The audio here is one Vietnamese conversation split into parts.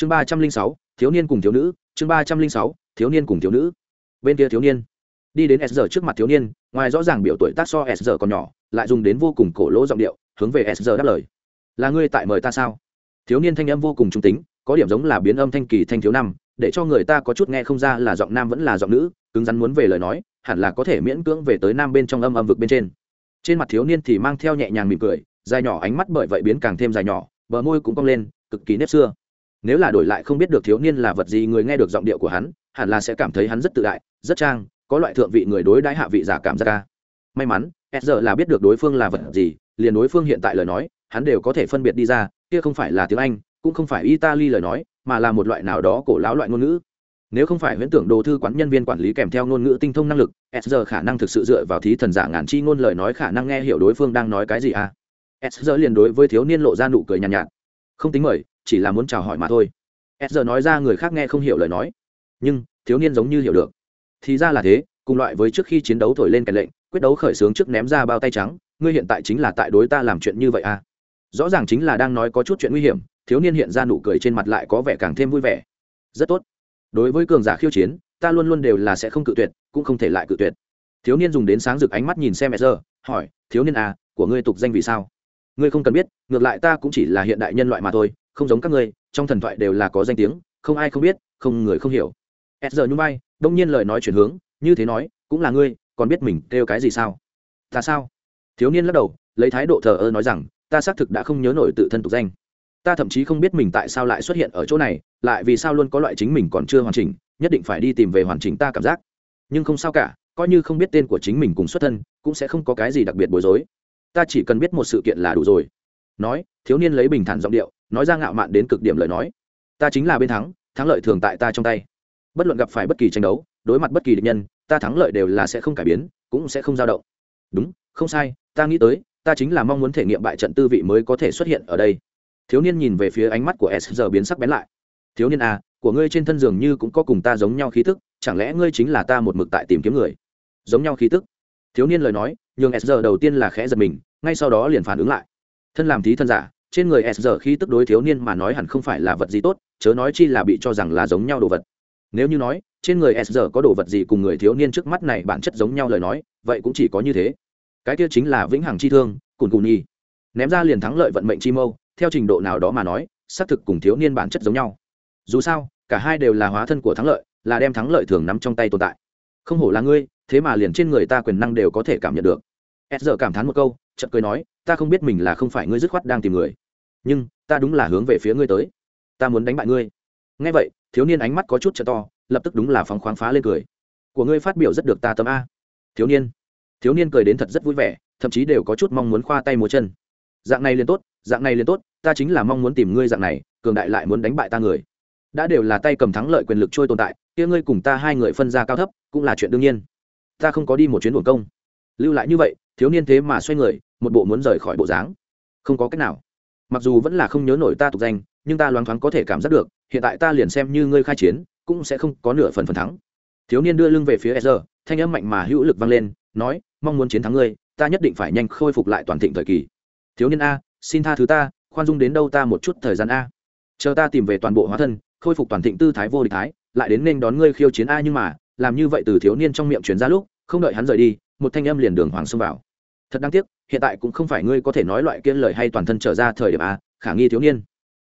chương ba trăm linh sáu, thiếu niên cùng thiếu nữ, chương ba trăm linh sáu, thiếu niên cùng thiếu nữ. Bên kia thiếu niên. Đi đến s giờ trước mặt thiếu niên, ngoài rõ ràng biểu tuổi tác so s giờ còn nhỏ, lại dùng đến vô cùng cổ lỗ giọng điệu, hướng về s giờ đáp lời. Là ngươi tại mời ta sao? Thiếu niên thanh âm vô cùng trung tính, có điểm giống là biến âm thanh kỳ thanh thiếu năm, để cho người ta có chút nghe không ra là giọng nam vẫn là giọng nữ, cứng rắn muốn về lời nói, hẳn là có thể miễn cưỡng về tới nam bên trong âm âm vực bên trên. Trên mặt thiếu niên thì mang theo nhẹ nhàng mỉm cười, dài nhỏ ánh mắt bởi vậy biến càng thêm dài nhỏ, bờ môi cũng cong lên, cực kỳ nếp xưa nếu là đổi lại không biết được thiếu niên là vật gì người nghe được giọng điệu của hắn hẳn là sẽ cảm thấy hắn rất tự đại rất trang có loại thượng vị người đối đãi hạ vị giả cảm giác ca. May mắn s giờ là biết được đối phương là vật gì liền đối phương hiện tại lời nói hắn đều có thể phân biệt đi ra kia không phải là tiếng anh cũng không phải italy lời nói mà là một loại nào đó cổ lão loại ngôn ngữ. Nếu không phải huyễn tưởng đồ thư quán nhân viên quản lý kèm theo ngôn ngữ tinh thông năng lực s giờ khả năng thực sự dựa vào thí thần giả ngàn chi ngôn lời nói khả năng nghe hiểu đối phương đang nói cái gì à? S giờ liền đối với thiếu niên lộ ra nụ cười nhàn nhạt, nhạt. Không tính mời chỉ là muốn chào hỏi mà thôi. S giờ nói ra người khác nghe không hiểu lời nói. Nhưng, thiếu niên giống như hiểu được. Thì ra là thế, cùng loại với trước khi chiến đấu thổi lên kèn lệnh, quyết đấu khởi xướng trước ném ra bao tay trắng, ngươi hiện tại chính là tại đối ta làm chuyện như vậy à? Rõ ràng chính là đang nói có chút chuyện nguy hiểm, thiếu niên hiện ra nụ cười trên mặt lại có vẻ càng thêm vui vẻ. Rất tốt. Đối với cường giả khiêu chiến, ta luôn luôn đều là sẽ không cự tuyệt, cũng không thể lại cự tuyệt. Thiếu niên dùng đến sáng rực ánh mắt nhìn xem mẹ giờ, hỏi, thiếu niên à của ngươi tục danh vì sao? Ngươi không cần biết, ngược lại ta cũng chỉ là hiện đại nhân loại mà thôi không giống các ngươi, trong thần thoại đều là có danh tiếng, không ai không biết, không người không hiểu. S giờ nhung bay đông nhiên lời nói chuyển hướng, như thế nói, cũng là ngươi, còn biết mình kêu cái gì sao? Ta sao? Thiếu niên lắc đầu, lấy thái độ thờ ơ nói rằng, ta xác thực đã không nhớ nổi tự thân tục danh. Ta thậm chí không biết mình tại sao lại xuất hiện ở chỗ này, lại vì sao luôn có loại chính mình còn chưa hoàn chỉnh, nhất định phải đi tìm về hoàn chỉnh ta cảm giác. Nhưng không sao cả, coi như không biết tên của chính mình cùng xuất thân, cũng sẽ không có cái gì đặc biệt bối rối. Ta chỉ cần biết một sự kiện là đủ rồi nói, thiếu niên lấy bình thản giọng điệu, nói ra ngạo mạn đến cực điểm lời nói. Ta chính là bên thắng thắng lợi thường tại ta trong tay. Bất luận gặp phải bất kỳ tranh đấu, đối mặt bất kỳ địch nhân, ta thắng lợi đều là sẽ không cải biến, cũng sẽ không dao động. Đúng, không sai, ta nghĩ tới, ta chính là mong muốn thể nghiệm bại trận tư vị mới có thể xuất hiện ở đây. Thiếu niên nhìn về phía ánh mắt của s giờ biến sắc bén lại. Thiếu niên à của ngươi trên thân giường như cũng có cùng ta giống nhau khí tức, chẳng lẽ ngươi chính là ta một mực tại tìm kiếm người? Giống nhau khí tức. Thiếu niên lời nói, nhường s giờ đầu tiên là khẽ giật mình, ngay sau đó liền phản ứng lại thân làm thí thân giả, trên người s giờ khi tức đối thiếu niên mà nói hẳn không phải là vật gì tốt, chớ nói chi là bị cho rằng là giống nhau đồ vật. Nếu như nói, trên người s giờ có đồ vật gì cùng người thiếu niên trước mắt này bản chất giống nhau lời nói, vậy cũng chỉ có như thế. Cái kia chính là vĩnh hằng chi thương, cùn cùn nhi. Ném ra liền thắng lợi vận mệnh chi mâu, theo trình độ nào đó mà nói, xác thực cùng thiếu niên bản chất giống nhau. Dù sao, cả hai đều là hóa thân của thắng lợi, là đem thắng lợi thường nắm trong tay tồn tại. Không hổ là ngươi, thế mà liền trên người ta quyền năng đều có thể cảm nhận được s giờ cảm thán một câu, chợt cười nói, ta không biết mình là không phải ngươi dứt khoát đang tìm người, nhưng ta đúng là hướng về phía ngươi tới. Ta muốn đánh bại ngươi. Ngay vậy, thiếu niên ánh mắt có chút t to, lập tức đúng là phóng khoáng phá lên cười. Của ngươi phát biểu rất được ta tâm a. Thiếu niên. Thiếu niên cười đến thật rất vui vẻ, thậm chí đều có chút mong muốn khoa tay múa chân. Dạng này liền tốt, dạng này liền tốt, ta chính là mong muốn tìm ngươi dạng này, cường đại lại muốn đánh bại ta người. Đã đều là tay cầm thắng lợi quyền lực trôi tồn tại, kia ngươi cùng ta hai người phân ra cao thấp, cũng là chuyện đương nhiên. Ta không có đi một chuyến buồn công lưu lại như vậy, thiếu niên thế mà xoay người, một bộ muốn rời khỏi bộ dáng. Không có cách nào. Mặc dù vẫn là không nhớ nổi ta tục danh, nhưng ta loáng thoáng có thể cảm giác được, hiện tại ta liền xem như ngươi khai chiến, cũng sẽ không có nửa phần phần thắng. Thiếu niên đưa lưng về phía sr thanh âm mạnh mà hữu lực vang lên, nói, mong muốn chiến thắng ngươi, ta nhất định phải nhanh khôi phục lại toàn thịnh thời kỳ. Thiếu niên a, xin tha thứ ta, khoan dung đến đâu ta một chút thời gian a. Chờ ta tìm về toàn bộ hóa thân, khôi phục toàn thịnh tư thái vô địch thái, lại đến nên đón ngươi khiêu chiến a nhưng mà, làm như vậy từ thiếu niên trong miệng truyền ra lúc, không đợi hắn rời đi một thanh âm liền đường hoàng xông vào. Thật đáng tiếc, hiện tại cũng không phải ngươi có thể nói loại kiên lời hay toàn thân trở ra thời điểm a khả nghi thiếu niên.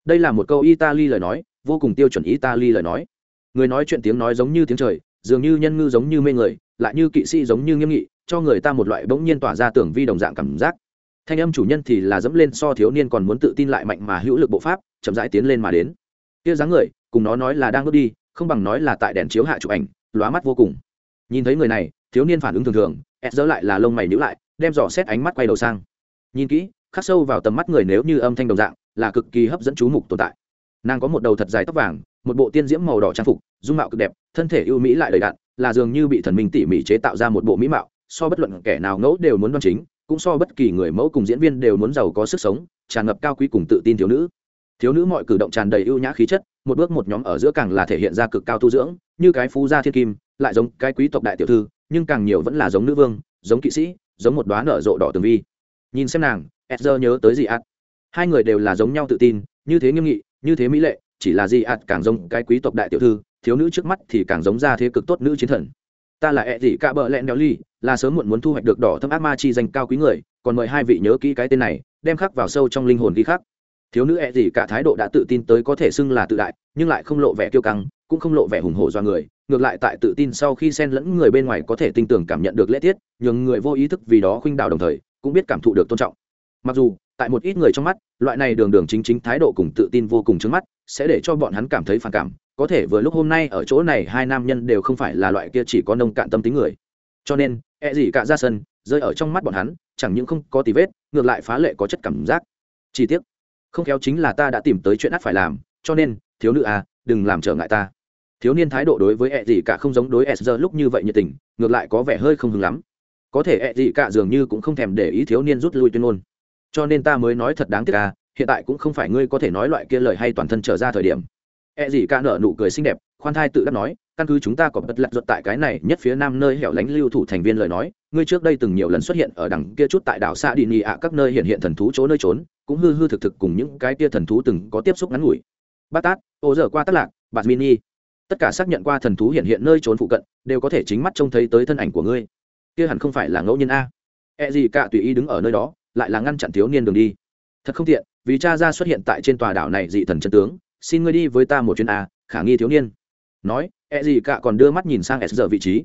Đây là một câu italy lời nói, vô cùng tiêu chuẩn italy lời nói. Người nói chuyện tiếng nói giống như tiếng trời, dường như nhân ngư giống như mê người, lại như kỵ sĩ giống như nghiêm nghị, cho người ta một loại bỗng nhiên tỏa ra tưởng vi đồng dạng cảm giác. Thanh âm chủ nhân thì là dẫm lên so thiếu niên còn muốn tự tin lại mạnh mà hữu lực bộ pháp, chậm rãi tiến lên mà đến. Kia dáng người, cùng nó nói là đang bước đi, không bằng nói là tại đèn chiếu hạ chụp ảnh, lóa mắt vô cùng. Nhìn thấy người này, thiếu niên phản ứng thường thường ed dỡ lại là lông mày nhữ lại, đem dò xét ánh mắt quay đầu sang. Nhìn kỹ, khắc sâu vào tầm mắt người nếu như âm thanh đồng dạng, là cực kỳ hấp dẫn chú mục tồn tại. Nàng có một đầu thật dài tóc vàng, một bộ tiên diễm màu đỏ trang phục, dung mạo cực đẹp, thân thể ưu mỹ lại đầy đạn là dường như bị thần minh tỉ mỉ chế tạo ra một bộ mỹ mạo, so bất luận kẻ nào ngẫu đều muốn đoan chính, cũng so bất kỳ người mẫu cùng diễn viên đều muốn giàu có sức sống, tràn ngập cao quý cùng tự tin thiếu nữ. Thiếu nữ mọi cử động tràn đầy ưu nhã khí chất, một bước một nhóm ở giữa càng là thể hiện ra cực cao tu dưỡng, như cái phú gia thiên kim, lại giống cái quý tộc đại tiểu thư nhưng càng nhiều vẫn là giống nữ vương, giống kỵ sĩ, giống một đoá nở rộ đỏ tường vi. Nhìn xem nàng edger nhớ tới gì ạt hai người đều là giống nhau tự tin, như thế nghiêm nghị, như thế mỹ lệ, chỉ là gì ạt càng giống cái quý tộc đại tiểu thư, thiếu nữ trước mắt thì càng giống ra thế cực tốt nữ chiến thần. Ta là ẹ gì cả bợ lẹn đeo ly là sớm muộn muốn thu hoạch được đỏ thâm ác ma chi danh cao quý người, còn mời hai vị nhớ kỹ cái tên này, đem khắc vào sâu trong linh hồn ghi khắc. Thiếu nữ ẹ gì cả thái độ đã tự tin tới có thể xưng là tự đại, nhưng lại không lộ vẻ kiêu căng, cũng không lộ vẻ hùng hổ do người ngược lại tại tự tin sau khi xen lẫn người bên ngoài có thể tin tưởng cảm nhận được lễ tiết, nhường người vô ý thức vì đó khuynh đảo đồng thời, cũng biết cảm thụ được tôn trọng. Mặc dù, tại một ít người trong mắt, loại này đường đường chính chính thái độ cùng tự tin vô cùng trước mắt, sẽ để cho bọn hắn cảm thấy phản cảm, có thể vừa lúc hôm nay ở chỗ này hai nam nhân đều không phải là loại kia chỉ có nông cạn tâm tính người. Cho nên e gì cả ra sân, rơi ở trong mắt bọn hắn, chẳng những không có tí vết, ngược lại phá lệ có chất cảm giác. Chi tiết không khéo chính là ta đã tìm tới chuyện ắt phải làm, cho nên, thiếu nữ à đừng làm trở ngại ta thiếu niên thái độ đối với e gì cả không giống đối s giờ lúc như vậy nhiệt tình, ngược lại có vẻ hơi không hứng lắm. Có thể e gì cả dường như cũng không thèm để ý thiếu niên rút lui tuyên ngôn. Cho nên ta mới nói thật đáng tiếc à hiện tại cũng không phải ngươi có thể nói loại kia lời hay toàn thân trở ra thời điểm. E gì cả nở nụ cười xinh đẹp, khoan thai tự đắc nói, căn cứ chúng ta có bất lạc ruột tại cái này nhất phía nam nơi hẻo lánh lưu thủ thành viên lời nói, ngươi trước đây từng nhiều lần xuất hiện ở đằng kia chút tại đảo xa đi nhì ạ, các nơi hiện hiện thần thú chỗ nơi trốn, cũng hư hư thực thực cùng những cái kia thần thú từng có tiếp xúc ngắn ngủi. Bát tát, ô giờ qua tắc lạc, bạt mini tất cả xác nhận qua thần thú hiện hiện nơi trốn phụ cận, đều có thể chính mắt trông thấy tới thân ảnh của ngươi. Kia hẳn không phải là ngẫu nhiên a. E gì cả tùy ý đứng ở nơi đó, lại là ngăn chặn thiếu niên đường đi. Thật không tiện, vì cha ra xuất hiện tại trên tòa đảo này dị thần chân tướng, xin ngươi đi với ta một chuyến a, khả nghi thiếu niên. Nói e gì cả còn đưa mắt nhìn sang s giờ vị trí.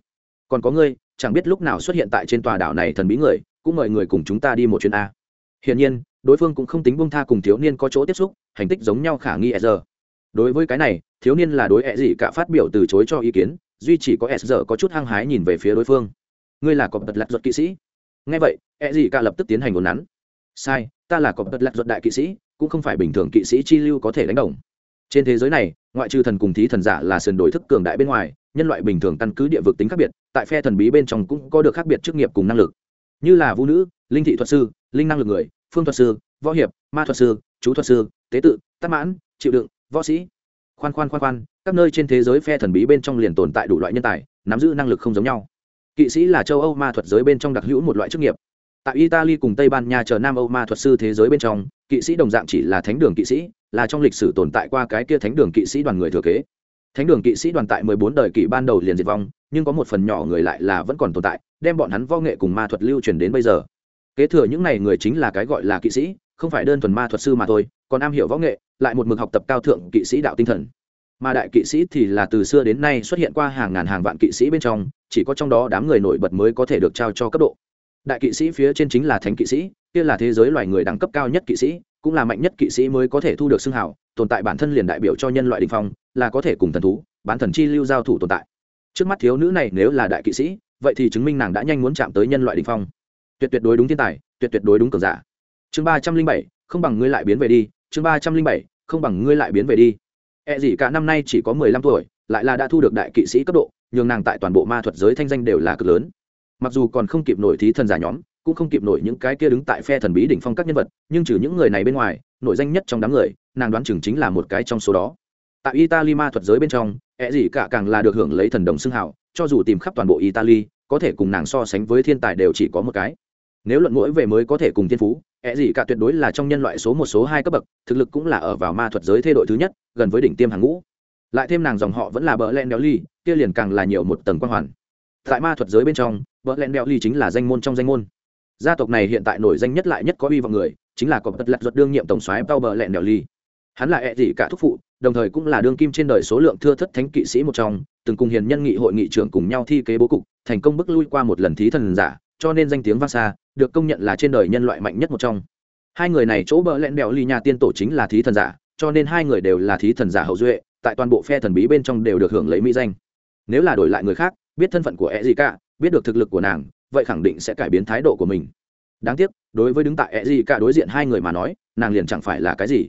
Còn có ngươi, chẳng biết lúc nào xuất hiện tại trên tòa đảo này thần bí người, cũng mời người cùng chúng ta đi một chuyến a. Hiển nhiên, đối phương cũng không tính bông tha cùng thiếu niên có chỗ tiếp xúc, hành tích giống nhau khả nghi s giờ đối với cái này thiếu niên là đối e gì cả phát biểu từ chối cho ý kiến, duy chỉ có s giờ có chút hăng hái nhìn về phía đối phương. Ngươi là cọp tật lạc ruột kỵ sĩ. Nghe vậy e gì cả lập tức tiến hành ồn nắn. Sai, ta là cọp tật lạc ruột đại kỵ sĩ, cũng không phải bình thường kỵ sĩ chi lưu có thể đánh đồng. Trên thế giới này, ngoại trừ thần cùng thí thần giả là sườn đổi thức cường đại bên ngoài, nhân loại bình thường căn cứ địa vực tính khác biệt, tại phe thần bí bên trong cũng có được khác biệt chức nghiệp cùng năng lực. Như là vũ nữ, linh thị thuật sư, linh năng lực người, phương thuật sư, võ hiệp, ma thuật sư, chú thuật sư, tế tự, tắc mãn, chịu đựng, võ sĩ khoan khoan khoan khoan, các nơi trên thế giới phe thần bí bên trong liền tồn tại đủ loại nhân tài, nắm giữ năng lực không giống nhau. Kỵ sĩ là châu âu ma thuật giới bên trong đặc hữu một loại chức nghiệp. Tại italy cùng tây ban nha chờ nam âu ma thuật sư thế giới bên trong, kỵ sĩ đồng dạng chỉ là thánh đường kỵ sĩ, là trong lịch sử tồn tại qua cái kia thánh đường kỵ sĩ đoàn người thừa kế. Thánh đường kỵ sĩ đoàn tại mười bốn đời kỵ ban đầu liền diệt vong, nhưng có một phần nhỏ người lại là vẫn còn tồn tại, đem bọn hắn võ nghệ cùng ma thuật lưu truyền đến bây giờ. Kế thừa những này người chính là cái gọi là kỵ sĩ, không phải đơn thuần ma thuật sư mà thôi, còn am hiểu võ nghệ lại một mực học tập cao thượng kỵ sĩ đạo tinh thần. Mà đại kỵ sĩ thì là từ xưa đến nay xuất hiện qua hàng ngàn hàng vạn kỵ sĩ bên trong, chỉ có trong đó đám người nổi bật mới có thể được trao cho cấp độ. Đại kỵ sĩ phía trên chính là thánh kỵ sĩ, kia là thế giới loài người đẳng cấp cao nhất kỵ sĩ, cũng là mạnh nhất kỵ sĩ mới có thể thu được xưng hào, tồn tại bản thân liền đại biểu cho nhân loại đình phong, là có thể cùng thần thú, bán thần chi lưu giao thủ tồn tại. Trước mắt thiếu nữ này nếu là đại kỵ sĩ, vậy thì chứng minh nàng đã nhanh muốn chạm tới nhân loại đình phong. Tuyệt tuyệt đối đúng thiên tài, tuyệt tuyệt đối đúng cường giả. Chương ba trăm linh bảy, không bằng ngươi lại biến về đi. Chương ba trăm linh bảy không bằng ngươi lại biến về đi. E gì cả năm nay chỉ có mười lăm tuổi, lại là đã thu được đại kỵ sĩ cấp độ, nhường nàng tại toàn bộ ma thuật giới thanh danh đều là cực lớn. Mặc dù còn không kịp nổi thí thần giả nhóm, cũng không kịp nổi những cái kia đứng tại phe thần bí đỉnh phong các nhân vật, nhưng trừ những người này bên ngoài, nổi danh nhất trong đám người, nàng đoán chừng chính là một cái trong số đó. Tại italy ma thuật giới bên trong ẹ gì cả càng là được hưởng lấy thần đồng xưng hào, cho dù tìm khắp toàn bộ italy, có thể cùng nàng so sánh với thiên tài đều chỉ có một cái. Nếu luận mỗi về mới có thể cùng thiên phú ẹ gì cả tuyệt đối là trong nhân loại số một số hai cấp bậc, thực lực cũng là ở vào ma thuật giới thê đội thứ nhất, gần với đỉnh tiêm hàng ngũ. Lại thêm nàng dòng họ vẫn là bờ len Đeo ly kia liền càng là nhiều một tầng quan hoàn. Tại ma thuật giới bên trong bờ len Đeo ly chính là danh môn trong danh môn. Gia tộc này hiện tại nổi danh nhất lại nhất có uy vọng người, chính là cọp tật lạc ruột đương nhiệm tổng soái tao bờ lẹn đèo ly hắn là ẹ gì cả thúc phụ, đồng thời cũng là đương kim trên đời số lượng thưa thất thánh kỵ sĩ một trong, từng cùng hiền nhân nghị hội nghị trưởng cùng nhau thi kế bố cục, thành công bước lui qua một lần thí thần giả cho nên danh tiếng vang xa, được công nhận là trên đời nhân loại mạnh nhất một trong. Hai người này chỗ bỡ lẹn bèo ly nhà tiên tổ chính là thí thần giả, cho nên hai người đều là thí thần giả hậu duệ, tại toàn bộ phe thần bí bên trong đều được hưởng lấy mỹ danh. Nếu là đổi lại người khác, biết thân phận của e gì cả biết được thực lực của nàng, vậy khẳng định sẽ cải biến thái độ của mình. Đáng tiếc, đối với đứng tại e gì cả đối diện hai người mà nói, nàng liền chẳng phải là cái gì.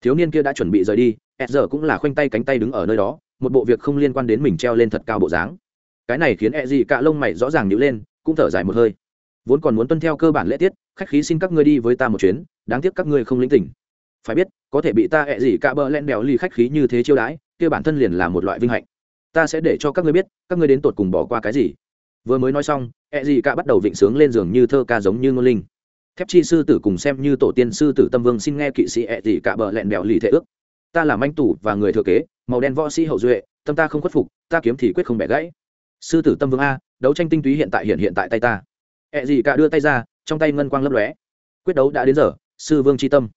Thiếu niên kia đã chuẩn bị rời đi e giờ cũng là khoanh tay cánh tay đứng ở nơi đó, một bộ việc không liên quan đến mình treo lên thật cao bộ dáng. Cái này khiến e gì cả lông mày rõ ràng nhữ lên cũng thở dài một hơi. Vốn còn muốn tuân theo cơ bản lễ tiết, khách khí xin các ngươi đi với ta một chuyến, đáng tiếc các ngươi không lĩnh tỉnh. Phải biết, có thể bị ta hẹ gì cả bơ len bèo ly khách khí như thế chiêu đãi, kia bản thân liền là một loại vinh hạnh. Ta sẽ để cho các ngươi biết, các ngươi đến tột cùng bỏ qua cái gì. Vừa mới nói xong hẹ gì cả bắt đầu vịnh sướng lên giường như thơ ca giống như ngôn linh. Thép chi sư tử cùng xem như tổ tiên sư tử tâm vương xin nghe kỵ sĩ hẹ gì cả bờ lẹn bèo lì thể ước. Ta là manh tủ và người thừa kế, màu đen võ sĩ hậu duệ, tâm ta không khuất phục, ta kiếm thì quyết không bẻ gãy. Sư tử tâm vương a đấu tranh tinh túy hiện tại hiện hiện tại tay ta. Ẹ gì cả đưa tay ra, trong tay ngân quang lấp lóe. Quyết đấu đã đến giờ, sư vương c tâm.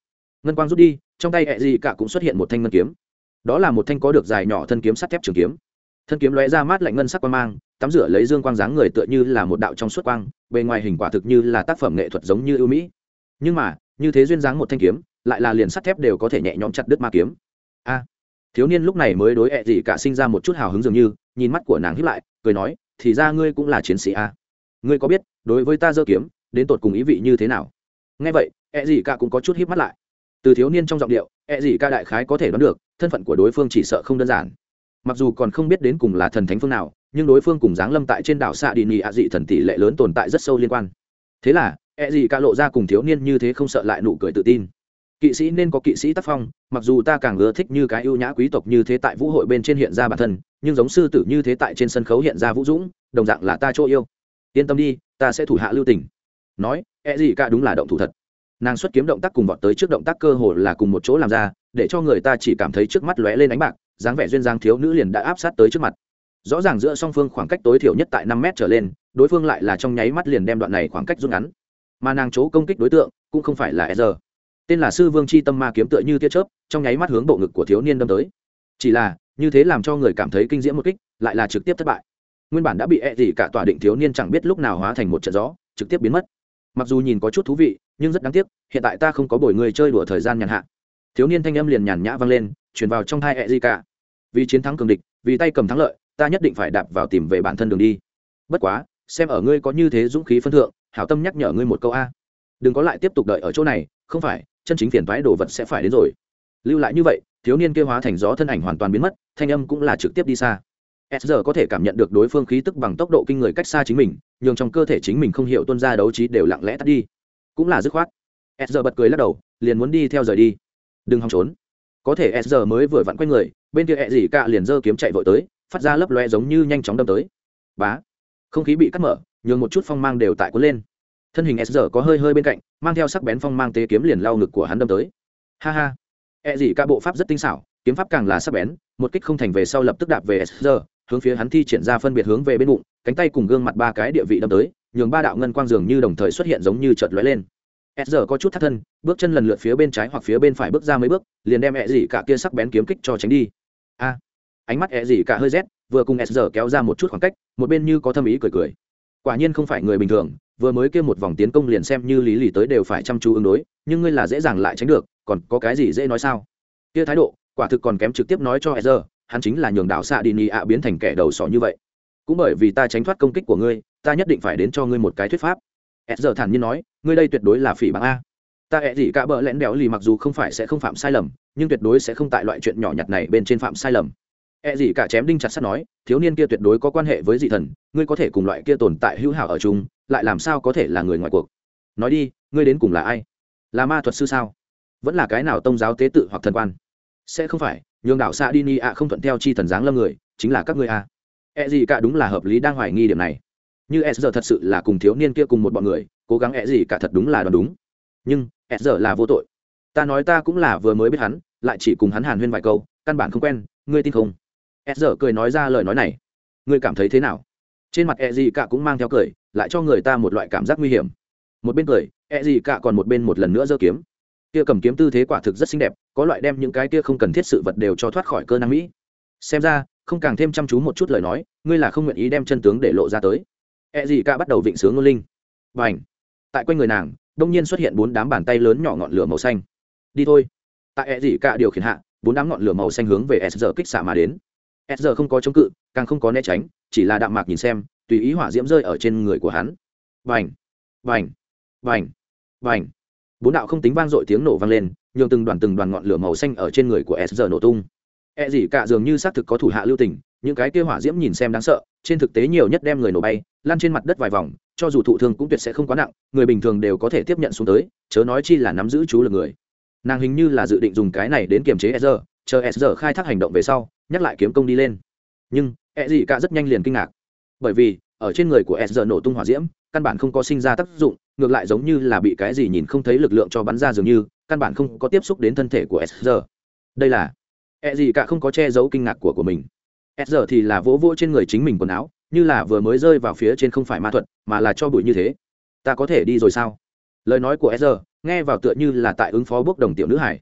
Ngân quang rút đi, trong tay ẹ gì cả cũng xuất hiện một thanh ngân kiếm. Đó là một thanh có được dài nhỏ thân kiếm sắt thép trường kiếm. Thân kiếm lóe ra mát lạnh ngân sắc quang mang, tắm rửa lấy dương quang dáng người tựa như là một đạo trong suốt quang, bề ngoài hình quả thực như là tác phẩm nghệ thuật giống như ưu mỹ. Nhưng mà, như thế duyên dáng một thanh kiếm, lại là liền sắt thép đều có thể nhẹ nhõm chặt đứt ma kiếm. A. Thiếu niên lúc này mới đối ẹ gì cả sinh ra một chút hào hứng dường như, nhìn mắt của nàng hiếp lại, cười nói thì ra ngươi cũng là chiến sĩ a ngươi có biết, đối với ta dơ kiếm, đến tột cùng ý vị như thế nào? Nghe vậy ẹ gì cả cũng có chút híp mắt lại. Từ thiếu niên trong giọng điệu ẹ gì cả đại khái có thể đoán được, thân phận của đối phương chỉ sợ không đơn giản. Mặc dù còn không biết đến cùng là thần thánh phương nào, nhưng đối phương cùng giáng lâm tại trên đảo xạ đi nị ạ dị thần tỷ lệ lớn tồn tại rất sâu liên quan. Thế là ẹ gì cả lộ ra cùng thiếu niên như thế không sợ lại nụ cười tự tin. Kỵ sĩ nên có kỵ sĩ tác phong, mặc dù ta càng ưa thích như cái ưu nhã quý tộc như thế tại vũ hội bên trên hiện ra bản thân nhưng giống sư tử như thế tại trên sân khấu hiện ra vũ dũng, đồng dạng là ta chỗ yêu. Yên tâm đi, ta sẽ thủ hạ lưu tình. Nói e gì cả đúng là động thủ thật. Nàng xuất kiếm động tác cùng vọt tới trước động tác cơ hồ là cùng một chỗ làm ra, để cho người ta chỉ cảm thấy trước mắt lóe lên ánh bạc, dáng vẻ duyên dáng thiếu nữ liền đã áp sát tới trước mặt. Rõ ràng giữa song phương khoảng cách tối thiểu nhất tại năm mét trở lên, đối phương lại là trong nháy mắt liền đem đoạn này khoảng cách rút ngắn. Mà nàng chỗ công kích đối tượng, cũng không phải là e giờ. Tên là sư vương c h i tâm ma kiếm tựa như tia chớp, trong nháy mắt hướng bộ ngực của thiếu niên đâm tới. Chỉ là như thế làm cho người cảm thấy kinh diễm một kích, lại là trực tiếp thất bại. Nguyên bản đã bị e gì cả tòa định thiếu niên chẳng biết lúc nào hóa thành một trận gió, trực tiếp biến mất. Mặc dù nhìn có chút thú vị, nhưng rất đáng tiếc, hiện tại ta không có bồi người chơi đùa thời gian nhàn hạ. Thiếu niên thanh âm liền nhàn nhã vang lên chuyển vào trong hai e gì cả. Vì chiến thắng cường địch, vì tay cầm thắng lợi, ta nhất định phải đạp vào tìm về bản thân đường đi. Bất quá, xem ở ngươi có như thế dũng khí phân thượng, hảo tâm nhắc nhở ngươi một câu a. Đừng có lại tiếp tục đợi ở chỗ này, không phải, chân chính phiền thoái đồ vật sẽ phải đến rồi. Lưu lại như vậy thiếu niên kêu hóa thành gió thân ảnh hoàn toàn biến mất, thanh âm cũng là trực tiếp đi xa. S giờ có thể cảm nhận được đối phương khí tức bằng tốc độ kinh người cách xa chính mình, nhường trong cơ thể chính mình không hiểu tuân ra đấu trí đều lặng lẽ tắt đi. Cũng là dứt khoát. S giờ bật cười lắc đầu, liền muốn đi theo rời đi. Đừng hòng trốn. Có thể s giờ mới vừa vặn quanh người, bên kia ẹ dỉ cả liền giơ kiếm chạy vội tới, phát ra lấp loe giống như nhanh chóng đâm tới. Bá. Không khí bị cắt mở, nhường một chút phong mang đều tại cuốn lên. Thân hình s giờ có hơi hơi bên cạnh, mang theo sắc bén phong mang tế kiếm liền lau ngực của hắn đâm tới. Ha ha. E gì cả bộ pháp rất tinh xảo, kiếm pháp càng là sắc bén, một kích không thành về sau lập tức đạp về s hướng phía hắn thi triển ra phân biệt hướng về bên bụng, cánh tay cùng gương mặt ba cái địa vị đâm tới, nhường ba đạo ngân quang dường như đồng thời xuất hiện giống như chợt lóe lên. S có chút thắt thân, bước chân lần lượt phía bên trái hoặc phía bên phải bước ra mấy bước, liền đem E gì cả kia sắc bén kiếm kích cho tránh đi. A, ánh mắt E gì cả hơi rét, vừa cùng s kéo ra một chút khoảng cách, một bên như có thâm ý cười cười. Quả nhiên không phải người bình thường vừa mới kia một vòng tiến công liền xem như lý lì tới đều phải chăm chú ứng đối nhưng ngươi là dễ dàng lại tránh được còn có cái gì dễ nói sao? Kia thái độ quả thực còn kém trực tiếp nói cho s giờ hắn chính là nhường đạo xạ đi ni ạ biến thành kẻ đầu sỏ như vậy. Cũng bởi vì ta tránh thoát công kích của ngươi ta nhất định phải đến cho ngươi một cái thuyết pháp. S giờ thản nhiên nói ngươi đây tuyệt đối là phỉ bằng a. Ta hẹ gì cả bỡ lẽn béo lì mặc dù không phải sẽ không phạm sai lầm nhưng tuyệt đối sẽ không tại loại chuyện nhỏ nhặt này bên trên phạm sai lầm. E gì cả chém đinh chặt sắt nói, thiếu niên kia tuyệt đối có quan hệ với dị thần, ngươi có thể cùng loại kia tồn tại hữu hảo ở chung, lại làm sao có thể là người ngoài cuộc? Nói đi, ngươi đến cùng là ai? Là ma thuật sư sao? Vẫn là cái nào tông giáo tế tự hoặc thần quan? Sẽ không phải, nhường đảo xa đi ni ạ không thuận theo chi thần dáng lâm người, chính là các ngươi a. E gì cả đúng là hợp lý đang hoài nghi điểm này. Như e giờ thật sự là cùng thiếu niên kia cùng một bọn người, cố gắng E gì cả thật đúng là đoán đúng. Nhưng, e giờ là vô tội. Ta nói ta cũng là vừa mới biết hắn, lại chỉ cùng hắn hàn huyên vài câu, căn bản không quen, ngươi tin không? e giờ cười nói ra lời nói này ngươi cảm thấy thế nào trên mặt e gì cả cũng mang theo cười, lại cho người ta một loại cảm giác nguy hiểm. Một bên cười e gì cả còn một bên một lần nữa giơ kiếm. Kia cầm kiếm tư thế quả thực rất xinh đẹp, có loại đem những cái kia không cần thiết sự vật đều cho thoát khỏi cơ năng mỹ. Xem ra, không càng thêm chăm chú một chút lời nói, ngươi là không nguyện ý đem chân tướng để lộ ra tới. E gì cả bắt đầu vịnh sướng ngôn linh. Và ảnh tại quanh người nàng, đông nhiên xuất hiện bốn đám bàn tay lớn nhỏ ngọn lửa màu xanh. Đi thôi. Tại e gì cả điều khiển hạ, bốn đám ngọn lửa màu xanh hướng về s giờ kích xạ mà đến. S giờ không có chống cự, càng không có né tránh chỉ là đạm mạc nhìn xem, tùy ý hỏa diễm rơi ở trên người của hắn. Vành vành vành vành bốn đạo không tính vang dội tiếng nổ vang lên, nhường từng đoàn từng đoàn ngọn lửa màu xanh ở trên người của s giờ nổ tung. E gì cả dường như xác thực có thủ hạ lưu tình, những cái kia hỏa diễm nhìn xem đáng sợ, trên thực tế nhiều nhất đem người nổ bay, lăn trên mặt đất vài vòng, cho dù thụ thương cũng tuyệt sẽ không quá nặng, người bình thường đều có thể tiếp nhận xuống tới, chớ nói chi là nắm giữ chú lực người. Nàng hình như là dự định dùng cái này đến kiềm chế s chờ s khai thác hành động về sau, nhắc lại kiếm công đi lên. Nhưng e gì cả rất nhanh liền kinh ngạc bởi vì ở trên người của s nổ tung hỏa diễm căn bản không có sinh ra tác dụng ngược lại giống như là bị cái gì nhìn không thấy lực lượng cho bắn ra dường như căn bản không có tiếp xúc đến thân thể của s đây là E gì cả không có che giấu kinh ngạc của của mình. S giờ thì là vỗ vỗ trên người chính mình quần áo, như là vừa mới rơi vào phía trên không phải ma thuật, mà là cho bụi như thế. Ta có thể đi rồi sao? Lời nói của S giờ nghe vào tựa như là tại ứng phó bước đồng tiểu nữ hải.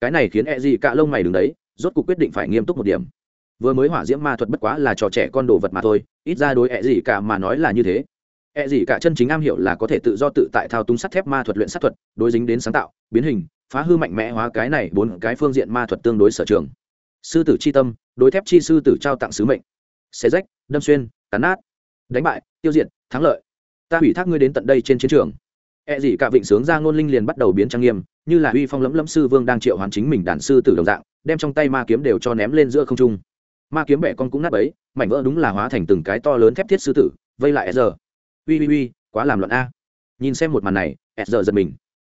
Cái này khiến E gì cả lông mày đứng đấy, rốt cuộc quyết định phải nghiêm túc một điểm. Vừa mới hỏa diễm ma thuật bất quá là trò trẻ con đồ vật mà thôi, ít ra đối E gì cả mà nói là như thế. E gì cả chân chính am hiểu là có thể tự do tự tại thao túng sắt thép ma thuật luyện sát thuật, đối dính đến sáng tạo, biến hình, phá hư mạnh mẽ hóa cái này bốn cái phương diện ma thuật tương đối sở trường. Sư tử c h i tâm đối thép chi sư tử trao tặng sứ mệnh. Xe rách đâm xuyên cắn nát. Đánh bại tiêu diệt thắng lợi. Ta hủy thác ngươi đến tận đây trên chiến trường. E gì cả vịnh sướng ra ngôn linh liền bắt đầu biến trang nghiêm như là uy phong lẫm lẫm sư vương đang triệu hoàn chính mình đàn sư tử đồng dạng đem trong tay ma kiếm đều cho ném lên giữa không trung ma kiếm bẻ con cũng nát ấy mảnh vỡ đúng là hóa thành từng cái to lớn thép thiết sư tử vây lại sr giờ ui ui ui quá làm loạn a nhìn xem một màn này sr giờ giật mình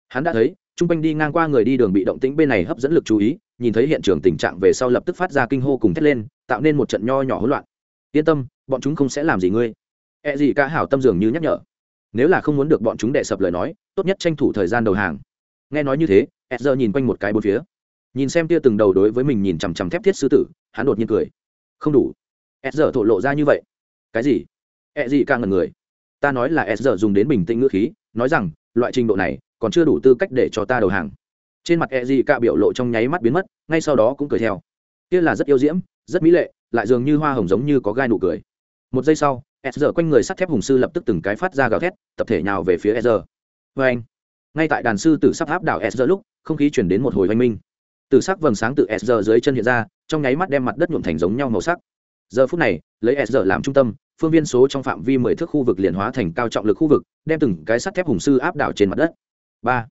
hắn đã thấy Trung quanh đi ngang qua người đi đường bị động tĩnh bên này hấp dẫn lực chú ý, nhìn thấy hiện trường tình trạng về sau lập tức phát ra kinh hô cùng thét lên, tạo nên một trận nho nhỏ hỗn loạn. Yên tâm, bọn chúng không sẽ làm gì ngươi. E gì cả hảo tâm dường như nhắc nhở. Nếu là không muốn được bọn chúng đè sập lời nói, tốt nhất tranh thủ thời gian đầu hàng. Nghe nói như thế, Ezra nhìn quanh một cái bốn phía. Nhìn xem tia từng đầu đối với mình nhìn chằm chằm thép thiết sư tử, hắn đột nhiên cười. Không đủ. Ezra thổ lộ ra như vậy. Cái gì? E gì cả ngẩn người. Ta nói là Ezra dùng đến bình tĩnh ngữ khí, nói rằng, loại trình độ này, còn chưa đủ tư cách để cho ta đầu hàng trên mặt e gì cả biểu lộ trong nháy mắt biến mất ngay sau đó cũng cười theo kia là rất yêu diễm rất mỹ lệ lại dường như hoa hồng giống như có gai nụ cười một giây sau s giờ quanh người sắt thép hùng sư lập tức từng cái phát ra gào thét tập thể nhào về phía s giờ vê anh ngay tại đàn sư tử sắp áp đảo s giờ lúc không khí chuyển đến một hồi oanh minh từ sắc vầng sáng từ s giờ dưới chân hiện ra trong nháy mắt đem mặt đất nhuộm thành giống nhau màu sắc. Giờ phút này, lấy s giờ làm trung tâm, phương viên số trong phạm vi mười thước khu vực liền hóa thành cao trọng lực khu vực, đem từng cái sắt thép hùng sư áp đảo trên mặt đất. Ba.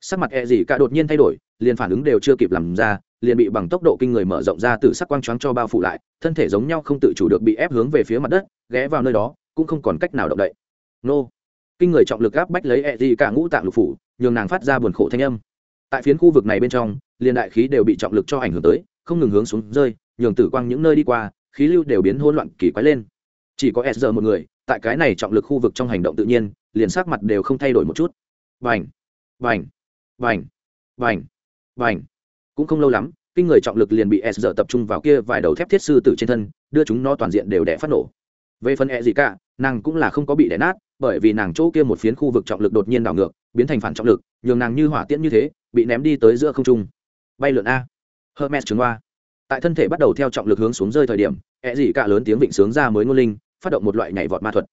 Sắc mặt e gì cả đột nhiên thay đổi, liền phản ứng đều chưa kịp làm ra, liền bị bằng tốc độ kinh người mở rộng ra từ sắc quang choáng cho bao phủ lại, thân thể giống nhau không tự chủ được bị ép hướng về phía mặt đất, ghé vào nơi đó, cũng không còn cách nào động đậy. Nô. Kinh người trọng lực áp bách lấy e gì cả ngũ tạng lục phủ, nhường nàng phát ra buồn khổ thanh âm. Tại phiến khu vực này bên trong, liền đại khí đều bị trọng lực cho ảnh hưởng tới không ngừng hướng xuống rơi, nhường tử quang những nơi đi qua, khí lưu đều biến hỗn loạn kỳ quái lên. Chỉ có s giờ một người, tại cái này trọng lực khu vực trong hành động tự nhiên, liền sắc mặt đều không thay đổi một chút. Vành vành vành vành vành cũng không lâu lắm, kinh người trọng lực liền bị s giờ tập trung vào kia vài đầu thép thiết sư tử trên thân, đưa chúng nó toàn diện đều đẻ phát nổ. Về phần e gì cả nàng cũng là không có bị đẻ nát, bởi vì nàng chỗ kia một phiến khu vực trọng lực đột nhiên đảo ngược, biến thành phản trọng lực, nhường nàng như hỏa tiễn như thế, bị ném đi tới giữa không trung. Bay lượn a hermes trường hoa. Tại thân thể bắt đầu theo trọng lực hướng xuống rơi thời điểm e gì cả lớn tiếng vịnh sướng ra mới ngôn linh phát động một loại nhảy vọt ma thuật.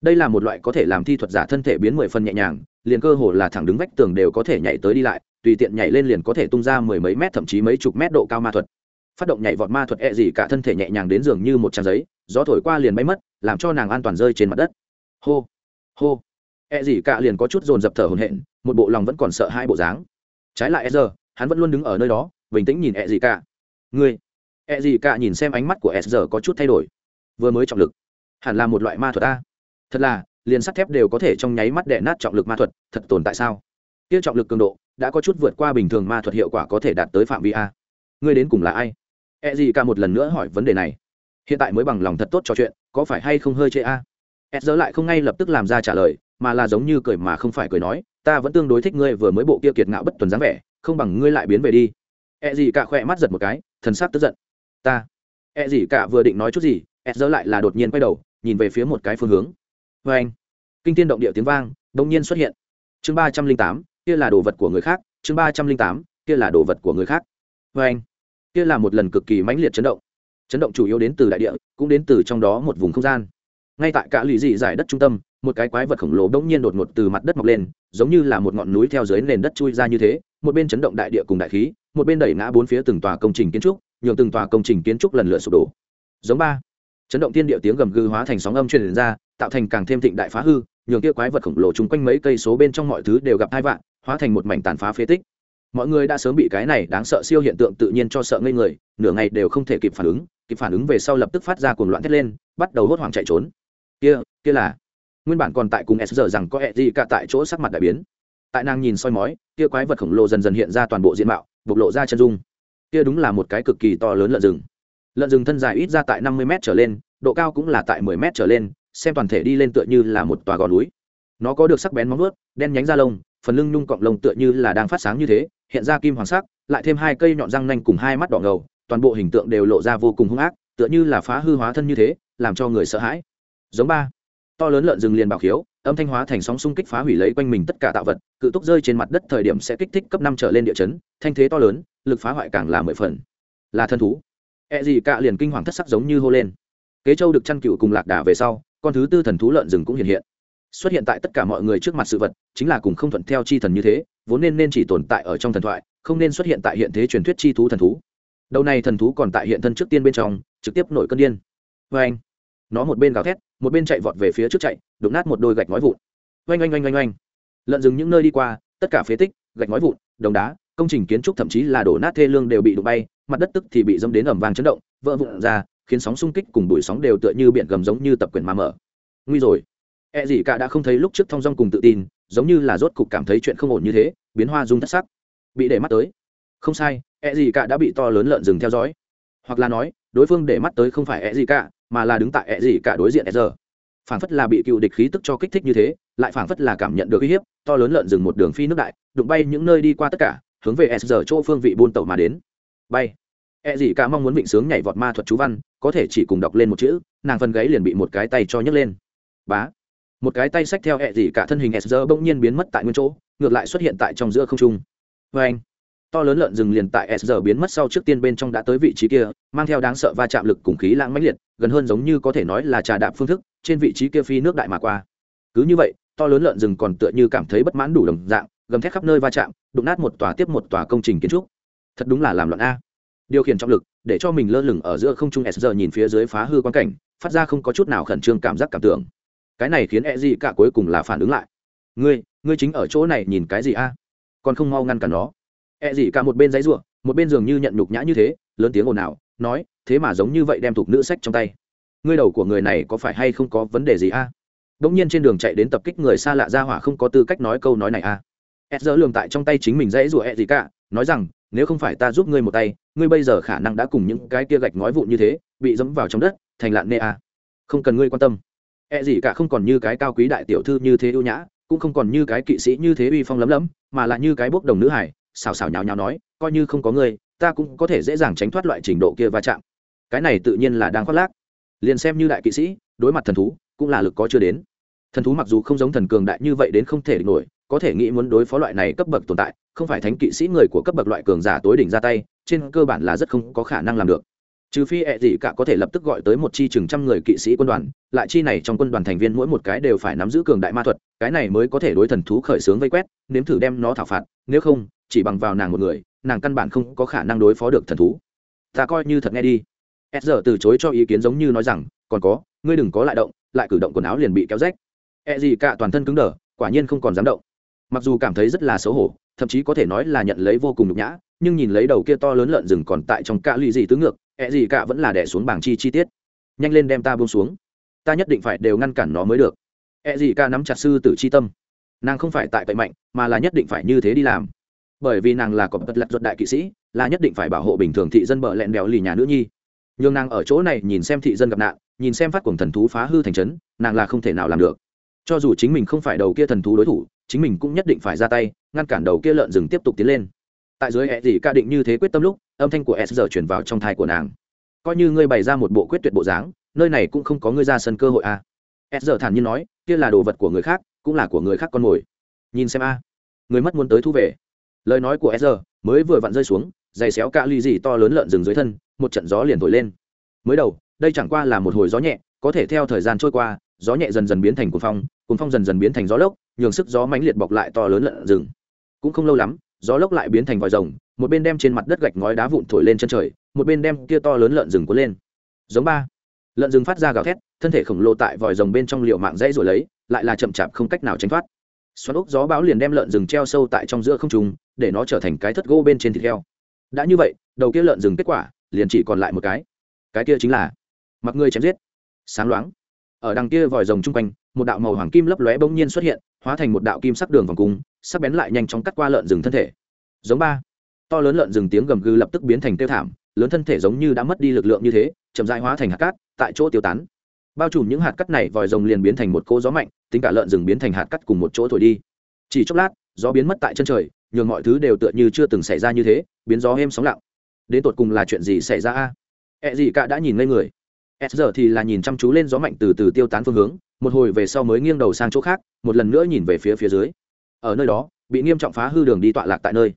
Đây là một loại có thể làm thi thuật giả thân thể biến mười phần nhẹ nhàng liền cơ hồ là thẳng đứng vách tường đều có thể nhảy tới đi lại tùy tiện nhảy lên liền có thể tung ra mười mấy mét thậm chí mấy chục mét độ cao ma thuật. Phát động nhảy vọt ma thuật e gì cả thân thể nhẹ nhàng đến giường như một trang giấy gió thổi qua liền bay mất làm cho nàng an toàn rơi trên mặt đất. Hô hô. E gì cả liền có chút dồn dập thở hổn hển một bộ lòng vẫn còn sợ hai bộ dáng. Trái lại Ezra, giờ hắn vẫn luôn đứng ở nơi đó bình tĩnh nhìn ẹ gì cả ngươi ẹ gì cả nhìn xem ánh mắt của s giờ có chút thay đổi. Vừa mới trọng lực. Hẳn là một loại ma thuật a thật là, liền sắt thép đều có thể trong nháy mắt đè nát trọng lực ma thuật, thật tồn tại sao? Tiêu trọng lực cường độ, đã có chút vượt qua bình thường ma thuật hiệu quả có thể đạt tới phạm vi a. Ngươi đến cùng là ai? E gì cả một lần nữa hỏi vấn đề này. Hiện tại mới bằng lòng thật tốt trò chuyện, có phải hay không hơi chê a? E dớ lại không ngay lập tức làm ra trả lời, mà là giống như cười mà không phải cười nói, ta vẫn tương đối thích ngươi vừa mới bộ kia kiệt ngạo bất tuần dáng vẻ, không bằng ngươi lại biến về đi e gì cả khỏe mắt giật một cái, thần sắc tức giận. Ta. E gì cả vừa định nói chút gì e dớ lại là đột nhiên quay đầu, nhìn về phía một cái phương hướng. Vê anh, kinh tiên động địa tiếng vang đông nhiên xuất hiện. Chương ba trăm linh tám, kia là đồ vật của người khác. Chương ba trăm linh tám, kia là đồ vật của người khác. Vê anh, kia là một lần cực kỳ mãnh liệt chấn động. Chấn động chủ yếu đến từ đại địa, cũng đến từ trong đó một vùng không gian. Ngay tại cả lì dị giải đất trung tâm, một cái quái vật khổng lồ bỗng nhiên đột ngột từ mặt đất mọc lên, giống như là một ngọn núi theo dưới nền đất chui ra như thế, một bên chấn động đại địa cùng đại khí một bên đẩy ngã bốn phía từng tòa công trình kiến trúc, nhường từng tòa công trình kiến trúc lần lượt sụp đổ. Giống ba, chấn động tiên địa tiếng gầm gừ hóa thành sóng âm truyền ra, tạo thành càng thêm thịnh đại phá hư, nhường kia quái vật khổng lồ chung quanh mấy cây số bên trong mọi thứ đều gặp hai vạn hóa thành một mảnh tàn phá phế tích. Mọi người đã sớm bị cái này đáng sợ siêu hiện tượng tự nhiên cho sợ ngây người, nửa ngày đều không thể kịp phản ứng, kịp phản ứng về sau lập tức phát ra cuồng loạn thét lên, bắt đầu hốt hoảng chạy trốn. Kia kia là, nguyên bản còn tại cùng s giờ rằng có hệ gì cả tại chỗ sắc mặt đại biến. Tại nàng nhìn soi mói, kia quái vật khổng lồ dần dần hiện ra toàn bộ diện mạo bộc lộ ra chân dung. Kia đúng là một cái cực kỳ to lớn lợn rừng. Lợn rừng thân dài ít ra tại năm mươi m trở lên, độ cao cũng là tại mười m trở lên, xem toàn thể đi lên tựa như là một tòa gò núi. Nó có được sắc bén móng vuốt, đen nhánh da lông, phần lưng nhung cọng lông tựa như là đang phát sáng như thế, hiện ra kim hoàng sắc, lại thêm hai cây nhọn răng nanh cùng hai mắt đỏ ngầu, toàn bộ hình tượng đều lộ ra vô cùng hung ác, tựa như là phá hư hóa thân như thế, làm cho người sợ hãi. Giống ba to lớn lợn rừng liền bảo khiếu, âm thanh hóa thành sóng xung kích phá hủy lấy quanh mình tất cả tạo vật, cự túc rơi trên mặt đất thời điểm sẽ kích thích cấp năm trở lên địa chấn, thanh thế to lớn, lực phá hoại càng là mười phần. Là thân thú. E gì cả liền kinh hoàng thất sắc giống như hô lên. Kế châu được chăn cựu cùng lạc đà về sau, con thứ tư thần thú lợn rừng cũng hiện hiện. Xuất hiện tại tất cả mọi người trước mặt sự vật, chính là cùng không thuận theo chi thần như thế, vốn nên nên chỉ tồn tại ở trong thần thoại, không nên xuất hiện tại hiện thế truyền thuyết chi thú thần thú. Đầu này thần thú còn tại hiện thân trước tiên bên trong, trực tiếp nổi cơn điên. Vê anh nó một bên gào thét, một bên chạy vọt về phía trước chạy, đụng nát một đôi gạch ngói vụn. Oanh oanh oanh oanh oanh. Lợn rừng những nơi đi qua, tất cả phế tích, gạch ngói vụn, đồng đá, công trình kiến trúc thậm chí là đổ nát thê lương đều bị đụng bay, mặt đất tức thì bị dâm đến ẩm vàng chấn động, vỡ vụn ra, khiến sóng xung kích cùng bụi sóng đều tựa như biển gầm giống như tập quyền mà mở. Nguy rồi. E gì cả đã không thấy lúc trước thong dong cùng tự tin, giống như là rốt cục cảm thấy chuyện không ổn như thế, biến hoa dung thất sắc. Bị để mắt tới. Không sai e gì cả đã bị to lớn lợn rừng theo dõi. Hoặc là nói, đối phương để mắt tới không phải e gì cả mà là đứng tại ẹ gì cả đối diện e giờ. Phảng phất là bị cựu địch khí tức cho kích thích như thế, lại phảng phất là cảm nhận được uy hiếp, to lớn lợn rừng một đường phi nước đại, đụng bay những nơi đi qua tất cả, hướng về s giờ chỗ phương vị buôn tàu mà đến. Bay. E gì cả mong muốn vịnh sướng nhảy vọt ma thuật chú văn, có thể chỉ cùng đọc lên một chữ, nàng phần gáy liền bị một cái tay cho nhấc lên. Bá. Một cái tay xách theo e gì cả thân hình s giờ bỗng nhiên biến mất tại nguyên chỗ, ngược lại xuất hiện tại trong giữa không trung. Vê anh to lớn lợn rừng liền tại s giờ biến mất sau trước tiên bên trong đã tới vị trí kia, mang theo đáng sợ va chạm lực cùng khí lãng mãnh liệt, gần hơn giống như có thể nói là trà đạp phương thức, trên vị trí kia phi nước đại mà qua. Cứ như vậy, to lớn lợn rừng còn tựa như cảm thấy bất mãn đủ đồng dạng, gầm thét khắp nơi va chạm, đụng nát một tòa tiếp một tòa công trình kiến trúc. Thật đúng là làm loạn a. Điều khiển trọng lực, để cho mình lơ lửng ở giữa không trung s giờ nhìn phía dưới phá hư quan cảnh, phát ra không có chút nào khẩn trương cảm giác cảm tưởng. Cái này khiến e gì cả cuối cùng là phản ứng lại. Ngươi ngươi chính ở chỗ này nhìn cái gì a? Còn không mau ngăn cản nó e gì cả một bên giấy ruộng một bên dường như nhận nhục nhã như thế, lớn tiếng ồn ào, nói, thế mà giống như vậy đem thục nữ sách trong tay ngươi đầu của người này có phải hay không có vấn đề gì a à? đông nhiên trên đường chạy đến tập kích người xa lạ ra hỏa không có tư cách nói câu nói này a e à? dỡ lường tại trong tay chính mình dãy rủa ed gì cả, nói rằng, nếu không phải ta giúp ngươi một tay, ngươi bây giờ khả năng đã cùng những cái kia gạch ngói vụn như thế, bị dẫm vào trong đất, thành lạn nê a không cần ngươi quan tâm ed gì cả không còn như cái cao quý đại tiểu thư như thế ưu nhã, cũng không còn như cái kỵ sĩ như thế uy phong lấm lấm, mà là như cái bốc đồng nữ hải xào xào nhào nhào nói, coi như không có ngươi, ta cũng có thể dễ dàng tránh thoát loại trình độ kia va chạm. Cái này tự nhiên là đang khoác lác. Liền xem như đại kỵ sĩ, đối mặt thần thú, cũng là lực có chưa đến. Thần thú mặc dù không giống thần cường đại như vậy đến không thể địch nổi, có thể nghĩ muốn đối phó loại này cấp bậc tồn tại, không phải thánh kỵ sĩ người của cấp bậc loại cường giả tối đỉnh ra tay, trên cơ bản là rất không có khả năng làm được. Trừ phi ẹ gì cả có thể lập tức gọi tới một chi chừng trăm người kỵ sĩ quân đoàn, lại chi này trong quân đoàn thành viên mỗi một cái đều phải nắm giữ cường đại ma thuật, cái này mới có thể đối thần thú khởi xướng vây quét, nếm thử đem nó thảo phạt, nếu không chỉ bằng vào nàng một người, nàng căn bản không có khả năng đối phó được thần thú. Ta coi như thật nghe đi. S giờ từ chối cho ý kiến giống như nói rằng, còn có, ngươi đừng có lại động, lại cử động quần áo liền bị kéo rách. E gì cả toàn thân cứng đờ, quả nhiên không còn dám động. Mặc dù cảm thấy rất là xấu hổ, thậm chí có thể nói là nhận lấy vô cùng nhục nhã, nhưng nhìn lấy đầu kia to lớn lợn rừng còn tại trong cạ lụy gì tứ ngược e gì cả vẫn là đẻ xuống bảng chi chi tiết. Nhanh lên đem ta buông xuống. Ta nhất định phải đều ngăn cản nó mới được. E gì cả nắm chặt sư tử chi tâm. Nàng không phải tại cậy mạnh, mà là nhất định phải như thế đi làm bởi vì nàng là cọp vật lật ruột đại kỵ sĩ, là nhất định phải bảo hộ bình thường thị dân bờ lẹn bèo lì nhà nữ nhi. Nhưng nàng ở chỗ này nhìn xem thị dân gặp nạn, nhìn xem phát cuồng thần thú phá hư thành trấn, nàng là không thể nào làm được. Cho dù chính mình không phải đầu kia thần thú đối thủ, chính mình cũng nhất định phải ra tay, ngăn cản đầu kia lợn rừng tiếp tục tiến lên. Tại dưới ẹ gì ca định như thế quyết tâm lúc, âm thanh của s giờ chuyển vào trong thai của nàng. Coi như ngươi bày ra một bộ quyết tuyệt bộ dáng, nơi này cũng không có ngươi ra sân cơ hội a à. s giờ thản nhiên nói, kia là đồ vật của người khác, cũng là của người khác con mồi. Nhìn xem a. Người mất muốn tới thu về lời nói của sr mới vừa vặn rơi xuống, giày xéo cạ ly gì to lớn lợn rừng dưới thân, một trận gió liền thổi lên. Mới đầu, đây chẳng qua là một hồi gió nhẹ, có thể theo thời gian trôi qua, gió nhẹ dần dần biến thành cuồng phong cuồng phong dần dần biến thành gió lốc, nhường sức gió mãnh liệt bọc lại to lớn lợn rừng. Cũng không lâu lắm, gió lốc lại biến thành vòi rồng, một bên đem trên mặt đất gạch ngói đá vụn thổi lên chân trời, một bên đem kia to lớn lợn rừng cuốn lên. Giống ba. Lợn rừng phát ra gào thét, thân thể khổng lồ tại vòi rồng bên trong liệu mạng dãy rồi lấy, lại là chậm chạp không cách nào tránh thoát. Xoắn ốc gió bão liền đem lợn rừng treo sâu tại trong giữa không trùng để nó trở thành cái thất gỗ bên trên thịt heo. Đã như vậy, đầu kia lợn rừng kết quả, liền chỉ còn lại một cái. Cái kia chính là mặc người chém giết. Sáng loáng. Ở đằng kia vòi rồng chung quanh, một đạo màu hoàng kim lấp lóe bỗng nhiên xuất hiện, hóa thành một đạo kim sắc đường vòng cung, sắc bén lại nhanh chóng cắt qua lợn rừng thân thể. Giống ba. To lớn lợn rừng tiếng gầm gừ lập tức biến thành tiêu thảm, lớn thân thể giống như đã mất đi lực lượng như thế, chậm rãi hóa thành hạt cát, tại chỗ tiêu tán. Bao trùm những hạt cát này, vòi rồng liền biến thành một cỗ gió mạnh, tính cả lợn rừng biến thành hạt cát cùng một chỗ thổi đi. Chỉ chốc lát, gió biến mất tại chân trời nhường mọi thứ đều tựa như chưa từng xảy ra như thế, biến gió êm sóng lặng. Đến tột cùng là chuyện gì xảy ra a? Ẹ gì cả đã nhìn ngây người. S giờ thì là nhìn chăm chú lên gió mạnh từ từ tiêu tán phương hướng, một hồi về sau mới nghiêng đầu sang chỗ khác, một lần nữa nhìn về phía phía dưới. Ở nơi đó, bị nghiêm trọng phá hư đường đi tọa lạc tại nơi.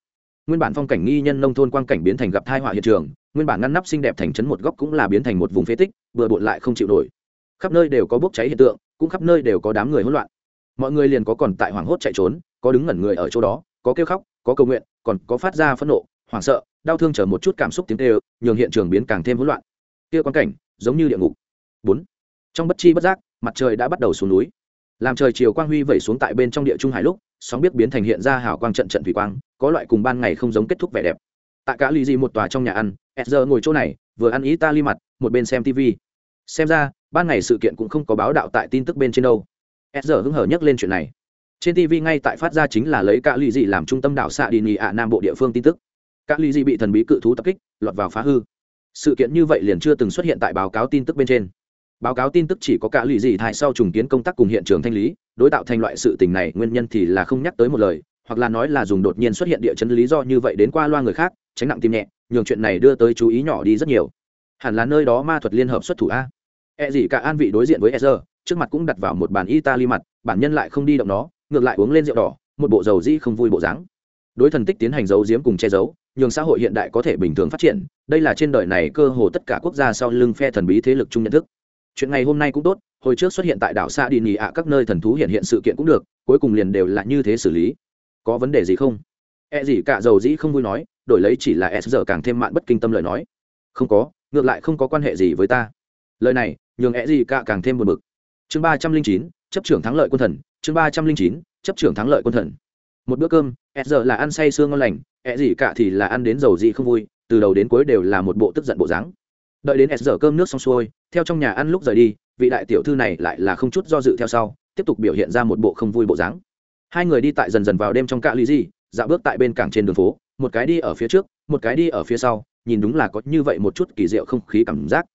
Nguyên bản phong cảnh nghi nhân nông thôn quang cảnh biến thành gặp thai họa hiện trường, nguyên bản ngăn nắp xinh đẹp thành trấn một góc cũng là biến thành một vùng phế tích, vừa bộn lại không chịu nổi. Khắp nơi đều có bốc cháy hiện tượng, cũng khắp nơi đều có đám người hỗn loạn. Mọi người liền có còn tại hoảng hốt chạy trốn, có đứng ngẩn người ở chỗ đó có kêu khóc, có cầu nguyện, còn có phát ra phẫn nộ, hoảng sợ, đau thương chờ một chút cảm xúc tiếng tê nhường hiện trường biến càng thêm hỗn loạn. Kia quan cảnh, giống như địa ngục. Bốn. Trong bất chi bất giác, mặt trời đã bắt đầu xuống núi. Làm trời chiều quang huy vẩy xuống tại bên trong địa trung hải lúc, sóng biết biến thành hiện ra hào quang trận trận thủy quang, có loại cùng ban ngày không giống kết thúc vẻ đẹp. Tại cả lì gì một tòa trong nhà ăn edger ngồi chỗ này, vừa ăn ý ta ly mặt, một bên xem tv xem ra, ban ngày sự kiện cũng không có báo đạo tại tin tức bên trên đâu. Edger hứng hở nhắc lên chuyện này trên tv ngay tại phát ra chính là lấy cả lì dị làm trung tâm đảo xạ đi nhì ạ nam bộ địa phương tin tức. Các lì dị bị thần bí cự thú tập kích, lọt vào phá hư. Sự kiện như vậy liền chưa từng xuất hiện tại báo cáo tin tức bên trên. Báo cáo tin tức chỉ có cả lì dị thai sau trùng kiến công tác cùng hiện trường thanh lý, đối tạo thành loại sự tình này nguyên nhân thì là không nhắc tới một lời, hoặc là nói là dùng đột nhiên xuất hiện địa chấn lý do như vậy đến qua loa người khác, tránh nặng tim nhẹ, nhường chuyện này đưa tới chú ý nhỏ đi rất nhiều. Hẳn là nơi đó ma thuật liên hợp xuất thủ a. E gì cả an vị đối diện với e trước mặt cũng đặt vào một bàn italy mặt, bản nhân lại không đi động nó ngược lại uống lên rượu đỏ, một bộ dầu di không vui bộ dáng. Đối thần tích tiến hành giấu giếm cùng che giấu, nhường xã hội hiện đại có thể bình thường phát triển, đây là trên đời này cơ hồ tất cả quốc gia sau lưng phe thần bí thế lực chung nhận thức. Chuyện ngày hôm nay cũng tốt, hồi trước xuất hiện tại đảo xa đi nhì ạ, các nơi thần thú hiện hiện sự kiện cũng được, cuối cùng liền đều là như thế xử lý. Có vấn đề gì không? E gì cả dầu dĩ không vui nói, đổi lấy chỉ là s giờ càng thêm mạn bất kinh tâm lời nói. Không có, ngược lại không có quan hệ gì với ta. Lời này, nhường e gì cả càng thêm buồn bực. Chương ba trăm linh chín, chấp trưởng thắng lợi quân thần chương ba trăm linh chín, chấp trưởng thắng lợi quân thần. Một bữa cơm s giờ là ăn say sương ngon lành e gì cả thì là ăn đến dầu gì không vui, từ đầu đến cuối đều là một bộ tức giận bộ dáng. Đợi đến s giờ cơm nước xong xuôi, theo trong nhà ăn lúc rời đi, vị đại tiểu thư này lại là không chút do dự theo sau, tiếp tục biểu hiện ra một bộ không vui bộ dáng. Hai người đi tại dần dần vào đêm trong cạ lý gì, dạo bước tại bên cảng trên đường phố, một cái đi ở phía trước, một cái đi ở phía sau, nhìn đúng là có như vậy một chút kỳ diệu không khí cảm giác.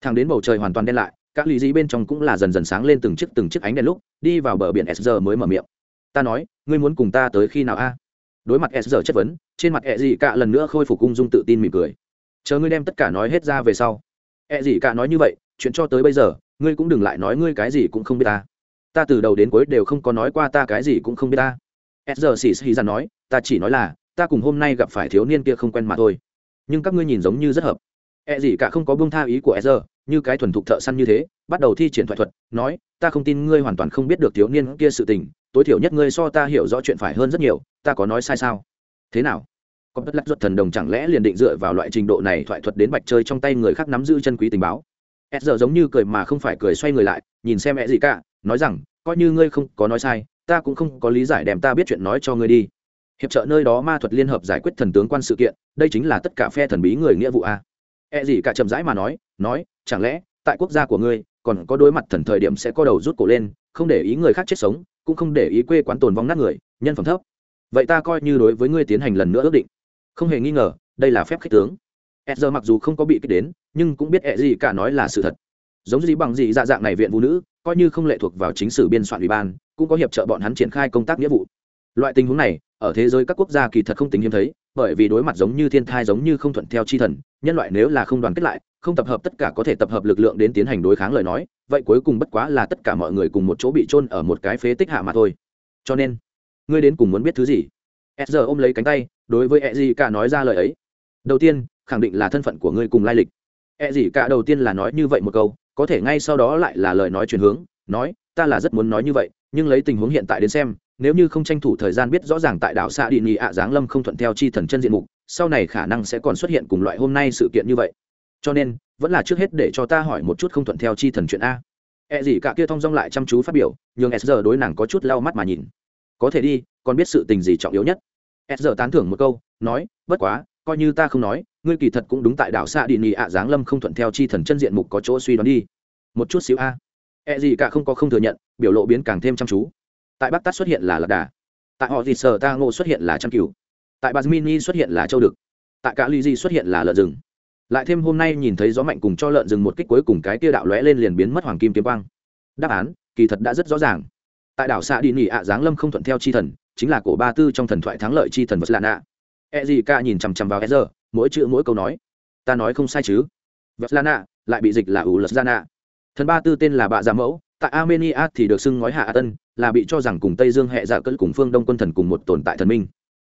Thẳng đến bầu trời hoàn toàn đen lại các lý dí bên trong cũng là dần dần sáng lên từng chiếc từng chiếc ánh đèn lúc, đi vào bờ biển s mới mở miệng. Ta nói, ngươi muốn cùng ta tới khi nào a? Đối mặt s chất vấn, trên mặt e dị cả lần nữa khôi phục cung dung tự tin mỉm cười. Chờ ngươi đem tất cả nói hết ra về sau. E dị cả nói như vậy, chuyện cho tới bây giờ, ngươi cũng đừng lại nói ngươi cái gì cũng không biết ta. Ta từ đầu đến cuối đều không có nói qua ta cái gì cũng không biết ta. S giờ xì xì ra nói, ta chỉ nói là, ta cùng hôm nay gặp phải thiếu niên kia không quen mà thôi. Nhưng các ngươi nhìn giống như rất hợp. E gì cả không có buông tha ý của Ezra như cái thuần thục thợ săn như thế, bắt đầu thi triển thoại thuật, nói, ta không tin ngươi hoàn toàn không biết được thiếu niên kia sự tình, tối thiểu nhất ngươi so ta hiểu rõ chuyện phải hơn rất nhiều, ta có nói sai sao? Thế nào? Có bất lắc ruột thần đồng chẳng lẽ liền định dựa vào loại trình độ này thoại thuật đến bạch chơi trong tay người khác nắm giữ chân quý tình báo? S giờ giống như cười mà không phải cười xoay người lại, nhìn xem mẹ gì cả, nói rằng, coi như ngươi không có nói sai, ta cũng không có lý giải đem ta biết chuyện nói cho ngươi đi. Hiệp trợ nơi đó ma thuật liên hợp giải quyết thần tướng quan sự kiện, đây chính là tất cả phe thần bí người nghĩa vụ a. E gì cả chậm rãi mà nói, nói, chẳng lẽ tại quốc gia của ngươi còn có đối mặt thần thời điểm sẽ có đầu rút cổ lên, không để ý người khác chết sống, cũng không để ý quê quán tồn vong nát người, nhân phẩm thấp. Vậy ta coi như đối với ngươi tiến hành lần nữa ước định. Không hề nghi ngờ, đây là phép khích tướng. Ezra mặc dù không có bị kích đến, nhưng cũng biết e gì cả nói là sự thật. Giống gì bằng gì dạ dạng này viện phụ nữ, coi như không lệ thuộc vào chính sử biên soạn ủy ban, cũng có hiệp trợ bọn hắn triển khai công tác nghĩa vụ. Loại tình huống này, ở thế giới các quốc gia kỳ thật không tính hiếm thấy, bởi vì đối mặt giống như thiên thai giống như không thuận theo chi thần, nhân loại nếu là không đoàn kết lại, không tập hợp tất cả có thể tập hợp lực lượng đến tiến hành đối kháng lời nói, vậy cuối cùng bất quá là tất cả mọi người cùng một chỗ bị chôn ở một cái phế tích hạ mà thôi. Cho nên, ngươi đến cùng muốn biết thứ gì? Ezra ôm lấy cánh tay, đối với Ezika nói ra lời ấy. Đầu tiên, khẳng định là thân phận của ngươi cùng lai lịch e gì cả đầu tiên là nói như vậy một câu có thể ngay sau đó lại là lời nói chuyển hướng nói ta là rất muốn nói như vậy nhưng lấy tình huống hiện tại đến xem nếu như không tranh thủ thời gian biết rõ ràng tại đảo xa đi nhị ạ, giáng lâm không thuận theo chi thần chân diện mục, sau này khả năng sẽ còn xuất hiện cùng loại hôm nay sự kiện như vậy. Cho nên, vẫn là trước hết để cho ta hỏi một chút không thuận theo chi thần chuyện a. E gì cả kia thong dong lại chăm chú phát biểu, nhưng s giờ đối nàng có chút lau mắt mà nhìn. Có thể đi, còn biết sự tình gì trọng yếu nhất? S giờ tán thưởng một câu, nói, bất quá, coi như ta không nói, ngươi kỳ thật cũng đúng tại đảo xa điện nghị ạ, giáng lâm không thuận theo chi thần chân diện mục có chỗ suy đoán đi. Một chút xíu a. E gì cả không có không thừa nhận, biểu lộ biến càng thêm chăm chú tại bắc tát xuất hiện là lạc đà, tại họ thì sở ta ngộ xuất hiện là trăm cừu tại basmini xuất hiện là châu đực, tại cả ly di xuất hiện là lợn rừng. Lại thêm hôm nay nhìn thấy gió mạnh cùng cho lợn rừng một kích cuối cùng cái tia đạo lóe lên liền biến mất hoàng kim kiếm quang. Đáp án, kỳ thật đã rất rõ ràng. Tại đảo xạ đi nỉ ạ, giáng lâm không thuận theo chi thần, chính là cổ ba tư trong thần thoại thắng lợi chi thần vật lạ nạ. E gì ca nhìn chằm chằm vào e giờ mỗi chữ mỗi câu nói, ta nói không sai chứ. Vật lana lại bị dịch là ủ lật gia thần ba tư tên là bạ giả mẫu tại armenia thì được xưng ngói hạ tân, là bị cho rằng cùng tây dương hệ giả dạ cỡ cùng phương đông quân thần cùng một tồn tại thần minh.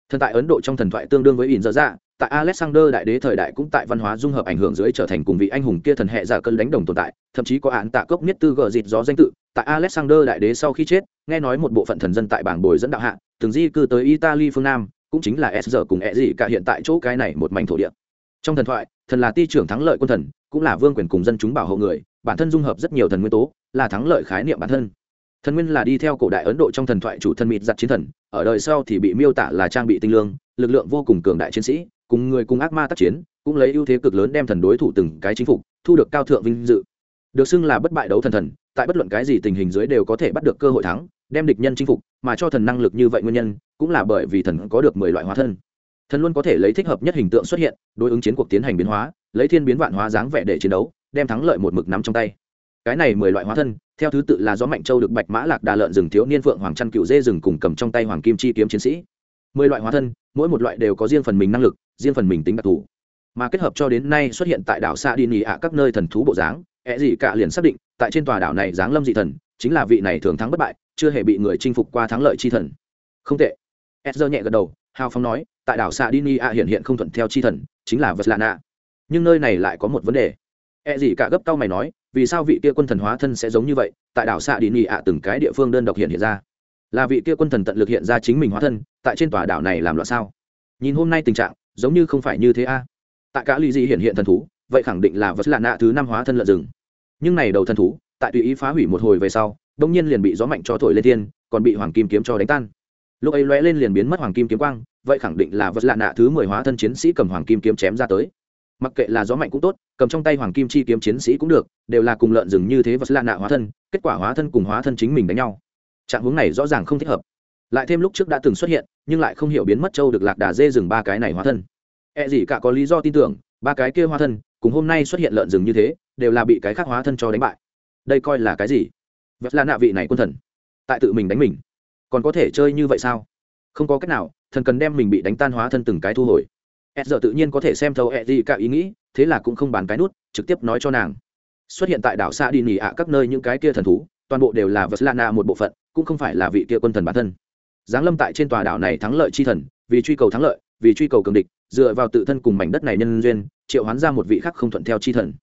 Thần tại ấn độ trong thần thoại tương đương với ỉn dở dạ tại alexander đại đế thời đại cũng tại văn hóa dung hợp ảnh hưởng dưới trở thành cùng vị anh hùng kia thần hệ giả dạ cỡ đánh đồng tồn tại, thậm chí có án tạ cốc nhất tư gờ dịt gió danh tự, tại alexander đại đế sau khi chết, nghe nói một bộ phận thần dân tại bảng bồi dẫn đạo hạ, từng di cư tới italy phương nam, cũng chính là s giờ cùng e gì cả hiện tại chỗ cái này một mảnh thổ địa. Trong thần thoại, thần là ti trưởng thắng lợi quân thần, cũng là vương quyền cùng dân chúng bảo hộ người bản thân dung hợp rất nhiều thần nguyên tố, là thắng lợi khái niệm bản thân. Thần nguyên là đi theo cổ đại ấn độ trong thần thoại chủ thân mịt giặt chiến thần, ở đời sau thì bị miêu tả là trang bị tinh lương, lực lượng vô cùng cường đại chiến sĩ, cùng người cùng ác ma tác chiến, cũng lấy ưu thế cực lớn đem thần đối thủ từng cái chính phục, thu được cao thượng vinh dự. Được xưng là bất bại đấu thần thần, tại bất luận cái gì tình hình dưới đều có thể bắt được cơ hội thắng, đem địch nhân chinh phục, mà cho thần năng lực như vậy nguyên nhân, cũng là bởi vì thần có được mười loại hóa thân. Thần luôn có thể lấy thích hợp nhất hình tượng xuất hiện, đối ứng chiến cuộc tiến hành biến hóa, lấy thiên biến vạn hóa dáng vẻ để chiến đấu đem thắng lợi một mực nắm trong tay. Cái này mười loại hóa thân, theo thứ tự là gió mạnh châu được bạch mã lạc đà lợn rừng thiếu niên phượng hoàng chăn cựu dê rừng cùng cầm trong tay hoàng kim chi kiếm chiến sĩ. Mười loại hóa thân, mỗi một loại đều có riêng phần mình năng lực, riêng phần mình tính đặc thù. Mà kết hợp cho đến nay xuất hiện tại đảo xa đi nỉ ạ các nơi thần thú bộ dáng ẹ gì cả liền xác định, tại trên tòa đảo này giáng lâm dị thần, chính là vị này thường thắng bất bại, chưa hề bị người chinh phục qua thắng lợi chi thần. Không tệ. Edger nhẹ gật đầu, hào phong nói, tại đảo xa đi nỉ ạ hiện hiện không thuận theo chi thần, chính là vật lạ nạ nhưng nơi này lại có một vấn đề. E gì cả gấp cao mày nói, vì sao vị kia quân thần hóa thân sẽ giống như vậy? Tại đảo xạ đi nhị ạ, từng cái địa phương đơn độc hiện hiện ra. Là vị kia quân thần tận lực hiện ra chính mình hóa thân, tại trên tòa đảo này làm loạn sao? Nhìn hôm nay tình trạng, giống như không phải như thế a. Tại cả lý gì hiện hiện thần thú, vậy khẳng định là vật lạ nạ thứ năm hóa thân lợn rừng. Nhưng này đầu thần thú, tại tùy ý phá hủy một hồi về sau, đông nhiên liền bị gió mạnh cho thổi lên thiên, còn bị hoàng kim kiếm cho đánh tan. Lúc ấy lóe lên liền biến mất hoàng kim kiếm quang, vậy khẳng định là vật lạ nạ thứ mười hóa thân chiến sĩ cầm hoàng kim kiếm chém ra tới mặc kệ là gió mạnh cũng tốt, cầm trong tay hoàng kim chi kiếm chiến sĩ cũng được, đều là cùng lợn rừng như thế và lạ nạ hóa thân, kết quả hóa thân cùng hóa thân chính mình đánh nhau. Trạng hướng này rõ ràng không thích hợp. Lại thêm lúc trước đã từng xuất hiện, nhưng lại không hiểu biến mất châu được lạc đà dê rừng ba cái này hóa thân. E gì cả có lý do tin tưởng, ba cái kia hóa thân, cùng hôm nay xuất hiện lợn rừng như thế, đều là bị cái khác hóa thân cho đánh bại. Đây coi là cái gì? Vật là nạ vị này quân thần, tại tự mình đánh mình. Còn có thể chơi như vậy sao? Không có cách nào, thần cần đem mình bị đánh tan hóa thân từng cái thu hồi s giờ tự nhiên có thể xem thấu e gì cả ý nghĩ, thế là cũng không bàn cái nút, trực tiếp nói cho nàng. Xuất hiện tại đảo xa đi nỉ ạ, các nơi những cái kia thần thú, toàn bộ đều là vật lana một bộ phận, cũng không phải là vị kia quân thần bản thân. Giáng lâm tại trên tòa đảo này thắng lợi chi thần, vì truy cầu thắng lợi, vì truy cầu cường địch, dựa vào tự thân cùng mảnh đất này nhân duyên, triệu hoán ra một vị khác không thuận theo chi thần.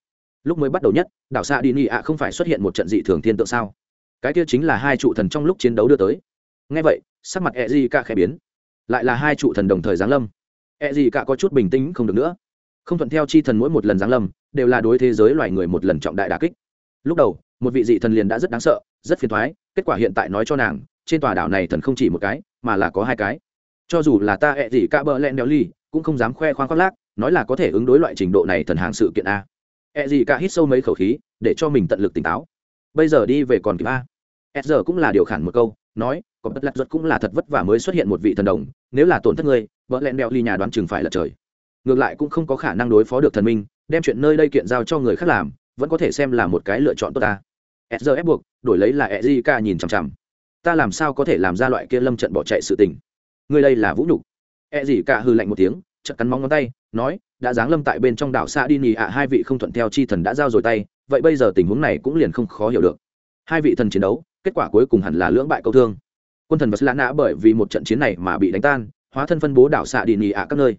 Lúc mới bắt đầu nhất, đảo xa đi nị ạ không phải xuất hiện một trận dị thường thiên tượng sao? Cái kia chính là hai trụ thần trong lúc chiến đấu đưa tới. Ngay vậy, sắc mặt e di ca khẽ biến. Lại là hai trụ thần đồng thời giáng lâm e di cả có chút bình tĩnh không được nữa. Không thuận theo chi thần mỗi một lần giáng lâm, đều là đối thế giới loài người một lần trọng đại đà kích. Lúc đầu, một vị dị thần liền đã rất đáng sợ, rất phiền thoái kết quả hiện tại nói cho nàng, trên tòa đảo này thần không chỉ một cái, mà là có hai cái. Cho dù là ta E gì cả bơ len đeo ly cũng không dám khoe khoang khoác lác, nói là có thể ứng đối loại trình độ này thần hàng sự kiện a. E gì cả hít sâu mấy khẩu khí, để cho mình tận lực tỉnh táo. Bây giờ đi về còn kịp a. S giờ cũng là điều khản một câu nói, có bất lạc ruột cũng là thật vất vả mới xuất hiện một vị thần đồng, nếu là tổn thất ngươi, vợ len đeo ly nhà đoán chừng phải là trời. Ngược lại cũng không có khả năng đối phó được thần minh, đem chuyện nơi đây kiện giao cho người khác làm, vẫn có thể xem là một cái lựa chọn tốt ta. S giờ ép buộc, đổi lấy là e z k nhìn chằm chằm. Ta làm sao có thể làm ra loại kia lâm trận bỏ chạy sự tình? Ngươi đây là vũ nhục. E gì cả hư lạnh một tiếng, chợt cắn móng ngón tay, nói, đã giáng lâm tại bên trong đảo xa đi nhì ạ, hai vị không thuận theo chi thần đã giao rồi tay, vậy bây giờ tình huống này cũng liền không khó hiểu được. Hai vị thần chiến đấu kết quả cuối cùng hẳn là lưỡng bại câu thương. Quân thần vật lã nã bởi vì một trận chiến này mà bị đánh tan, hóa thân phân bố đảo xạ đi nhì ạ các nơi.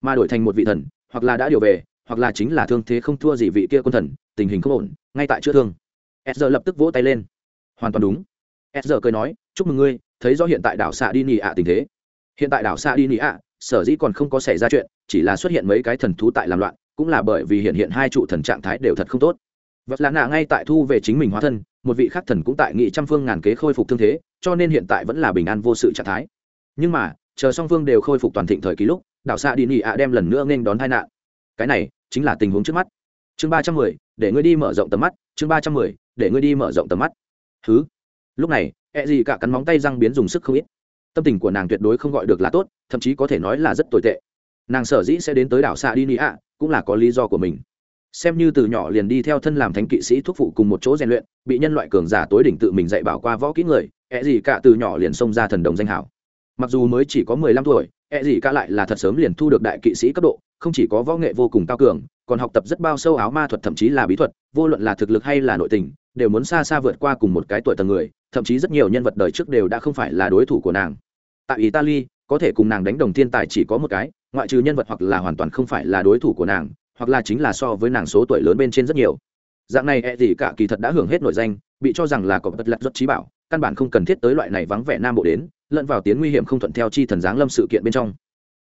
Mà đổi thành một vị thần, hoặc là đã điều về, hoặc là chính là thương thế không thua gì vị kia quân thần, tình hình không ổn, ngay tại chữa thương. S lập tức vỗ tay lên. Hoàn toàn đúng. S cười nói, chúc mừng ngươi, thấy do hiện tại đảo xạ đi nhì ạ tình thế. Hiện tại đảo xạ đi nhì ạ, sở dĩ còn không có xảy ra chuyện, chỉ là xuất hiện mấy cái thần thú tại làm loạn, cũng là bởi vì hiện hiện hai trụ thần trạng thái đều thật không tốt vật lạ nạ ngay tại thu về chính mình hóa thân, một vị khắc thần cũng tại nghị trăm phương ngàn kế khôi phục thương thế, cho nên hiện tại vẫn là bình an vô sự trạng thái. Nhưng mà, chờ song phương đều khôi phục toàn thịnh thời kỳ lúc, đảo xạ đi nị ạ đem lần nữa nghênh đón tai nạn. Cái này chính là tình huống trước mắt. Chương ba trăm mười, để ngươi đi mở rộng tầm mắt. Chương ba trăm mười, để ngươi đi mở rộng tầm mắt. Thứ lúc này e gì cả cắn móng tay răng biến dùng sức không ít. Tâm tình của nàng tuyệt đối không gọi được là tốt, thậm chí có thể nói là rất tồi tệ. Nàng sở dĩ sẽ đến tới đảo xạ đi nị ạ cũng là có lý do của mình xem như từ nhỏ liền đi theo thân làm thánh kỵ sĩ thuốc phụ cùng một chỗ rèn luyện, bị nhân loại cường giả tối đỉnh tự mình dạy bảo qua võ kỹ người ẹ gì cả từ nhỏ liền xông ra thần đồng danh hảo. Mặc dù mới chỉ có mười lăm tuổi ẹ gì cả lại là thật sớm liền thu được đại kỵ sĩ cấp độ, không chỉ có võ nghệ vô cùng cao cường, còn học tập rất bao sâu áo ma thuật thậm chí là bí thuật, vô luận là thực lực hay là nội tình, đều muốn xa xa vượt qua cùng một cái tuổi tầng người, thậm chí rất nhiều nhân vật đời trước đều đã không phải là đối thủ của nàng. Tại italy, có thể cùng nàng đánh đồng thiên tài chỉ có một cái, ngoại trừ nhân vật hoặc là hoàn toàn không phải là đối thủ của nàng hoặc là chính là so với nàng số tuổi lớn bên trên rất nhiều. Dạng này e gì cả kỳ thật đã hưởng hết nội danh, bị cho rằng là có bất lật rất trí bảo, căn bản không cần thiết tới loại này vắng vẻ nam bộ đến, lẫn vào tiến nguy hiểm không thuận theo chi thần giáng lâm sự kiện bên trong.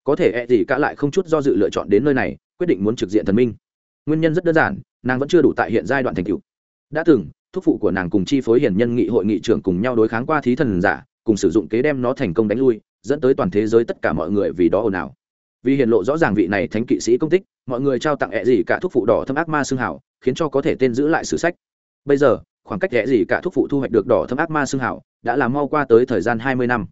Có thể e gì cả lại không chút do dự lựa chọn đến nơi này, quyết định muốn trực diện thần minh. Nguyên nhân rất đơn giản, nàng vẫn chưa đủ tại hiện giai đoạn thành tựu. Đã từng, thúc phụ của nàng cùng chi phối hiển nhân nghị hội nghị trưởng cùng nhau đối kháng qua thí thần giả, cùng sử dụng kế đem nó thành công đánh lui, dẫn tới toàn thế giới tất cả mọi người vì đó ồn ào vì hiện lộ rõ ràng vị này thánh kỵ sĩ công tích, mọi người trao tặng ẹ gì cả thuốc phụ đỏ thâm ác ma xương hảo, khiến cho có thể tên giữ lại sử sách. Bây giờ, khoảng cách ẹ gì cả thuốc phụ thu hoạch được đỏ thâm ác ma xương hảo đã làm mau qua tới thời gian hai mươi năm.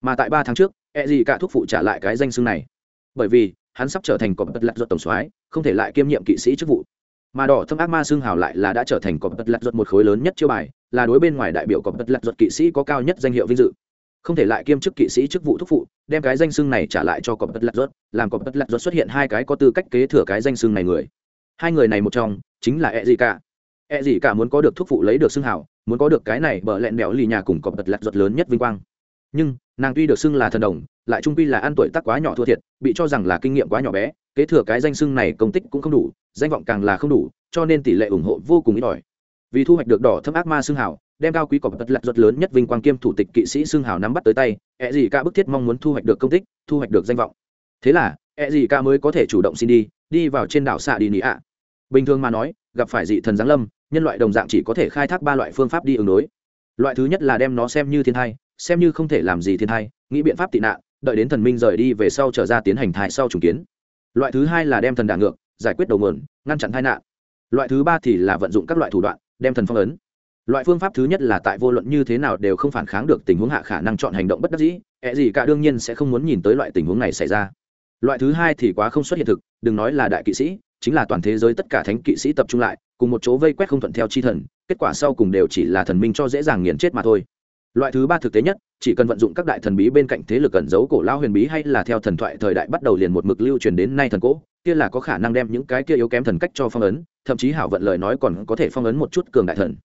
Mà tại ba tháng trước, ẹ gì cả thuốc phụ trả lại cái danh xương này. Bởi vì, hắn sắp trở thành cọp bật lặt ruột tổng soái, không thể lại kiêm nhiệm kỵ sĩ chức vụ. Mà đỏ thâm ác ma xương hào lại là đã trở thành cọp bật lặt ruột một khối lớn nhất chiêu bài, là đối bên ngoài đại biểu cọp bật lặt ruột kỵ sĩ có cao nhất danh hiệu vinh dự không thể lại kiêm chức kỵ sĩ chức vụ thúc phụ đem cái danh xưng này trả lại cho cọp bất lạc rốt làm cọp bất lạc rốt xuất hiện hai cái có tư cách kế thừa cái danh xưng này người. Hai người này một trong chính là e gì cả. E gì cả muốn có được thúc phụ lấy được xưng hảo, muốn có được cái này bờ lẹn đèo lì nhà cùng cọp bất lạc rốt lớn nhất vinh quang. Nhưng nàng tuy được xưng là thần đồng lại trung quy là ăn tuổi tác quá nhỏ thua thiệt bị cho rằng là kinh nghiệm quá nhỏ bé kế thừa cái danh xưng này công tích cũng không đủ danh vọng càng là không đủ cho nên tỷ lệ ủng hộ vô cùng ít ỏi vì thu hoạch được đỏ thâm ác ma xương hào, đem cao quý cọp tật lật ruột lớn nhất vinh quang kiêm thủ tịch kỵ sĩ xương hào nắm bắt tới tay ẹ gì ca bức thiết mong muốn thu hoạch được công tích, thu hoạch được danh vọng. Thế là ẹ gì ca mới có thể chủ động xin đi đi vào trên đảo xạ đi nị ạ. Bình thường mà nói, gặp phải dị thần giáng lâm, nhân loại đồng dạng chỉ có thể khai thác ba loại phương pháp đi ứng đối. Loại thứ nhất là đem nó xem như thiên thai, xem như không thể làm gì thiên thai, nghĩ biện pháp tị nạn, đợi đến thần minh rời đi về sau trở ra tiến hành thai sau trùng kiến. Loại thứ hai là đem thần đả ngược, giải quyết đầu nguồn, ngăn chặn tai nạn. Loại thứ ba thì là vận dụng các loại thủ đoạn đem thần phong ấn. Loại phương pháp thứ nhất là tại vô luận như thế nào đều không phản kháng được tình huống hạ khả năng chọn hành động bất đắc dĩ ẹ gì cả đương nhiên sẽ không muốn nhìn tới loại tình huống này xảy ra. Loại thứ hai thì quá không xuất hiện thực, đừng nói là đại kỵ sĩ, chính là toàn thế giới tất cả thánh kỵ sĩ tập trung lại, cùng một chỗ vây quét không thuận theo chi thần, kết quả sau cùng đều chỉ là thần minh cho dễ dàng nghiền chết mà thôi. Loại thứ ba thực tế nhất, chỉ cần vận dụng các đại thần bí bên cạnh thế lực ẩn giấu cổ lao huyền bí hay là theo thần thoại thời đại bắt đầu liền một mực lưu truyền đến nay thần cỗ kia là có khả năng đem những cái kia yếu kém thần cách cho phong ấn, thậm chí hảo vận lời nói còn có thể phong ấn một chút cường đại thần.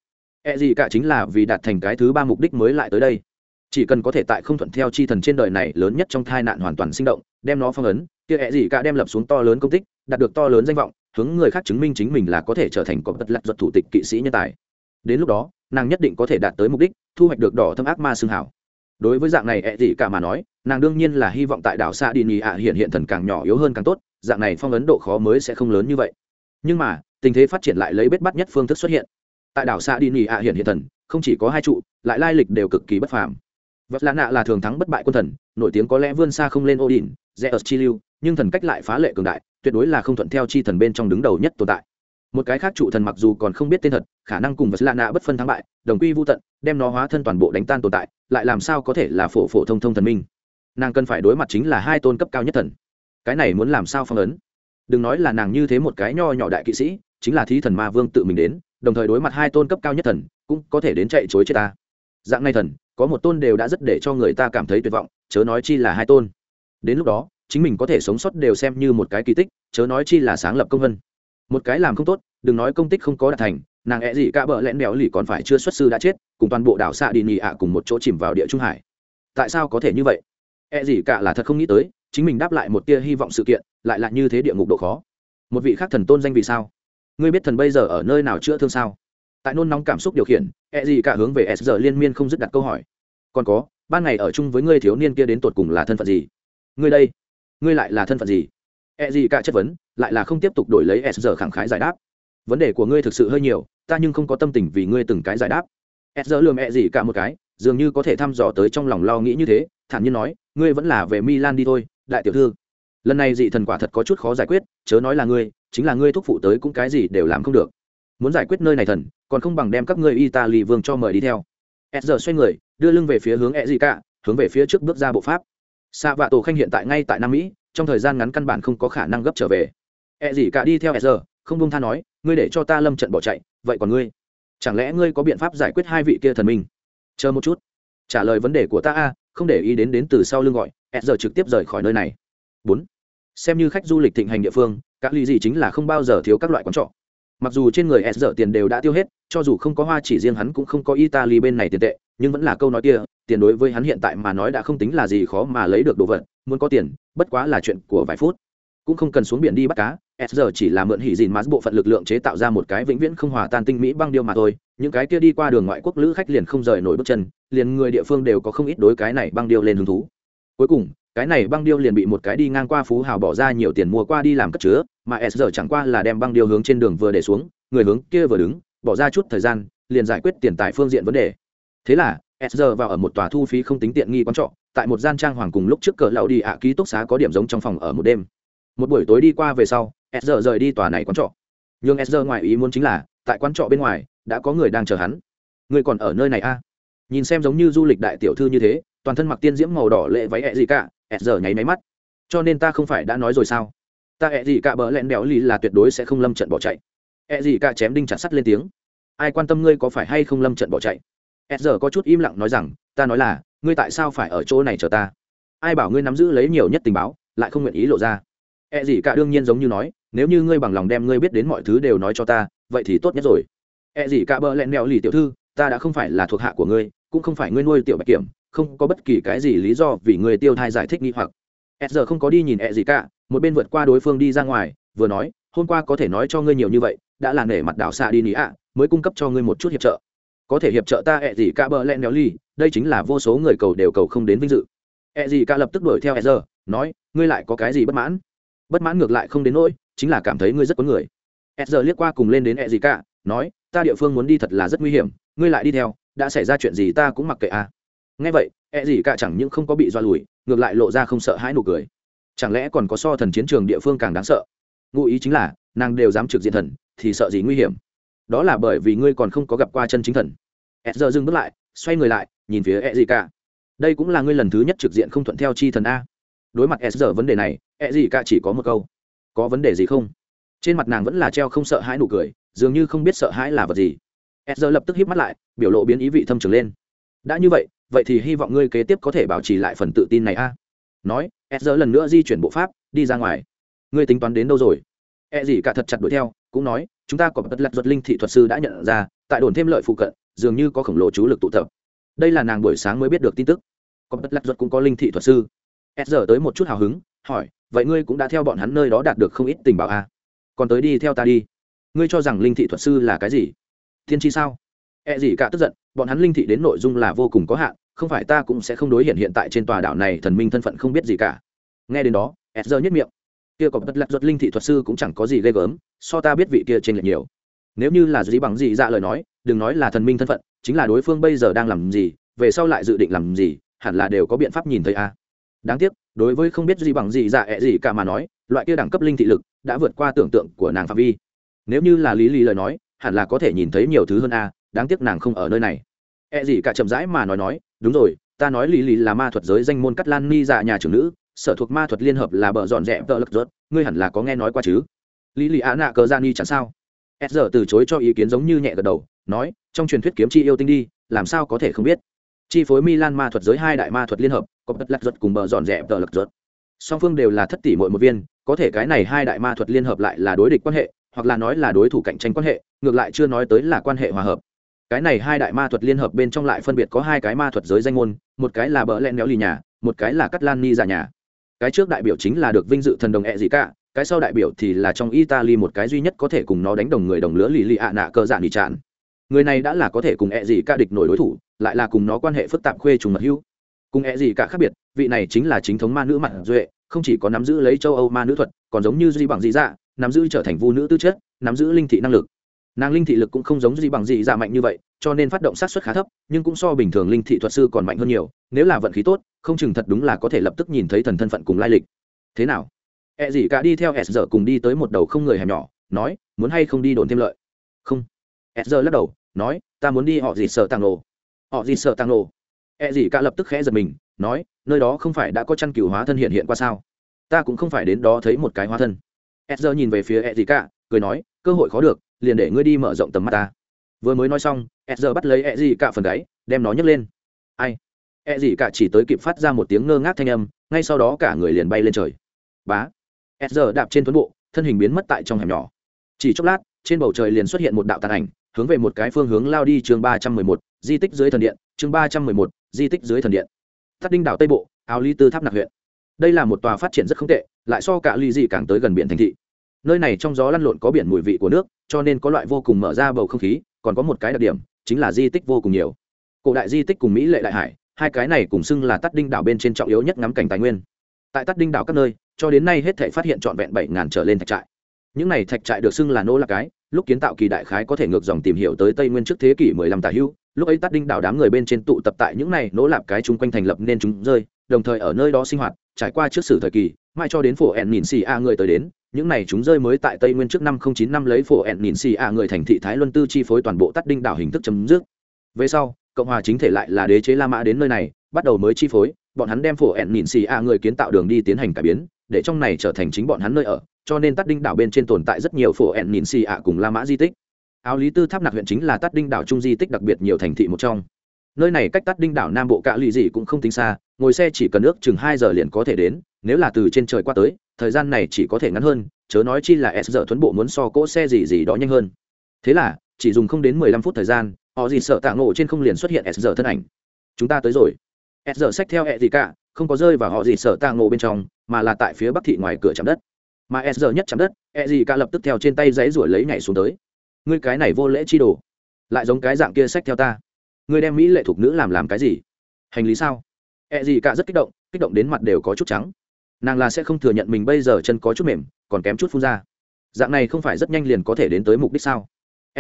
E gì cả chính là vì đạt thành cái thứ ba mục đích mới lại tới đây. Chỉ cần có thể tại không thuận theo chi thần trên đời này lớn nhất trong tai nạn hoàn toàn sinh động, đem nó phong ấn, kia e gì cả đem lập xuống to lớn công tích, đạt được to lớn danh vọng, hướng người khác chứng minh chính mình là có thể trở thành có bất lạc duật thủ tịch kỵ sĩ nhân tài. Đến lúc đó, nàng nhất định có thể đạt tới mục đích, thu hoạch được đỏ thâm ác ma xương hảo. Đối với dạng này ẹ gì cả mà nói nàng đương nhiên là hy vọng tại đảo xa đi nhì ạ hiện hiện thần càng nhỏ yếu hơn càng tốt, dạng này phong ấn độ khó mới sẽ không lớn như vậy. Nhưng mà, tình thế phát triển lại lấy bết bắt nhất phương thức xuất hiện. Tại đảo xa đi nhì ạ hiện hiện thần, không chỉ có hai trụ, lại lai lịch đều cực kỳ bất phàm. Vật lạ nạ là thường thắng bất bại quân thần, nổi tiếng có lẽ vươn xa không lên odin, zeus chi lưu, nhưng thần cách lại phá lệ cường đại, tuyệt đối là không thuận theo chi thần bên trong đứng đầu nhất tồn tại. Một cái khác trụ thần mặc dù còn không biết tên thật, khả năng cùng vật lạ nạ bất phân thắng bại, đồng quy vô tận, đem nó hóa thân toàn bộ đánh tan tồn tại, lại làm sao có thể là phổ phổ thông thông thần minh? Nàng cần phải đối mặt chính là hai tôn cấp cao nhất thần. Cái này muốn làm sao phong ấn? Đừng nói là nàng như thế một cái nho nhỏ đại kỵ sĩ, chính là thí thần ma vương tự mình đến, đồng thời đối mặt hai tôn cấp cao nhất thần, cũng có thể đến chạy chối chết ta. Dạng này thần, có một tôn đều đã rất để cho người ta cảm thấy tuyệt vọng, chớ nói chi là hai tôn. Đến lúc đó, chính mình có thể sống sót đều xem như một cái kỳ tích, chớ nói chi là sáng lập công vân. Một cái làm không tốt, đừng nói công tích không có đạt thành, nàng ẹ gì cả bợ lẽn béo lì còn phải chưa xuất sư đã chết, cùng toàn bộ đảo xạ đi nhị ạ cùng một chỗ chìm vào địa trung hải. Tại sao có thể như vậy? E gì cả là thật không nghĩ tới, chính mình đáp lại một tia hy vọng sự kiện, lại là như thế địa ngục độ khó. Một vị khác thần tôn danh vì sao? Ngươi biết thần bây giờ ở nơi nào chữa thương sao? Tại nôn nóng cảm xúc điều khiển E gì cả hướng về s giờ liên miên không dứt đặt câu hỏi. Còn có, ban ngày ở chung với ngươi thiếu niên kia đến tột cùng là thân phận gì? Ngươi đây, ngươi lại là thân phận gì? E gì cả chất vấn, lại là không tiếp tục đổi lấy s giờ khẳng khái giải đáp. Vấn đề của ngươi thực sự hơi nhiều, ta nhưng không có tâm tình vì ngươi từng cái giải đáp. S giờ lườm E gì cả một cái dường như có thể thăm dò tới trong lòng lo nghĩ như thế, thản nhiên nói, ngươi vẫn là về milan đi thôi, đại tiểu thư. Lần này dị thần quả thật có chút khó giải quyết, chớ nói là ngươi, chính là ngươi thúc phụ tới cũng cái gì đều làm không được. Muốn giải quyết nơi này thần, còn không bằng đem các ngươi italy vương cho mời đi theo. E giờ xoay người, đưa lưng về phía hướng E gì cả hướng về phía trước bước ra bộ pháp. Xạ vạ tổ khanh hiện tại ngay tại nam mỹ, trong thời gian ngắn căn bản không có khả năng gấp trở về. E gì cả đi theo E giờ không bông tha nói, ngươi để cho ta lâm trận bỏ chạy, vậy còn ngươi? Chẳng lẽ ngươi có biện pháp giải quyết hai vị kia thần minh? Chờ một chút. Trả lời vấn đề của ta a, không để ý đến đến từ sau lưng gọi e giờ trực tiếp rời khỏi nơi này. Bốn. Xem như khách du lịch thịnh hành địa phương các ly gì chính là không bao giờ thiếu các loại quán trọ. Mặc dù trên người e giờ tiền đều đã tiêu hết, cho dù không có hoa chỉ riêng hắn cũng không có italy bên này tiền tệ, nhưng vẫn là câu nói kia, tiền đối với hắn hiện tại mà nói đã không tính là gì khó mà lấy được đồ vật, muốn có tiền, bất quá là chuyện của vài phút. Cũng không cần xuống biển đi bắt cá s giờ chỉ là mượn hỉ dìn mát bộ phận lực lượng chế tạo ra một cái vĩnh viễn không hòa tan tinh mỹ băng điêu mà thôi những cái kia đi qua đường ngoại quốc lữ khách liền không rời nổi bước chân, liền người địa phương đều có không ít đối cái này băng điêu lên hứng thú. Cuối cùng, cái này băng điêu liền bị một cái đi ngang qua phú hào bỏ ra nhiều tiền mua qua đi làm cất chứa, mà s giờ chẳng qua là đem băng điêu hướng trên đường vừa để xuống, người hướng kia vừa đứng, bỏ ra chút thời gian, liền giải quyết tiền tài phương diện vấn đề. Thế là, s giờ vào ở một tòa thu phí không tính tiện nghi quán trọ, tại một gian trang hoàng cùng lúc trước cỡ lão đi ạ ký túc xá có điểm giống trong phòng ở một đêm. Một buổi tối đi qua về sau, s giờ rời đi tòa này quán trọ. Nhưng s giờ ngoài ý muốn chính là, tại quán trọ bên ngoài đã có người đang chờ hắn. Người còn ở nơi này a à? nhìn xem giống như du lịch đại tiểu thư như thế toàn thân mặc tiên diễm màu đỏ lệ váy ẹ gì cả ẹt giờ nháy máy mắt. Cho nên ta không phải đã nói rồi sao? Ta ẹ gì cả bỡ lẹn béo lì là tuyệt đối sẽ không lâm trận bỏ chạy. Ẹ gì cả chém đinh chặt sắt lên tiếng. Ai quan tâm ngươi có phải hay không lâm trận bỏ chạy? Ẹt giờ có chút im lặng nói rằng ta nói là ngươi tại sao phải ở chỗ này chờ ta? Ai bảo ngươi nắm giữ lấy nhiều nhất tình báo lại không nguyện ý lộ ra? Ẹ gì cả đương nhiên giống như nói, nếu như ngươi bằng lòng đem ngươi biết đến mọi thứ đều nói cho ta, vậy thì tốt nhất rồi. E gì cả bờ lẹn mèo lì tiểu thư, ta đã không phải là thuộc hạ của ngươi, cũng không phải ngươi nuôi tiểu bạch kiểm, không có bất kỳ cái gì lý do vì ngươi tiêu thai giải thích nghi hoặc. E giờ không có đi nhìn E gì cả, một bên vượt qua đối phương đi ra ngoài, vừa nói, hôm qua có thể nói cho ngươi nhiều như vậy, đã là nể mặt đảo xạ đi nỉ ạ, mới cung cấp cho ngươi một chút hiệp trợ. Có thể hiệp trợ ta E gì cả bờ lẹn mèo lì, đây chính là vô số người cầu đều cầu không đến vinh dự. E gì cả lập tức đuổi theo E giờ, nói, ngươi lại có cái gì bất mãn? bất mãn ngược lại không đến nỗi chính là cảm thấy ngươi rất có người s giờ liếc qua cùng lên đến e gì cả nói ta địa phương muốn đi thật là rất nguy hiểm, ngươi lại đi theo, đã xảy ra chuyện gì ta cũng mặc kệ à. Nghe vậy e gì cả chẳng những không có bị do lùi, ngược lại lộ ra không sợ hãi nụ cười. Chẳng lẽ còn có so thần chiến trường địa phương càng đáng sợ? Ngụ ý chính là, nàng đều dám trực diện thần, thì sợ gì nguy hiểm? Đó là bởi vì ngươi còn không có gặp qua chân chính thần. E giờ dừng bước lại, xoay người lại, nhìn phía e gì cả. Đây cũng là ngươi lần thứ nhất trực diện không thuận theo chi thần a. Đối mặt e giờ vấn đề này e gì cả chỉ có một câu. Có vấn đề gì không? Trên mặt nàng vẫn là treo không sợ hãi nụ cười dường như không biết sợ hãi là vật gì. S giờ lập tức híp mắt lại, biểu lộ biến ý vị thâm trường lên. Đã như vậy vậy thì hy vọng ngươi kế tiếp có thể bảo trì lại phần tự tin này a. Nói s giờ lần nữa di chuyển bộ pháp, đi ra ngoài. Ngươi tính toán đến đâu rồi? E gì cả thật chặt đuổi theo, cũng nói, chúng ta có bất lạc duật linh thị thuật sư đã nhận ra, tại đồn thêm lợi phụ cận, dường như có khổng lồ chú lực tụ tập. Đây là nàng buổi sáng mới biết được tin tức. Có bất lạc duật cũng có linh thị thuật sư. S giờ tới một chút hào hứng, hỏi, vậy ngươi cũng đã theo bọn hắn nơi đó đạt được không ít tình báo à? còn tới đi theo ta đi ngươi cho rằng linh thị thuật sư là cái gì? Thiên tri sao? E gì cả tức giận, bọn hắn linh thị đến nội dung là vô cùng có hạn, không phải ta cũng sẽ không đối hiện hiện tại trên tòa đảo này thần minh thân phận không biết gì cả. Nghe đến đó e s giờ nhất miệng. Kia có bất lạc ruột linh thị thuật sư cũng chẳng có gì ghê gớm, so ta biết vị kia trên lệch nhiều. Nếu như là gì bằng gì dạ lời nói, đừng nói là thần minh thân phận, chính là đối phương bây giờ đang làm gì, về sau lại dự định làm gì, hẳn là đều có biện pháp nhìn thấy a. À đáng tiếc, đối với không biết gì bằng gì dạ ẹ gì cả mà nói, loại kia đẳng cấp linh thị lực đã vượt qua tưởng tượng của nàng phạm vi nếu như là lý lý lời nói, hẳn là có thể nhìn thấy nhiều thứ hơn a, đáng tiếc nàng không ở nơi này. E gì cả chậm rãi mà nói nói, đúng rồi, ta nói lý lý là ma thuật giới danh môn cắt lan ni dạ nhà trưởng nữ, sở thuộc ma thuật liên hợp là bờ dọn dẹp vợ lật rớt ngươi hẳn là có nghe nói qua chứ? Lý lý á nạ cờ ra ni chẳng sao. S giờ từ chối cho ý kiến giống như nhẹ gật đầu, nói, trong truyền thuyết kiếm chi yêu tinh đi, làm sao có thể không biết? Chi phối milan ma thuật giới hai đại ma thuật liên hợp, có bất lật ruột cùng bờ dọn dẹp tờ lật ruột. Song phương đều là thất tỷ mỗi một viên, có thể cái này hai đại ma thuật liên hợp lại là đối địch quan hệ hoặc là nói là đối thủ cạnh tranh quan hệ, ngược lại chưa nói tới là quan hệ hòa hợp. Cái này hai đại ma thuật liên hợp bên trong lại phân biệt có hai cái ma thuật giới danh môn, một cái là bờ len néo lì nhà, một cái là cắt lan ni giả nhà. Cái trước đại biểu chính là được vinh dự thần đồng ẹ gì cả cái sau đại biểu thì là trong italy một cái duy nhất có thể cùng nó đánh đồng người đồng lứa lì lì ạ nạ cơ giản bị tràn người này đã là có thể cùng ẹ gì cả địch nổi đối thủ, lại là cùng nó quan hệ phức tạp khuê trùng mật hữu. Cùng ẹ gì cả khác biệt, vị này chính là chính thống ma nữ mặt duệ, không chỉ có nắm giữ lấy châu âu ma nữ thuật, còn giống như duy bằng dị dạ nắm giữ trở thành vu nữ tư chất, nắm giữ linh thị năng lực. Nàng linh thị lực cũng không giống gì bằng dị dạ mạnh như vậy, cho nên phát động sát xuất khá thấp, nhưng cũng so bình thường linh thị thuật sư còn mạnh hơn nhiều, nếu là vận khí tốt, không chừng thật đúng là có thể lập tức nhìn thấy thần thân phận cùng lai lịch. Thế nào? Ẹ gì cả đi theo s giờ cùng đi tới một đầu không người hẻm nhỏ, nói, muốn hay không đi đồn thêm lợi? Không. S giờ lắc đầu, nói, ta muốn đi họ gì sợ tàng lộ họ gì sợ tăng lộ e gì cả lập tức khẽ giật mình, nói, nơi đó không phải đã có chăn cừu hóa thân hiện hiện qua sao? Ta cũng không phải đến đó thấy một cái hóa thân e nhìn về phía e gì cả, cười nói, cơ hội khó được, liền để ngươi đi mở rộng tầm mắt ta. Vừa mới nói xong e bắt lấy e gì cả phần gáy, đem nó nhấc lên. Ai? E gì cả chỉ tới kịp phát ra một tiếng ngơ ngác thanh âm, ngay sau đó cả người liền bay lên trời. Bá. S đạp trên tuấn bộ, thân hình biến mất tại trong hẻm nhỏ. Chỉ chốc lát, trên bầu trời liền xuất hiện một đạo tàn ảnh, hướng về một cái phương hướng lao đi chương ba trăm mười một, di tích dưới thần điện, chương ba trăm mười một, di tích dưới thần điện. Thắt đinh đảo tây bộ, áo lý tư tháp nạc huyện đây là một tòa phát triển rất không tệ, lại so cả ly dị càng tới gần biển thành thị. Nơi này trong gió lăn lộn có biển mùi vị của nước, cho nên có loại vô cùng mở ra bầu không khí, còn có một cái đặc điểm, chính là di tích vô cùng nhiều. Cổ đại di tích cùng mỹ lệ đại hải, hai cái này cùng xưng là tắt đinh đảo bên trên trọng yếu nhất ngắm cảnh tài nguyên. Tại tắt đinh đảo các nơi, cho đến nay hết thể phát hiện trọn vẹn bảy ngàn trở lên thạch trại. Những này thạch trại được xưng là nô là cái, lúc kiến tạo kỳ đại khái có thể ngược dòng tìm hiểu tới tây nguyên trước thế kỷ mười lăm tà hưu, lúc ấy tắt đinh đảo đám người bên trên tụ tập tại những này nỗ lạp cái chung quanh thành lập nên chúng rơi, đồng thời ở nơi đó sinh hoạt trải qua trước sử thời kỳ mãi cho đến phổ ẹn nhìn xì a người tới đến, những này chúng rơi mới tại tây nguyên trước năm không chín năm lấy phổ ẹn nhìn xì a người thành thị thái luân tư chi phối toàn bộ tắt đinh đảo hình thức chấm dứt. Về sau, cộng hòa chính thể lại là đế chế la mã đến nơi này, bắt đầu mới chi phối, bọn hắn đem phổ ẹn nhìn xì a người kiến tạo đường đi tiến hành cải biến, để trong này trở thành chính bọn hắn nơi ở, cho nên tắt đinh đảo bên trên tồn tại rất nhiều phổ ẹn nhìn xì a cùng la mã di tích. Áo lý tư tháp nạc huyện chính là tắt đinh đảo trung di tích đặc biệt nhiều thành thị một trong. Nơi này cách tắt đinh đảo nam bộ cạ lụy gì cũng không tính xa ngồi xe chỉ cần ước chừng hai giờ liền có thể đến, nếu là từ trên trời qua tới, thời gian này chỉ có thể ngắn hơn, chớ nói chi là s giờ thuấn bộ muốn so cỗ xe gì gì đó nhanh hơn. Thế là, chỉ dùng không đến mười lăm phút thời gian, họ gì sợ tạ ngộ trên không liền xuất hiện s giờ thân ảnh. Chúng ta tới rồi. S giờ xách theo hẹ gì cả, không có rơi vào họ gì sợ tạ ngộ bên trong, mà là tại phía bắc thị ngoài cửa chạm đất. Mà s giờ nhất chạm đất hẹ gì cả lập tức theo trên tay giấy ruổi lấy nhảy xuống tới. Ngươi cái này vô lễ chi đồ. Lại giống cái dạng kia xách theo ta. Ngươi đem mỹ lệ thục nữ làm làm cái gì? Hành lý sao? E gì cả rất kích động kích động đến mặt đều có chút trắng. Nàng là sẽ không thừa nhận mình bây giờ chân có chút mềm, còn kém chút phun ra. Dạng này không phải rất nhanh liền có thể đến tới mục đích sao?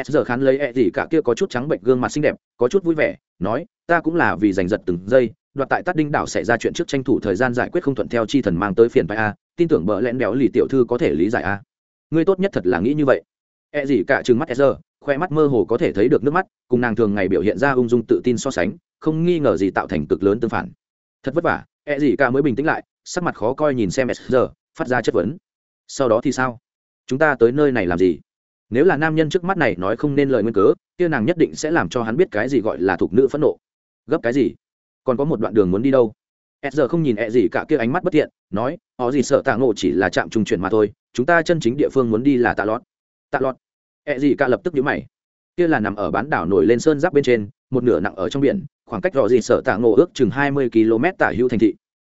S giờ khán lấy E gì cả kia có chút trắng bệnh gương mặt xinh đẹp, có chút vui vẻ, nói, ta cũng là vì giành giật từng giây, đoạt tại tát đinh đảo xảy ra chuyện trước tranh thủ thời gian giải quyết không thuận theo chi thần mang tới phiền phải a, tin tưởng bỡ lẽn béo lì tiểu thư có thể lý giải a. Ngươi tốt nhất thật là nghĩ như vậy. E gì cả trừng mắt S giờ khoe mắt mơ hồ có thể thấy được nước mắt, cùng nàng thường ngày biểu hiện ra ung dung tự tin so sánh, không nghi ngờ gì tạo thành cực lớn tương phản thật vất vả e gì cả mới bình tĩnh lại, sắc mặt khó coi nhìn xem sr giờ phát ra chất vấn. Sau đó thì sao? Chúng ta tới nơi này làm gì? Nếu là nam nhân trước mắt này nói không nên lời nguyên cớ, kia nàng nhất định sẽ làm cho hắn biết cái gì gọi là thục nữ phẫn nộ. Gấp cái gì? Còn có một đoạn đường muốn đi đâu? S giờ không nhìn e gì cả kia ánh mắt bất thiện, nói, họ gì sợ tạ ngộ chỉ là trạm trung chuyển mà thôi, chúng ta chân chính địa phương muốn đi là tạ lót tạ lót e gì cả lập tức nhíu mày. Kia là nằm ở bán đảo nổi lên sơn giáp bên trên, một nửa nặng ở trong biển khoảng cách rõ gì sở tạ ngộ ước chừng hai mươi km tả hữu thành thị.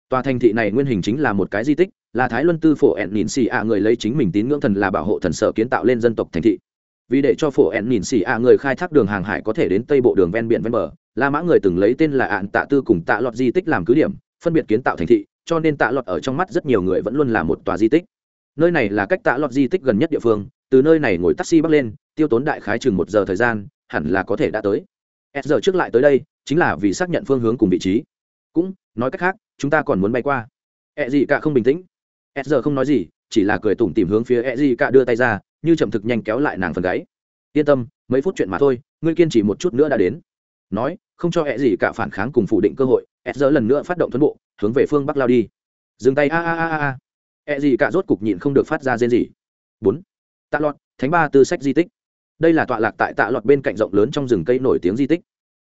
Tòa thành thị này nguyên hình chính là một cái di tích, là thái luân tư phổ ẹn nhìn xì ạ người lấy chính mình tín ngưỡng thần là bảo hộ thần sở kiến tạo lên dân tộc thành thị. Vì để cho phổ ẹn nhìn xì ạ người khai thác đường hàng hải có thể đến tây bộ đường ven biển ven bờ, la mã người từng lấy tên là ạn tạ tư cùng tạ lọt di tích làm cứ điểm, phân biệt kiến tạo thành thị, cho nên tạ lọt ở trong mắt rất nhiều người vẫn luôn là một tòa di tích. Nơi này là cách tạ lọt di tích gần nhất địa phương, từ nơi này ngồi taxi bắc lên, tiêu tốn đại khái chừng một giờ thời gian, hẳn là có thể đã tới. S giờ trước lại tới đây chính là vì xác nhận phương hướng cùng vị trí. Cũng, nói cách khác, chúng ta còn muốn bay qua. E gì cả không bình tĩnh. E giờ không nói gì, chỉ là cười tủm tìm hướng phía e gì cả đưa tay ra, như chậm thực nhanh kéo lại nàng phần gáy. Yên tâm, mấy phút chuyện mà thôi, ngươi kiên trì một chút nữa đã đến. Nói, không cho e gì cả phản kháng cùng phủ định cơ hội e giờ lần nữa phát động tuấn bộ, hướng về phương bắc lao đi. Dừng tay, a a a a e gì cả rốt cục nhịn không được phát ra rên gì bốn. Tạ lọt, thánh ba tư sách di tích. Đây là tọa lạc tại tạ lọt bên cạnh rộng lớn trong rừng cây nổi tiếng di tích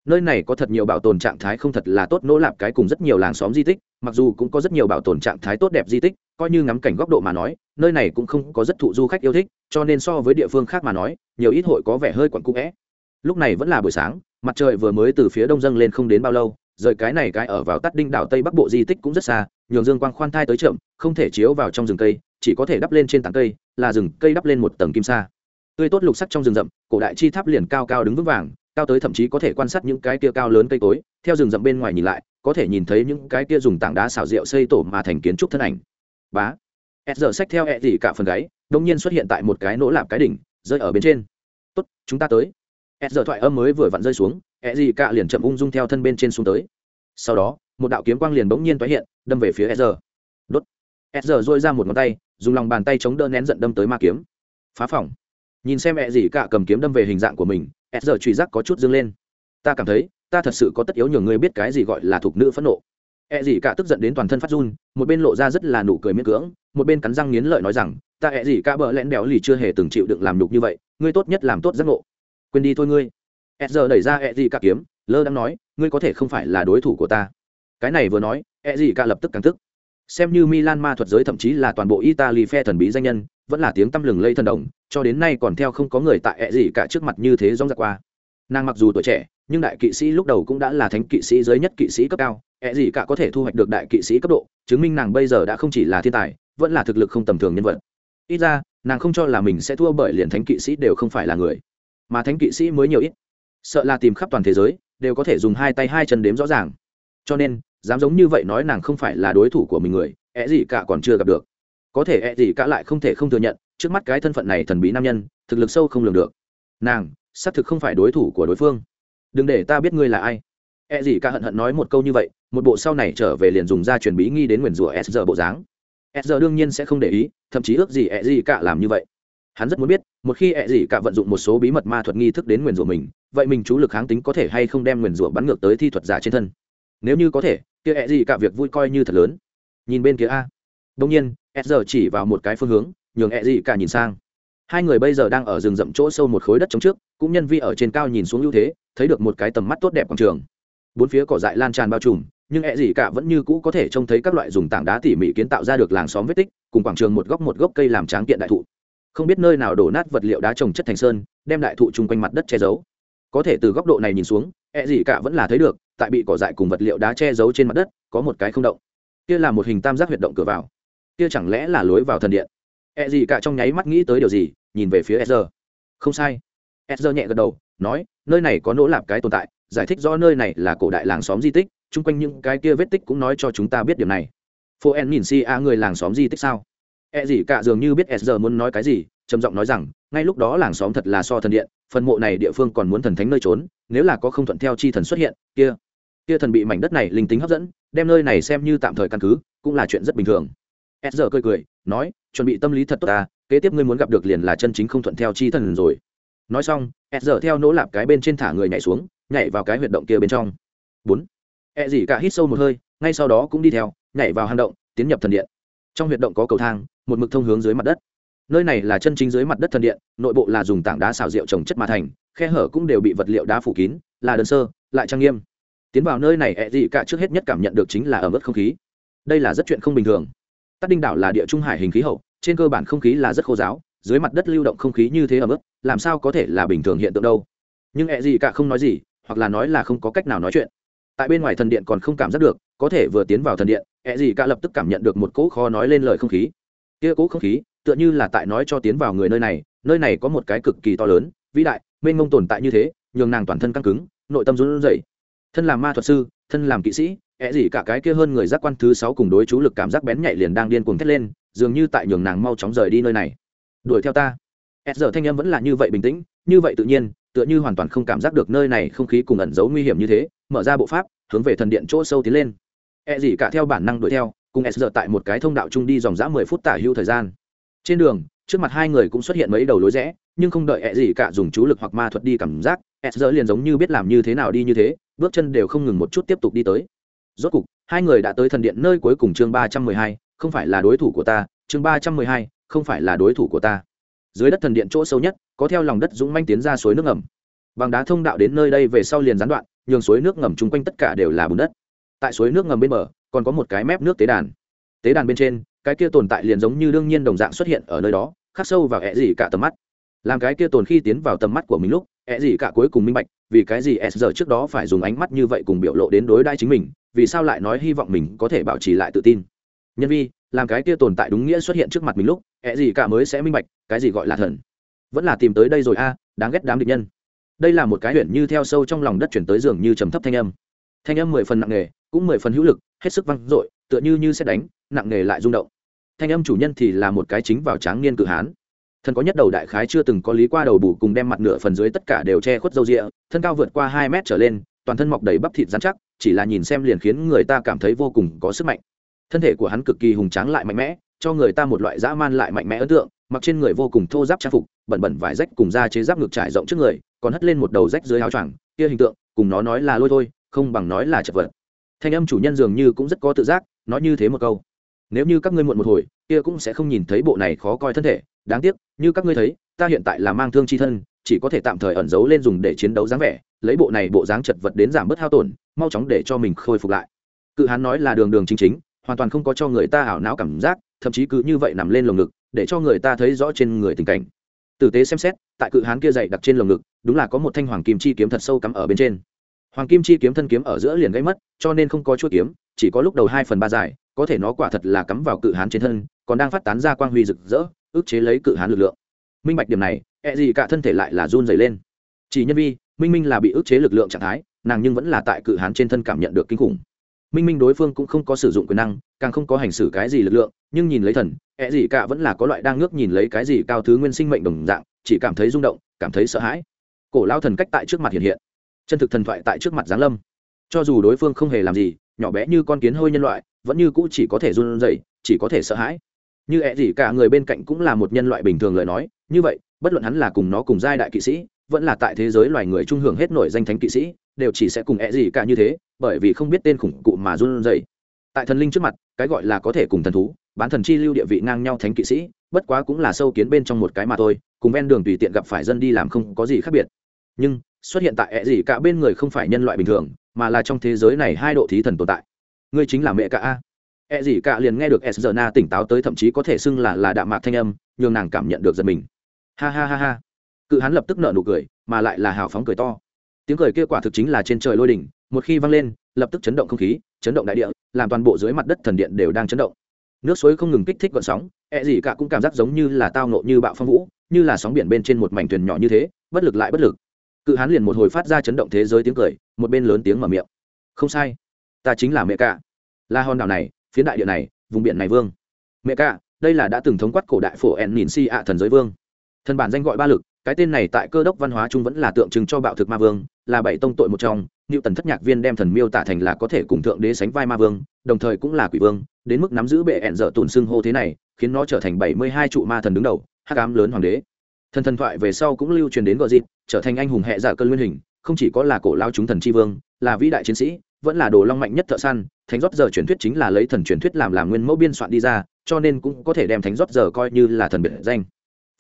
nơi này có thật nhiều bảo tồn trạng thái không thật là tốt, nỗ lạp cái cùng rất nhiều làng xóm di tích, mặc dù cũng có rất nhiều bảo tồn trạng thái tốt đẹp di tích, coi như ngắm cảnh góc độ mà nói, nơi này cũng không có rất thụ du khách yêu thích, cho nên so với địa phương khác mà nói, nhiều ít hội có vẻ hơi quặn cũ vẽ. Lúc này vẫn là buổi sáng, mặt trời vừa mới từ phía đông dâng lên không đến bao lâu, rời cái này cái ở vào tắt đinh đảo tây bắc bộ di tích cũng rất xa, nhường dương quang khoan thai tới chậm, không thể chiếu vào trong rừng cây, chỉ có thể đắp lên trên tảng cây, là rừng cây đắp lên một tầng kim sa. Tươi tốt lục sắc trong rừng rậm, cổ đại chi tháp liền cao cao đứng vững vàng cao tới thậm chí có thể quan sát những cái kia cao lớn cây cối, theo rừng rậm bên ngoài nhìn lại, có thể nhìn thấy những cái kia dùng tảng đá xào rượu xây tổ mà thành kiến trúc thân ảnh. Bá. S giờ sách theo ẹ gì cả phần gáy đông nhiên xuất hiện tại một cái nỗ lạp cái đỉnh, rơi ở bên trên. Tốt, chúng ta tới. S giờ thoại âm mới vừa vặn rơi xuống ẹ gì cả liền chậm ung dung theo thân bên trên xuống tới. Sau đó, một đạo kiếm quang liền bỗng nhiên tái hiện, đâm về phía s giờ. Đốt. S giờ dôi ra một ngón tay, dùng lòng bàn tay chống đỡ nén giận đâm tới ma kiếm. Phá phòng. Nhìn xem mẹ gì cả cầm kiếm đâm về hình dạng của mình s giờ truy giác có chút dâng lên ta cảm thấy ta thật sự có tất yếu nhường người biết cái gì gọi là thục nữ phẫn nộ E gì cả tức giận đến toàn thân phát run, một bên lộ ra rất là nụ cười miễn cưỡng, một bên cắn răng nghiến lợi nói rằng, ta E gì cả bợ lẽn béo lì chưa hề từng chịu đựng làm nhục như vậy, ngươi tốt nhất làm tốt giác ngộ. Quên đi thôi ngươi. E giờ đẩy ra E gì cả kiếm, lơ đang nói, ngươi có thể không phải là đối thủ của ta. Cái này vừa nói, E gì cả lập tức càng tức xem như milan ma thuật giới thậm chí là toàn bộ italy phe thần bí danh nhân, vẫn là tiếng tăm lừng lây thần đồng, cho đến nay còn theo không có người tại ẹ gì cả trước mặt như thế rong ra qua. Nàng mặc dù tuổi trẻ, nhưng đại kỵ sĩ lúc đầu cũng đã là thánh kỵ sĩ giới nhất kỵ sĩ cấp cao, ẹ gì cả có thể thu hoạch được đại kỵ sĩ cấp độ, chứng minh nàng bây giờ đã không chỉ là thiên tài, vẫn là thực lực không tầm thường nhân vật. Ít ra, nàng không cho là mình sẽ thua bởi liền thánh kỵ sĩ đều không phải là người, mà thánh kỵ sĩ mới nhiều ít. Sợ là tìm khắp toàn thế giới, đều có thể dùng hai tay hai chân đếm rõ ràng. Cho nên dám giống như vậy nói nàng không phải là đối thủ của mình người ẹ gì cả còn chưa gặp được. Có thể ẹ gì cả lại không thể không thừa nhận, trước mắt cái thân phận này thần bí nam nhân, thực lực sâu không lường được. Nàng, xác thực không phải đối thủ của đối phương. Đừng để ta biết ngươi là ai. Ẹ gì cả hận hận nói một câu như vậy, một bộ sau này trở về liền dùng ra truyền bí nghi đến nguyền rủa s giờ bộ dáng. S giờ đương nhiên sẽ không để ý, thậm chí ước gì ẹ gì cả làm như vậy. Hắn rất muốn biết, một khi ẹ gì cả vận dụng một số bí mật ma thuật nghi thức đến nguyền rủa mình, vậy mình chú lực kháng tính có thể hay không đem nguyền rủa bắn ngược tới thi thuật giả trên thân? Nếu như có thể, kia ẹ gì cả việc vui coi như thật lớn. Nhìn bên kia a. Đông nhiên s giờ chỉ vào một cái phương hướng, nhường ẹ gì cả nhìn sang. Hai người bây giờ đang ở rừng rậm chỗ sâu một khối đất trống trước, cũng nhân vi ở trên cao nhìn xuống ưu thế, thấy được một cái tầm mắt tốt đẹp quảng trường. Bốn phía cỏ dại lan tràn bao trùm, nhưng ẹ gì cả vẫn như cũ có thể trông thấy các loại dùng tảng đá tỉ mỉ kiến tạo ra được làng xóm vết tích, cùng quảng trường một góc một gốc cây làm tráng kiện đại thụ. Không biết nơi nào đổ nát vật liệu đá trồng chất thành sơn, đem đại thụ chung quanh mặt đất che giấu. Có thể từ góc độ này nhìn xuống, ẹ gì cả vẫn là thấy được tại bị cỏ dại cùng vật liệu đá che giấu trên mặt đất có một cái không động kia là một hình tam giác huyệt động cửa vào kia chẳng lẽ là lối vào thần điện E gì cả trong nháy mắt nghĩ tới điều gì nhìn về phía Ezra. Không sai. Ezra nhẹ gật đầu, nói, nơi này có nỗ lạp cái tồn tại, giải thích rõ nơi này là cổ đại làng xóm di tích, chung quanh những cái kia vết tích cũng nói cho chúng ta biết điểm này. Foen nhìn si a người làng xóm di tích sao? E gì cả dường như biết Ezra muốn nói cái gì, trầm giọng nói rằng, ngay lúc đó làng xóm thật là so thần điện, phần mộ này địa phương còn muốn thần thánh nơi trốn, nếu là có không thuận theo chi thần xuất hiện, kia, kia thần bị mảnh đất này linh tính hấp dẫn, đem nơi này xem như tạm thời căn cứ, cũng là chuyện rất bình thường. Ezra cười cười, nói, chuẩn bị tâm lý thật tốt ta, kế tiếp ngươi muốn gặp được liền là chân chính không thuận theo chi thần rồi. Nói xong ed giờ theo nỗ lạp cái bên trên thả người nhảy xuống nhảy vào cái huyệt động kia bên trong. Bốn. E gì cả hít sâu một hơi ngay sau đó cũng đi theo nhảy vào hang động tiến nhập thần điện. Trong huyệt động có cầu thang một mực thông hướng dưới mặt đất nơi này là chân chính dưới mặt đất thần điện, nội bộ là dùng tảng đá xào rượu trồng chất mà thành, khe hở cũng đều bị vật liệu đá phủ kín, là đơn sơ, lại trang nghiêm. Tiến vào nơi này, ẹ dị cả trước hết nhất cảm nhận được chính là ở mức không khí. Đây là rất chuyện không bình thường. Tắc đinh đảo là địa trung hải hình khí hậu, trên cơ bản không khí là rất khô giáo, dưới mặt đất lưu động không khí như thế ở mức làm sao có thể là bình thường hiện tượng đâu. Nhưng ẹ dị cả không nói gì, hoặc là nói là không có cách nào nói chuyện. Tại bên ngoài thần điện còn không cảm giác được, có thể vừa tiến vào thần điện, ẹ dị cả lập tức cảm nhận được một cỗ khó nói lên lời không khí. Kia cỗ không khí tựa như là tại nói cho tiến vào người nơi này nơi này có một cái cực kỳ to lớn, vĩ đại, mênh mông tồn tại như thế, nhường nàng toàn thân căng cứng, nội tâm run rẩy. Thân làm ma thuật sư, thân làm kỵ sĩ ẹ gì cả cái kia hơn người giác quan thứ sáu cùng đối chú lực cảm giác bén nhạy liền đang điên cuồng thét lên, dường như tại nhường nàng mau chóng rời đi nơi này. Đuổi theo ta. S giờ thanh em vẫn là như vậy bình tĩnh, như vậy tự nhiên, tựa như hoàn toàn không cảm giác được nơi này không khí cùng ẩn giấu nguy hiểm như thế, mở ra bộ pháp, hướng về thần điện chỗ sâu tiến lên. E gì cả theo bản năng đuổi theo, cùng s giờ tại một cái thông đạo chung đi dòng dã mười phút tả hưu thời gian trên đường, trước mặt hai người cũng xuất hiện mấy đầu lối rẽ, nhưng không đợi e gì cả dùng chú lực hoặc ma thuật đi cảm giác, ẹ dỡ liền giống như biết làm như thế nào đi như thế, bước chân đều không ngừng một chút tiếp tục đi tới. Rốt cục, hai người đã tới thần điện nơi cuối cùng chương ba trăm mười hai, không phải là đối thủ của ta, chương ba trăm mười hai, không phải là đối thủ của ta. Dưới đất thần điện chỗ sâu nhất, có theo lòng đất dũng manh tiến ra suối nước ngầm. Bằng đá thông đạo đến nơi đây về sau liền gián đoạn, nhường suối nước ngầm chung quanh tất cả đều là bùn đất. Tại suối nước ngầm bên bờ, còn có một cái mép nước tế đàn tế đàn bên trên, cái kia tồn tại liền giống như đương nhiên đồng dạng xuất hiện ở nơi đó, khắc sâu vào ẹ gì cả tầm mắt. Làm cái kia tồn khi tiến vào tầm mắt của mình lúc ẹ gì cả cuối cùng minh bạch, vì cái gì s giờ trước đó phải dùng ánh mắt như vậy cùng biểu lộ đến đối đãi chính mình, vì sao lại nói hy vọng mình có thể bảo trì lại tự tin. Nhân vi, làm cái kia tồn tại đúng nghĩa xuất hiện trước mặt mình lúc ẹ gì cả mới sẽ minh bạch, cái gì gọi là thần. Vẫn là tìm tới đây rồi a, đáng ghét đám địch nhân. Đây là một cái huyện như theo sâu trong lòng đất chuyển tới giường như trầm thấp thanh âm. Thanh âm mười phần nặng nề, cũng mười phần hữu lực, hết sức vang dội tựa như như xét đánh, nặng nề lại rung động. Thanh âm chủ nhân thì là một cái chính vào tráng niên cử hán. Thần có nhất đầu đại khái chưa từng có lý qua đầu bù cùng đem mặt nửa phần dưới tất cả đều che khuất dâu rịa, thân cao vượt qua hai mét trở lên, toàn thân mọc đầy bắp thịt dán chắc, chỉ là nhìn xem liền khiến người ta cảm thấy vô cùng có sức mạnh. Thân thể của hắn cực kỳ hùng tráng lại mạnh mẽ, cho người ta một loại dã man lại mạnh mẽ ấn tượng, mặc trên người vô cùng thô giáp trang phục, bẩn bẩn vải rách cùng da chế giáp ngực trải rộng trước người, còn hất lên một đầu rách dưới áo choàng, kia hình tượng, cùng nó nói là lôi thôi, không bằng nói là chật vật. Thanh âm chủ nhân dường như cũng rất có tự giác nói như thế một câu. Nếu như các ngươi muộn một hồi, kia cũng sẽ không nhìn thấy bộ này khó coi thân thể. Đáng tiếc, như các ngươi thấy, ta hiện tại là mang thương chi thân, chỉ có thể tạm thời ẩn giấu lên dùng để chiến đấu dáng vẻ, lấy bộ này bộ dáng chật vật đến giảm bớt hao tổn, mau chóng để cho mình khôi phục lại. Cự hán nói là đường đường chính chính, hoàn toàn không có cho người ta ảo não cảm giác, thậm chí cứ như vậy nằm lên lồng ngực, để cho người ta thấy rõ trên người tình cảnh. Tử tế xem xét, tại cự hán kia dày đặc trên lồng ngực, đúng là có một thanh hoàng kim chi kiếm thật sâu cắm ở bên trên. Hoàng kim chi kiếm thân kiếm ở giữa liền gãy mất, cho nên không có chuỗi kiếm chỉ có lúc đầu hai phần ba dài có thể nó quả thật là cắm vào cự hán trên thân, còn đang phát tán ra quang huy rực rỡ, ức chế lấy cự hán lực lượng. Minh bạch điểm này e gì cả thân thể lại là run dày lên. Chỉ nhân vi, minh minh là bị ức chế lực lượng trạng thái, nàng nhưng vẫn là tại cự hán trên thân cảm nhận được kinh khủng. Minh minh đối phương cũng không có sử dụng quyền năng, càng không có hành xử cái gì lực lượng, nhưng nhìn lấy thần ẹ gì cả vẫn là có loại đang ngước nhìn lấy cái gì cao thứ nguyên sinh mệnh đồng dạng, chỉ cảm thấy rung động, cảm thấy sợ hãi. Cổ lao thần cách tại trước mặt hiện hiện. Chân thực thần thoại tại trước mặt giáng lâm. Cho dù đối phương không hề làm gì nhỏ bé như con kiến hôi nhân loại, vẫn như cũ chỉ có thể run rẩy, chỉ có thể sợ hãi. Như ẹ gì cả người bên cạnh cũng là một nhân loại bình thường lời nói, như vậy, bất luận hắn là cùng nó cùng giai đại kỵ sĩ, vẫn là tại thế giới loài người trung hưởng hết nổi danh thánh kỵ sĩ, đều chỉ sẽ cùng ẹ gì cả như thế, bởi vì không biết tên khủng cụ mà run rẩy. Tại thần linh trước mặt, cái gọi là có thể cùng thần thú, bán thần chi lưu địa vị ngang nhau thánh kỵ sĩ, bất quá cũng là sâu kiến bên trong một cái mà thôi, cùng ven đường tùy tiện gặp phải dân đi làm không có gì khác biệt. Nhưng xuất hiện tại ẹ gì cả bên người không phải nhân loại bình thường, mà là trong thế giới này hai độ thí thần tồn tại. Ngươi chính là mẹ cả a. Ẹ gì cả liền nghe được s na tỉnh táo tới thậm chí có thể xưng là là đạm mạc thanh âm, nhường nàng cảm nhận được giật mình. Ha ha ha ha. Cự hắn lập tức nợ nụ cười, mà lại là hào phóng cười to. Tiếng cười kia quả thực chính là trên trời lôi đỉnh, một khi vang lên, lập tức chấn động không khí, chấn động đại địa, làm toàn bộ dưới mặt đất thần điện đều đang chấn động. Nước suối không ngừng kích thích gợn sóng, ẹ gì cả cũng cảm giác giống như là tao nộ như bạo phong vũ, như là sóng biển bên trên một mảnh thuyền nhỏ như thế, bất lực lại bất lực cự hán liền một hồi phát ra chấn động thế giới tiếng cười một bên lớn tiếng mở miệng. Không sai ta chính là mẹ cả. Là hòn đảo này phiến đại địa này vùng biển này vương. Mẹ cả đây là đã từng thống quát cổ đại phổ ẹn nhìn si ạ thần giới vương. Thần bản danh gọi ba lực cái tên này tại cơ đốc văn hóa chung vẫn là tượng trưng cho bạo thực ma vương là bảy tông tội một trong. Ngưu Tần thất nhạc viên đem thần miêu tả thành là có thể cùng thượng đế sánh vai ma vương, đồng thời cũng là quỷ vương, đến mức nắm giữ bệ ẹn dở tổn xưng hô thế này, khiến nó trở thành bảy mươi hai trụ ma thần đứng đầu, hắc ám lớn hoàng đế. Thần thần thoại về sau cũng lưu truyền đến gọi dịp, trở thành anh hùng hệ giả cơn nguyên hình, không chỉ có là cổ lao chúng thần tri vương, là vĩ đại chiến sĩ, vẫn là đồ long mạnh nhất thợ săn, thánh rót giờ truyền thuyết chính là lấy thần truyền thuyết làm làm nguyên mẫu biên soạn đi ra, cho nên cũng có thể đem thánh rót giờ coi như là thần biệt danh.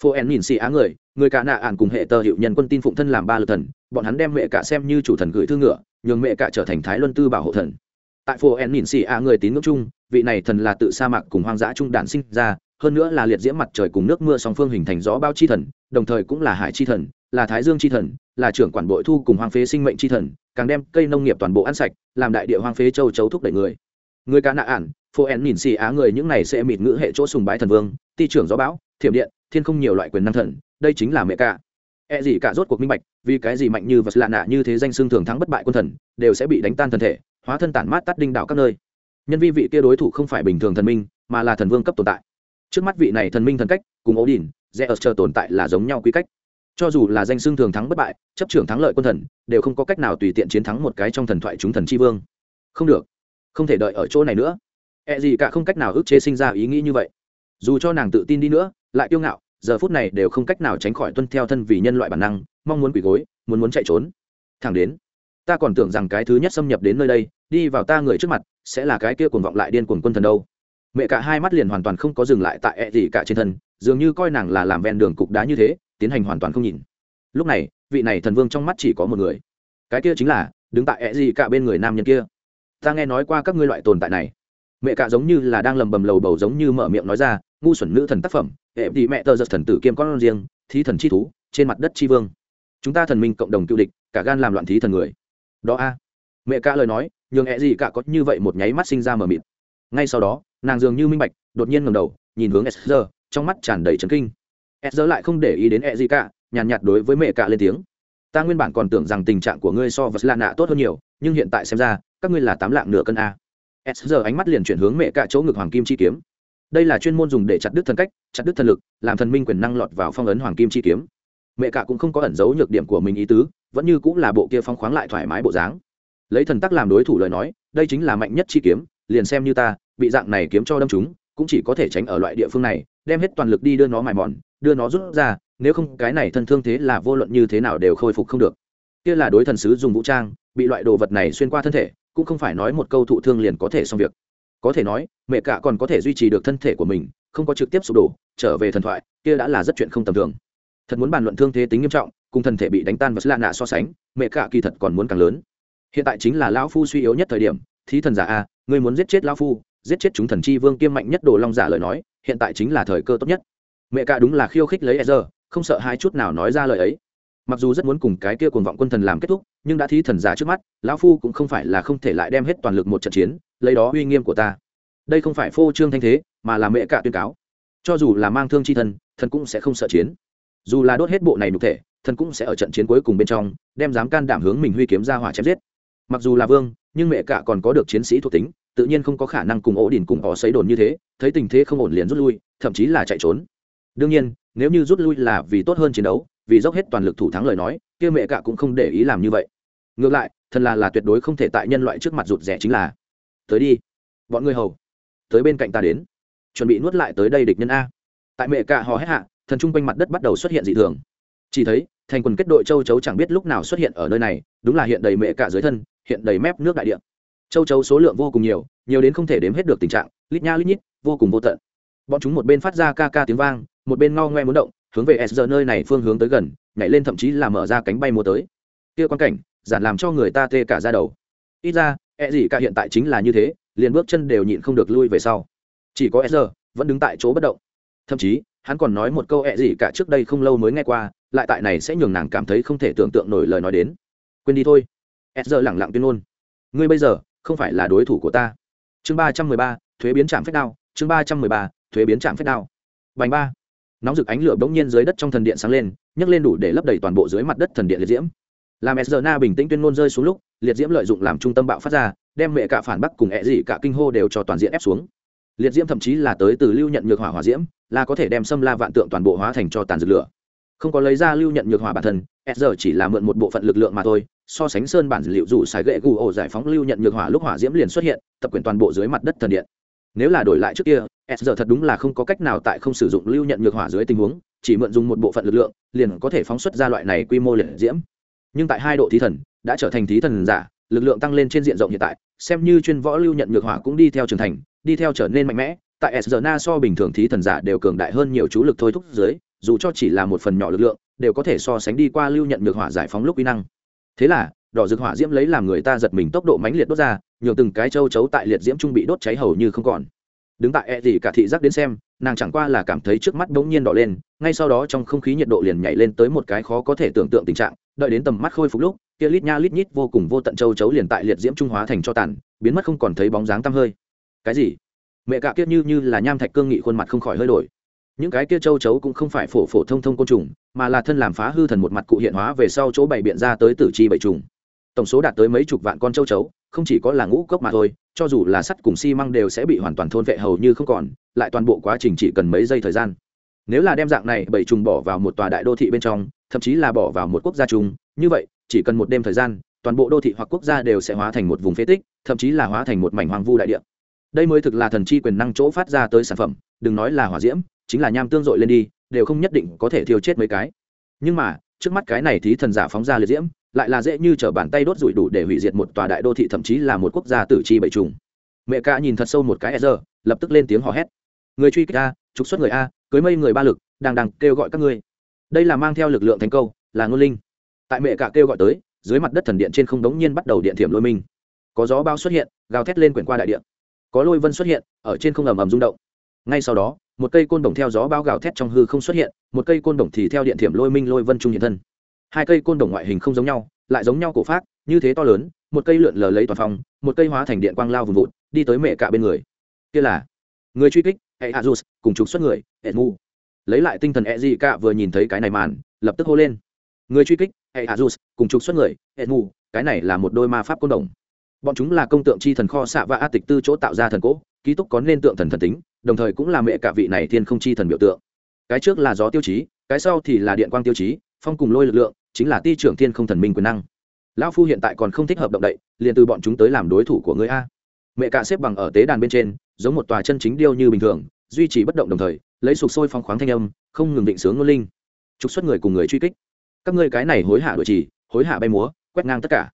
Phố en nhìn xì á người người cả nạ ản cùng hệ tờ hiệu nhân quân tin phụng thân làm ba lượt thần bọn hắn đem mẹ cả xem như chủ thần gửi thư ngựa nhường mẹ cả trở thành thái luân tư bảo hộ thần. Tại phố en nhìn xì á người tín ngưỡng chung vị này thần là tự sa mạc cùng hoang dã trung đản sinh ra hơn nữa là liệt diễm mặt trời cùng nước mưa song phương hình thành gió bao chi thần, đồng thời cũng là hải chi thần, là thái dương chi thần, là trưởng quản bội thu cùng hoang phế sinh mệnh chi thần, càng đem cây nông nghiệp toàn bộ ăn sạch, làm đại địa hoang phế châu chấu thúc đẩy người. Người cả nạ ản, phô en nhìn xì á người những này sẽ mịt ngữ hệ chỗ sùng bái thần vương, ti trưởng gió bão, thiểm điện, thiên không nhiều loại quyền năng thần, đây chính là mẹ cả. E gì cả rốt cuộc minh bạch, vì cái gì mạnh như vật lạ nạ như thế danh xương thường thắng bất bại quân thần, đều sẽ bị đánh tan thân thể, hóa thân tản mát tắt đinh đảo các nơi. Nhân vi vị kia đối thủ không phải bình thường thần minh, mà là thần vương cấp tồn tại trước mắt vị này thần minh thần cách, cùng ấu đỉnh rẽ ở chờ tồn tại là giống nhau quy cách. Cho dù là danh xưng thường thắng bất bại, chấp trưởng thắng lợi quân thần, đều không có cách nào tùy tiện chiến thắng một cái trong thần thoại chúng thần tri vương. Không được. Không thể đợi ở chỗ này nữa. E gì cả không cách nào ức chế sinh ra ý nghĩ như vậy. Dù cho nàng tự tin đi nữa, lại kiêu ngạo, giờ phút này đều không cách nào tránh khỏi tuân theo thân vì nhân loại bản năng, mong muốn quỳ gối, muốn muốn chạy trốn. Thẳng đến, ta còn tưởng rằng cái thứ nhất xâm nhập đến nơi đây, đi vào ta người trước mặt, sẽ là cái kia cuồng vọng lại điên cuồng quân thần đâu mẹ cả hai mắt liền hoàn toàn không có dừng lại tại ẹ gì cả trên thân, dường như coi nàng là làm ven đường cục đá như thế, tiến hành hoàn toàn không nhìn. Lúc này, vị này thần vương trong mắt chỉ có một người. Cái kia chính là, đứng tại ẹ gì cả bên người nam nhân kia. Ta nghe nói qua các ngươi loại tồn tại này. Mẹ cả giống như là đang lầm bầm lầu bầu giống như mở miệng nói ra, ngu xuẩn nữ thần tác phẩm hệ thì mẹ tờ giật thần tử kiêm con riêng, thí thần chi thú, trên mặt đất chi vương. Chúng ta thần minh cộng đồng cựu địch, cả gan làm loạn thí thần người. Đó a. Mẹ cả lời nói, nhường ẹ gì cả có như vậy một nháy mắt sinh ra mờ mịt. Ngay sau đó nàng dường như minh bạch, đột nhiên ngầm đầu, nhìn hướng sr trong mắt tràn đầy trấn kinh. Sr lại không để ý đến e gì cả nhàn nhạt đối với mẹ cả lên tiếng. Ta nguyên bản còn tưởng rằng tình trạng của ngươi so với lạ nạ tốt hơn nhiều, nhưng hiện tại xem ra, các ngươi là tám lạng nửa cân a. Sr ánh mắt liền chuyển hướng mẹ cả chỗ ngực hoàng kim chi kiếm. Đây là chuyên môn dùng để chặt đứt thần cách, chặt đứt thần lực, làm thần minh quyền năng lọt vào phong ấn hoàng kim chi kiếm. Mẹ cả cũng không có ẩn giấu nhược điểm của mình ý tứ, vẫn như cũng là bộ kia phong khoáng lại thoải mái bộ dáng. Lấy thần tắc làm đối thủ lời nói, đây chính là mạnh nhất chi kiếm, liền xem như ta bị dạng này kiếm cho đâm chúng, cũng chỉ có thể tránh ở loại địa phương này, đem hết toàn lực đi đưa nó mài mòn, đưa nó rút ra, nếu không cái này thân thương thế là vô luận như thế nào đều khôi phục không được. Kia là đối thần sứ dùng vũ trang, bị loại đồ vật này xuyên qua thân thể, cũng không phải nói một câu thụ thương liền có thể xong việc. Có thể nói, mẹ cả còn có thể duy trì được thân thể của mình, không có trực tiếp sụp đổ, trở về thần thoại, kia đã là rất chuyện không tầm thường. Thật muốn bàn luận thương thế tính nghiêm trọng, cùng thân thể bị đánh tan và lạ nạ so sánh, mẹ cả kỳ thật còn muốn càng lớn. Hiện tại chính là lão phu suy yếu nhất thời điểm, thí thần giả a, ngươi muốn giết chết lão phu giết chết chúng thần chi vương kiêm mạnh nhất đồ long giả lời nói hiện tại chính là thời cơ tốt nhất. Mẹ cả đúng là khiêu khích lấy Ezra, không sợ hai chút nào nói ra lời ấy. Mặc dù rất muốn cùng cái kia cuồng vọng quân thần làm kết thúc nhưng đã thí thần giả trước mắt lão phu cũng không phải là không thể lại đem hết toàn lực một trận chiến lấy đó uy nghiêm của ta. Đây không phải phô trương thanh thế mà là mẹ cả tuyên cáo. Cho dù là mang thương chi thần thần cũng sẽ không sợ chiến. Dù là đốt hết bộ này nhục thể thần cũng sẽ ở trận chiến cuối cùng bên trong đem dám can đảm hướng mình huy kiếm ra hỏa chém giết. Mặc dù là vương nhưng mẹ cả còn có được chiến sĩ thuộc tính tự nhiên không có khả năng cùng ổ đỉnh cùng họ xấy đồn như thế, thấy tình thế không ổn liền rút lui, thậm chí là chạy trốn. Đương nhiên, nếu như rút lui là vì tốt hơn chiến đấu, vì dốc hết toàn lực thủ thắng lời nói, kia mẹ cả cũng không để ý làm như vậy. Ngược lại thần là là tuyệt đối không thể tại nhân loại trước mặt rụt rẻ chính là, tới đi, bọn người hầu, tới bên cạnh ta đến, chuẩn bị nuốt lại tới đây địch nhân a. Tại mẹ cả hò hét hạ, thần trung quanh mặt đất bắt đầu xuất hiện dị thường. Chỉ thấy, thành quần kết đội châu chấu chẳng biết lúc nào xuất hiện ở nơi này, đúng là hiện đầy mẹ cả dưới thân, hiện đầy mép nước đại địa châu chấu số lượng vô cùng nhiều nhiều đến không thể đếm hết được tình trạng, lít nha lít nhít, vô cùng vô tận. Bọn chúng một bên phát ra ca ca tiếng vang, một bên ngao ngoe muốn động, hướng về s giờ nơi này phương hướng tới gần, nhảy lên thậm chí là mở ra cánh bay mùa tới. Kia quan cảnh, giản làm cho người ta tê cả ra đầu. Ít ra e gì cả hiện tại chính là như thế, liền bước chân đều nhịn không được lui về sau. Chỉ có s giờ vẫn đứng tại chỗ bất động. Thậm chí, hắn còn nói một câu e gì cả trước đây không lâu mới nghe qua, lại tại này sẽ nhường nàng cảm thấy không thể tưởng tượng nổi lời nói đến. Quên đi thôi. S giờ lẳng lặng tuyên ngôn. Ngươi bây giờ không phải là đối thủ của ta. Chương ba trăm mười ba, thuế biến trạng phép đao. Chương ba trăm mười ba, thuế biến trạng phép đao. Bành ba. Nóng rực ánh lửa bỗng nhiên dưới đất trong thần điện sáng lên, nhấc lên đủ để lấp đầy toàn bộ dưới mặt đất thần điện liệt diễm. Làm s na bình tĩnh tuyên ngôn rơi xuống lúc, liệt diễm lợi dụng làm trung tâm bạo phát ra, đem mẹ cả phản bắc cùng ẹ dị cả kinh hô đều cho toàn diện ép xuống. Liệt diễm thậm chí là tới từ lưu nhận nhược hỏa hỏa diễm, là có thể đem xâm la vạn tượng toàn bộ hóa thành cho tàn dược lửa. Không có lấy ra lưu nhận nhược hỏa bản thân s chỉ là mượn một bộ phận lực lượng mà thôi so sánh sơn bản liệu dù xài gậy gù ổ giải phóng lưu nhận nhược hỏa lúc hỏa diễm liền xuất hiện, tập quyền toàn bộ dưới mặt đất thần điện. Nếu là đổi lại trước kia, s thật đúng là không có cách nào tại không sử dụng lưu nhận nhược hỏa dưới tình huống, chỉ mượn dùng một bộ phận lực lượng, liền có thể phóng xuất ra loại này quy mô liệt diễm. Nhưng tại hai độ thí thần, đã trở thành thí thần giả, lực lượng tăng lên trên diện rộng hiện tại, xem như chuyên võ lưu nhận nhược hỏa cũng đi theo trưởng thành, đi theo trở nên mạnh mẽ, tại s na so bình thường thí thần giả đều cường đại hơn nhiều chú lực thôi thúc dưới, dù cho chỉ là một phần nhỏ lực lượng, đều có thể so sánh đi qua lưu nhận nhược hỏa giải phóng lúc uy năng thế là, đỏ rực hỏa diễm lấy làm người ta giật mình tốc độ mãnh liệt đốt ra, nhường từng cái châu chấu tại liệt diễm trung bị đốt cháy hầu như không còn. Đứng tại e gì cả thị giác đến xem, nàng chẳng qua là cảm thấy trước mắt bỗng nhiên đỏ lên, ngay sau đó trong không khí nhiệt độ liền nhảy lên tới một cái khó có thể tưởng tượng tình trạng, đợi đến tầm mắt khôi phục lúc, kia lít nha lít nhít vô cùng vô tận châu chấu liền tại liệt diễm trung hóa thành cho tàn, biến mất không còn thấy bóng dáng tăm hơi. Cái gì? Mẹ cạ kiết như như là nham thạch cương nghị khuôn mặt không khỏi hơi đổi những cái kia châu chấu cũng không phải phổ phổ thông thông côn trùng, mà là thân làm phá hư thần một mặt cụ hiện hóa về sau chỗ bày biện ra tới tử chi bảy trùng. Tổng số đạt tới mấy chục vạn con châu chấu, không chỉ có là ngũ cốc mà thôi, cho dù là sắt cùng xi măng đều sẽ bị hoàn toàn thôn vệ hầu như không còn, lại toàn bộ quá trình chỉ cần mấy giây thời gian. Nếu là đem dạng này bảy trùng bỏ vào một tòa đại đô thị bên trong, thậm chí là bỏ vào một quốc gia chung, như vậy, chỉ cần một đêm thời gian, toàn bộ đô thị hoặc quốc gia đều sẽ hóa thành một vùng phế tích, thậm chí là hóa thành một mảnh hoang vu đại địa. Đây mới thực là thần chi quyền năng chỗ phát ra tới sản phẩm, đừng nói là hỏa diễm chính là nham tương dội lên đi, đều không nhất định có thể thiêu chết mấy cái. Nhưng mà, trước mắt cái này thí thần giả phóng ra liệt diễm, lại là dễ như t r ở bàn tay đốt rụi đủ để hủy diệt một tòa đại đô thị thậm chí là một quốc gia tử chi bậy trùng mẹ ca nhìn thật sâu một cái e giờ lập tức lên tiếng hò hét. Người truy kích a, trục xuất người a, cưới mây người ba lực, đang đằng kêu gọi các ngươi. Đây là mang theo lực lượng thành câu là ngôn linh. Tại mẹ cả kêu gọi tới, dưới mặt đất thần điện trên không đống nhiên bắt đầu điện thiểm lôi minh. Có gió bao xuất hiện, gào thét lên quyển qua đại điện có lôi vân xuất hiện, ở trên không ầm ầm rung động. Ngay sau đó một cây côn đồng theo gió bao gào thét trong hư không xuất hiện, một cây côn đồng thì theo điện thiểm lôi minh lôi vân trung hiện thân. Hai cây côn đồng ngoại hình không giống nhau, lại giống nhau cổ phát như thế to lớn, một cây lượn lờ lấy toàn phòng một cây hóa thành điện quang lao vùng vụt, đi tới mẹ cả bên người. Kia là người truy kích, hệ hạ dù cùng trục xuất người, hệ mu lấy lại tinh thần e gì cả vừa nhìn thấy cái này màn, lập tức hô lên. Người truy kích, hệ hạ dù cùng trục xuất người, hệ mu cái này là một đôi ma pháp côn đồng. Bọn chúng là công tượng chi thần kho xạ và a tịch tư chỗ tạo ra thần cỗ ký túc có nên tượng thần thần tính đồng thời cũng là mẹ cả vị này thiên không chi thần biểu tượng. Cái trước là gió tiêu chí, cái sau thì là điện quang tiêu chí, phong cùng lôi lực lượng, chính là ti trưởng thiên không thần minh quyền năng. Lão phu hiện tại còn không thích hợp động đậy, liền từ bọn chúng tới làm đối thủ của người a. Mẹ cả xếp bằng ở tế đàn bên trên, giống một tòa chân chính điêu như bình thường, duy trì bất động đồng thời, lấy sục sôi phong khoáng thanh âm, không ngừng định sướng ngôn linh. Trục xuất người cùng người truy kích. Các ngươi cái này hối hạ đội trì hối hạ bay múa, quét ngang tất cả.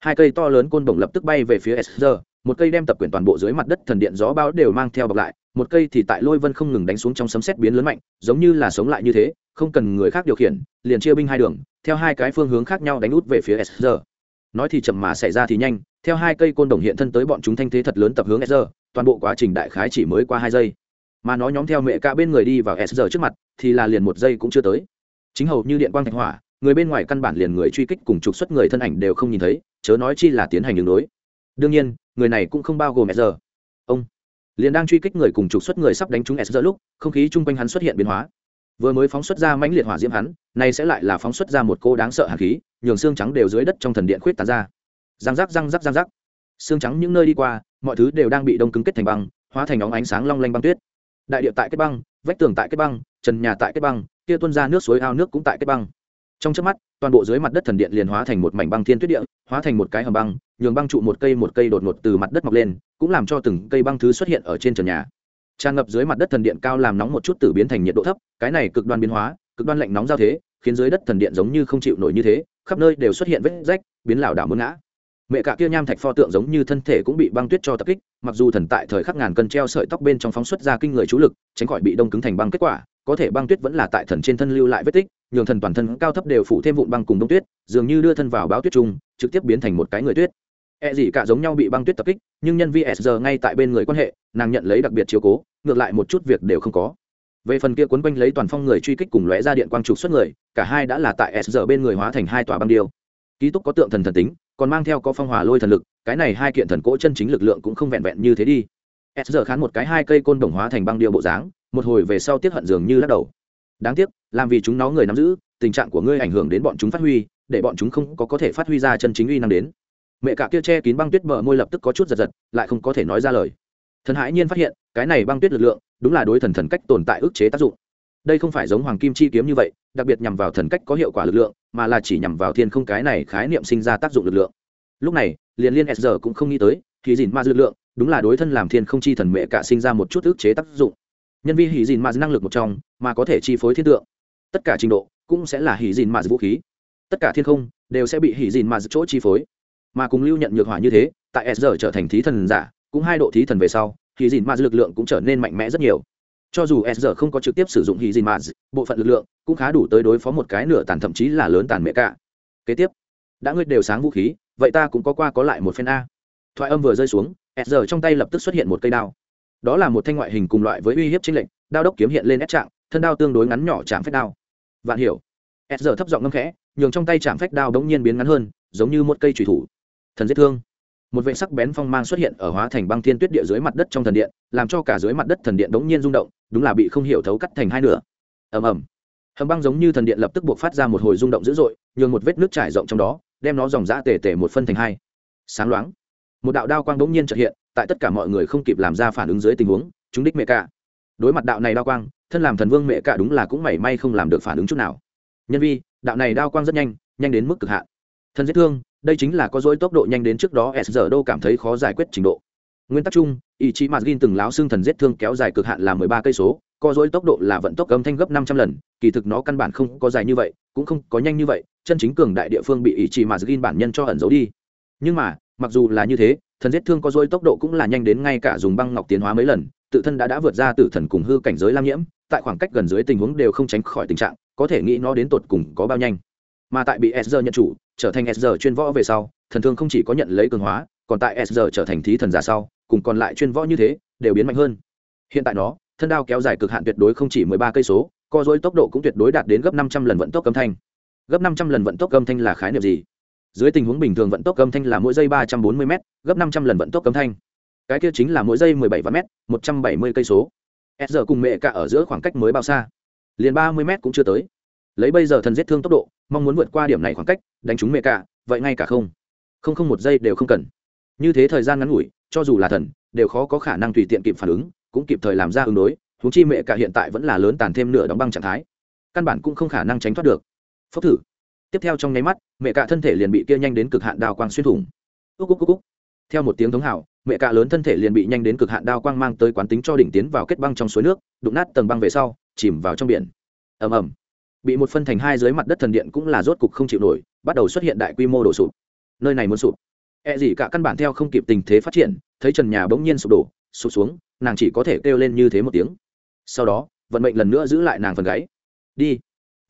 Hai cây to lớn côn bổng lập tức bay về phía sr một cây đem tập quyển toàn bộ dưới mặt đất thần điện gió bão đều mang theo bọc lại, một cây thì tại lôi vân không ngừng đánh xuống trong sấm xét biến lớn mạnh, giống như là sống lại như thế, không cần người khác điều khiển, liền chia binh hai đường, theo hai cái phương hướng khác nhau đánh út về phía sr nói thì chậm mà xảy ra thì nhanh, theo hai cây côn đồng hiện thân tới bọn chúng thanh thế thật lớn tập hướng sr toàn bộ quá trình đại khái chỉ mới qua hai giây. Mà nó nhóm theo mẹ cả bên người đi vào s giờ trước mặt, thì là liền một giây cũng chưa tới. Chính hầu như điện quang thạch hỏa, người bên ngoài căn bản liền người truy kích cùng trục xuất người thân ảnh đều không nhìn thấy, chớ nói chi là tiến hành đường đối đương nhiên, người này cũng không bao gồm sr ông liền đang truy kích người cùng trục xuất người sắp đánh trúng sr lúc, không khí chung quanh hắn xuất hiện biến hóa. Vừa mới phóng xuất ra mãnh liệt hỏa diễm hắn nay sẽ lại là phóng xuất ra một cô đáng sợ hạt khí, nhường xương trắng đều dưới đất trong thần điện khuyết tán ra. Răng rắc răng rắc răng rắc. Xương trắng những nơi đi qua, mọi thứ đều đang bị đông cứng kết thành băng, hóa thành óng ánh sáng long lanh băng tuyết. Đại địa tại kết băng, vách tường tại kết băng, trần nhà tại kết băng, kia tuân ra nước suối ao nước cũng tại kết băng. Trong trước mắt toàn bộ dưới mặt đất thần điện liền hóa thành một mảnh băng thiên tuyết địa, hóa thành một cái hầm băng, nhường băng trụ một cây một cây đột ngột từ mặt đất mọc lên, cũng làm cho từng cây băng thứ xuất hiện ở trên trần nhà. Tràn ngập dưới mặt đất thần điện cao làm nóng một chút từ biến thành nhiệt độ thấp, cái này cực đoan biến hóa, cực đoan lạnh nóng giao thế, khiến dưới đất thần điện giống như không chịu nổi như thế, khắp nơi đều xuất hiện vết rách, biến lảo đảo muốn ngã. Mẹ cả kia nham thạch pho tượng giống như thân thể cũng bị băng tuyết cho tập kích, mặc dù thần tại thời khắc ngàn cân treo sợi tóc bên trong phóng xuất ra kinh người chú lực, tránh khỏi bị đông cứng thành băng kết quả có thể băng tuyết vẫn là tại thần trên thân lưu lại vết tích, nhường thần toàn thân cao thấp đều phủ thêm vụn băng cùng đông tuyết, dường như đưa thân vào báo tuyết trung trực tiếp biến thành một cái người tuyết. E gì cả giống nhau bị băng tuyết tập kích, nhưng nhân viên sr ngay tại bên người quan hệ, nàng nhận lấy đặc biệt chiếu cố, ngược lại một chút việc đều không có. Về phần kia quấn quanh lấy toàn phong người truy kích cùng lóe ra điện quang trục xuất người, cả hai đã là tại sr bên người hóa thành hai tòa băng điêu. Ký túc có tượng thần thần tính, còn mang theo có phong hỏa lôi thần lực, cái này hai kiện thần cỗ chân chính lực lượng cũng không vẹn vẹn như thế đi. Sr khán một cái hai cây côn đồng hóa thành băng điêu bộ dáng một hồi về sau tiết hận dường như lắc đầu. Đáng tiếc, làm vì chúng nó người nắm giữ, tình trạng của ngươi ảnh hưởng đến bọn chúng phát huy, để bọn chúng không có có thể phát huy ra chân chính uy năng đến. Mẹ cả kia che kín băng tuyết bờ môi lập tức có chút giật giật, lại không có thể nói ra lời. Thần hãi nhiên phát hiện, cái này băng tuyết lực lượng, đúng là đối thần thần cách tồn tại ức chế tác dụng. Đây không phải giống hoàng kim chi kiếm như vậy, đặc biệt nhằm vào thần cách có hiệu quả lực lượng, mà là chỉ nhằm vào thiên không cái này khái niệm sinh ra tác dụng lực lượng. Lúc này, liền liên s cũng không nghĩ tới thì dìn ma lực lượng, đúng là đối thân làm thiên không chi thần mẹ cả sinh ra một chút ức chế tác dụng nhân viên hỉ dìn ma năng lực một trong, mà có thể chi phối thiên tượng. Tất cả trình độ cũng sẽ là hỉ dìn ma vũ khí. Tất cả thiên không đều sẽ bị hỉ dìn ma chỗ chi phối. Mà cùng lưu nhận nhược hỏa như thế, tại s trở thành thí thần giả, cũng hai độ thí thần về sau, hỉ dìn ma lực lượng cũng trở nên mạnh mẽ rất nhiều. Cho dù s không có trực tiếp sử dụng hỉ dìn ma bộ phận lực lượng cũng khá đủ tới đối phó một cái nửa tàn thậm chí là lớn tàn mẹ cả. Kế tiếp, đã ngươi đều sáng vũ khí, vậy ta cũng có qua có lại một phen a. Thoại âm vừa rơi xuống, s trong tay lập tức xuất hiện một cây đao đó là một thanh ngoại hình cùng loại với uy hiếp chính lệnh đao đốc kiếm hiện lên ép trạng, thân đao tương đối ngắn nhỏ chạm phách đao. Vạn hiểu. S thấp giọng ngâm khẽ, nhường trong tay chạm phách đao đống nhiên biến ngắn hơn, giống như một cây trùy thủ. Thần giết thương. Một vệ sắc bén phong mang xuất hiện ở hóa thành băng thiên tuyết địa dưới mặt đất trong thần điện, làm cho cả dưới mặt đất thần điện đống nhiên rung động, đúng là bị không hiểu thấu cắt thành hai nửa. Ầm ầm. Hầm băng giống như thần điện lập tức buộc phát ra một hồi rung động dữ dội, nhường một vết nước trải rộng trong đó, đem nó dòng dã tề tề một phân thành hai. Sáng loáng. Một đạo đao quang đống nhiên chợt hiện tại tất cả mọi người không kịp làm ra phản ứng dưới tình huống, chúng đích mẹ cả. Đối mặt đạo này đao quang, thân làm thần vương mẹ cả đúng là cũng mảy may không làm được phản ứng chút nào. Nhân vi, đạo này đao quang rất nhanh nhanh đến mức cực hạn. Thân giết thương, đây chính là có dối tốc độ nhanh đến trước đó s giờ đô cảm thấy khó giải quyết trình độ. Nguyên tắc chung, ý chí mà gin từng láo xương thần giết thương kéo dài cực hạn là mười ba cây số, có dối tốc độ là vận tốc âm thanh gấp năm trăm lần, kỳ thực nó căn bản không có dài như vậy, cũng không có nhanh như vậy, chân chính cường đại địa phương bị ý chí mà gin bản nhân cho ẩn giấu đi. Nhưng mà mặc dù là như thế, thần giết thương có dối tốc độ cũng là nhanh đến ngay cả dùng băng ngọc tiến hóa mấy lần, tự thân đã đã vượt ra tử thần cùng hư cảnh giới lam nhiễm, tại khoảng cách gần dưới tình huống đều không tránh khỏi tình trạng, có thể nghĩ nó đến tột cùng có bao nhanh. Mà tại bị sr nhận chủ, trở thành sr chuyên võ về sau, thần thương không chỉ có nhận lấy cường hóa, còn tại sr trở thành thí thần giả sau, cùng còn lại chuyên võ như thế, đều biến mạnh hơn. Hiện tại nó, thân đao kéo dài cực hạn tuyệt đối không chỉ mười ba cây số co dối tốc độ cũng tuyệt đối đạt đến gấp năm trăm lần vận tốc âm thanh. Gấp năm trăm lần vận tốc âm thanh là khái niệm gì? Dưới tình huống bình thường vận tốc âm thanh là mỗi giây ba trăm bốn mươi m gấp năm trăm lần vận tốc âm thanh. Cái kia chính là mỗi giây mười bảy vạn m một trăm bảy mươi cây số. S giờ cùng mẹ cả ở giữa khoảng cách mới bao xa. Liền ba mươi m cũng chưa tới. Lấy bây giờ thần giết thương tốc độ, mong muốn vượt qua điểm này khoảng cách, đánh trúng mẹ cả, vậy ngay cả không. Không không một giây đều không cần. Như thế thời gian ngắn ngủi, cho dù là thần, đều khó có khả năng tùy tiện kịp phản ứng, cũng kịp thời làm ra ứng đối húng chi mẹ cả hiện tại vẫn là lớn tàn thêm nửa đóng băng trạng thái. Căn bản cũng không khả năng tránh thoát được. Phốc thử tiếp theo trong nháy mắt, mẹ cả thân thể liền bị kia nhanh đến cực hạn đao quang xuyên thủng. Úc úc úc úc. Theo một tiếng thống hào, mẹ cả lớn thân thể liền bị nhanh đến cực hạn đao quang mang tới quán tính cho đỉnh tiến vào kết băng trong suối nước, đụng nát tầng băng về sau, chìm vào trong biển. Ầm ầm. Bị một phân thành hai dưới mặt đất thần điện cũng là rốt cục không chịu nổi, bắt đầu xuất hiện đại quy mô đổ sụp. Nơi này muốn sụp. E gì cả căn bản theo không kịp tình thế phát triển, thấy trần nhà bỗng nhiên sụp đổ, sụp xuống, nàng chỉ có thể kêu lên như thế một tiếng. Sau đó, vận mệnh lần nữa giữ lại nàng phần gáy. Đi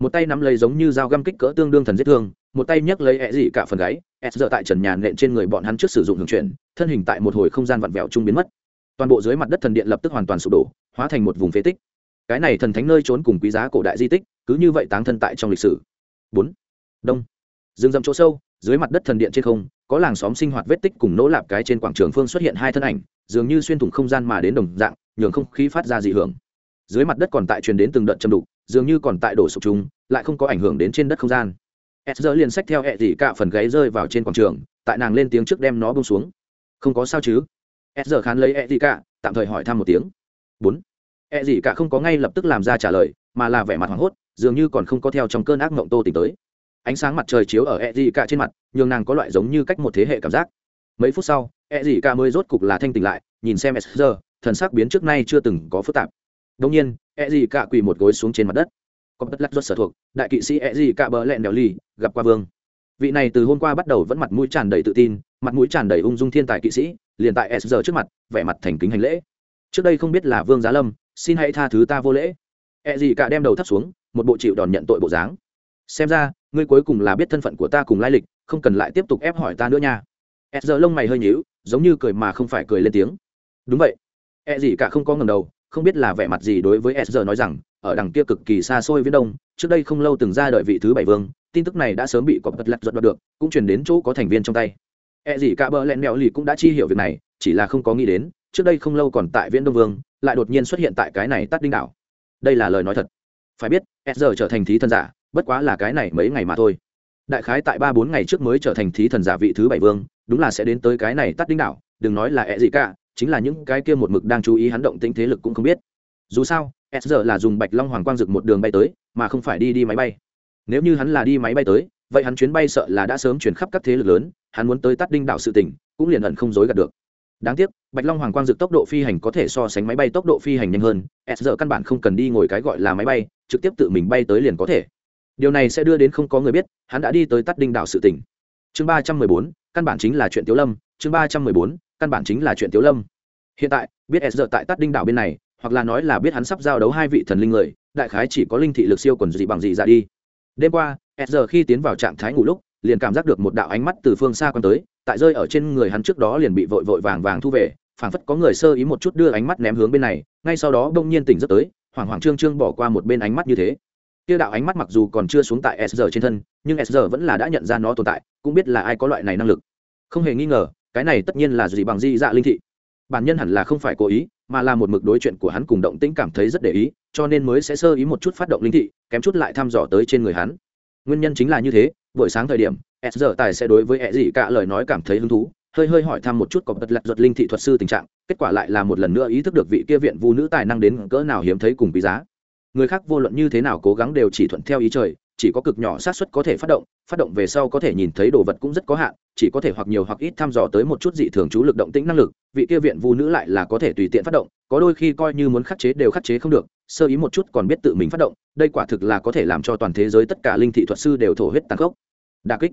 một tay nắm lấy giống như dao găm kích cỡ tương đương thần giết thương, một tay nhấc lấy ẹ dị cả phần gáy s giờ tại trần nhà nện trên người bọn hắn trước sử dụng hưởng chuyển, thân hình tại một hồi không gian vặn vẹo chung biến mất. Toàn bộ dưới mặt đất thần điện lập tức hoàn toàn sụp đổ, hóa thành một vùng phế tích. Cái này thần thánh nơi trốn cùng quý giá cổ đại di tích, cứ như vậy táng thân tại trong lịch sử. Bốn. Đông. Rừng rậm chỗ sâu, dưới mặt đất thần điện trên không, có làng xóm sinh hoạt vết tích cùng nỗ lạp cái trên quảng trường phương xuất hiện hai thân ảnh, dường như xuyên thủng không gian mà đến đồng dạng, nhường không khí phát ra dị hưởng. Dưới mặt đất còn tại truyền đến từng đợt châm đục dường như còn tại đổ sụp chúng lại không có ảnh hưởng đến trên đất không gian. S liền sách theo hẹ dị cả phần gáy rơi vào trên quảng trường, tại nàng lên tiếng trước đem nó bông xuống. Không có sao chứ? S khán lấy hẹ dị cả, tạm thời hỏi thăm một tiếng. Bốn. Hẹ dị cả không có ngay lập tức làm ra trả lời, mà là vẻ mặt hoảng hốt, dường như còn không có theo trong cơn ác mộng tô tỉnh tới. Ánh sáng mặt trời chiếu ở e dị cả trên mặt, nhường nàng có loại giống như cách một thế hệ cảm giác. Mấy phút sau e dị cả mới rốt cục là thanh tỉnh lại, nhìn xem s thần sắc biến trước nay chưa từng có phức tạp. Đông nhiên e gì cả quỳ một gối xuống trên mặt đất. Có bất lắc ruột sở thuộc đại kỵ sĩ e gì cả bờ lẹn đèo lì, gặp qua vương. Vị này từ hôm qua bắt đầu vẫn mặt mũi tràn đầy tự tin mặt mũi tràn đầy ung dung thiên tài kỵ sĩ liền tại s giờ trước mặt vẻ mặt thành kính hành lễ. Trước đây không biết là vương giá lâm xin hãy tha thứ ta vô lễ. E gì cả đem đầu thấp xuống một bộ chịu đòn nhận tội bộ dáng. Xem ra ngươi cuối cùng là biết thân phận của ta cùng lai lịch không cần lại tiếp tục ép hỏi ta nữa nha. S giờ lông mày hơi nhíu giống như cười mà không phải cười lên tiếng. Đúng vậy. E gì cả không có ngầm đầu không biết là vẻ mặt gì đối với Ezra nói rằng, ở đằng kia cực kỳ xa xôi viễn đông, trước đây không lâu từng ra đợi vị thứ bảy vương, tin tức này đã sớm bị cọp bật lặt giật đoạt được, cũng chuyển đến chỗ có thành viên trong tay. E gì cả bờ lẹn mèo lì cũng đã chi hiểu việc này, chỉ là không có nghĩ đến, trước đây không lâu còn tại viễn đông vương, lại đột nhiên xuất hiện tại cái này tắt đinh đảo. Đây là lời nói thật. Phải biết Ezra trở thành thí thần giả, bất quá là cái này mấy ngày mà thôi. Đại khái tại ba bốn ngày trước mới trở thành thí thần giả vị thứ bảy vương, đúng là sẽ đến tới cái này tắt đinh đảo, đừng nói là e gì cả chính là những cái kia một mực đang chú ý hắn động tĩnh thế lực cũng không biết. Dù sao, s giờ là dùng bạch long hoàng quang rực một đường bay tới, mà không phải đi đi máy bay. Nếu như hắn là đi máy bay tới, vậy hắn chuyến bay sợ là đã sớm chuyển khắp các thế lực lớn, hắn muốn tới tắt đinh đảo sự tỉnh, cũng liền ẩn không dối gạt được. Đáng tiếc, bạch long hoàng quang dực tốc độ phi hành có thể so sánh máy bay tốc độ phi hành nhanh hơn, s giờ căn bản không cần đi ngồi cái gọi là máy bay, trực tiếp tự mình bay tới liền có thể. Điều này sẽ đưa đến không có người biết, hắn đã đi tới tắt đinh đảo sự tỉnh. Chương ba trăm mười bốn, căn bản chính là chuyện tiếu lâm. Chương ba trăm mười bốn căn bản chính là chuyện tiếu lâm. Hiện tại, biết s giờ tại tắt đinh đảo bên này, hoặc là nói là biết hắn sắp giao đấu hai vị thần linh người, đại khái chỉ có linh thị lực siêu quần gì bằng gì ra dạ đi. Đêm qua, s giờ khi tiến vào trạng thái ngủ lúc, liền cảm giác được một đạo ánh mắt từ phương xa quan tới, tại rơi ở trên người hắn trước đó liền bị vội vội vàng vàng thu về, phảng phất có người sơ ý một chút đưa ánh mắt ném hướng bên này, ngay sau đó bỗng nhiên tỉnh giấc tới, hoảng hoảng trương trương bỏ qua một bên ánh mắt như thế. Kia đạo ánh mắt mặc dù còn chưa xuống tại s giờ trên thân, nhưng s giờ vẫn là đã nhận ra nó tồn tại, cũng biết là ai có loại này năng lực. Không hề nghi ngờ cái này tất nhiên là gì bằng di dạ linh thị. Bản nhân hẳn là không phải cố ý, mà là một mực đối chuyện của hắn cùng động tĩnh cảm thấy rất để ý, cho nên mới sẽ sơ ý một chút phát động linh thị, kém chút lại thăm dò tới trên người hắn. Nguyên nhân chính là như thế, buổi sáng thời điểm, s giờ tài sẽ đối với ẹ gì cả lời nói cảm thấy hứng thú, hơi hơi hỏi thăm một chút có bật lặt ruột linh thị thuật sư tình trạng, kết quả lại là một lần nữa ý thức được vị kia viện vũ nữ tài năng đến cỡ nào hiếm thấy cùng quý giá. Người khác vô luận như thế nào cố gắng đều chỉ thuận theo ý trời chỉ có cực nhỏ xác suất có thể phát động phát động về sau có thể nhìn thấy đồ vật cũng rất có hạn, chỉ có thể hoặc nhiều hoặc ít thăm dò tới một chút dị thường chú lực động tĩnh năng lực, vị kia viện vu nữ lại là có thể tùy tiện phát động, có đôi khi coi như muốn khắc chế đều khắc chế không được, sơ ý một chút còn biết tự mình phát động, đây quả thực là có thể làm cho toàn thế giới tất cả linh thị thuật sư đều thổ huyết tàn khốc. Đà kích.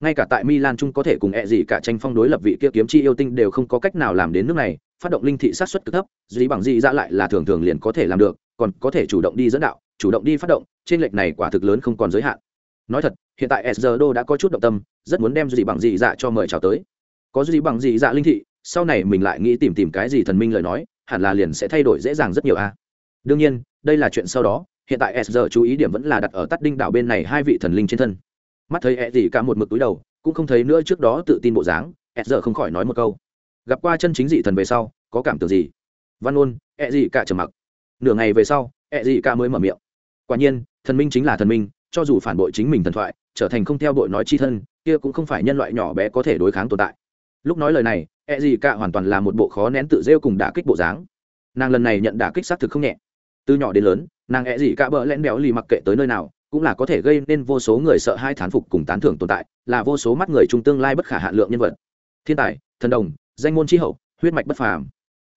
Ngay cả tại milan trung có thể cùng ẹ gì cả tranh phong đối lập vị kia kiếm chi yêu tinh đều không có cách nào làm đến nước này, phát động linh thị sát xuất cực thấp dĩ bằng dị ra dạ lại là thường thường liền có thể làm được, còn có thể chủ động đi dẫn đạo, chủ động đi phát động trên lệch này quả thực lớn không còn giới hạn. Nói thật, hiện tại s đô đã có chút động tâm, rất muốn đem gì bằng gì dạ cho mời chào tới. Có gì bằng gì dạ linh thị, sau này mình lại nghĩ tìm tìm cái gì thần minh lời nói, hẳn là liền sẽ thay đổi dễ dàng rất nhiều a. Đương nhiên, đây là chuyện sau đó, hiện tại s chú ý điểm vẫn là đặt ở tắt đinh đảo bên này hai vị thần linh trên thân. Mắt thấy e gì cả một mực túi đầu, cũng không thấy nữa trước đó tự tin bộ dáng, s không khỏi nói một câu. Gặp qua chân chính dị thần về sau, có cảm tưởng gì? Văn ôn e gì cả trầm mặc. Nửa ngày về sau e gì cả mới mở miệng. Quả nhiên thần minh chính là thần minh, cho dù phản bội chính mình thần thoại, trở thành không theo bội nói chi thân, kia cũng không phải nhân loại nhỏ bé có thể đối kháng tồn tại. Lúc nói lời này e gì cả hoàn toàn là một bộ khó nén tự rêu cùng đả kích bộ dáng. Nàng lần này nhận đả kích xác thực không nhẹ. Từ nhỏ đến lớn, nàng e gì cả bỡ lẽn béo lì mặc kệ tới nơi nào, cũng là có thể gây nên vô số người sợ hai thán phục cùng tán thưởng tồn tại, là vô số mắt người trung tương lai bất khả hạn lượng nhân vật. Thiên tài, thần đồng, danh môn tri hậu, huyết mạch bất phàm.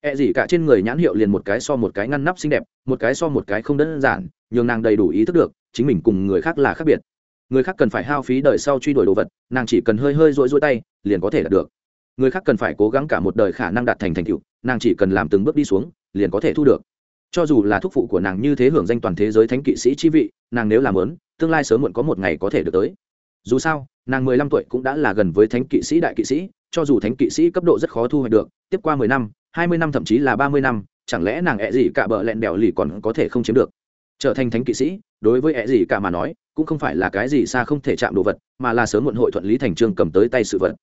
E gì cả trên người nhãn hiệu liền một cái so một cái ngăn nắp xinh đẹp, một cái so một cái không đơn giản, nhường nàng đầy đủ ý thức được, chính mình cùng người khác là khác biệt. Người khác cần phải hao phí đời sau truy đuổi đồ vật, nàng chỉ cần hơi hơi duỗi duỗi tay, liền có thể đạt được. Người khác cần phải cố gắng cả một đời khả năng đạt thành thành tựu, nàng chỉ cần làm từng bước đi xuống, liền có thể thu được. Cho dù là thúc phụ của nàng như thế hưởng danh toàn thế giới thánh kỵ sĩ chi vị, nàng nếu làm muốn, tương lai sớm muộn có một ngày có thể được tới. Dù sao, nàng mười lăm tuổi cũng đã là gần với thánh kỵ sĩ đại kỵ sĩ, cho dù thánh kỵ sĩ cấp độ rất khó thu hoạch được, tiếp qua mười năm, hai mươi năm thậm chí là ba mươi năm, chẳng lẽ nàng ẹ gì cả bờ lẹn bèo lì còn có thể không chiếm được? Trở thành thánh kỵ sĩ, đối với ẹ gì cả mà nói, cũng không phải là cái gì xa không thể chạm đồ vật, mà là sớm muộn hội thuận lý thành trương cầm tới tay sự vật.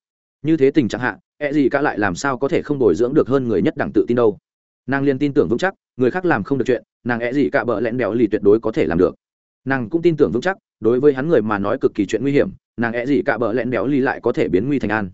Như thế tình trạng hạ, ẹ gì cả lại làm sao có thể không bồi dưỡng được hơn người nhất đẳng tự tin đâu? Nàng liền tin tưởng vững chắc, người khác làm không được chuyện, nàng ẹ gì cả bờ lẹn bèo lì tuyệt đối có thể làm được. Nàng cũng tin tưởng vững chắc, đối với hắn người mà nói cực kỳ chuyện nguy hiểm, nàng ẹ gì cả bờ lẹn bèo lì lại có thể biến nguy thành an.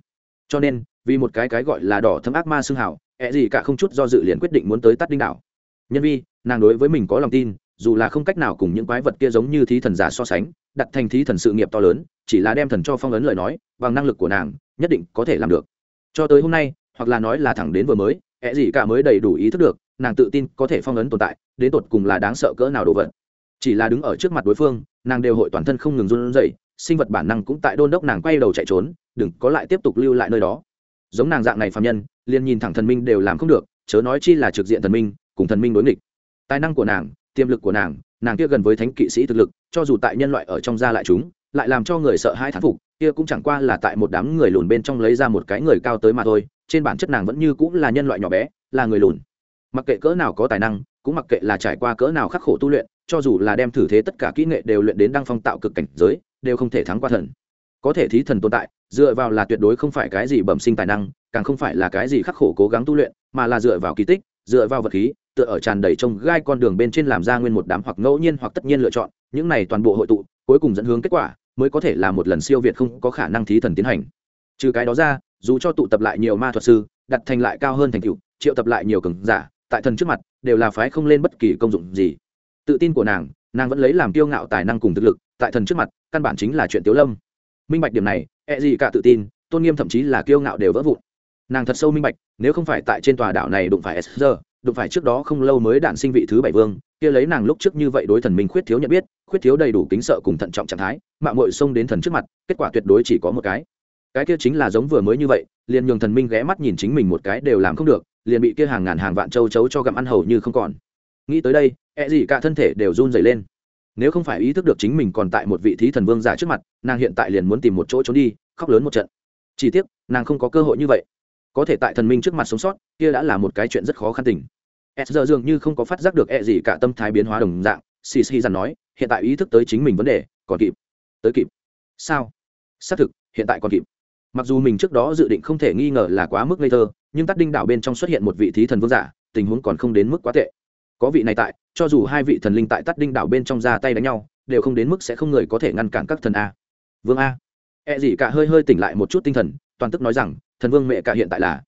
Cho nên, vì một cái cái gọi là đỏ thâm ác ma xương hảo ẹ gì cả không chút do dự liền quyết định muốn tới tắt đinh đảo. Nhân vi, nàng đối với mình có lòng tin, dù là không cách nào cùng những quái vật kia giống như thí thần giả so sánh, đặt thành thí thần sự nghiệp to lớn, chỉ là đem thần cho phong ấn lời nói, bằng năng lực của nàng, nhất định có thể làm được. Cho tới hôm nay, hoặc là nói là thẳng đến vừa mới ẹ gì cả mới đầy đủ ý thức được, nàng tự tin có thể phong ấn tồn tại, đến tột cùng là đáng sợ cỡ nào đồ vật. Chỉ là đứng ở trước mặt đối phương, nàng đều hội toàn thân không ngừng run rẩy, sinh vật bản năng cũng tại đôn đốc nàng quay đầu chạy trốn, đừng có lại tiếp tục lưu lại nơi đó. Giống nàng dạng này phạm nhân liền nhìn thẳng thần minh đều làm không được, chớ nói chi là trực diện thần minh, cùng thần minh đối nghịch. Tài năng của nàng, tiềm lực của nàng nàng kia gần với thánh kỵ sĩ thực lực, cho dù tại nhân loại ở trong gia lại chúng, lại làm cho người sợ hai thán phục, kia cũng chẳng qua là tại một đám người lùn bên trong lấy ra một cái người cao tới mà thôi, trên bản chất nàng vẫn như cũng là nhân loại nhỏ bé, là người lùn. Mặc kệ cỡ nào có tài năng, cũng mặc kệ là trải qua cỡ nào khắc khổ tu luyện, cho dù là đem thử thế tất cả kỹ nghệ đều luyện đến đăng phong tạo cực cảnh giới, đều không thể thắng qua thần. Có thể thí thần tồn tại, dựa vào là tuyệt đối không phải cái gì bẩm sinh tài năng càng không phải là cái gì khắc khổ cố gắng tu luyện, mà là dựa vào kỳ tích, dựa vào vật khí, tựa ở tràn đầy trông gai con đường bên trên làm ra nguyên một đám hoặc ngẫu nhiên hoặc tất nhiên lựa chọn. Những này toàn bộ hội tụ, cuối cùng dẫn hướng kết quả, mới có thể là một lần siêu việt không có khả năng thí thần tiến hành. Trừ cái đó ra, dù cho tụ tập lại nhiều ma thuật sư, đặt thành lại cao hơn thành tựu, triệu tập lại nhiều cường giả, tại thần trước mặt, đều là phái không lên bất kỳ công dụng gì. Tự tin của nàng nàng vẫn lấy làm kiêu ngạo tài năng cùng thực lực, tại thần trước mặt, căn bản chính là chuyện tiếu lâm. Minh bạch điểm này e gì cả tự tin, tôn nghiêm thậm chí là kiêu ngạo đều vỡ vụn nàng thật sâu minh bạch, nếu không phải tại trên tòa đảo này đụng phải sr đụng phải trước đó không lâu mới đạn sinh vị thứ bảy vương, kia lấy nàng lúc trước như vậy đối thần minh khuyết thiếu nhận biết, khuyết thiếu đầy đủ kính sợ cùng thận trọng trạng thái, mạng mội xông đến thần trước mặt, kết quả tuyệt đối chỉ có một cái. Cái kia chính là giống vừa mới như vậy, liền nhường thần minh ghé mắt nhìn chính mình một cái đều làm không được, liền bị kia hàng ngàn hàng vạn châu chấu cho gặm ăn hầu như không còn. Nghĩ tới đây e gì cả thân thể đều run dày lên. Nếu không phải ý thức được chính mình còn tại một vị thí thần vương giả trước mặt, nàng hiện tại liền muốn tìm một chỗ trốn đi, khóc lớn một trận. Chỉ tiếc, nàng không có cơ hội như vậy có thể tại thần minh trước mặt sống sót, kia đã là một cái chuyện rất khó khăn tình. S giờ dường như không có phát giác được e gì cả tâm thái biến hóa đồng dạng, xì xì dằn nói, hiện tại ý thức tới chính mình vấn đề, còn kịp. Tới kịp. Sao? Xác thực, hiện tại còn kịp. Mặc dù mình trước đó dự định không thể nghi ngờ là quá mức ngây thơ, nhưng tắt đinh đảo bên trong xuất hiện một vị thí thần vương giả, tình huống còn không đến mức quá tệ. Có vị này tại, cho dù hai vị thần linh tại tắt đinh đảo bên trong ra tay đánh nhau, đều không đến mức sẽ không người có thể ngăn cản các thần a. Vương a. E gì cả hơi hơi tỉnh lại một chút tinh thần, toàn tức nói rằng thần vương mẹ cả hiện tại là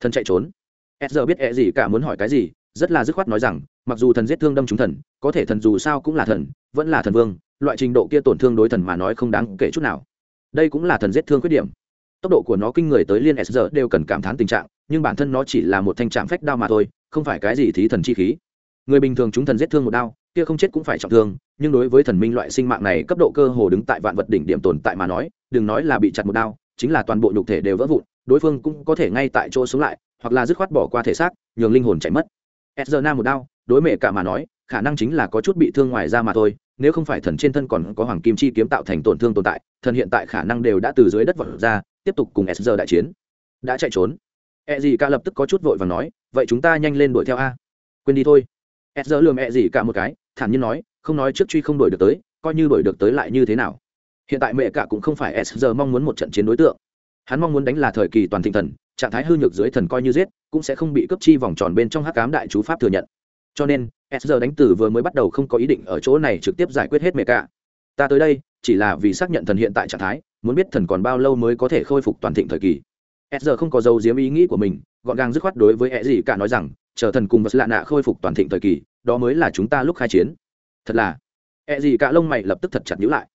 thần chạy trốn. E giờ biết e gì cả muốn hỏi cái gì, rất là dứt khoát nói rằng, mặc dù thần giết thương đâm chúng thần, có thể thần dù sao cũng là thần, vẫn là thần vương, loại trình độ kia tổn thương đối thần mà nói không đáng kể chút nào. Đây cũng là thần giết thương khuyết điểm. Tốc độ của nó kinh người tới liên s giờ đều cần cảm thán tình trạng, nhưng bản thân nó chỉ là một thanh trạm phách đao mà thôi, không phải cái gì thí thần chi khí. Người bình thường chúng thần giết thương một đao, kia không chết cũng phải trọng thương, nhưng đối với thần minh loại sinh mạng này cấp độ cơ hồ đứng tại vạn vật đỉnh điểm tồn tại mà nói, đừng nói là bị chặt một đao, chính là toàn bộ nhục thể đều vỡ vụn đối phương cũng có thể ngay tại chỗ sống lại, hoặc là dứt khoát bỏ qua thể xác, nhường linh hồn chạy mất. S giờ nam một đao, đối mẹ cả mà nói, khả năng chính là có chút bị thương ngoài ra mà thôi, nếu không phải thần trên thân còn có hoàng kim chi kiếm tạo thành tổn thương tồn tại, thần hiện tại khả năng đều đã từ dưới đất vật ra, tiếp tục cùng s giờ đại chiến. Đã chạy trốn. E gì cả lập tức có chút vội và nói, vậy chúng ta nhanh lên đuổi theo a. Quên đi thôi. S giờ lườm e gì cả một cái, thản nhiên nói, không nói trước truy không đuổi được tới, coi như đuổi được tới lại như thế nào? Hiện tại mẹ cả cũng không phải s giờ mong muốn một trận chiến đối tượng hắn mong muốn đánh là thời kỳ toàn thịnh thần, trạng thái hư nhược dưới thần coi như giết, cũng sẽ không bị cấp chi vòng tròn bên trong hắc cám đại chú pháp thừa nhận. Cho nên, s giờ đánh tử vừa mới bắt đầu không có ý định ở chỗ này trực tiếp giải quyết hết mẹ cả. Ta tới đây, chỉ là vì xác nhận thần hiện tại trạng thái, muốn biết thần còn bao lâu mới có thể khôi phục toàn thịnh thời kỳ. S giờ không có dấu diếm ý nghĩ của mình, gọn gàng dứt khoát đối với e gì cả nói rằng, chờ thần cùng vật lạ nạ khôi phục toàn thịnh thời kỳ, đó mới là chúng ta lúc khai chiến. Thật là e gì cả lông mày lập tức thật chặt nhữ lại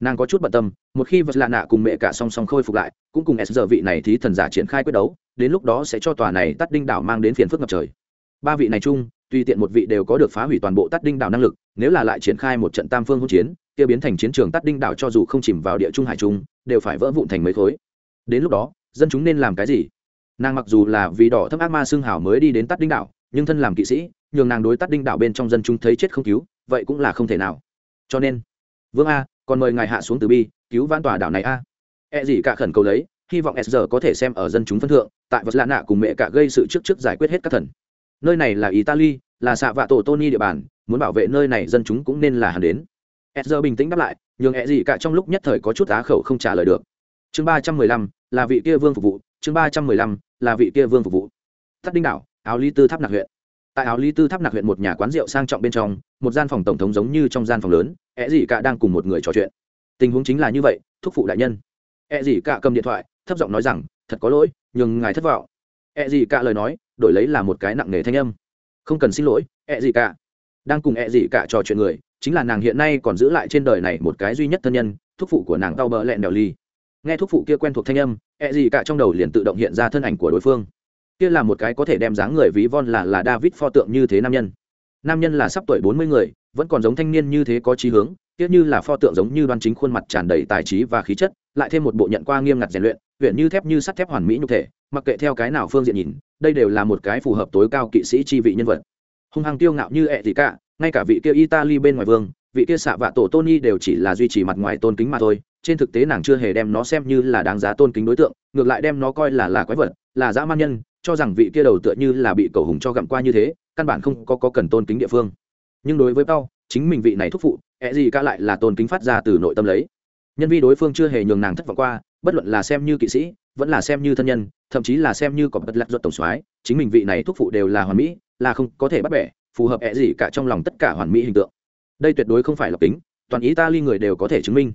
nàng có chút bận tâm, một khi vật lạ nạ cùng mẹ cả song song khôi phục lại, cũng cùng s giờ vị này thí thần giả triển khai quyết đấu, đến lúc đó sẽ cho tòa này tắt đinh đảo mang đến phiền phức ngập trời. Ba vị này chung, tùy tiện một vị đều có được phá hủy toàn bộ tắt đinh đảo năng lực, nếu là lại triển khai một trận tam phương hỗn chiến, kia biến thành chiến trường tắt đinh đảo cho dù không chìm vào địa trung hải trung đều phải vỡ vụn thành mấy khối. Đến lúc đó, dân chúng nên làm cái gì? Nàng mặc dù là vì đỏ thâm ác ma xương hảo mới đi đến tắt đinh đảo, nhưng thân làm kỵ sĩ, nhường nàng đối tắt đinh đảo bên trong dân chúng thấy chết không cứu, vậy cũng là không thể nào. Cho nên, vương a còn mời ngài hạ xuống từ bi, cứu vãn tòa đảo này a. E gì cả khẩn cầu lấy, hy vọng s có thể xem ở dân chúng phân thượng, tại vật lạ nạ cùng mẹ cả gây sự trước trước giải quyết hết các thần. Nơi này là italy, là xạ vạ tổ tony địa bàn, muốn bảo vệ nơi này dân chúng cũng nên là hắn đến. S bình tĩnh đáp lại, nhường e gì cả trong lúc nhất thời có chút á khẩu không trả lời được. Chương ba trăm mười lăm, là vị kia vương phục vụ, chương ba trăm mười lăm, là vị kia vương phục vụ. Thắt đinh đảo, áo lý tư tháp nạc huyện tại áo lý tư tháp nạc huyện một nhà quán rượu sang trọng bên trong, một gian phòng tổng thống giống như trong gian phòng lớn ẹ dị cả đang cùng một người trò chuyện. Tình huống chính là như vậy, thúc phụ đại nhân. Ẹ dị cả cầm điện thoại, thấp giọng nói rằng, thật có lỗi, nhưng ngài thất vọng. Ẹ dị cả lời nói, đổi lấy là một cái nặng nề thanh âm. Không cần xin lỗi ẹ dị cả. Đang cùng ẹ dị cả trò chuyện người, chính là nàng hiện nay còn giữ lại trên đời này một cái duy nhất thân nhân, thúc phụ của nàng tao bỡ lẹn đèo ly. Nghe thúc phụ kia quen thuộc thanh âm ẹ dị cả trong đầu liền tự động hiện ra thân ảnh của đối phương kia là một cái có thể đem dáng người ví von là là david pho tượng như thế nam nhân. Nam nhân là sắp tuổi bốn mươi người, vẫn còn giống thanh niên như thế có trí hướng, kia như là pho tượng giống như đoan chính khuôn mặt tràn đầy tài trí và khí chất, lại thêm một bộ nhận qua nghiêm ngặt rèn luyện, huyện như thép như sắt thép hoàn mỹ nhục thể, mặc kệ theo cái nào phương diện nhìn, đây đều là một cái phù hợp tối cao kỵ sĩ chi vị nhân vật. Hung hăng tiêu ngạo như ẹ gì cả, ngay cả vị kia italy bên ngoài vương, vị kia xạ vạ tổ tony đều chỉ là duy trì mặt ngoài tôn kính mà thôi, trên thực tế nàng chưa hề đem nó xem như là đáng giá tôn kính đối tượng, ngược lại đem nó coi là là quái vật, là dã man nhân cho rằng vị kia đầu tựa như là bị cầu hùng cho gặm qua như thế căn bản không có, có cần tôn kính địa phương. Nhưng đối với tao chính mình vị này thúc phụ ẹ gì cả lại là tôn kính phát ra từ nội tâm lấy. Nhân vi đối phương chưa hề nhường nàng thất vọng qua bất luận là xem như kỵ sĩ vẫn là xem như thân nhân thậm chí là xem như có bất lạc ruột tổng soái chính mình vị này thúc phụ đều là hoàn mỹ là không có thể bắt bẻ phù hợp ẹ gì cả trong lòng tất cả hoàn mỹ hình tượng. Đây tuyệt đối không phải là tính toàn ý ta ly người đều có thể chứng minh.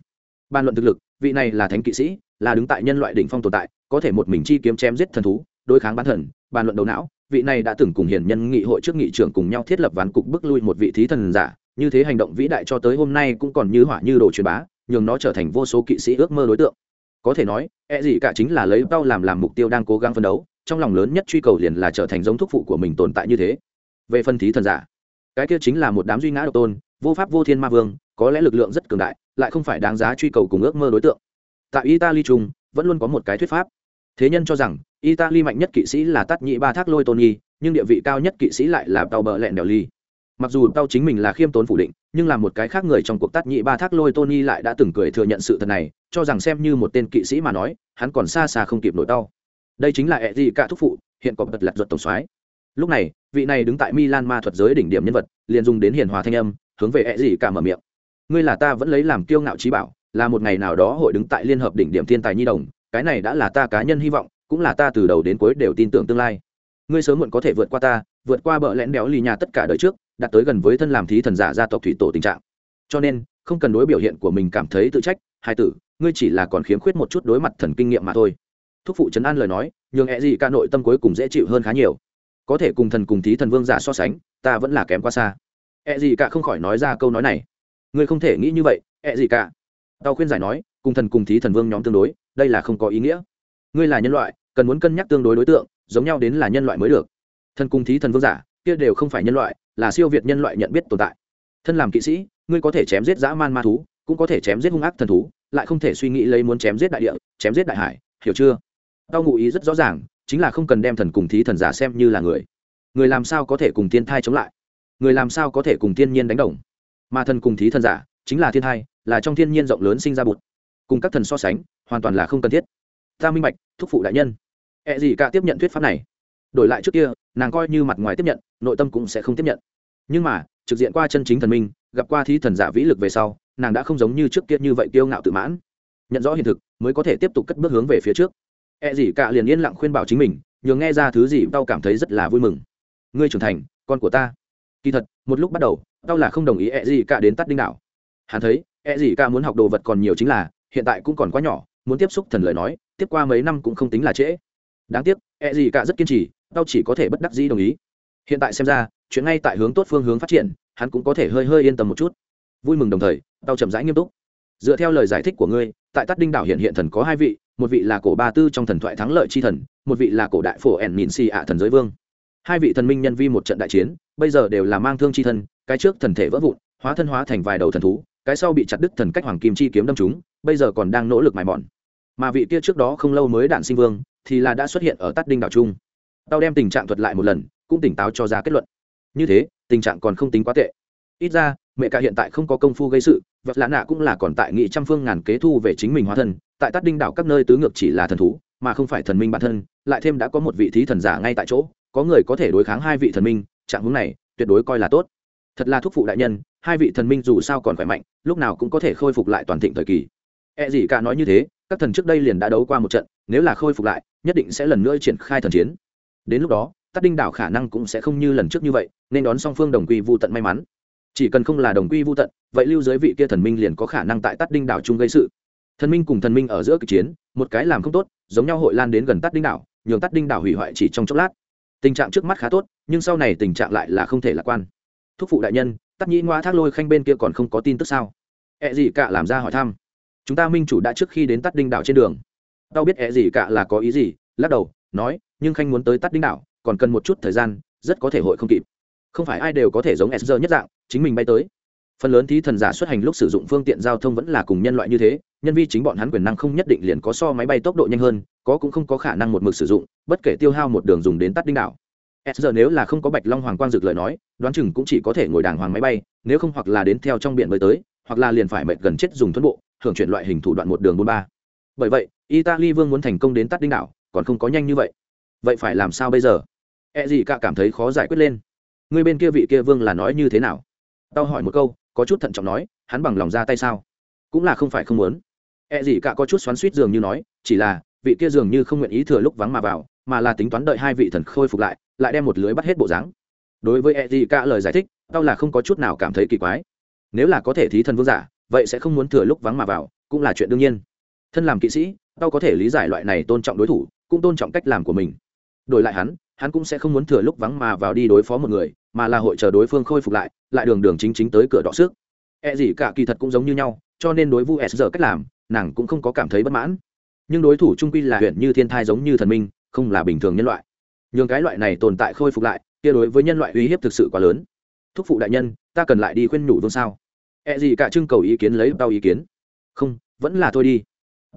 Bàn luận thực lực vị này là thánh kỵ sĩ là đứng tại nhân loại đỉnh phong tồn tại có thể một mình chi kiếm chém giết thần thú đối kháng bán thần, bàn luận đầu não, vị này đã từng cùng hiền nhân nghị hội trước nghị trưởng cùng nhau thiết lập ván cục bức lui một vị thí thần giả, như thế hành động vĩ đại cho tới hôm nay cũng còn như hỏa như đồ truyền bá, nhường nó trở thành vô số kỵ sĩ ước mơ đối tượng. Có thể nói e gì cả chính là lấy tao làm làm mục tiêu đang cố gắng phấn đấu, trong lòng lớn nhất truy cầu liền là trở thành giống thúc phụ của mình tồn tại như thế. Về phân thí thần giả, cái kia chính là một đám duy ngã độc tôn, vô pháp vô thiên ma vương, có lẽ lực lượng rất cường đại, lại không phải đáng giá truy cầu cùng ước mơ đối tượng. Tại italy chung, vẫn luôn có một cái thuyết pháp. Thế nhân cho rằng italy mạnh nhất kỵ sĩ là tắt nhị ba thác lôi tony nhưng địa vị cao nhất kỵ sĩ lại là tàu bờ lẹn đèo ly. Mặc dù tao chính mình là khiêm tốn phủ định, nhưng là một cái khác người trong cuộc tắt nhị ba thác lôi tony lại đã từng cười thừa nhận sự thật này, cho rằng xem như một tên kỵ sĩ mà nói, hắn còn xa xa không kịp nổi tao đây chính là ẹ gì cả thúc phụ, hiện còn bật lặt ruột tổng soái. Lúc này, vị này đứng tại milan ma thuật giới đỉnh điểm nhân vật, liền dùng đến hiền hòa thanh âm, hướng về ẹ gì cả mở miệng. Ngươi là ta vẫn lấy làm kiêu ngạo trí bảo, là một ngày nào đó hội đứng tại liên hợp đỉnh điểm thiên tài nhi đồng, cái này đã là ta cá nhân hy vọng cũng là ta từ đầu đến cuối đều tin tưởng tương lai. Ngươi sớm muộn có thể vượt qua ta, vượt qua bờ lẽn béo lì nhà tất cả đời trước, đạt tới gần với thân làm thí thần giả gia tộc thủy tổ tình trạng. Cho nên, không cần đối biểu hiện của mình cảm thấy tự trách, hai tử, ngươi chỉ là còn khiếm khuyết một chút đối mặt thần kinh nghiệm mà thôi. Thúc phụ trấn an lời nói, nhường hẹ gì ca nội tâm cuối cùng dễ chịu hơn khá nhiều. Có thể cùng thần cùng thí thần vương giả so sánh, ta vẫn là kém quá xa. Hẹ gì cả không khỏi nói ra câu nói này. Ngươi không thể nghĩ như vậy hẹ gì cả. Tao khuyên giải nói, cùng thần cùng thí thần vương nhóm tương đối, đây là không có ý nghĩa ngươi là nhân loại, cần muốn cân nhắc tương đối đối tượng, giống nhau đến là nhân loại mới được. Thần cung thí thần vương giả, kia đều không phải nhân loại, là siêu việt nhân loại nhận biết tồn tại. Thân làm kỵ sĩ, ngươi có thể chém giết dã man ma thú, cũng có thể chém giết hung ác thần thú, lại không thể suy nghĩ lấy muốn chém giết đại địa, chém giết đại hải, hiểu chưa? Tao ngụ ý rất rõ ràng, chính là không cần đem thần cùng thí thần giả xem như là người. Người làm sao có thể cùng thiên thai chống lại? Người làm sao có thể cùng thiên nhiên đánh đồng? Mà thần cùng thí thần giả, chính là thiên thai, là trong thiên nhiên rộng lớn sinh ra bụt. Cùng các thần so sánh, hoàn toàn là không cần thiết ta minh bạch, thúc phụ đại nhân. E ẹ gì cả tiếp nhận thuyết pháp này. Đổi lại trước kia, nàng coi như mặt ngoài tiếp nhận, nội tâm cũng sẽ không tiếp nhận. Nhưng mà, trực diện qua chân chính thần minh, gặp qua thí thần giả vĩ lực về sau, nàng đã không giống như trước kia như vậy kiêu ngạo tự mãn. Nhận rõ hiện thực, mới có thể tiếp tục cất bước hướng về phía trước. E ẹ gì cả liền yên lặng khuyên bảo chính mình, nhường nghe ra thứ gì, tao cảm thấy rất là vui mừng. Ngươi trưởng thành, con của ta. Kỳ thật, một lúc bắt đầu, tao là không đồng ý e ẹ gì cả đến tắt đinh đạo hắn thấy ẹ gì cả muốn học đồ vật còn nhiều chính là, hiện tại cũng còn quá nhỏ, muốn tiếp xúc thần lời nói tiếp qua mấy năm cũng không tính là trễ. Đáng tiếc e gì cả rất kiên trì, tao chỉ có thể bất đắc dĩ đồng ý. Hiện tại xem ra, chuyện ngay tại hướng tốt phương hướng phát triển, hắn cũng có thể hơi hơi yên tâm một chút. Vui mừng đồng thời, tao chậm rãi nghiêm túc. Dựa theo lời giải thích của ngươi, tại tắt đinh đảo hiện hiện thần có hai vị, một vị là cổ ba tư trong thần thoại thắng lợi chi thần, một vị là cổ đại phổ ẻn mìn xì ạ thần giới vương. Hai vị thần minh nhân vi một trận đại chiến, bây giờ đều là mang thương chi thân, cái trước thần thể vỡ vụn, hóa thân hóa thành vài đầu thần thú, cái sau bị chặt đứt thần cách hoàng kim chi kiếm đâm chúng bây giờ còn đang nỗ lực mài mòn mà vị kia trước đó không lâu mới đạn sinh vương thì là đã xuất hiện ở tắt đinh đảo trung. Tao đem tình trạng thuật lại một lần, cũng tỉnh táo cho ra kết luận. Như thế, tình trạng còn không tính quá tệ. Ít ra, mẹ cả hiện tại không có công phu gây sự vật lã nạ cũng là còn tại nghị trăm phương ngàn kế thu về chính mình hóa thân, tại tát đinh đảo các nơi tứ ngược chỉ là thần thú, mà không phải thần minh bản thân, lại thêm đã có một vị thí thần giả ngay tại chỗ, có người có thể đối kháng hai vị thần minh, trạng hướng này, tuyệt đối coi là tốt. Thật là thúc phụ đại nhân, hai vị thần minh dù sao còn khỏe mạnh, lúc nào cũng có thể khôi phục lại toàn thịnh thời kỳ. E gì cả nói như thế các thần trước đây liền đã đấu qua một trận, nếu là khôi phục lại, nhất định sẽ lần nữa triển khai thần chiến. Đến lúc đó tắt đinh đảo khả năng cũng sẽ không như lần trước như vậy, nên đón song phương đồng quy vô tận may mắn. Chỉ cần không là đồng quy vô tận, vậy lưu giới vị kia thần minh liền có khả năng tại tắt đinh đảo chung gây sự. Thần minh cùng thần minh ở giữa kịch chiến, một cái làm không tốt, giống nhau hội lan đến gần tắt đinh đảo, nhường tắt đinh đảo hủy hoại chỉ trong chốc lát. Tình trạng trước mắt khá tốt, nhưng sau này tình trạng lại là không thể lạc quan. Thúc phụ đại nhân tắt nhĩ ngoa thác lôi khanh bên kia còn không có tin tức sao? Ẹ、e、gì gì cả làm ra hỏi thăm chúng ta minh chủ đã trước khi đến tắt đinh đảo trên đường. Tao biết é gì cả là có ý gì, lắc đầu, nói, nhưng khanh muốn tới tắt đinh đảo, còn cần một chút thời gian, rất có thể hội không kịp. Không phải ai đều có thể giống sr nhất dạng, chính mình bay tới. Phần lớn thí thần giả xuất hành lúc sử dụng phương tiện giao thông vẫn là cùng nhân loại như thế, nhân vi chính bọn hắn quyền năng không nhất định liền có so máy bay tốc độ nhanh hơn, có cũng không có khả năng một mực sử dụng, bất kể tiêu hao một đường dùng đến tắt đinh đảo. Sr nếu là không có bạch long hoàng quang dực lời nói, đoán chừng cũng chỉ có thể ngồi đàng hoàng máy bay, nếu không hoặc là đến theo trong biển mới tới, hoặc là liền phải mệt gần chết dùng thuẫn bộ hưởng chuyển loại hình thủ đoạn một đường bốn ba. Bởi vậy, italy vương muốn thành công đến tắt đinh đảo, còn không có nhanh như vậy. Vậy phải làm sao bây giờ? E gì cả cảm thấy khó giải quyết lên. Người bên kia vị kia vương là nói như thế nào? Tao hỏi một câu, có chút thận trọng nói, hắn bằng lòng ra tay sao? Cũng là không phải không muốn. E gì cả có chút xoắn suýt dường như nói, chỉ là, vị kia dường như không nguyện ý thừa lúc vắng mà vào, mà là tính toán đợi hai vị thần khôi phục lại lại đem một lưới bắt hết bộ dáng. Đối với e gì cả lời giải thích, tao là không có chút nào cảm thấy kỳ quái. Nếu là có thể thí thần vương giả vậy sẽ không muốn thừa lúc vắng mà vào, cũng là chuyện đương nhiên. Thân làm kỵ sĩ, tao có thể lý giải loại này tôn trọng đối thủ, cũng tôn trọng cách làm của mình. Đổi lại hắn hắn cũng sẽ không muốn thừa lúc vắng mà vào đi đối phó một người, mà là hội chờ đối phương khôi phục lại lại đường đường chính chính tới cửa đọ xước. E gì cả kỳ thật cũng giống như nhau, cho nên đối vu s giờ cách làm, nàng cũng không có cảm thấy bất mãn. Nhưng đối thủ trung quy là huyện như thiên thai giống như thần minh, không là bình thường nhân loại. Nhường cái loại này tồn tại khôi phục lại, kia đối với nhân loại uy hiếp thực sự quá lớn. Thúc phụ đại nhân, ta cần lại đi khuyên nhủ vương sao? E gì cả trưng cầu ý kiến lấy tao ý kiến. Không, vẫn là thôi đi.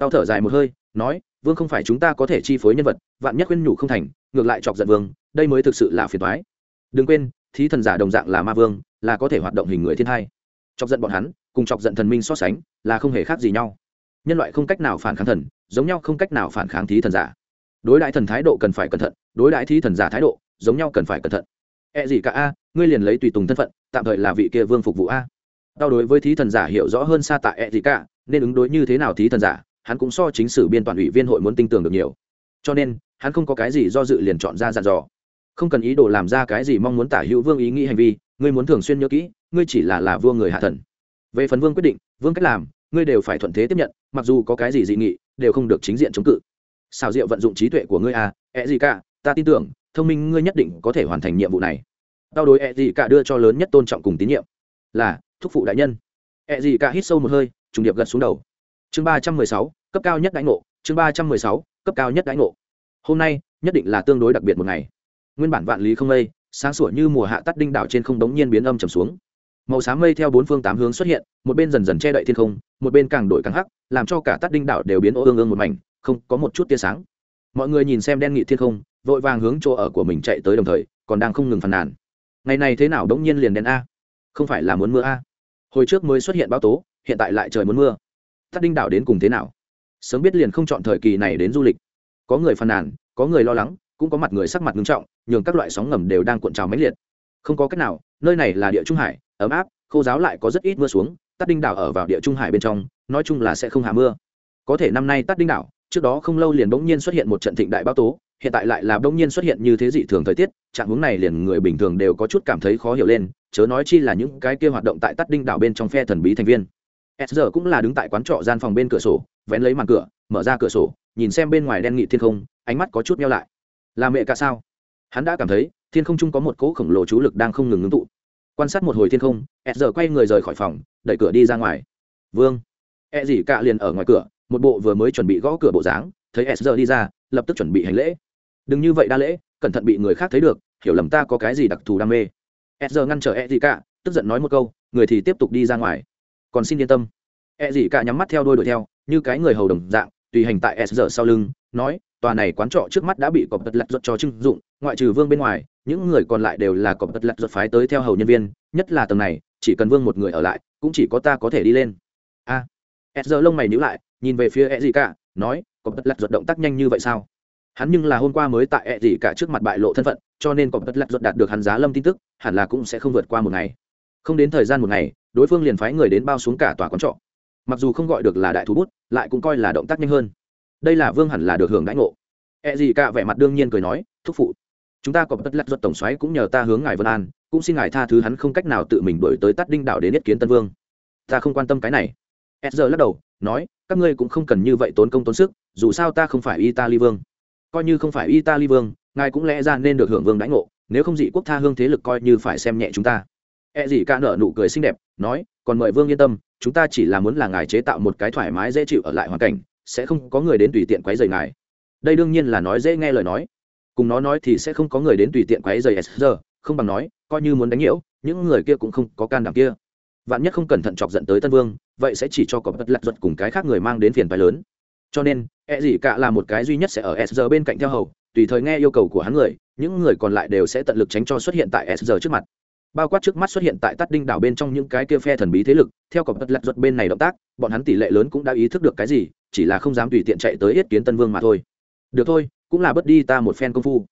Tao thở dài một hơi, nói, vương không phải chúng ta có thể chi phối nhân vật, vạn nhất khuyên nhủ không thành, ngược lại chọc giận vương, đây mới thực sự là phiền toái. Đừng quên, thí thần giả đồng dạng là ma vương, là có thể hoạt động hình người thiên hai chọc giận bọn hắn, cùng chọc giận thần minh so sánh, là không hề khác gì nhau. Nhân loại không cách nào phản kháng thần, giống nhau không cách nào phản kháng thí thần giả. Đối đại thần thái độ cần phải cẩn thận, đối đại thí thần giả thái độ, giống nhau cần phải cẩn thận. E gì cả a, ngươi liền lấy tùy tùng thân phận, tạm thời là vị kia vương phục vụ a đau đối với thí thần giả hiểu rõ hơn xa tại E gì cả, nên ứng đối như thế nào thí thần giả, hắn cũng so chính sử biên toàn ủy viên hội muốn tin tưởng được nhiều. Cho nên, hắn không có cái gì do dự liền chọn ra dặn dò. Không cần ý đồ làm ra cái gì mong muốn tả hữu vương ý nghĩ hành vi, ngươi muốn thường xuyên nhớ kỹ, ngươi chỉ là là vua người hạ thần. Về phần vương quyết định, vương cách làm, ngươi đều phải thuận thế tiếp nhận, mặc dù có cái gì dị nghị, đều không được chính diện chống cự. Xào diệu vận dụng trí tuệ của ngươi à ẹ gì cả, ta tin tưởng, thông minh ngươi nhất định có thể hoàn thành nhiệm vụ này. Đau đối ẹ gì cả đưa cho lớn nhất tôn trọng cùng tín nhiệm. Là thúc phụ đại nhân. Ẹ gì cả hít sâu một hơi trùng điệp gật xuống đầu. Chương ba trăm mười sáu cấp cao nhất đãi ngộ. Chương ba trăm mười sáu cấp cao nhất đãi ngộ. Hôm nay nhất định là tương đối đặc biệt một ngày. Nguyên bản vạn lý không lây, sáng sủa như mùa hạ tắt đinh đảo trên không đống nhiên biến âm trầm xuống. Màu xám mây theo bốn phương tám hướng xuất hiện một bên dần dần che đậy thiên không một bên càng đổi càng hắc làm cho cả tắt đinh đảo đều biến ô ương ương một mảnh không có một chút tia sáng. Mọi người nhìn xem đen nghị thiên không vội vàng hướng chỗ ở của mình chạy tới đồng thời còn đang không ngừng phàn nàn. Ngày này thế nào đống nhiên liền đen a? Không phải là muốn mưa a? Hồi trước mới xuất hiện bão tố, hiện tại lại trời muốn mưa. Tắt đinh đảo đến cùng thế nào? Sớm biết liền không chọn thời kỳ này đến du lịch. Có người phàn nàn, có người lo lắng, cũng có mặt người sắc mặt nghiêm trọng, nhường các loại sóng ngầm đều đang cuộn trào mãnh liệt. Không có cách nào, nơi này là địa trung hải, ấm áp, khô giáo lại có rất ít mưa xuống, tắt đinh đảo ở vào địa trung hải bên trong, nói chung là sẽ không hạ mưa. Có thể năm nay tắt đinh đảo, trước đó không lâu liền bỗng nhiên xuất hiện một trận thịnh đại bão tố hiện tại lại là đông nhiên xuất hiện như thế dị thường thời tiết, trạng hướng này liền người bình thường đều có chút cảm thấy khó hiểu lên, chớ nói chi là những cái kia hoạt động tại tắt đinh đảo bên trong phe thần bí thành viên. S giờ cũng là đứng tại quán trọ gian phòng bên cửa sổ, vén lấy màn cửa, mở ra cửa sổ, nhìn xem bên ngoài đen nghị thiên không, ánh mắt có chút meo lại. Là mẹ cả sao? Hắn đã cảm thấy, thiên không chung có một cỗ khổng lồ chú lực đang không ngừng ngưng tụ. Quan sát một hồi thiên không, s giờ quay người rời khỏi phòng, đẩy cửa đi ra ngoài. Vương. E dỉ cạ liền ở ngoài cửa, một bộ vừa mới chuẩn bị gõ cửa bộ dáng, thấy s giờ đi ra, lập tức chuẩn bị hành lễ đừng như vậy đa lễ cẩn thận bị người khác thấy được hiểu lầm ta có cái gì đặc thù đam mê. E giờ ngăn trở e gì cả, tức giận nói một câu người thì tiếp tục đi ra ngoài. Còn xin yên tâm. E gì cả nhắm mắt theo đôi đuổi theo như cái người hầu đồng dạng tùy hành tại s giờ sau lưng nói tòa này quán trọ trước mắt đã bị cọp tật lặt ruột cho trưng dụng ngoại trừ vương bên ngoài những người còn lại đều là cọp tật lặt ruột phái tới theo hầu nhân viên nhất là tầng này chỉ cần vương một người ở lại cũng chỉ có ta có thể đi lên. A. À, s giờ lông mày nhíu lại nhìn về phía e gì cả nói cọp tật lặt ruột động tác nhanh như vậy sao? Hắn nhưng là hôm qua mới tại ẹ gì cả trước mặt bại lộ thân phận, cho nên còn bất lạc ruột đạt được hắn giá lâm tin tức, hẳn là cũng sẽ không vượt qua một ngày. Không đến thời gian một ngày, đối phương liền phái người đến bao xuống cả tòa quán trọ. Mặc dù không gọi được là đại thú bút, lại cũng coi là động tác nhanh hơn. Đây là vương hẳn là được hưởng đãi ngộ. Ẹ gì cả vẻ mặt đương nhiên cười nói, thúc phụ, chúng ta có bất lạc ruột tổng xoáy cũng nhờ ta hướng ngài vân an, cũng xin ngài tha thứ hắn không cách nào tự mình đổi tới tắt đinh đảo đến yết kiến tân vương. Ta không quan tâm cái này. S giờ lắc đầu, nói, các ngươi cũng không cần như vậy tốn công tốn sức, dù sao ta không phải italy vương coi như không phải italy vương, ngài cũng lẽ ra nên được hưởng vương đãi ngộ, nếu không dị quốc tha hương thế lực coi như phải xem nhẹ chúng ta. E gì ca nợ nụ cười xinh đẹp, nói, còn mời vương yên tâm, chúng ta chỉ là muốn là ngài chế tạo một cái thoải mái dễ chịu ở lại hoàn cảnh, sẽ không có người đến tùy tiện quấy rầy ngài. Đây đương nhiên là nói dễ nghe lời nói. Cùng nó nói thì sẽ không có người đến tùy tiện quấy rầy giờ không bằng nói, coi như muốn đánh nhiễu, những người kia cũng không có can đảm kia. Vạn nhất không cẩn thận chọc giận tới tân vương, vậy sẽ chỉ cho có bất lặt ruột cùng cái khác người mang đến phiền phái lớn cho nên e gì cả là một cái duy nhất sẽ ở s giờ bên cạnh theo hầu, tùy thời nghe yêu cầu của hắn người, những người còn lại đều sẽ tận lực tránh cho xuất hiện tại s giờ trước mặt. Bao quát trước mắt xuất hiện tại tắt đinh đảo bên trong những cái kia phe thần bí thế lực, theo cọp bất lặt ruột bên này động tác, bọn hắn tỷ lệ lớn cũng đã ý thức được cái gì, chỉ là không dám tùy tiện chạy tới yết kiến tân vương mà thôi. Được thôi, cũng là bớt đi ta một phen công phu.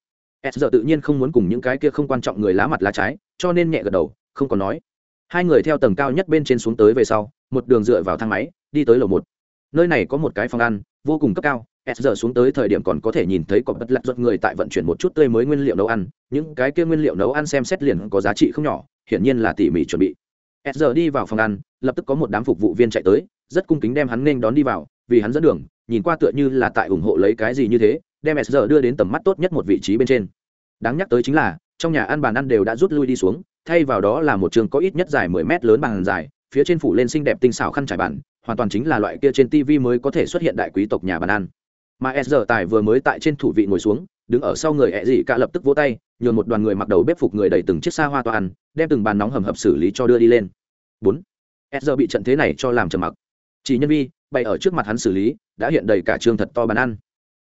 S giờ tự nhiên không muốn cùng những cái kia không quan trọng người lá mặt lá trái, cho nên nhẹ gật đầu, không còn nói. Hai người theo tầng cao nhất bên trên xuống tới về sau, một đường dựa vào thang máy, đi tới lầu một nơi này có một cái phòng ăn, vô cùng cấp cao, s giờ xuống tới thời điểm còn có thể nhìn thấy có bất lạc ruột người tại vận chuyển một chút tươi mới nguyên liệu nấu ăn. Những cái kia nguyên liệu nấu ăn xem xét liền có giá trị không nhỏ, hiển nhiên là tỉ mỉ chuẩn bị. S giờ đi vào phòng ăn, lập tức có một đám phục vụ viên chạy tới, rất cung kính đem hắn nên đón đi vào, vì hắn dẫn đường, nhìn qua tựa như là tại ủng hộ lấy cái gì như thế, đem s giờ đưa đến tầm mắt tốt nhất một vị trí bên trên. Đáng nhắc tới chính là, trong nhà ăn bàn ăn đều đã rút lui đi xuống, thay vào đó là một trường có ít nhất dài mười mét lớn bàn dài phía trên phủ lên xinh đẹp tinh xảo khăn trải bàn hoàn toàn chính là loại kia trên tv mới có thể xuất hiện đại quý tộc nhà bàn ăn. Mà s giờ tài vừa mới tại trên thủ vị ngồi xuống, đứng ở sau người ẹ dị cả lập tức vỗ tay, nhường một đoàn người mặc đầu bếp phục người đẩy từng chiếc xa hoa toa ăn, đem từng bàn nóng hầm hập xử lý cho đưa đi lên. Bốn, s giờ bị trận thế này cho làm trầm mặc. Chỉ nhân vi, bày ở trước mặt hắn xử lý, đã hiện đầy cả trường thật to bàn ăn.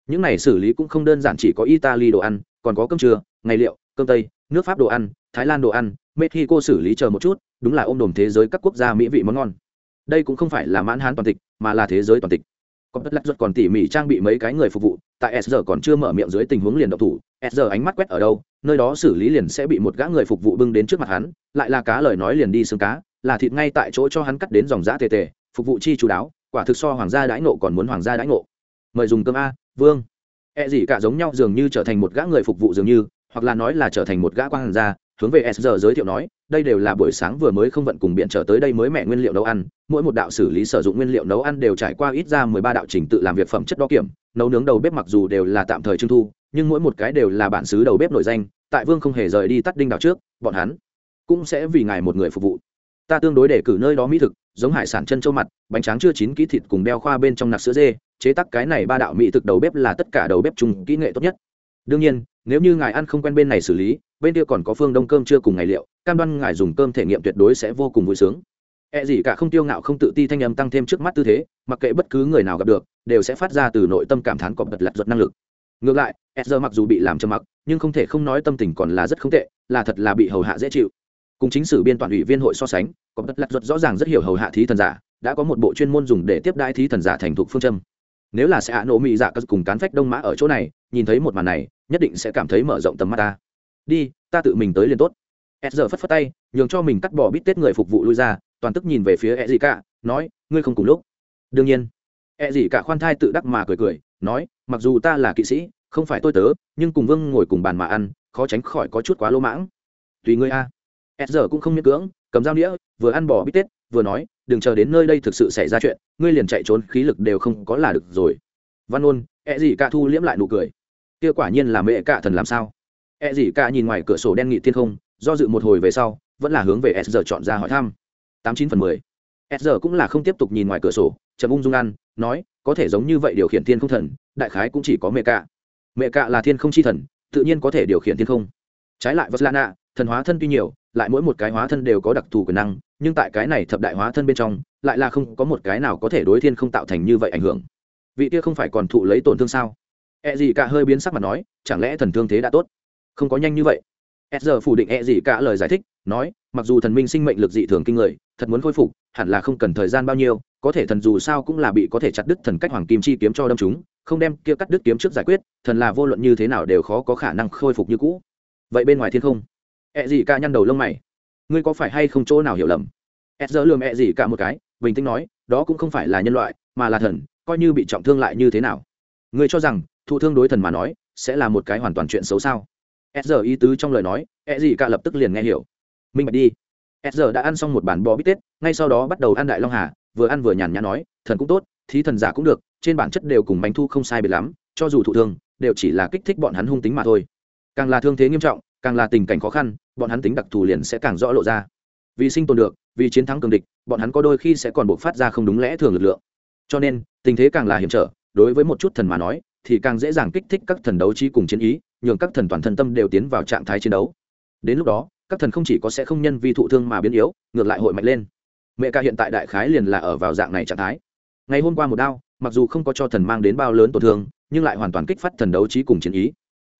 Những này xử lý cũng không đơn giản chỉ có italy đồ ăn, còn có cơm trưa, ngày liệu, cơm tây, nước pháp đồ ăn, thái lan đồ ăn mexico xử lý chờ một chút, đúng là ôm đồm thế giới các quốc gia mỹ vị món ngon. Đây cũng không phải là mãn hán toàn tịch, mà là thế giới toàn tịch. Còn tất lắc ruột còn tỉ mỉ trang bị mấy cái người phục vụ, tại s giờ còn chưa mở miệng dưới tình huống liền độc thủ, s giờ ánh mắt quét ở đâu, nơi đó xử lý liền sẽ bị một gã người phục vụ bưng đến trước mặt hắn, lại là cá lời nói liền đi xương cá, là thịt ngay tại chỗ cho hắn cắt đến dòng giã tề tề, phục vụ chi chú đáo, quả thực so hoàng gia đãi nộ còn muốn hoàng gia đãi nộ mời dùng cơm a, vương. E gì cả giống nhau dường như trở thành một gã người phục vụ dường như, hoặc là nói là trở thành một gã quan gia hướng về s giờ giới thiệu nói, đây đều là buổi sáng vừa mới không vận cùng biện trở tới đây mới mẹ nguyên liệu nấu ăn, mỗi một đạo xử lý sử dụng nguyên liệu nấu ăn đều trải qua ít ra mười ba đạo trình tự làm việc phẩm chất đo kiểm, nấu nướng đầu bếp mặc dù đều là tạm thời trưng thu, nhưng mỗi một cái đều là bản xứ đầu bếp nổi danh, tại vương không hề rời đi tắt đinh đảo trước, bọn hắn cũng sẽ vì ngài một người phục vụ. Ta tương đối để cử nơi đó mỹ thực, giống hải sản chân châu mặt, bánh tráng chưa chín kỹ thịt cùng đeo khoa bên trong nạc sữa dê, chế tác cái này ba đạo mỹ thực đầu bếp là tất cả đầu bếp chung kỹ nghệ tốt nhất. Đương nhiên, nếu như ngài ăn không quen bên này xử lý bên kia còn có phương đông cơm chưa cùng ngày liệu cam đoan ngài dùng cơm thể nghiệm tuyệt đối sẽ vô cùng vui sướng E gì cả không tiêu ngạo không tự ti thanh âm tăng thêm trước mắt tư thế, mặc kệ bất cứ người nào gặp được, đều sẽ phát ra từ nội tâm cảm thán cọp bật lật ruột năng lực. Ngược lại, Ezra mặc dù bị làm trầm mặc, nhưng không thể không nói tâm tình còn là rất không tệ, là thật là bị hầu hạ dễ chịu. Cùng chính sử biên toàn ủy viên hội so sánh, cọp bật lật ruột rõ ràng rất hiểu hầu hạ thí thần giả, đã có một bộ chuyên môn dùng để tiếp đãi thí thần giả thành thục phương châm. Nếu là sẽ ạ nổ mị dạ cùng cán phách đông mã ở chỗ này, nhìn thấy một màn này, nhất định sẽ cảm thấy mở rộng tầm mắt ta đi, ta tự mình tới liền tốt. S giờ phất phất tay, nhường cho mình cắt bỏ bít tết người phục vụ lui ra, toàn tức nhìn về phía e gì cả, nói, ngươi không cùng lúc. Đương nhiên. E gì cả khoan thai tự đắc mà cười cười, nói, mặc dù ta là kỵ sĩ, không phải tôi tớ, nhưng cùng vương ngồi cùng bàn mà ăn, khó tránh khỏi có chút quá lỗ mãng. Tùy ngươi a. S giờ cũng không miễn cưỡng, cầm dao đĩa vừa ăn bỏ bít tết, vừa nói, đừng chờ đến nơi đây thực sự xảy ra chuyện, ngươi liền chạy trốn, khí lực đều không có là được rồi. Văn ôn e gì cả thu liễm lại nụ cười. Kia quả nhiên là mẹ cả thần làm sao? E gì cả nhìn ngoài cửa sổ đen nghị thiên không do dự một hồi về sau vẫn là hướng về s giờ chọn ra hỏi thăm. Tám chín phần mười. S giờ cũng là không tiếp tục nhìn ngoài cửa sổ trầm ung dung ăn nói có thể giống như vậy điều khiển thiên không thần đại khái cũng chỉ có mẹ cả. Mẹ cả là thiên không chi thần tự nhiên có thể điều khiển thiên không. Trái lại Vaslana, thần hóa thân tuy nhiều lại mỗi một cái hóa thân đều có đặc thù quyền năng nhưng tại cái này thập đại hóa thân bên trong lại là không có một cái nào có thể đối thiên không tạo thành như vậy ảnh hưởng. Vị kia không phải còn thụ lấy tổn thương sao? E gì cả hơi biến sắc mặt nói chẳng lẽ thần thương thế đã tốt? Không có nhanh như vậy. E giờ phủ định e gì cả lời giải thích, nói, mặc dù thần minh sinh mệnh lực dị thường kinh người, thật muốn khôi phục, hẳn là không cần thời gian bao nhiêu, có thể thần dù sao cũng là bị có thể chặt đứt thần cách hoàng kim chi kiếm cho đâm chúng, không đem kia cắt đứt kiếm trước giải quyết, thần là vô luận như thế nào đều khó có khả năng khôi phục như cũ. Vậy bên ngoài thiên không? Ẹ gì ca nhăn đầu lông mày. Ngươi có phải hay không chỗ nào hiểu lầm? Ed giờ lườm ẹ gì cả một cái, bình tĩnh nói, đó cũng không phải là nhân loại, mà là thần, coi như bị trọng thương lại như thế nào? Ngươi cho rằng, thụ thương đối thần mà nói, sẽ là một cái hoàn toàn chuyện xấu sao? S giờ ý tứ trong lời nói ẹ gì cả lập tức liền nghe hiểu. Minh bạch đi. S giờ đã ăn xong một bản bò bít tết, ngay sau đó bắt đầu ăn đại long hà, vừa ăn vừa nhàn nhã nói, thần cũng tốt, thí thần giả cũng được, trên bản chất đều cùng bánh thu không sai biệt lắm, cho dù thụ thương, đều chỉ là kích thích bọn hắn hung tính mà thôi. Càng là thương thế nghiêm trọng, càng là tình cảnh khó khăn, bọn hắn tính đặc thù liền sẽ càng rõ lộ ra. Vì sinh tồn được, vì chiến thắng cường địch, bọn hắn có đôi khi sẽ còn buộc phát ra không đúng lẽ thường lực lượng. Cho nên, tình thế càng là hiểm trở, đối với một chút thần mà nói, thì càng dễ dàng kích thích các thần đấu trí cùng chiến ý nhường các thần toàn thân tâm đều tiến vào trạng thái chiến đấu. Đến lúc đó, các thần không chỉ có sẽ không nhân vi thụ thương mà biến yếu, ngược lại hội mạnh lên. Mẹ ca hiện tại đại khái liền là ở vào dạng này trạng thái. Ngày hôm qua một đao, mặc dù không có cho thần mang đến bao lớn tổn thương, nhưng lại hoàn toàn kích phát thần đấu trí cùng chiến ý.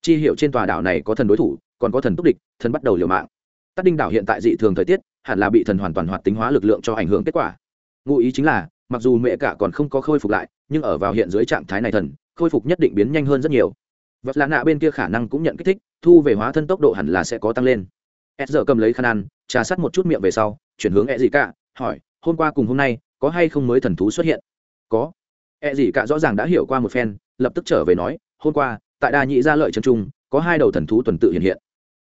Chi hiệu trên tòa đảo này có thần đối thủ, còn có thần túc địch, thần bắt đầu liều mạng. Tắc đinh đảo hiện tại dị thường thời tiết, hẳn là bị thần hoàn toàn hoạt tính hóa lực lượng cho ảnh hưởng kết quả. Ngụ ý chính là, mặc dù mẹ cả còn không có khôi phục lại, nhưng ở vào hiện dưới trạng thái này thần, khôi phục nhất định biến nhanh hơn rất nhiều vật lạ nạ bên kia khả năng cũng nhận kích thích, thu về hóa thân tốc độ hẳn là sẽ có tăng lên. S giờ cầm lấy khăn ăn, trà sắt một chút miệng về sau, chuyển hướng e gì cả hỏi, hôm qua cùng hôm nay, có hay không mới thần thú xuất hiện? Có. E gì cả rõ ràng đã hiểu qua một phen, lập tức trở về nói, hôm qua, tại đa nhị gia lợi chân trung, có hai đầu thần thú tuần tự hiện hiện.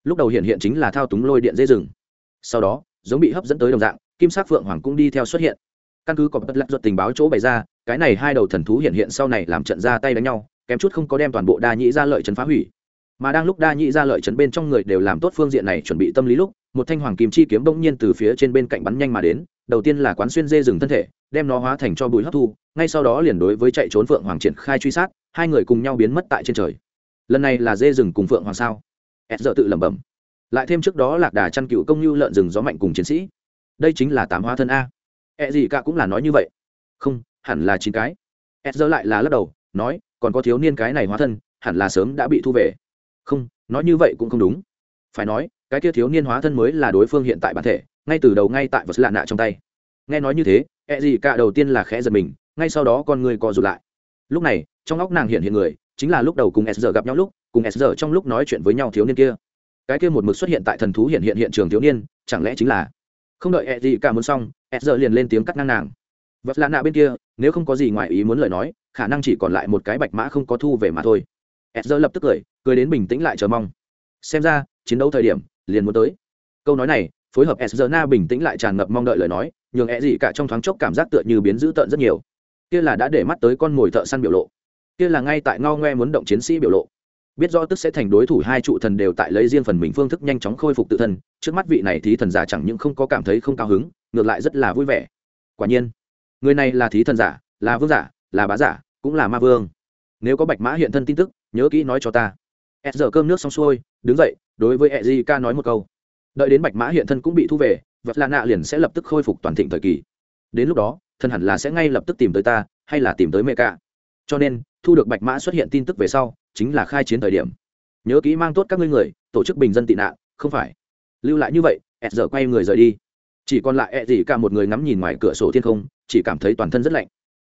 Lúc đầu hiện hiện chính là thao túng lôi điện dây rừng. Sau đó, giống bị hấp dẫn tới đồng dạng, kim sắc phượng hoàng cũng đi theo xuất hiện. Căn cứ có bất lạc ruột tình báo chỗ bày ra, cái này hai đầu thần thú hiện hiện sau này làm trận ra tay đánh nhau kém chút không có đem toàn bộ đa nhĩ ra lợi trấn phá hủy. Mà đang lúc đa nhĩ ra lợi trấn bên trong người đều làm tốt phương diện này chuẩn bị tâm lý lúc, một thanh hoàng kim chi kiếm bỗng nhiên từ phía trên bên cạnh bắn nhanh mà đến, đầu tiên là quán xuyên dê rừng thân thể, đem nó hóa thành cho bụi hấp thu, ngay sau đó liền đối với chạy trốn phượng hoàng triển khai truy sát, hai người cùng nhau biến mất tại trên trời. Lần này là dê rừng cùng phượng hoàng sao? Ed dợ tự lẩm bẩm. Lại thêm trước đó lạc đà chăn cựu công như lợn rừng gió mạnh cùng chiến sĩ. Đây chính là tám hóa thân a. Ed gì cả cũng là nói như vậy. Không, hẳn là chín cái. Ed dợ lại là lắc đầu, nói còn có thiếu niên cái này hóa thân, hẳn là sớm đã bị thu về. Không, nói như vậy cũng không đúng. Phải nói, cái kia thiếu niên hóa thân mới là đối phương hiện tại bản thể, ngay từ đầu ngay tại vật lạ nạ trong tay. Nghe nói như thế e gì cả đầu tiên là khẽ giật mình, ngay sau đó con người co rụt lại. Lúc này, trong óc nàng hiện hiện người, chính là lúc đầu cùng s gặp nhau lúc, cùng s trong lúc nói chuyện với nhau thiếu niên kia. Cái kia một mực xuất hiện tại thần thú hiện hiện hiện trường thiếu niên, chẳng lẽ chính là không đợi e gì cả muốn xong, s liền lên tiếng cắt ngang nàng. Vật lạ nạ bên kia, nếu không có gì ngoài ý muốn lời nói khả năng chỉ còn lại một cái bạch mã không có thu về mà thôi. Edger lập tức cười cười đến bình tĩnh lại chờ mong. Xem ra, chiến đấu thời điểm, liền muốn tới. Câu nói này, phối hợp edger na bình tĩnh lại tràn ngập mong đợi lời nói, nhường e gì cả trong thoáng chốc cảm giác tựa như biến dữ tợn rất nhiều. Kia là đã để mắt tới con mồi thợ săn biểu lộ. Kia là ngay tại ngao ngoe muốn động chiến sĩ biểu lộ. Biết rõ tức sẽ thành đối thủ hai trụ thần đều tại lấy riêng phần mình phương thức nhanh chóng khôi phục tự thân, trước mắt vị này thí thần giả chẳng những không có cảm thấy không cao hứng, ngược lại rất là vui vẻ. Quả nhiên, người này là thí thần giả, là vương giả là bá giả, cũng là ma vương. Nếu có bạch mã hiện thân tin tức, nhớ kỹ nói cho ta. S giờ cơm nước xong xuôi, đứng dậy, đối với e j ca nói một câu. Đợi đến bạch mã hiện thân cũng bị thu về vật lạ nạ liền sẽ lập tức khôi phục toàn thịnh thời kỳ. Đến lúc đó, thân hẳn là sẽ ngay lập tức tìm tới ta, hay là tìm tới mẹ cả. Cho nên, thu được bạch mã xuất hiện tin tức về sau, chính là khai chiến thời điểm. Nhớ kỹ mang tốt các ngươi người, tổ chức bình dân tị nạn, không phải. Lưu lại như vậy s giờ quay người rời đi. Chỉ còn lại e gì cả một người ngắm nhìn ngoài cửa sổ thiên không, chỉ cảm thấy toàn thân rất lạnh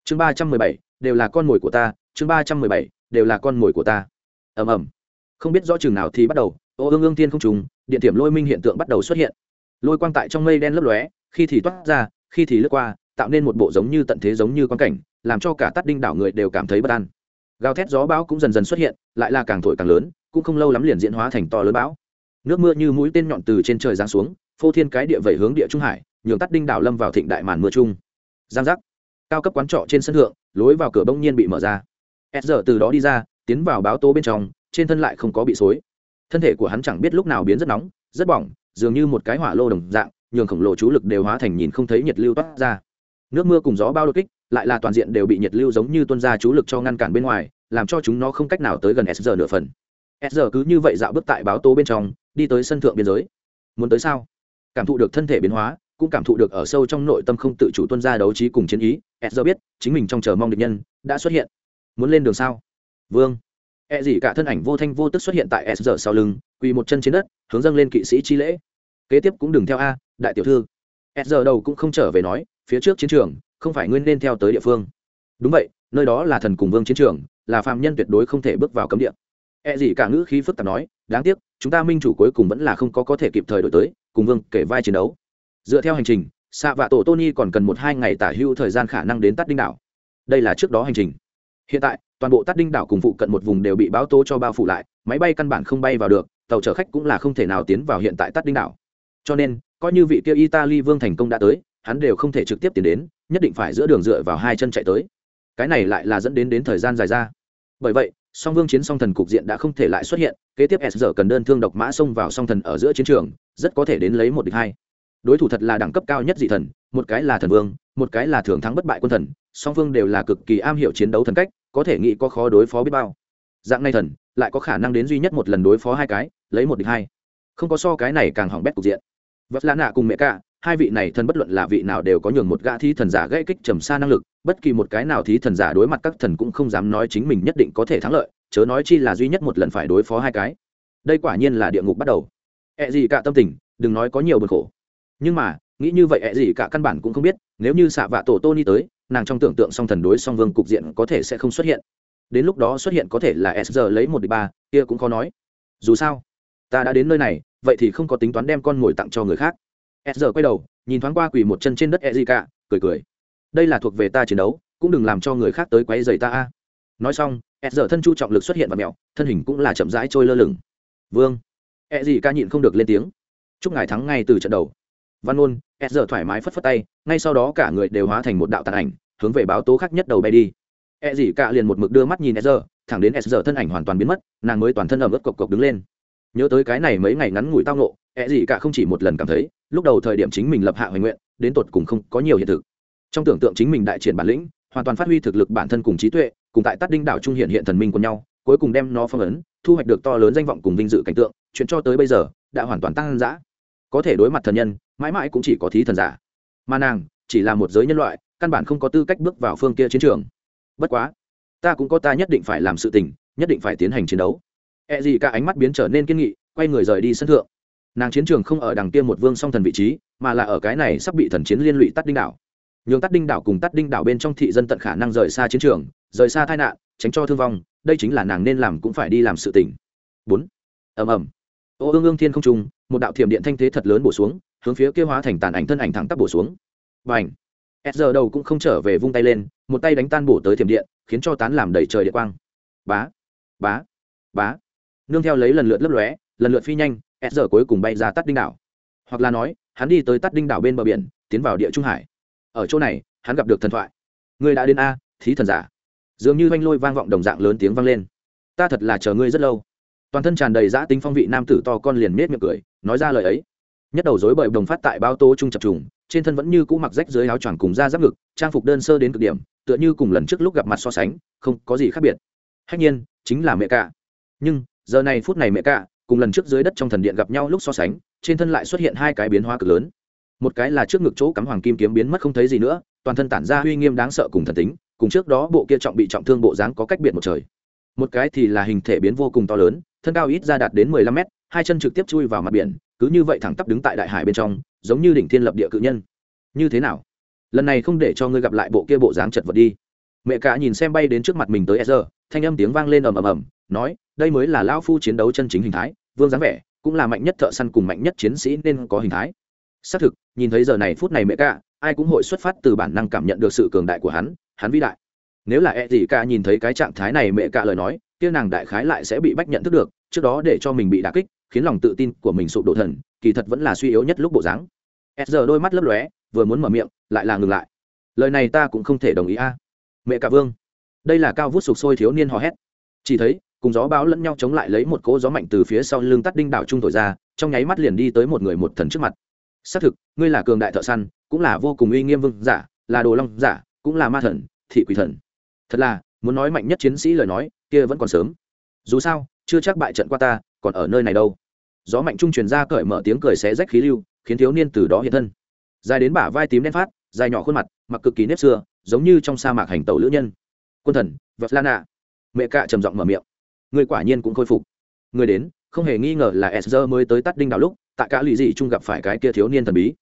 chương ba trăm mười bảy, đều là con mồi của ta, chương ba trăm mười bảy, đều là con mồi của ta. Ầm ầm. Không biết rõ chừng nào thì bắt đầu, ô ương ương thiên không trùng, điện tiềm lôi minh hiện tượng bắt đầu xuất hiện. Lôi quang tại trong mây đen lấp lóe, khi thì toát ra, khi thì lướt qua, tạo nên một bộ giống như tận thế giống như quan cảnh, làm cho cả tắt đinh đảo người đều cảm thấy bất an. Gào thét gió bão cũng dần dần xuất hiện, lại là càng thổi càng lớn, cũng không lâu lắm liền diễn hóa thành to lớn bão. Nước mưa như mũi tên nhọn từ trên trời giáng xuống, phô thiên cái địa vẩy hướng địa trung hải, nhường tắt đinh đảo lâm vào thịnh đại màn mưa chung. Giang giác cao cấp quán trọ trên sân thượng, lối vào cửa bỗng nhiên bị mở ra. S giờ từ đó đi ra, tiến vào báo tố bên trong, trên thân lại không có bị xối. Thân thể của hắn chẳng biết lúc nào biến rất nóng, rất bỏng, dường như một cái hỏa lô đồng dạng, nhường khổng lồ chú lực đều hóa thành nhìn không thấy nhiệt lưu toát ra. Nước mưa cùng gió bao đột kích, lại là toàn diện đều bị nhiệt lưu giống như tuân ra chú lực cho ngăn cản bên ngoài, làm cho chúng nó không cách nào tới gần s giờ nửa phần. S giờ cứ như vậy dạo bước tại báo tố bên trong, đi tới sân thượng biên giới. Muốn tới sao? Cảm thụ được thân thể biến hóa cũng cảm thụ được ở sâu trong nội tâm không tự chủ tuân ra đấu trí cùng chiến ý s giờ biết chính mình trong chờ mong địch nhân đã xuất hiện. Muốn lên đường sao? Vương. E gì cả thân ảnh vô thanh vô tức xuất hiện tại s giờ sau lưng, quỳ một chân trên đất, hướng dâng lên kỵ sĩ chi lễ. Kế tiếp cũng đừng theo a, đại tiểu thư. S giờ đầu cũng không trở về nói, phía trước chiến trường, không phải nguyên nên theo tới địa phương. Đúng vậy, nơi đó là thần cùng vương chiến trường, là phạm nhân tuyệt đối không thể bước vào cấm địa. E gì cả ngữ khí phức tạp nói, đáng tiếc, chúng ta minh chủ cuối cùng vẫn là không có có thể kịp thời đổi tới, cùng vương kể vai chiến đấu dựa theo hành trình xạ vạ tổ tony còn cần một hai ngày tả hưu thời gian khả năng đến tắt đinh đảo. Đây là trước đó hành trình. Hiện tại, toàn bộ tắt đinh đảo cùng phụ cận một vùng đều bị báo tố cho bao phủ lại, máy bay căn bản không bay vào được, tàu chở khách cũng là không thể nào tiến vào hiện tại tắt đinh đảo. Cho nên, coi như vị kia italy vương thành công đã tới, hắn đều không thể trực tiếp tiến đến, nhất định phải giữa đường dựa vào hai chân chạy tới. Cái này lại là dẫn đến đến thời gian dài ra. Bởi vậy, song vương chiến song thần cục diện đã không thể lại xuất hiện, kế tiếp s giờ cần đơn thương độc mã xông vào song thần ở giữa chiến trường, rất có thể đến lấy một địch hai đối thủ thật là đẳng cấp cao nhất dị thần, một cái là thần vương, một cái là thường thắng bất bại quân thần, song phương đều là cực kỳ am hiểu chiến đấu thần cách, có thể nghĩ có khó đối phó biết bao. Dạng này thần, lại có khả năng đến duy nhất một lần đối phó hai cái, lấy một địch hai. Không có so cái này càng hỏng bét cục diện. Vật lã nạ cùng mẹ cả hai vị này thần bất luận là vị nào đều có nhường một gã thí thần giả gây kích trầm xa năng lực, bất kỳ một cái nào thí thần giả đối mặt các thần cũng không dám nói chính mình nhất định có thể thắng lợi, chớ nói chi là duy nhất một lần phải đối phó hai cái. Đây quả nhiên là địa ngục bắt đầu. Ẹ、e、gì gì cả tâm tình, đừng nói có nhiều bực khổ nhưng mà, nghĩ như vậy ẹ gì cả căn bản cũng không biết, nếu như xạ vạ tổ tony tới, nàng trong tưởng tượng song thần đối song vương cục diện có thể sẽ không xuất hiện. Đến lúc đó xuất hiện có thể là s giờ lấy một đ ba, kia cũng khó nói. Dù sao, ta đã đến nơi này, vậy thì không có tính toán đem con ngồi tặng cho người khác. S giờ quay đầu, nhìn thoáng qua quỳ một chân trên đất e gì cả, cười cười. Đây là thuộc về ta chiến đấu, cũng đừng làm cho người khác tới quấy dày ta a. Nói xong, s giờ thân chu trọng lực xuất hiện và mẹo, thân hình cũng là chậm rãi trôi lơ lửng. Vương e gì ca nhịn không được lên tiếng. Chúc ngài thắng ngay từ trận đầu văn ôn s giờ thoải mái phất phất tay, ngay sau đó cả người đều hóa thành một đạo tàn ảnh, hướng về báo tố khác nhất đầu bay đi. E dì cả liền một mực đưa mắt nhìn s giờ, thẳng đến s giờ thân ảnh hoàn toàn biến mất, nàng mới toàn thân ẩm ướt cộc cộc đứng lên. Nhớ tới cái này mấy ngày ngắn ngủi tao nộ E dì cả không chỉ một lần cảm thấy, lúc đầu thời điểm chính mình lập hạ hoài nguyện, đến tột cùng không có nhiều hiện thực. Trong tưởng tượng chính mình đại triển bản lĩnh, hoàn toàn phát huy thực lực bản thân cùng trí tuệ, cùng tại tát đinh đảo trung hiện hiện thần minh của nhau, cuối cùng đem nó phong ấn, thu hoạch được to lớn danh vọng cùng vinh dự cảnh tượng, chuyện cho tới bây giờ, đã hoàn toàn tăng dã. Có thể đối mặt thần nhân mãi mãi cũng chỉ có thí thần giả. Mà nàng, chỉ là một giới nhân loại, căn bản không có tư cách bước vào phương kia chiến trường. Bất quá, ta cũng có ta nhất định phải làm sự tình, nhất định phải tiến hành chiến đấu. E gì cả ánh mắt biến trở nên kiên nghị, quay người rời đi sân thượng. Nàng chiến trường không ở đằng kia một vương song thần vị trí, mà là ở cái này sắp bị thần chiến liên lụy tắt đinh đảo. Nhường tắt đinh đảo cùng tắt đinh đảo bên trong thị dân tận khả năng rời xa chiến trường, rời xa tai nạn, tránh cho thương vong, đây chính là nàng nên làm cũng phải đi làm sự tình. bốn. Ầm ầm ô ương ương thiên không trung, một đạo thiểm điện thanh thế thật lớn bổ xuống, hướng phía kia hóa thành tàn ảnh thân ảnh thẳng tắp bổ xuống. Và ảnh s giờ đầu cũng không trở về vung tay lên, một tay đánh tan bổ tới thiểm điện, khiến cho tán làm đầy trời địa quang. Bá! Bá! Bá! Nương theo lấy lần lượt lấp lóe, lần lượt phi nhanh s giờ cuối cùng bay ra tắt đinh đảo. Hoặc là nói, hắn đi tới tắt đinh đảo bên bờ biển, tiến vào địa trung hải. Ở chỗ này, hắn gặp được thần thoại. Người đã đến a, thí thần giả. Dường như oanh lôi vang vọng đồng dạng lớn tiếng vang lên. Ta thật là chờ ngươi rất lâu toàn thân tràn đầy giã tính phong vị nam tử to con liền nết miệng cười, nói ra lời ấy. Nhất đầu dối bởi đồng phát tại bao tô trung chập trùng, trên thân vẫn như cũ mặc rách dưới áo choàng cùng da giáp ngực, trang phục đơn sơ đến cực điểm, tựa như cùng lần trước lúc gặp mặt so sánh, không có gì khác biệt. Hách nhiên, chính là mẹ cả. Nhưng, giờ này phút này mẹ cả, cùng lần trước dưới đất trong thần điện gặp nhau lúc so sánh, trên thân lại xuất hiện hai cái biến hóa cực lớn. Một cái là trước ngực chỗ cắm hoàng kim kiếm biến mất không thấy gì nữa, toàn thân tản ra uy nghiêm đáng sợ cùng thần tính, cùng trước đó bộ kia trọng bị trọng thương bộ dáng có cách biệt một trời một cái thì là hình thể biến vô cùng to lớn, thân cao ít ra đạt đến mười lăm mét, hai chân trực tiếp chui vào mặt biển, cứ như vậy thẳng tắp đứng tại đại hải bên trong, giống như đỉnh thiên lập địa cự nhân. Như thế nào? Lần này không để cho ngươi gặp lại bộ kia bộ dáng chật vật đi. Mẹ cả nhìn xem bay đến trước mặt mình tới e thanh âm tiếng vang lên ầm ầm ầm, nói, đây mới là lao phu chiến đấu chân chính hình thái, vương dáng vẻ, cũng là mạnh nhất thợ săn cùng mạnh nhất chiến sĩ nên có hình thái. Xác thực, nhìn thấy giờ này phút này mẹ cả, ai cũng hội xuất phát từ bản năng cảm nhận được sự cường đại của hắn hắn vĩ đại nếu là e gì cả nhìn thấy cái trạng thái này mẹ cả lời nói, kia nàng đại khái lại sẽ bị bách nhận thức được, trước đó để cho mình bị đả kích, khiến lòng tự tin của mình sụp đổ thần, kỳ thật vẫn là suy yếu nhất lúc bộ dáng. E giờ đôi mắt lấp lóe, vừa muốn mở miệng, lại là ngừng lại. Lời này ta cũng không thể đồng ý a. Mẹ cả vương. Đây là cao vút sục sôi thiếu niên hò hét. Chỉ thấy, cùng gió báo lẫn nhau chống lại lấy một cỗ gió mạnh từ phía sau lưng tắt đinh đảo trung thổi ra, trong nháy mắt liền đi tới một người một thần trước mặt. Xác thực, ngươi là cường đại thợ săn, cũng là vô cùng uy nghiêm vương giả, là đồ long giả, cũng là ma thần, thị quỷ thần thật là, muốn nói mạnh nhất chiến sĩ lời nói, kia vẫn còn sớm. Dù sao, chưa chắc bại trận qua ta, còn ở nơi này đâu. Gió mạnh trung truyền ra cởi mở tiếng cười xé rách khí lưu, khiến thiếu niên từ đó hiện thân. Dài đến bả vai tím đen phát, dài nhỏ khuôn mặt, mặc cực kỳ nếp xưa, giống như trong sa mạc hành tẩu lữ nhân. Quân thần vật lan ạ mẹ cạ trầm giọng mở miệng. Người quả nhiên cũng khôi phục. Người đến, không hề nghi ngờ là ezra mới tới tắt đinh đào lúc, tại cả lì dị trung gặp phải cái kia thiếu niên thần bí.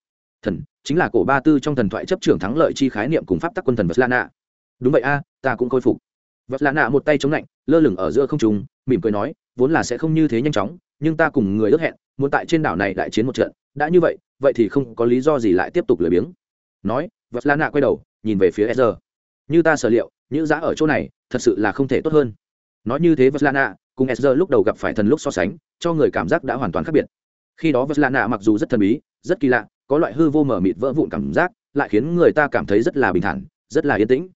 Thần, chính là cổ ba tư trong thần thoại chấp trưởng thắng lợi chi khái niệm cùng pháp tắc quân thần vật lan đúng vậy a ta cũng khôi phục. Vật lạ nạ một tay chống lạnh, lơ lửng ở giữa không trùng mỉm cười nói, vốn là sẽ không như thế nhanh chóng, nhưng ta cùng người ước hẹn, muốn tại trên đảo này đại chiến một trận, đã như vậy vậy thì không có lý do gì lại tiếp tục lười biếng. Nói vật lạ nạ quay đầu, nhìn về phía sr như ta sở liệu, những giá ở chỗ này, thật sự là không thể tốt hơn. Nói như thế vật lạ nạ, cùng sr lúc đầu gặp phải thần lúc so sánh, cho người cảm giác đã hoàn toàn khác biệt. Khi đó vật lạ nạ mặc dù rất thần bí, rất kỳ lạ, có loại hư vô mở mịt vỡ vụn cảm giác, lại khiến người ta cảm thấy rất là bình thản, rất là yên tĩnh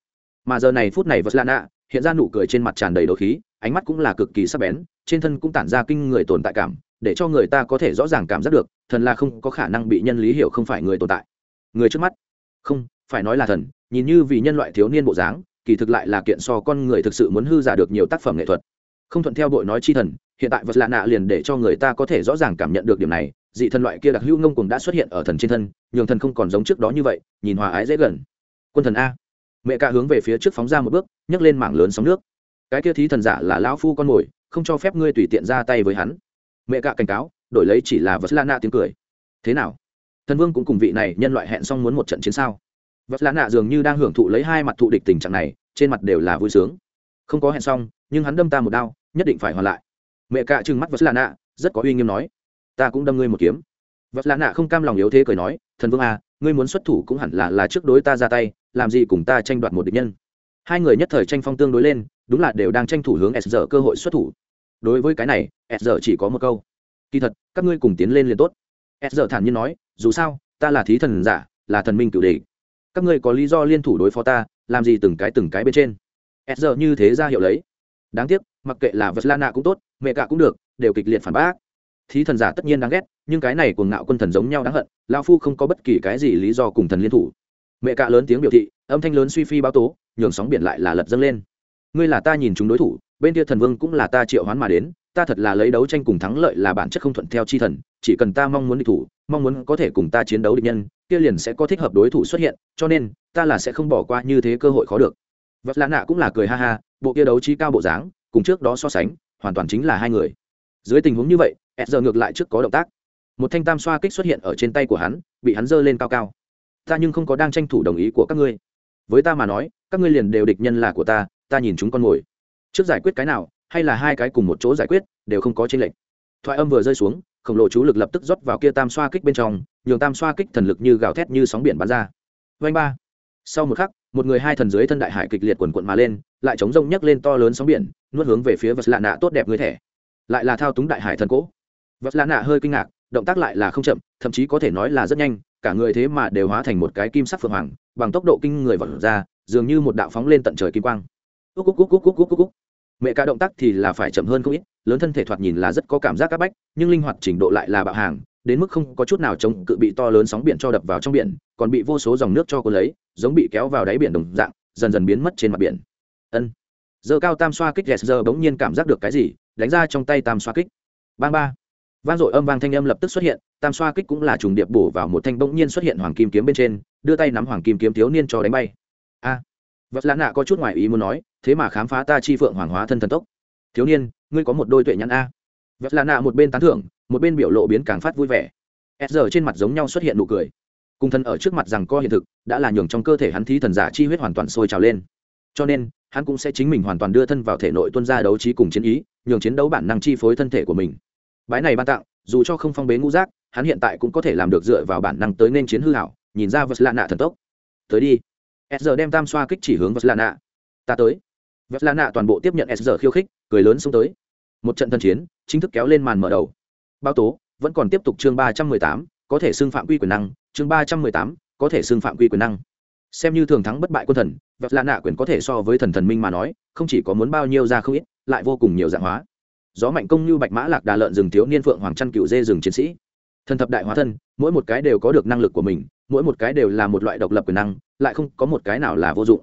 mà giờ này phút này vật lạ nạ hiện ra nụ cười trên mặt tràn đầy đấu khí, ánh mắt cũng là cực kỳ sắc bén, trên thân cũng tản ra kinh người tồn tại cảm, để cho người ta có thể rõ ràng cảm giác được, thần là không có khả năng bị nhân lý hiểu không phải người tồn tại. Người trước mắt. Không, phải nói là thần, nhìn như vì nhân loại thiếu niên bộ dáng, kỳ thực lại là kiện so con người thực sự muốn hư giả được nhiều tác phẩm nghệ thuật. Không thuận theo đội nói chi thần, hiện tại vật lạ nạ liền để cho người ta có thể rõ ràng cảm nhận được điểm này, dị thần loại kia đặc hữu ngông cùng đã xuất hiện ở thần trên thân, nhường thần không còn giống trước đó như vậy, nhìn hòa ái dễ gần. Quân thần a mẹ cạ hướng về phía trước phóng ra một bước, nhấc lên mảng lớn sóng nước. Cái kia thí thần giả là lão phu con mồi không cho phép ngươi tùy tiện ra tay với hắn. Mẹ cạ cảnh cáo, đổi lấy chỉ là vật lạ nạ tiếng cười. Thế nào? Thần vương cũng cùng vị này nhân loại hẹn xong muốn một trận chiến sao? Vật lạ nạ dường như đang hưởng thụ lấy hai mặt thụ địch tình trạng này, trên mặt đều là vui sướng. Không có hẹn xong, nhưng hắn đâm ta một đao, nhất định phải hoàn lại. Mẹ cạ trừng mắt vật lạ nạ, rất có uy nghiêm nói, ta cũng đâm ngươi một kiếm. Vật lạ nạ không cam lòng yếu thế cười nói, thần vương à ngươi muốn xuất thủ cũng hẳn là là trước đối ta ra tay, làm gì cùng ta tranh đoạt một địch nhân. Hai người nhất thời tranh phong tương đối lên, đúng là đều đang tranh thủ hướng s giờ cơ hội xuất thủ. Đối với cái này, s giờ chỉ có một câu. Kỳ thật, các ngươi cùng tiến lên liền tốt. S giờ thản nhiên nói, dù sao, ta là thí thần giả, là thần minh cựu địch. Các ngươi có lý do liên thủ đối phó ta, làm gì từng cái từng cái bên trên. S giờ như thế ra hiệu lấy. Đáng tiếc, mặc kệ là vật la nạ cũng tốt, mẹ cả cũng được, đều kịch liệt phản bác thí thần giả tất nhiên đáng ghét, nhưng cái này cuồng ngạo quân thần giống nhau đáng hận lao phu không có bất kỳ cái gì lý do cùng thần liên thủ. Mẹ cạ lớn tiếng biểu thị, âm thanh lớn suy phi báo tố, nhường sóng biển lại là lật dâng lên. Ngươi là ta nhìn chúng đối thủ, bên kia thần vương cũng là ta triệu hoán mà đến, ta thật là lấy đấu tranh cùng thắng lợi là bản chất không thuận theo chi thần, chỉ cần ta mong muốn địch thủ, mong muốn có thể cùng ta chiến đấu địch nhân, kia liền sẽ có thích hợp đối thủ xuất hiện, cho nên, ta là sẽ không bỏ qua như thế cơ hội khó được. Vật lạ nạ cũng là cười ha ha, bộ kia đấu trí cao bộ dáng, cùng trước đó so sánh, hoàn toàn chính là hai người. Dưới tình huống như vậy ed giờ ngược lại trước có động tác. Một thanh tam xoa kích xuất hiện ở trên tay của hắn, bị hắn giơ lên cao cao. Ta nhưng không có đang tranh thủ đồng ý của các ngươi. Với ta mà nói, các ngươi liền đều địch nhân là của ta ta nhìn chúng con mồi. Trước giải quyết cái nào, hay là hai cái cùng một chỗ giải quyết, đều không có tranh lệch. Thoại âm vừa rơi xuống, khổng lồ chú lực lập tức rót vào kia tam xoa kích bên trong, nhường tam xoa kích thần lực như gào thét như sóng biển bắn ra. Vanh ba. Sau một khắc, một người hai thần dưới thân đại hải kịch liệt quần quận mà lên, lại chống rông nhấc lên to lớn sóng biển, nuốt hướng về phía vật lạ nạ tốt đẹp người thẻ. Lại là thao túng đại hải thần cỗ vật lạ nạ hơi kinh ngạc, động tác lại là không chậm, thậm chí có thể nói là rất nhanh, cả người thế mà đều hóa thành một cái kim sắc phượng hoàng, bằng tốc độ kinh người vật ra, dường như một đạo phóng lên tận trời kim quang. Úc úc úc úc úc úc úc mẹ cả động tác thì là phải chậm hơn không ít, lớn thân thể thoạt nhìn là rất có cảm giác áp bách, nhưng linh hoạt trình độ lại là bạo hàng, đến mức không có chút nào chống cự bị to lớn sóng biển cho đập vào trong biển, còn bị vô số dòng nước cho cô lấy, giống bị kéo vào đáy biển đồng dạng, dần dần biến mất trên mặt biển. Ân. Giờ cao tam xoa kích giờ bỗng nhiên cảm giác được cái gì, đánh ra trong tay tam xoa kích. Bang ba vang dội âm vang thanh âm lập tức xuất hiện, tam xoa kích cũng là trùng điệp bổ vào một thanh bỗng nhiên xuất hiện hoàng kim kiếm bên trên, đưa tay nắm hoàng kim kiếm thiếu niên cho đánh bay. A. Vật lã nạ có chút ngoài ý muốn nói, thế mà khám phá ta chi phượng hoàng hóa thân thần tốc. Thiếu niên, ngươi có một đôi tuệ nhãn a. Vật lã nạ một bên tán thưởng, một bên biểu lộ biến càng phát vui vẻ. S giờ trên mặt giống nhau xuất hiện nụ cười. Cung thân ở trước mặt rằng co hiện thực, đã là nhường trong cơ thể hắn thí thần giả chi huyết hoàn toàn sôi trào lên. Cho nên, hắn cũng sẽ chính mình hoàn toàn đưa thân vào thể nội tuân ra đấu trí cùng chiến ý, nhường chiến đấu bản năng chi phối thân thể của mình bái này ban tặng, dù cho không phong bế ngũ giác, hắn hiện tại cũng có thể làm được dựa vào bản năng tới nên chiến hư hảo, nhìn ra vật lạ nạ thần tốc. Tới đi. S giờ đem tam xoa kích chỉ hướng vật lạ nạ. Ta tới. Vật lạ nạ toàn bộ tiếp nhận s giờ khiêu khích, cười lớn xông tới. Một trận thân chiến, chính thức kéo lên màn mở đầu. Bao tố, vẫn còn tiếp tục chương ba trăm mười tám, có thể xưng phạm quy quyền năng, chương ba trăm mười tám, có thể xưng phạm quy quyền năng. Xem như thường thắng bất bại quân thần vật lạ nạ quyền có thể so với thần thần minh mà nói, không chỉ có muốn bao nhiêu ra không ít, lại vô cùng nhiều dạng hóa gió mạnh công như bạch mã lạc đà lợn rừng thiếu niên phượng hoàng chăn cựu dê rừng chiến sĩ. Thần thập đại hóa thân, mỗi một cái đều có được năng lực của mình, mỗi một cái đều là một loại độc lập quyền năng, lại không có một cái nào là vô dụng.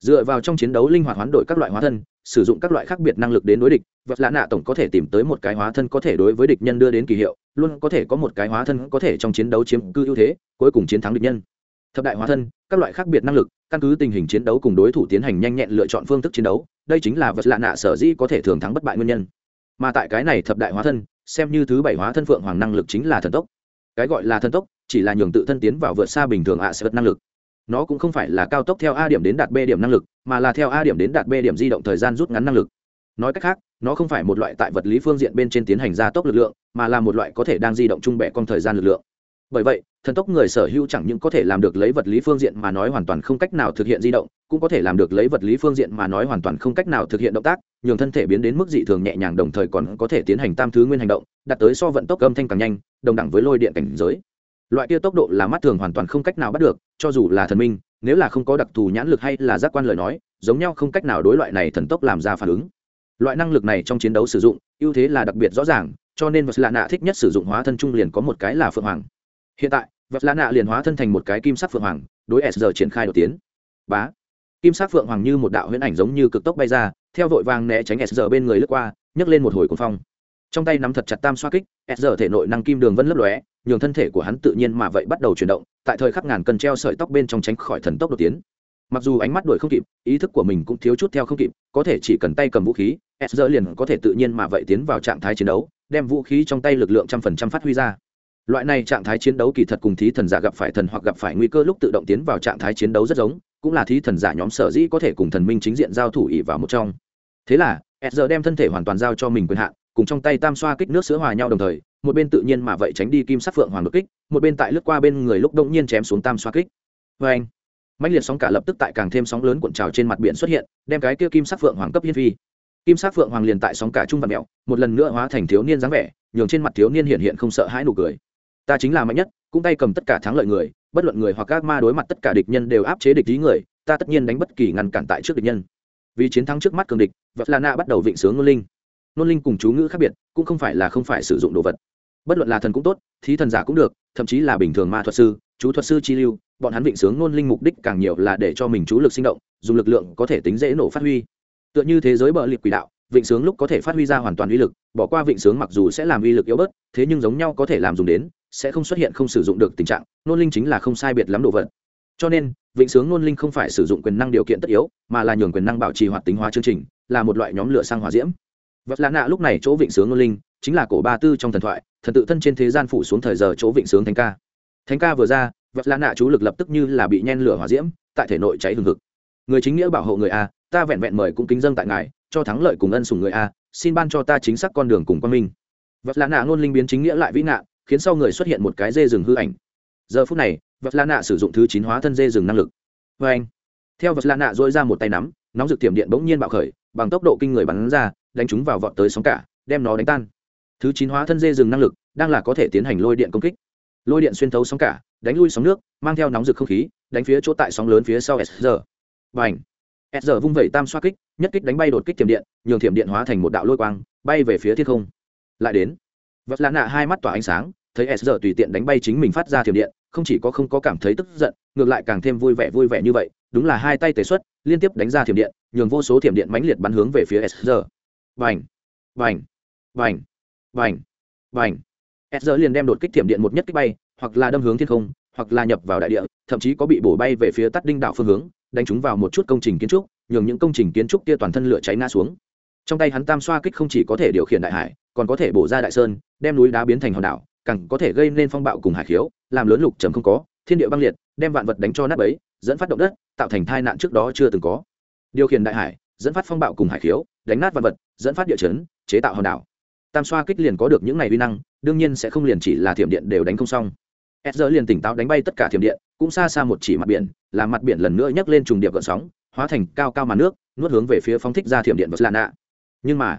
Dựa vào trong chiến đấu linh hoạt hoán đổi các loại hóa thân, sử dụng các loại khác biệt năng lực đến đối địch vật lạ nạ tổng có thể tìm tới một cái hóa thân có thể đối với địch nhân đưa đến kỳ hiệu, luôn có thể có một cái hóa thân có thể trong chiến đấu chiếm cư ưu thế, cuối cùng chiến thắng địch nhân. Thập đại hóa thân, các loại khác biệt năng lực, căn cứ tình hình chiến đấu cùng đối thủ tiến hành nhanh nhẹn lựa chọn phương thức chiến đấu, đây chính là vật lạ nạ sở dĩ có thể thường thắng bất bại nguyên nhân mà tại cái này thập đại hóa thân, xem như thứ bảy hóa thân phượng hoàng năng lực chính là thần tốc. Cái gọi là thần tốc, chỉ là nhường tự thân tiến vào vượt xa bình thường ạ sẽ vật năng lực. Nó cũng không phải là cao tốc theo a điểm đến đạt b điểm năng lực, mà là theo a điểm đến đạt b điểm di động thời gian rút ngắn năng lực. Nói cách khác, nó không phải một loại tại vật lý phương diện bên trên tiến hành gia tốc lực lượng, mà là một loại có thể đang di động chung bẻ con thời gian lực lượng. Bởi vậy thần tốc người sở hữu chẳng những có thể làm được lấy vật lý phương diện mà nói hoàn toàn không cách nào thực hiện di động, cũng có thể làm được lấy vật lý phương diện mà nói hoàn toàn không cách nào thực hiện động tác, nhường thân thể biến đến mức dị thường nhẹ nhàng đồng thời còn có thể tiến hành tam thứ nguyên hành động, đạt tới so vận tốc âm thanh càng nhanh, đồng đẳng với lôi điện cảnh giới. Loại kia tốc độ là mắt thường hoàn toàn không cách nào bắt được, cho dù là thần minh, nếu là không có đặc thù nhãn lực hay là giác quan lời nói, giống nhau không cách nào đối loại này thần tốc làm ra phản ứng. Loại năng lực này trong chiến đấu sử dụng, ưu thế là đặc biệt rõ ràng, cho nên vật lạ nạ thích nhất sử dụng hóa thân trung liền có một cái là phượng hoàng hiện tại vật lã nạ liền hóa thân thành một cái kim sắc phượng hoàng, đối s giờ triển khai đột tiến. Bá. Kim sắc phượng hoàng như một đạo huyễn ảnh giống như cực tốc bay ra, theo vội vàng né tránh s giờ bên người lướt qua, nhấc lên một hồi cuồng phong. Trong tay nắm thật chặt tam xoa kích, s giờ thể nội năng kim đường vân lấp lóe, nhường thân thể của hắn tự nhiên mà vậy bắt đầu chuyển động, tại thời khắc ngàn cần treo sợi tóc bên trong tránh khỏi thần tốc đột tiến. Mặc dù ánh mắt đuổi không kịp, ý thức của mình cũng thiếu chút theo không kịp, có thể chỉ cần tay cầm vũ khí, s giờ liền có thể tự nhiên mà vậy tiến vào trạng thái chiến đấu, đem vũ khí trong tay lực lượng trăm phần trăm phát huy ra loại này trạng thái chiến đấu kỳ thật cùng thí thần giả gặp phải thần hoặc gặp phải nguy cơ lúc tự động tiến vào trạng thái chiến đấu rất giống, cũng là thí thần giả nhóm sở dĩ có thể cùng thần minh chính diện giao thủ ỉ vào một trong. Thế là s giờ đem thân thể hoàn toàn giao cho mình quyền hạn, cùng trong tay tam xoa kích nước sữa hòa nhau đồng thời, một bên tự nhiên mà vậy tránh đi kim sắc phượng hoàng đột kích, một bên tại lướt qua bên người lúc đông nhiên chém xuống tam xoa kích. Vê anh mạnh liệt sóng cả lập tức tại càng thêm sóng lớn cuộn trào trên mặt biển xuất hiện, đem cái kia kim sắc phượng hoàng cấp hiên phi. Kim sắc phượng hoàng liền tại sóng cả trung và mẹo, một lần nữa hóa thành thiếu niên dáng vẻ, nhường trên mặt thiếu niên hiện hiện không sợ hãi nụ cười ta chính là mạnh nhất, cũng tay cầm tất cả thắng lợi người, bất luận người hoặc các ma đối mặt tất cả địch nhân đều áp chế địch ý người, ta tất nhiên đánh bất kỳ ngăn cản tại trước địch nhân. Vì chiến thắng trước mắt cường địch vật là na bắt đầu vịnh sướng ngôn linh. Ngôn linh cùng chú ngữ khác biệt, cũng không phải là không phải sử dụng đồ vật. Bất luận là thần cũng tốt, thí thần giả cũng được, thậm chí là bình thường ma thuật sư, chú thuật sư chi lưu, bọn hắn vịnh sướng ngôn linh mục đích càng nhiều là để cho mình chú lực sinh động, dùng lực lượng có thể tính dễ nổ phát huy. Tựa như thế giới bờ liệt quỷ đạo, vịnh sướng lúc có thể phát huy ra hoàn toàn uy lực, bỏ qua vịnh sướng mặc dù sẽ làm uy lực yếu bớt, thế nhưng giống nhau có thể làm dùng đến sẽ không xuất hiện không sử dụng được tình trạng, nôn linh chính là không sai biệt lắm đồ vật. Cho nên, vịnh sướng nôn linh không phải sử dụng quyền năng điều kiện tất yếu, mà là nhường quyền năng bảo trì hoạt tính hóa chương trình, là một loại nhóm lửa sang hòa diễm. Vật lạ nạ lúc này chỗ vịnh sướng nôn linh chính là cổ ba tư trong thần thoại, thần tự thân trên thế gian phủ xuống thời giờ chỗ vịnh sướng thánh ca. Thánh ca vừa ra vật lạ nạ chú lực lập tức như là bị nhen lửa hỏa diễm, tại thể nội cháy hừng hực. Người chính nghĩa bảo hộ người a, ta vẹn vẹn mời cũng kính dâng tại ngài, cho thắng lợi cùng ân sủng người a, xin ban cho ta chính xác con đường cùng quan minh. Vật lạ nạ Nôn linh biến chính nghĩa lại vĩ nạn khiến sau người xuất hiện một cái dê rừng hư ảnh. Giờ phút này, vật lạ nạ sử dụng thứ chín hóa thân dê rừng năng lực. Vê anh, theo vật lạ nạ dỗi ra một tay nắm, nóng rực tiềm điện bỗng nhiên bạo khởi, bằng tốc độ kinh người bắn ra, đánh chúng vào vọt tới sóng cả, đem nó đánh tan. Thứ chín hóa thân dê rừng năng lực đang là có thể tiến hành lôi điện công kích. Lôi điện xuyên thấu sóng cả, đánh lui sóng nước, mang theo nóng rực không khí, đánh phía chỗ tại sóng lớn phía sau sr và ảnh sr vung vẩy tam xoa kích, nhất kích đánh bay đột kích tiềm điện, nhường tiềm điện hóa thành một đạo lôi quang, bay về phía thiên không. Lại đến, vật lạ nạ hai mắt tỏa ánh sáng thấy s giờ tùy tiện đánh bay chính mình phát ra thiểm điện, không chỉ có không có cảm thấy tức giận, ngược lại càng thêm vui vẻ vui vẻ như vậy, đúng là hai tay tề xuất, liên tiếp đánh ra thiểm điện, nhường vô số thiểm điện mãnh liệt bắn hướng về phía s giờ. Vành vành vành vành vành s giờ liền đem đột kích thiểm điện một nhất kích bay, hoặc là đâm hướng thiên không, hoặc là nhập vào đại địa, thậm chí có bị bổ bay về phía tắt đinh đạo phương hướng, đánh chúng vào một chút công trình kiến trúc, nhường những công trình kiến trúc kia toàn thân lửa cháy ngã xuống. Trong tay hắn tam xoa kích không chỉ có thể điều khiển đại hải, còn có thể bổ ra đại sơn, đem núi đá biến thành hòn đảo càng có thể gây nên phong bạo cùng hải khiếu, làm lớn lục trầm không có, thiên địa băng liệt, đem vạn vật đánh cho nát bấy, dẫn phát động đất, tạo thành tai nạn trước đó chưa từng có. Điều khiển đại hải, dẫn phát phong bạo cùng hải khiếu, đánh nát vạn vật, dẫn phát địa chấn, chế tạo hòn đảo. Tam xoa kích liền có được những này uy năng, đương nhiên sẽ không liền chỉ là thiểm điện đều đánh không xong. S giờ liền tỉnh táo đánh bay tất cả thiểm điện, cũng xa xa một chỉ mặt biển làm mặt biển lần nữa nhấc lên trùng điệp gợn sóng, hóa thành cao cao màn nước, nuốt hướng về phía phóng thích ra thiểm điện vật lạ nạ nhưng mà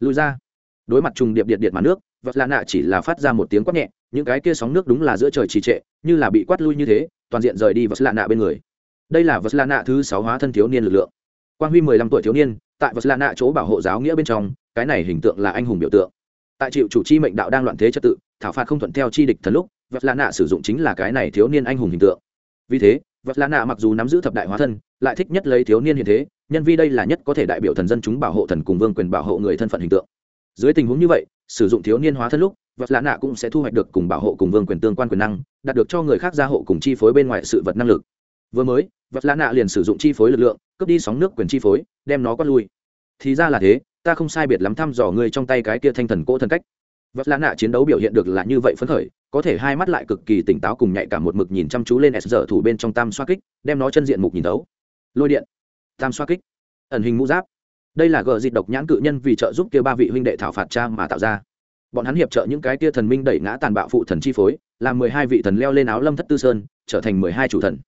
lùi ra. Đối mặt trùng điệp điện điện màn nước vật lạ nạ chỉ là phát ra một tiếng quát nhẹ, những cái kia sóng nước đúng là giữa trời trì trệ, như là bị quát lui như thế, toàn diện rời đi vật lạ nạ bên người. Đây là vật lạ nạ thứ sáu hóa thân thiếu niên lực lượng. Quang huy mười lăm tuổi thiếu niên, tại vật lạ nạ chỗ bảo hộ giáo nghĩa bên trong, cái này hình tượng là anh hùng biểu tượng. Tại chịu chủ chi mệnh đạo đang loạn thế trật tự, thảo phạt không thuận theo chi địch thần lúc, vật lạ nạ sử dụng chính là cái này thiếu niên anh hùng hình tượng. Vì thế, vật lạ nạ mặc dù nắm giữ thập đại hóa thân, lại thích nhất lấy thiếu niên hiện thế, nhân vi đây là nhất có thể đại biểu thần dân chúng bảo hộ thần cùng vương quyền bảo hộ người thân phận hình tượng. Dưới tình huống như vậy sử dụng thiếu niên hóa thân lúc, vật lạ nạ cũng sẽ thu hoạch được cùng bảo hộ cùng vương quyền tương quan quyền năng, đạt được cho người khác gia hộ cùng chi phối bên ngoài sự vật năng lực. Vừa mới, vật lạ nạ liền sử dụng chi phối lực lượng, cướp đi sóng nước quyền chi phối, đem nó quát lui. Thì ra là thế, ta không sai biệt lắm thăm dò người trong tay cái kia thanh thần cỗ thần cách. Vật lạ nạ chiến đấu biểu hiện được là như vậy phấn khởi, có thể hai mắt lại cực kỳ tỉnh táo cùng nhạy cả một mực nhìn chăm chú lên s giờ thủ bên trong tam xoa kích, đem nó chân diện mục nhìn tấu lôi điện. Tam xoa kích. Ẩn hình mũ giáp đây là gờ dịt độc nhãn cự nhân vì trợ giúp kia ba vị huynh đệ thảo phạt cha mà tạo ra. Bọn hắn hiệp trợ những cái kia thần minh đẩy ngã tàn bạo phụ thần chi phối, làm mười hai vị thần leo lên áo lâm thất tư sơn, trở thành mười hai chủ thần.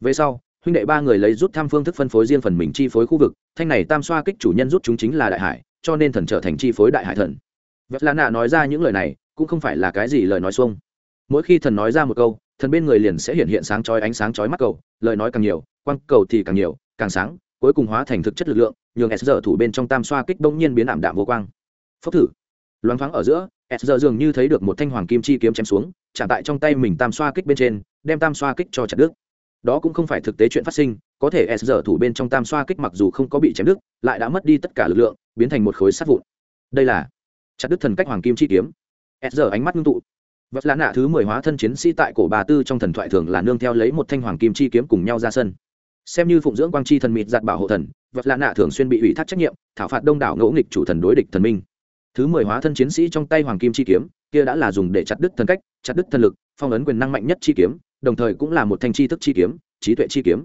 Về sau, huynh đệ ba người lấy rút tham phương thức phân phối riêng phần mình chi phối khu vực, thanh này tam xoa kích chủ nhân rút chúng chính là đại hải, cho nên thần trở thành chi phối đại hải thần. Vật là nạ nói ra những lời này, cũng không phải là cái gì lời nói xuông. Mỗi khi thần nói ra một câu, thần bên người liền sẽ hiện hiện sáng chói ánh sáng chói mắt cầu, lời nói càng nhiều, quang cầu thì càng nhiều, càng sáng cuối cùng hóa thành thực chất lực lượng, nhường s giờ thủ bên trong tam xoa kích bỗng nhiên biến ảm đạm vô quang. Phốc thử. Loáng thoáng ở giữa, s giờ dường như thấy được một thanh hoàng kim chi kiếm chém xuống trả tại trong tay mình tam xoa kích bên trên, đem tam xoa kích cho chặt đứt. Đó cũng không phải thực tế chuyện phát sinh, có thể s giờ thủ bên trong tam xoa kích mặc dù không có bị chém đứt, lại đã mất đi tất cả lực lượng, biến thành một khối sắt vụn. Đây là chặt đứt thần cách hoàng kim chi kiếm. S giờ ánh mắt ngưng tụ. Vật lá nạ thứ mười hóa thân chiến sĩ tại cổ bà tư trong thần thoại thường là nương theo lấy một thanh hoàng kim chi kiếm cùng nhau ra sân xem như phụng dưỡng quang chi thần mịt giặt bảo hộ thần, vật lạ nạ thường xuyên bị ủy thác trách nhiệm, thảo phạt đông đảo ngẫu nghịch chủ thần đối địch thần minh. Thứ mười hóa thân chiến sĩ trong tay hoàng kim chi kiếm, kia đã là dùng để chặt đứt thần cách, chặt đứt thần lực, phong ấn quyền năng mạnh nhất chi kiếm, đồng thời cũng là một thanh chi thức chi kiếm, trí tuệ chi kiếm.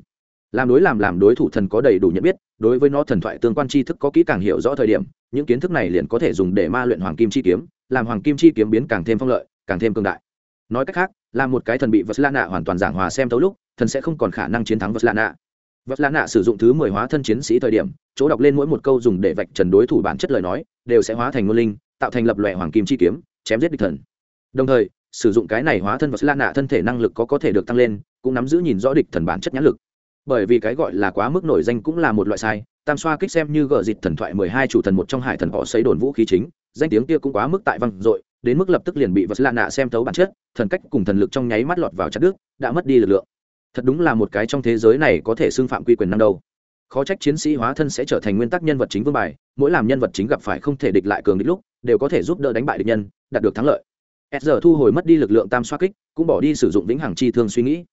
Làm đối làm làm đối thủ thần có đầy đủ nhận biết, đối với nó thần thoại tương quan chi thức có kỹ càng hiểu rõ thời điểm, những kiến thức này liền có thể dùng để ma luyện hoàng kim chi kiếm, làm hoàng kim chi kiếm biến càng thêm phong lợi, càng thêm cương đại. Nói cách khác là một cái thần bị vật la nạ hoàn toàn giảng hòa xem tấu lúc, thần sẽ không còn khả năng chiến thắng vật la nạ vật la nạ sử dụng thứ mười hóa thân chiến sĩ thời điểm, chỗ đọc lên mỗi một câu dùng để vạch trần đối thủ bản chất lời nói, đều sẽ hóa thành ngôn linh, tạo thành lập lòe hoàng kim chi kiếm, chém giết địch thần. Đồng thời, sử dụng cái này hóa thân vật la nạ thân thể năng lực có có thể được tăng lên, cũng nắm giữ nhìn rõ địch thần bản chất nhãn lực. Bởi vì cái gọi là quá mức nổi danh cũng là một loại sai, tam xoa kích xem như gờ dịch thần thoại mười hai chủ thần một trong hải thần họ xấy đồn vũ khí chính, danh tiếng kia cũng quá mức tại văn dội, đến mức lập tức liền bị vật lạ nạ xem thấu bản chất, thần cách cùng thần lực trong nháy mắt lọt vào chặt đức đã mất đi lực lượng thật đúng là một cái trong thế giới này có thể xưng phạm quy quyền năng đâu. Khó trách chiến sĩ hóa thân sẽ trở thành nguyên tắc nhân vật chính vương bài, mỗi làm nhân vật chính gặp phải không thể địch lại cường địch lúc, đều có thể giúp đỡ đánh bại địch nhân, đạt được thắng lợi. S giờ thu hồi mất đi lực lượng tam xoa kích, cũng bỏ đi sử dụng vĩnh hằng chi thương suy nghĩ.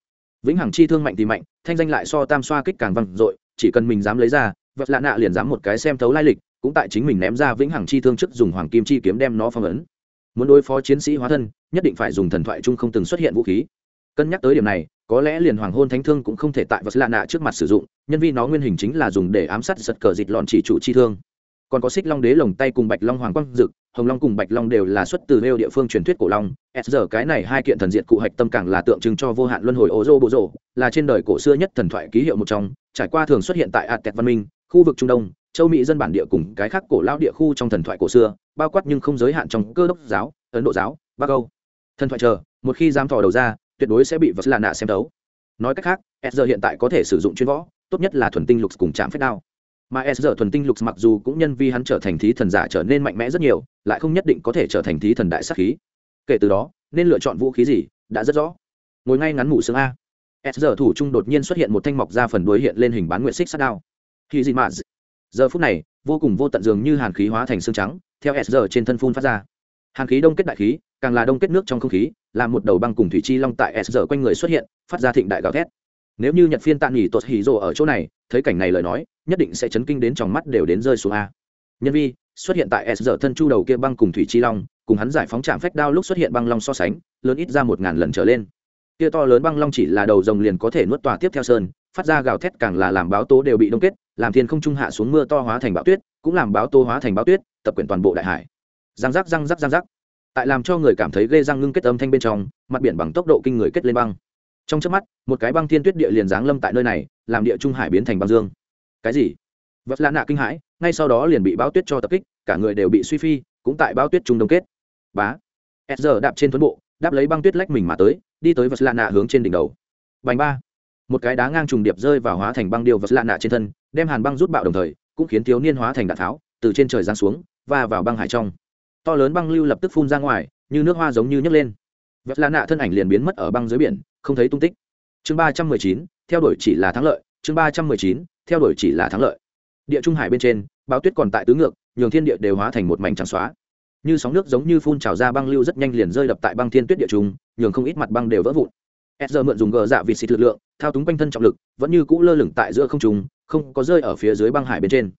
Vĩnh hằng chi thương mạnh thì mạnh, thanh danh lại so tam xoa kích càng văng dội, chỉ cần mình dám lấy ra vật lạ nạ liền dám một cái xem thấu lai lịch, cũng tại chính mình ném ra vĩnh hằng chi thương trước dùng hoàng kim chi kiếm đem nó phong ấn. Muốn đối phó chiến sĩ hóa thân, nhất định phải dùng thần thoại chung không từng xuất hiện vũ khí cân nhắc tới điểm này, có lẽ liền hoàng hôn thánh thương cũng không thể tại vật lạ nạ trước mặt sử dụng, nhân vì nó nguyên hình chính là dùng để ám sát giật cờ dịt lọn chỉ chủ chi thương. Còn có xích long đế lồng tay cùng bạch long hoàng quang dực, hồng long cùng bạch long đều là xuất từ nêu địa phương truyền thuyết cổ long. S giờ cái này hai kiện thần diện cụ hạch tâm càng là tượng trưng cho vô hạn luân hồi ô dô bộ rộ là trên đời cổ xưa nhất thần thoại ký hiệu một trong, trải qua thường xuất hiện tại ạt kẹt văn minh, khu vực trung đông, châu mỹ dân bản địa cùng cái khác cổ lao địa khu trong thần thoại cổ xưa, bao quát nhưng không giới hạn trong cơ đốc giáo, ấn độ giáo, bắc âu. Thần thoại chờ, một khi dám thò đầu ra tuyệt đối sẽ bị vật là nạ xem đấu nói cách khác, s giờ hiện tại có thể sử dụng chuyên võ, tốt nhất là thuần tinh lục cùng chạm phép đao. Mà s giờ thuần tinh lục mặc dù cũng nhân vi hắn trở thành thí thần giả trở nên mạnh mẽ rất nhiều, lại không nhất định có thể trở thành thí thần đại sắc khí. Kể từ đó, nên lựa chọn vũ khí gì, đã rất rõ. Ngồi ngay ngắn ngủ xương a. S giờ thủ trung đột nhiên xuất hiện một thanh mọc ra phần đuối hiện lên hình bán nguyện xích sát đao. Khi gì mà? Giờ phút này, vô cùng vô tận dường như hàn khí hóa thành xương trắng, theo s giờ trên thân phun phát ra hàn khí đông kết đại khí, càng là đông kết nước trong không khí làm một đầu băng cùng thủy chi long tại s giờ quanh người xuất hiện, phát ra thịnh đại gào thét. Nếu như nhật phiên tạ nghỉ tuột hỉ rồ ở chỗ này, thấy cảnh này lời nói, nhất định sẽ chấn kinh đến trong mắt đều đến rơi xuống a. Nhân vi, xuất hiện tại s giờ thân chu đầu kia băng cùng thủy chi long, cùng hắn giải phóng trạm phách đao lúc xuất hiện băng long so sánh, lớn ít ra một ngàn lần trở lên. Kia to lớn băng long chỉ là đầu rồng liền có thể nuốt tòa tiếp theo sơn, phát ra gào thét càng là làm báo tố đều bị đông kết, làm thiên không trung hạ xuống mưa to hóa thành bão tuyết, cũng làm báo tố hóa thành bão tuyết, tập quyển toàn bộ đại hải răng rắc răng rắc răng rắc. Tại làm cho người cảm thấy ghê răng ngưng kết âm thanh bên trong, mặt biển bằng tốc độ kinh người kết lên băng. Trong trước mắt, một cái băng thiên tuyết địa liền giáng lâm tại nơi này, làm địa trung hải biến thành băng dương. Cái gì? Vật lạ nạ kinh hãi, ngay sau đó liền bị báo tuyết cho tập kích, cả người đều bị suy phi, cũng tại báo tuyết trung đông kết. Bá. S giờ đạp trên tuấn bộ, đáp lấy băng tuyết lách mình mà tới, đi tới vật lạ nạ hướng trên đỉnh đầu. Bành ba. Một cái đá ngang trùng điệp rơi vào hóa thành băng điều vật lạ nạ trên thân, đem hàn băng rút bạo đồng thời, cũng khiến thiếu niên hóa thành đạn tháo, từ trên trời giáng xuống và vào băng hải trong to lớn băng lưu lập tức phun ra ngoài, như nước hoa giống như nhấc lên. Vật lạ nạ thân ảnh liền biến mất ở băng dưới biển, không thấy tung tích. Chương ba trăm mười chín, theo đuổi chỉ là thắng lợi. Chương ba trăm mười chín, theo đuổi chỉ là thắng lợi. Địa trung hải bên trên báo tuyết còn tại tứ ngược, nhường thiên địa đều hóa thành một mảnh trắng xóa. Như sóng nước giống như phun trào ra băng lưu rất nhanh liền rơi đập tại băng thiên tuyết địa trung, nhường không ít mặt băng đều vỡ vụn. S giờ mượn dùng gờ dạ vịt xịt lực lượng, thao túng quanh thân trọng lực, vẫn như cũ lơ lửng tại giữa không trùng không có rơi ở phía dưới băng hải bên trên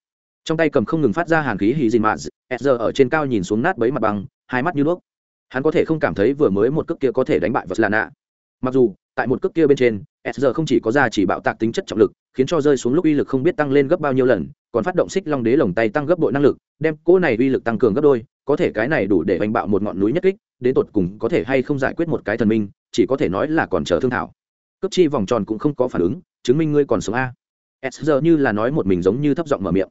trong tay cầm không ngừng phát ra hàn khí hì dìn mạt sr ở trên cao nhìn xuống nát bấy mặt bằng, hai mắt như đuốc hắn có thể không cảm thấy vừa mới một cước kia có thể đánh bại vật lạ nạ. Mặc dù, tại một cước kia bên trên sr không chỉ có ra chỉ bạo tạc tính chất trọng lực, khiến cho rơi xuống lúc uy lực không biết tăng lên gấp bao nhiêu lần, còn phát động xích long đế lồng tay tăng gấp bội năng lực, đem cỗ này uy lực tăng cường gấp đôi, có thể cái này đủ để đánh bạo một ngọn núi nhất kích, đến tột cùng có thể hay không giải quyết một cái thần minh, chỉ có thể nói là còn chờ thương thảo. Cấp chi vòng tròn cũng không có phản ứng, chứng minh ngươi còn sống a. Sr như là nói một mình giống như thấp giọng mở miệng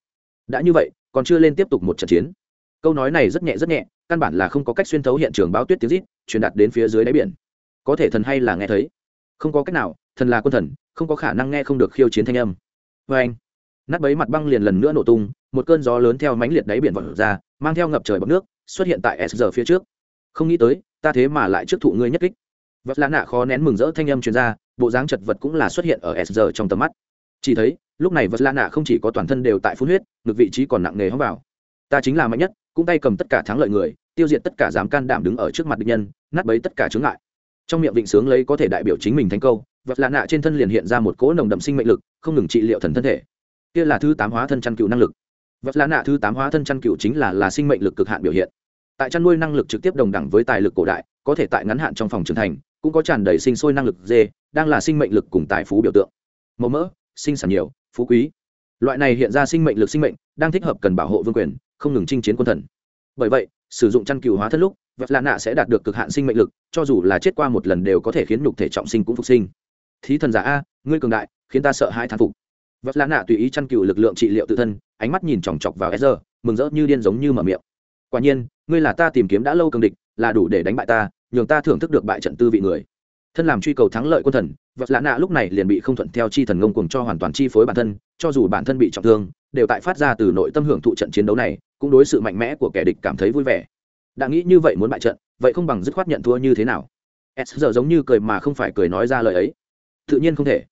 đã như vậy, còn chưa lên tiếp tục một trận chiến. Câu nói này rất nhẹ rất nhẹ, căn bản là không có cách xuyên thấu hiện trường báo tuyết tiếng rít, truyền đạt đến phía dưới đáy biển. Có thể thần hay là nghe thấy. Không có cách nào, thần là quân thần, không có khả năng nghe không được khiêu chiến thanh âm. Vê anh, nát bấy mặt băng liền lần nữa nổ tung, một cơn gió lớn theo mánh liệt đáy biển vọt ra, mang theo ngập trời bọc nước, xuất hiện tại s giờ phía trước. Không nghĩ tới, ta thế mà lại trước thụ ngươi nhất kích. Vật lá nạ khó nén mừng rỡ thanh âm truyền ra, bộ dáng chật vật cũng là xuất hiện ở s giờ trong tầm mắt. Chỉ thấy lúc này vật la nạ không chỉ có toàn thân đều tại phun huyết, ngực vị trí còn nặng nề hóng vào. Ta chính là mạnh nhất, cũng tay cầm tất cả thắng lợi người, tiêu diệt tất cả dám can đảm đứng ở trước mặt địch nhân, nát bấy tất cả chướng ngại. Trong miệng vịnh sướng lấy có thể đại biểu chính mình thành câu, vật lạ nạ trên thân liền hiện ra một cỗ nồng đậm sinh mệnh lực, không ngừng trị liệu thần thân thể. Kia là thứ tám hóa thân chăn cựu năng lực. Vật lạ nạ thứ tám hóa thân chăn cựu chính là là sinh mệnh lực cực hạn biểu hiện. Tại chăn nuôi năng lực trực tiếp đồng đẳng với tài lực cổ đại, có thể tại ngắn hạn trong phòng trưởng thành, cũng có tràn đầy sinh sôi năng lực dê, đang là sinh mệnh lực cùng tài phú biểu tượng. Mẫu mỡ, sinh sản nhiều phú quý. Loại này hiện ra sinh mệnh lực sinh mệnh, đang thích hợp cần bảo hộ vương quyền, không ngừng chinh chiến quân thần. Bởi vậy, sử dụng chăn cừu hóa thân lúc vật lạ nạ sẽ đạt được cực hạn sinh mệnh lực, cho dù là chết qua một lần đều có thể khiến nhục thể trọng sinh cũng phục sinh. Thí thần giả a, ngươi cường đại, khiến ta sợ hai thán phục. Vật lạ nạ tùy ý chăn cừu lực lượng trị liệu tự thân, ánh mắt nhìn chòng chọc vào sr mừng rỡ như điên giống như mở miệng. Quả nhiên, ngươi là ta tìm kiếm đã lâu cường địch, là đủ để đánh bại ta, nhường ta thưởng thức được bại trận tư vị người thân làm truy cầu thắng lợi quân thần vật lạ nạ lúc này liền bị không thuận theo chi thần ngông cuồng cho hoàn toàn chi phối bản thân, cho dù bản thân bị trọng thương, đều tại phát ra từ nội tâm hưởng thụ trận chiến đấu này, cũng đối sự mạnh mẽ của kẻ địch cảm thấy vui vẻ. Đã nghĩ như vậy muốn bại trận, vậy không bằng dứt khoát nhận thua như thế nào? S giờ giống như cười mà không phải cười nói ra lời ấy. Tự nhiên không thể.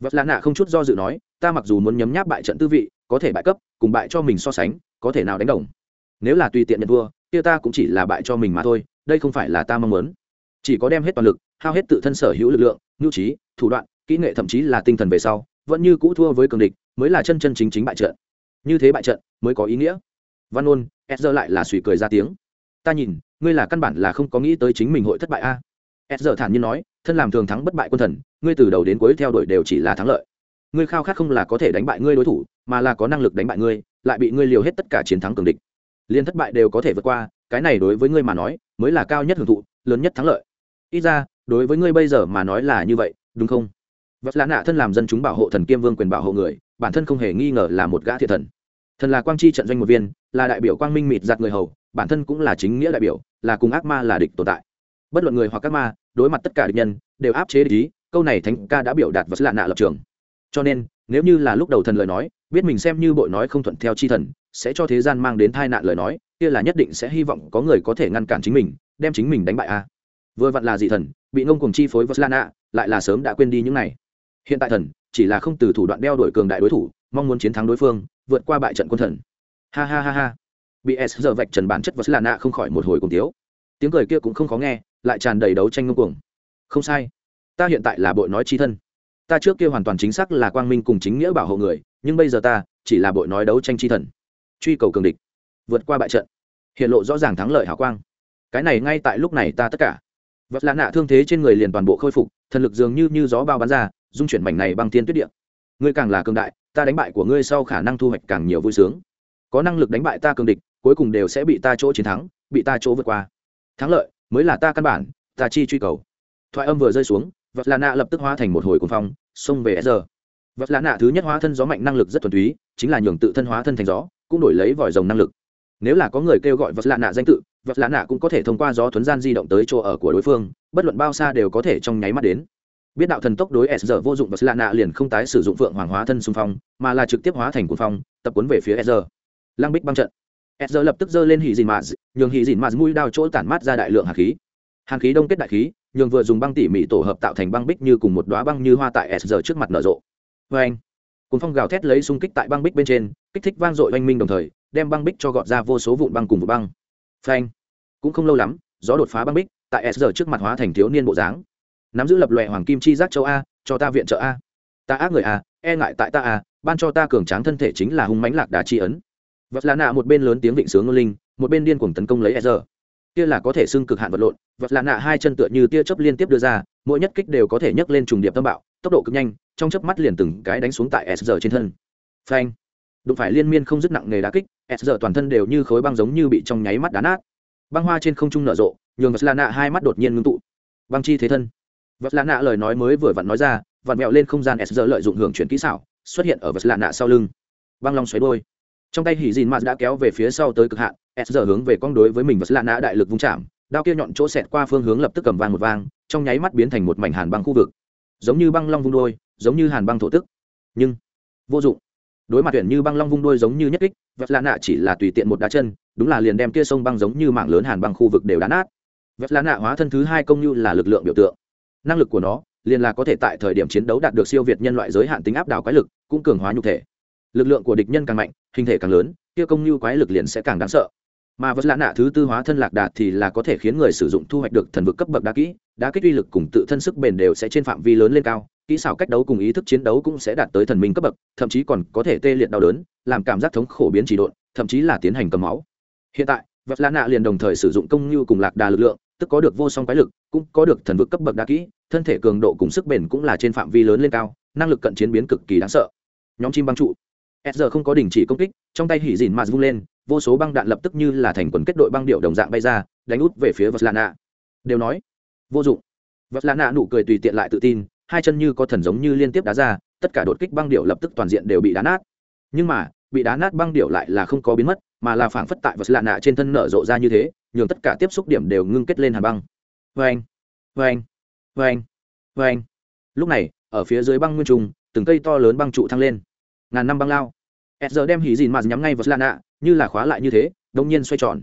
Vật lạ nạ không chút do dự nói, ta mặc dù muốn nhấm nháp bại trận tư vị, có thể bại cấp, cùng bại cho mình so sánh, có thể nào đánh đồng? Nếu là tùy tiện nhận thua, kia ta cũng chỉ là bại cho mình mà thôi, đây không phải là ta mong muốn chỉ có đem hết toàn lực, hao hết tự thân sở hữu lực lượng, nhu trí, thủ đoạn, kỹ nghệ thậm chí là tinh thần về sau, vẫn như cũ thua với cường địch, mới là chân chân chính chính bại trận. Như thế bại trận mới có ý nghĩa. Văn ôn s lại là suy cười ra tiếng. Ta nhìn, ngươi là căn bản là không có nghĩ tới chính mình hội thất bại a. À? s thản nhiên nói, thân làm thường thắng bất bại quân thần, ngươi từ đầu đến cuối theo đuổi đều chỉ là thắng lợi. Ngươi khao khát không là có thể đánh bại ngươi đối thủ, mà là có năng lực đánh bại ngươi, lại bị ngươi liều hết tất cả chiến thắng cường địch. Liên thất bại đều có thể vượt qua, cái này đối với ngươi mà nói, mới là cao nhất hưởng thụ, lớn nhất thắng lợi ít ra, đối với ngươi bây giờ mà nói là như vậy, đúng không? Vật lạ nạ thân làm dân chúng bảo hộ thần kiêm vương quyền bảo hộ người, bản thân không hề nghi ngờ là một gã thiệt thần. Thần là quang chi trận doanh một viên, là đại biểu quang minh mịt giặt người hầu, bản thân cũng là chính nghĩa đại biểu, là cùng ác ma là địch tồn tại. Bất luận người hoặc các ma, đối mặt tất cả địch nhân, đều áp chế địch ý, câu này thánh ca đã biểu đạt vật lạ nạ lập trường. Cho nên, nếu như là lúc đầu thần lời nói, biết mình xem như bội nói không thuận theo chi thần, sẽ cho thế gian mang đến tai nạn lời nói, kia là nhất định sẽ hy vọng có người có thể ngăn cản chính mình, đem chính mình đánh bại a vừa vặn là dị thần, bị ngông cùng chi phối vật lại là sớm đã quên đi những này. Hiện tại thần, chỉ là không từ thủ đoạn đeo đổi cường đại đối thủ, mong muốn chiến thắng đối phương, vượt qua bại trận quân thần. Ha ha ha ha. Bị s giờ vạch trần bản chất vật không khỏi một hồi cùng tiếu. Tiếng cười kia cũng không khó nghe, lại tràn đầy đấu tranh ngông cuồng. Không sai. Ta hiện tại là bội nói chi thân. Ta trước kia hoàn toàn chính xác là quang minh cùng chính nghĩa bảo hộ người, nhưng bây giờ ta chỉ là bội nói đấu tranh chi thần. Truy cầu cường địch. Vượt qua bại trận. Hiện lộ rõ ràng thắng lợi hảo quang. Cái này ngay tại lúc này ta tất cả vật lạ nạ thương thế trên người liền toàn bộ khôi phục, thần lực dường như như gió bao bắn ra, dung chuyển mảnh này băng tiên tuyết điện ngươi càng là cường đại, ta đánh bại của ngươi sau khả năng thu hoạch càng nhiều vui sướng. Có năng lực đánh bại ta cường địch, cuối cùng đều sẽ bị ta chỗ chiến thắng, bị ta chỗ vượt qua. Thắng lợi, mới là ta căn bản, ta chi truy cầu. Thoại âm vừa rơi xuống vật lạ nạ lập tức hóa thành một hồi cuồng phong, xông về s vật lạ nạ thứ nhất hóa thân gió mạnh năng lực rất thuần túy, chính là nhường tự thân hóa thân thành gió, cũng đổi lấy vòi rồng năng lực. Nếu là có người kêu gọi vật lạ nạ danh tự vật lạ nạ cũng có thể thông qua gió thuấn gian di động tới chỗ ở của đối phương, bất luận bao xa đều có thể trong nháy mắt đến. Biết đạo thần tốc đối s giờ vô dụng vật lạ nạ liền không tái sử dụng phượng hoàng hóa thân xung phong, mà là trực tiếp hóa thành cuồng phong, tập cuốn về phía s giờ lăng bích băng trận. S giờ lập tức giơ lên hì dìn mạt, nhường hì dìn mạt mũi đao chỗ tản mát ra đại lượng hạt khí. Hàn khí đông kết đại khí, nhường vừa dùng băng tỉ mỉ tổ hợp tạo thành băng bích như cùng một đoá băng như hoa tại s giờ trước mặt nở rộ. Vê anh cuốn phong gào thét lấy xung kích tại băng bích bên trên, kích thích vang dội oanh minh đồng thời, đem băng bích cho gọt ra vô số vụn băng cùng vụ băng phanh. Cũng không lâu lắm, gió đột phá băng bích, tại s giờ trước mặt hóa thành thiếu niên bộ dáng. Nắm giữ lập lòe hoàng kim chi giác châu a, cho ta viện trợ a. Ta ác người a e ngại tại ta a, ban cho ta cường tráng thân thể chính là hung mãnh lạc đá chi ấn. Vật là nạ một bên lớn tiếng vịnh sướng ngôn linh, một bên điên cuồng tấn công lấy e giờ kia là có thể xưng cực hạn vật lộn, vật là nạ hai chân tựa như tia chớp liên tiếp đưa ra, mỗi nhất kích đều có thể nhấc lên trùng điệp tâm bạo, tốc độ cực nhanh, trong chớp mắt liền từng cái đánh xuống tại s giờ trên thân. Phanh đụng phải liên miên không dứt nặng nghề đá kích, s giờ toàn thân đều như khối băng giống như bị trong nháy mắt đá nát. Băng hoa trên không trung nở rộ, nhường vật lạ nạ hai mắt đột nhiên ngưng tụ. Băng chi thế thân. Vật lạ nạ lời nói mới vừa vặn nói ra, vặn mẹo lên không gian s giờ lợi dụng hưởng chuyển kỹ xảo, xuất hiện ở vật lạ nạ sau lưng. Băng long xoáy đôi trong tay hỉ dìn mạt đã kéo về phía sau tới cực hạn, s giờ hướng về con đối với mình Vật lạ nã đại lực vung chạm, đao kia nhọn chỗ xẹt qua phương hướng lập tức cầm vang một vang, trong nháy mắt biến thành một mảnh hàn băng khu vực. Giống như băng long vung đôi giống như hàn băng thổ tức. Nhưng, vô dụng đối mặt tuyển như băng long vung đôi giống như nhất kích vật lạ nạ chỉ là tùy tiện một đá chân, đúng là liền đem kia sông băng giống như mạng lớn hàn băng khu vực đều đá nát. Vật lạ nạ hóa thân thứ hai công như là lực lượng biểu tượng. Năng lực của nó, liền là có thể tại thời điểm chiến đấu đạt được siêu việt nhân loại giới hạn tính áp đảo quái lực, cũng cường hóa nhục thể. Lực lượng của địch nhân càng mạnh, hình thể càng lớn, kia công như quái lực liền sẽ càng đáng sợ. Mà vật lạ nạ thứ tư hóa thân lạc đạt thì là có thể khiến người sử dụng thu hoạch được thần vực cấp bậc đa kỹ đá kích uy lực cùng tự thân sức bền đều sẽ trên phạm vi lớn lên cao, kỹ xảo cách đấu cùng ý thức chiến đấu cũng sẽ đạt tới thần minh cấp bậc, thậm chí còn có thể tê liệt đau đớn, làm cảm giác thống khổ biến chỉ độn, thậm chí là tiến hành cầm máu. Hiện tại vật lạ nạ liền đồng thời sử dụng công như cùng lạc đà lực lượng, tức có được vô song quái lực, cũng có được thần vực cấp bậc đa kỹ, thân thể cường độ cùng sức bền cũng là trên phạm vi lớn lên cao, năng lực cận chiến biến cực kỳ đáng sợ. Nhóm chim băng trụ. S giờ không có đình chỉ công kích, trong tay hỉ dìn mà vung lên, vô số băng đạn lập tức như là thành quần kết đội băng điệu đồng dạng bay ra, đánh út về phía vật lạ nạ. Đều nói vô dụng. Vật lạ nạ nụ cười tùy tiện lại tự tin, hai chân như có thần giống như liên tiếp đá ra, tất cả đột kích băng điệu lập tức toàn diện đều bị đá nát. Nhưng mà, bị đá nát băng điệu lại là không có biến mất, mà là phảng phất tại vật lạ nạ trên thân nở rộ ra như thế, nhường tất cả tiếp xúc điểm đều ngưng kết lên hàn băng. Vê anh vê anh vê anh vê anh lúc này, ở phía dưới băng nguyên trùng, từng cây to lớn băng trụ thăng lên. Ngàn năm băng lao. S giờ đem hỉ dìn mà nhắm ngay vật lạ nạ, như là khóa lại như thế đông nhiên xoay tròn.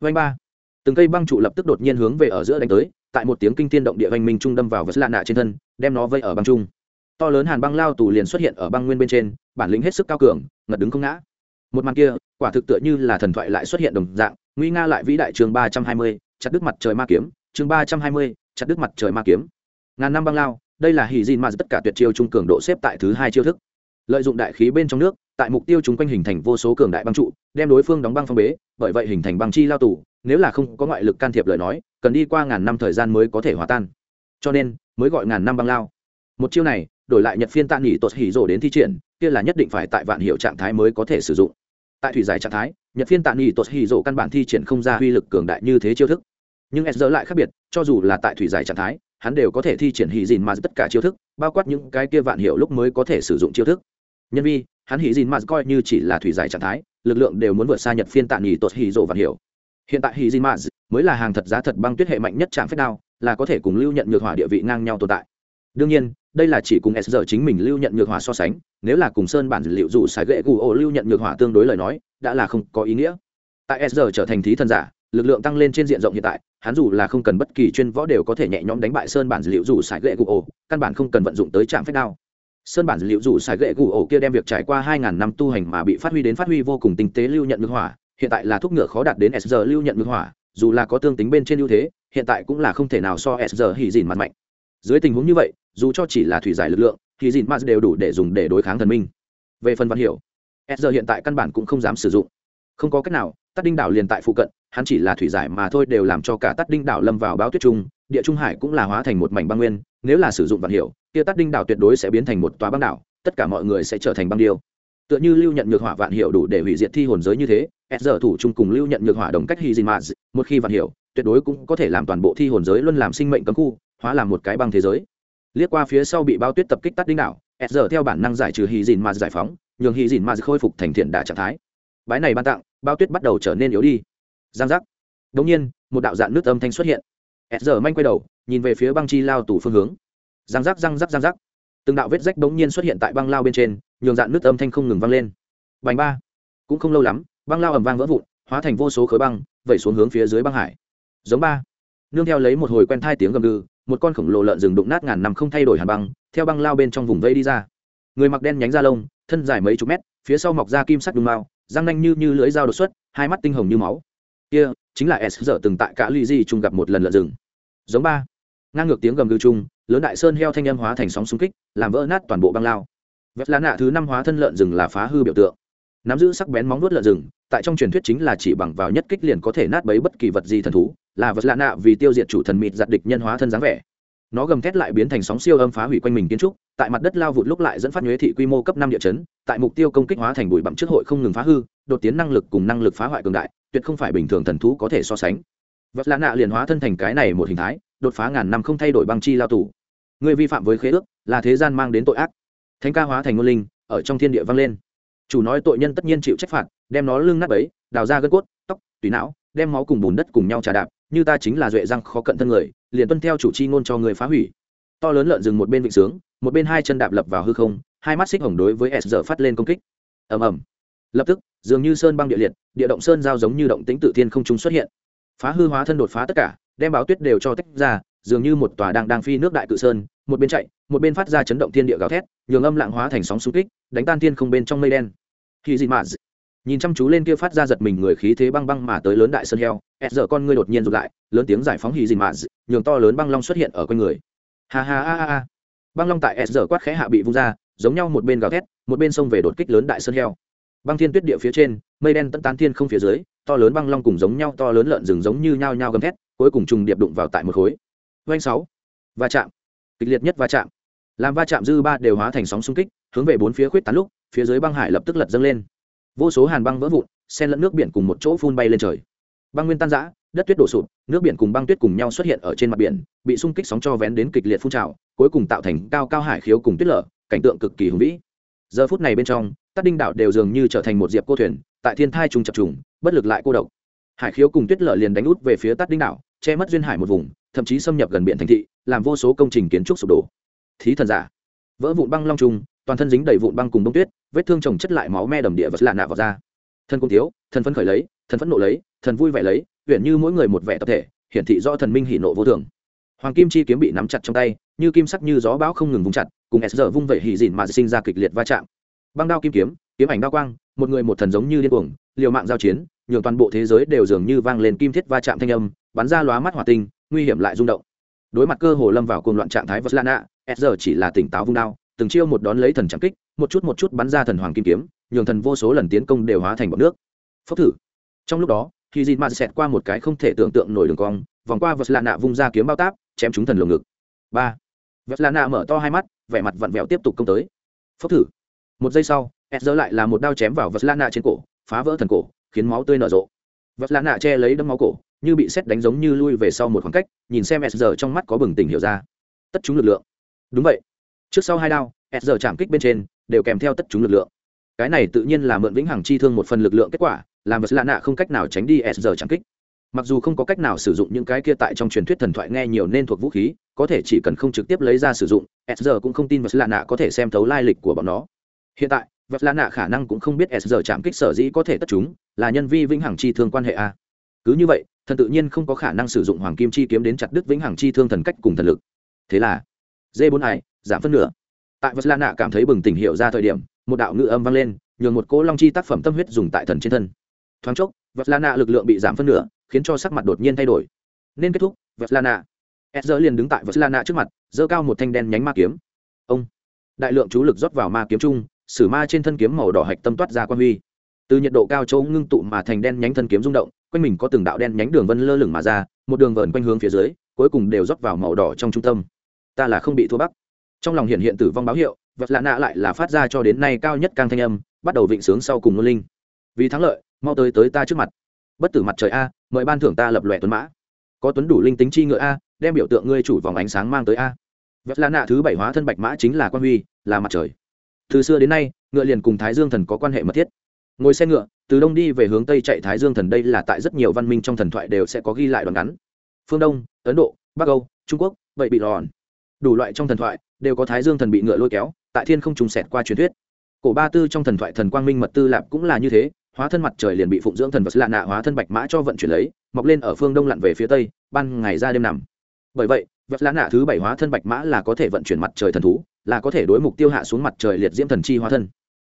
Vanh ba. Từng cây băng trụ lập tức đột nhiên hướng về ở giữa đánh tới tại một tiếng kinh thiên động địa vanh minh trung đâm vào vật lạ nạ trên thân, đem nó vây ở băng trung. To lớn hàn băng lao tù liền xuất hiện ở băng nguyên bên trên, bản lĩnh hết sức cao cường, ngật đứng không ngã. Một màn kia, quả thực tựa như là thần thoại lại xuất hiện đồng dạng, nguy nga lại vĩ đại chương ba trăm hai mươi, chặt đứt mặt trời ma kiếm, chương ba trăm hai mươi, chặt đứt mặt trời ma kiếm. Ngàn năm băng lao, đây là hỉ dìn mà tất cả tuyệt chiêu trung cường độ xếp tại thứ hai chiêu thức lợi dụng đại khí bên trong nước, tại mục tiêu chúng quanh hình thành vô số cường đại băng trụ, đem đối phương đóng băng phong bế, bởi vậy hình thành băng chi lao tù, nếu là không có ngoại lực can thiệp lời nói, cần đi qua ngàn năm thời gian mới có thể hòa tan. Cho nên, mới gọi ngàn năm băng lao. Một chiêu này, đổi lại nhật phiên tạ nghỉ tột hỉ rổ đến thi triển, kia là nhất định phải tại vạn hiệu trạng thái mới có thể sử dụng. Tại thủy giải trạng thái, nhật phiên tạ nghỉ tột hỉ rổ căn bản thi triển không ra uy lực cường đại như thế chiêu thức. Nhưng s lại khác biệt, cho dù là tại thủy giải trạng thái, hắn đều có thể thi triển hỉ dìn mà tất cả chiêu thức, bao quát những cái kia vạn hiệu lúc mới có thể sử dụng chiêu thức nhân vi, hắn hỉ dìn mà coi như chỉ là thủy giải trạng thái, lực lượng đều muốn vượt xa nhật phiên tạ nghỉ tột hỉ rổ vạn hiểu. hiện tại hỉ dìn mà mới là hàng thật giá thật băng tuyết hệ mạnh nhất trạng phép đao, là có thể cùng lưu nhận nhược hỏa địa vị ngang nhau tồn tại. Đương nhiên, đây là chỉ cùng s giờ chính mình lưu nhận nhược hỏa so sánh, nếu là cùng sơn bản dữ liệu dù xài gậy gù ổ lưu nhận nhược hỏa tương đối lời nói, đã là không có ý nghĩa. Tại s giờ trở thành thí thần giả, lực lượng tăng lên trên diện rộng hiện tại, hắn dù là không cần bất kỳ chuyên võ đều có thể nhẹ nhõm đánh bại sơn bản dữ liệu dù xài gậy gù ổ, căn bản không cần vận dụng tới trạm phép đao sơn bản dữ liệu dù xài gậy gù ổ kia đem việc trải qua hai ngàn năm tu hành mà bị phát huy đến phát huy vô cùng tinh tế lưu nhận nhược hỏa, hiện tại là thuốc ngựa khó đạt đến s giờ lưu nhận nhược hỏa, dù là có tương tính bên trên ưu thế, hiện tại cũng là không thể nào so s giờ hỉ dìn mặt mạnh. Dưới tình huống như vậy, dù cho chỉ là thủy giải lực lượng thì dìn mars đều đủ để dùng để đối kháng thần minh. Về phần văn hiểu s giờ hiện tại căn bản cũng không dám sử dụng. Không có cách nào tắt đinh đảo liền tại phụ cận, hắn chỉ là thủy giải mà thôi đều làm cho cả tắt đinh đảo lâm vào báo tuyết trung địa trung hải cũng là hóa thành một mảnh băng nguyên, nếu là sử dụng vạn hiệu, kia tắt đinh đảo tuyệt đối sẽ biến thành một tòa băng đảo, tất cả mọi người sẽ trở thành băng điêu. Tựa như lưu nhận nhược hỏa vạn hiệu đủ để hủy diệt thi hồn giới như thế, s giờ thủ chung cùng lưu nhận nhược hỏa đồng cách hy dìn mạt. một khi vạn hiệu, tuyệt đối cũng có thể làm toàn bộ thi hồn giới luôn làm sinh mệnh cấm khu, hóa làm một cái băng thế giới. Liếc qua phía sau bị bao tuyết tập kích tắt đinh đảo, s giờ theo bản năng giải trừ hì dìn mạt giải phóng, nhường hì dìn mà khôi phục thành thiện đả trạng thái. Bái này ban tặng, bao tuyết bắt đầu trở nên yếu đi. Giang giác. Đ n g nhiên, một đạo dạng nước âm thanh xuất hiện s giờ manh quay đầu nhìn về phía băng chi lao tủ phương hướng. Giang rắc, giang rắc, giang rắc, từng đạo vết rách đ n g nhiên xuất hiện tại băng lao bên trên nhường dạn nước âm thanh không ngừng vang lên. Bành ba. Cũng không lâu lắm băng lao ẩm vang vỡ vụn hóa thành vô số khối băng vẩy xuống hướng phía dưới băng hải. Giống ba. Nương theo lấy một hồi quen thai tiếng gầm gừ một con khổng lồ lợn rừng đụng nát ngàn năm không thay đổi hàn băng theo băng lao bên trong vùng vây đi ra. Người mặc đen nhánh da lông thân dài mấy chục mét phía sau mọc da kim sắt đung mao răng nanh như như lưỡi dao đột xuất hai mắt tinh hồng như máu kia, chính là s giờ từng tại cả ly di chung gặp một lần lợn rừng. Giống ba. Ngang ngược tiếng gầm gừ chung, lớn đại sơn heo thanh âm hóa thành sóng xung kích, làm vỡ nát toàn bộ băng lao. Vét lá nạ thứ năm hóa thân lợn rừng là phá hư biểu tượng. Nắm giữ sắc bén móng vuốt lợn rừng, tại trong truyền thuyết chính là chỉ bằng vào nhất kích liền có thể nát bấy bất kỳ vật gì thần thú, là vật lạ nạ vì tiêu diệt chủ thần mịt giặt địch nhân hóa thân dáng vẻ nó gầm thét lại biến thành sóng siêu âm phá hủy quanh mình kiến trúc, tại mặt đất lao vụt lúc lại dẫn phát nhuế thị quy mô cấp năm địa chấn, tại mục tiêu công kích hóa thành bụi bặm trước hội không ngừng phá hư, đột tiến năng lực cùng năng lực phá hoại cường đại, tuyệt không phải bình thường thần thú có thể so sánh. Vật lạ nạ liền hóa thân thành cái này một hình thái, đột phá ngàn năm không thay đổi băng chi lao tù. Người vi phạm với khế ước, là thế gian mang đến tội ác. Thánh ca hóa thành ngôn linh, ở trong thiên địa vang lên. Chủ nói tội nhân tất nhiên chịu trách phạt, đem nó lưng nát ấy đào ra gân cốt, tóc tùy não, đem máu cùng bùn đất cùng nhau trà đạp như ta chính là duệ răng khó cận thân người, liền tuân theo chủ chi ngôn cho người phá hủy. To lớn lợn rừng một bên vịnh sướng, một bên hai chân đạp lập vào hư không, hai mắt xích hồng đối với s giờ phát lên công kích. Ầm ầm. Lập tức, dường như sơn băng địa liệt, địa động sơn giao giống như động tính tự thiên không trung xuất hiện. Phá hư hóa thân đột phá tất cả, đem báo tuyết đều cho tách ra, dường như một tòa đang đang phi nước đại cự sơn, một bên chạy, một bên phát ra chấn động thiên địa gào thét, nhường âm lặng hóa thành sóng xung kích, đánh tan thiên không bên trong mây đen. Khi gì mà nhìn chăm chú lên kia phát ra giật mình người khí thế băng băng mà tới lớn đại sơn heo s giờ con ngươi đột nhiên rụt lại, lớn tiếng giải phóng hì gì mà nhường to lớn băng long xuất hiện ở quanh người. Ha ha ha ha ha! băng long tại s giờ quát khẽ hạ bị vung ra, giống nhau một bên gào thét, một bên sông về đột kích lớn đại sơn heo. Băng thiên tuyết địa phía trên, mây đen tận tán thiên không phía dưới, to lớn băng long cùng giống nhau to lớn lợn rừng giống như nhao nhao gầm thét, cuối cùng trùng điệp đụng vào tại một khối. Doanh sáu. Va chạm. Kịch liệt nhất va chạm. Làm va chạm dư ba đều hóa thành sóng xung kích, hướng về bốn phía khuyết tán lúc, phía dưới băng hải lập tức lật dâng lên. Vô số hàn băng vỡ vụn, xen lẫn nước biển cùng một chỗ phun bay lên trời băng nguyên tan giã đất tuyết đổ sụp, nước biển cùng băng tuyết cùng nhau xuất hiện ở trên mặt biển, bị xung kích sóng cho vén đến kịch liệt phun trào, cuối cùng tạo thành cao cao hải khiếu cùng tuyết lở, cảnh tượng cực kỳ hùng vĩ. Giờ phút này bên trong tát đinh đảo đều dường như trở thành một diệp cô thuyền, tại thiên thai trùng chập trùng, bất lực lại cô độc. Hải khiếu cùng tuyết lở liền đánh út về phía tát đinh đảo che mất duyên hải một vùng, thậm chí xâm nhập gần biển thành thị, làm vô số công trình kiến trúc sụp đổ. Thí thần giả, vỡ vụn băng long trùng, toàn thân dính đầy vụn băng cùng bông tuyết, vết thương chồng chất lại máu me đầm địa vật lạ nạ vào da. thân cung thiếu thần phấn khởi lấy thần phẫn nộ lấy thần vui vẻ lấy huyện như mỗi người một vẻ tập thể, hiển thị do thần minh hỉ nộ vô thường. Hoàng kim chi kiếm bị nắm chặt trong tay, như kim sắc như gió bão không ngừng vung chặt, cùng s giờ vung vẩy hỉ dịn mà sinh ra kịch liệt va chạm. Băng đao kim kiếm kiếm ảnh đao quang, một người một thần giống như điên cuồng, liều mạng giao chiến, nhường toàn bộ thế giới đều dường như vang lên kim thiết va chạm thanh âm, bắn ra lóa mắt hỏa tinh, nguy hiểm lại rung động. Đối mặt cơ hồ lâm vào cuồng loạn trạng thái vật lana s giờ chỉ là tỉnh táo vung đao, từng chiêu một đón lấy thần trắng kích, một chút một chút bắn ra thần hoàng kim kiếm, nhường thần vô số lần tiến công đều hóa thành bọt nước. Phốc thử. Trong lúc đó khi dịt mạt xẹt qua một cái không thể tưởng tượng nổi đường cong, vòng qua vật lạ nạ vung ra kiếm bao táp, chém trúng thần lồng ngực. Ba. Vật lạ nạ mở to hai mắt, vẻ mặt vặn vẹo tiếp tục công tới. Phốc thử. Một giây sau ed dỡ lại là một đao chém vào vật lạ nạ trên cổ, phá vỡ thần cổ, khiến máu tươi nở rộ. Vật lạ nạ che lấy đâm máu cổ, như bị xét đánh giống như lui về sau một khoảng cách, nhìn xem ed dỡ trong mắt có bừng tỉnh hiểu ra. Tất chúng lực lượng. Đúng vậy. Trước sau hai đao ed dỡ chạm kích bên trên, đều kèm theo tất chúng lực lượng. Cái này tự nhiên là mượn vĩnh hằng chi thương một phần lực lượng kết quả làm vật lạ nạ không cách nào tránh đi s giờ trắng kích. Mặc dù không có cách nào sử dụng những cái kia tại trong truyền thuyết thần thoại nghe nhiều nên thuộc vũ khí, có thể chỉ cần không trực tiếp lấy ra sử dụng, s giờ cũng không tin vật lạ nạ có thể xem thấu lai lịch của bọn nó. Hiện tại, vật lạ nạ khả năng cũng không biết s giờ chạm kích sở dĩ có thể tất chúng, là nhân vi vĩnh hằng chi thương quan hệ a. Cứ như vậy, thần tự nhiên không có khả năng sử dụng hoàng kim chi kiếm đến chặt đứt vĩnh hằng chi thương thần cách cùng thần lực. Thế là d bốn ai, giảm phân nửa. Tại vật lạ nạ cảm thấy bừng tỉnh hiệu ra thời điểm, một đạo ngữ âm vang lên, nhường một cỗ long chi tác phẩm tâm huyết dùng tại thần trên thân thoáng chốc vật lana lực lượng bị giảm phân nửa, khiến cho sắc mặt đột nhiên thay đổi. Nên kết thúc vật lana s liền đứng tại vật lana trước mặt, giơ cao một thanh đen nhánh ma kiếm. Ông. Đại lượng chú lực rót vào ma kiếm chung sử ma trên thân kiếm màu đỏ hạch tâm toát ra quan huy. Từ nhiệt độ cao chỗ ngưng tụ mà thành đen nhánh thân kiếm rung động, quanh mình có từng đạo đen nhánh đường vân lơ lửng mà ra, một đường vờn quanh hướng phía dưới, cuối cùng đều rót vào màu đỏ trong trung tâm. Ta là không bị thua bắc. Trong lòng hiện hiện tử vong báo hiệu vật lạ nạ lại là phát ra cho đến nay cao nhất càng thanh âm, bắt đầu vịnh sướng sau cùng ngôn linh vì thắng lợi, mau tới tới ta trước mặt. Bất tử mặt trời a, mời ban thưởng ta lập lòe tuấn mã. Có tuấn đủ linh tính chi ngựa a, đem biểu tượng ngươi chủ vòng ánh sáng mang tới a. Vật lạ nạ thứ bảy hóa thân bạch mã chính là quan huy, là mặt trời. Từ xưa đến nay, ngựa liền cùng thái dương thần có quan hệ mật thiết. Ngồi xe ngựa, từ đông đi về hướng tây chạy thái dương thần đây là tại rất nhiều văn minh trong thần thoại đều sẽ có ghi lại đoạn ngắn. Phương đông, ấn độ, bắc âu, trung quốc, vậy bị lòn. Đủ loại trong thần thoại đều có thái dương thần bị ngựa lôi kéo, tại thiên không trùng xẹt qua truyền thuyết. Cổ ba tư trong thần thoại thần quang minh mật tư lạp cũng là như thế hóa thân mặt trời liền bị phụng dưỡng thần vật lạ nạ hóa thân bạch mã cho vận chuyển lấy, mọc lên ở phương đông lặn về phía tây, ban ngày ra đêm nằm. Bởi vậy vật lạ nạ thứ bảy hóa thân bạch mã là có thể vận chuyển mặt trời thần thú, là có thể đối mục tiêu hạ xuống mặt trời liệt diễm thần chi hóa thân.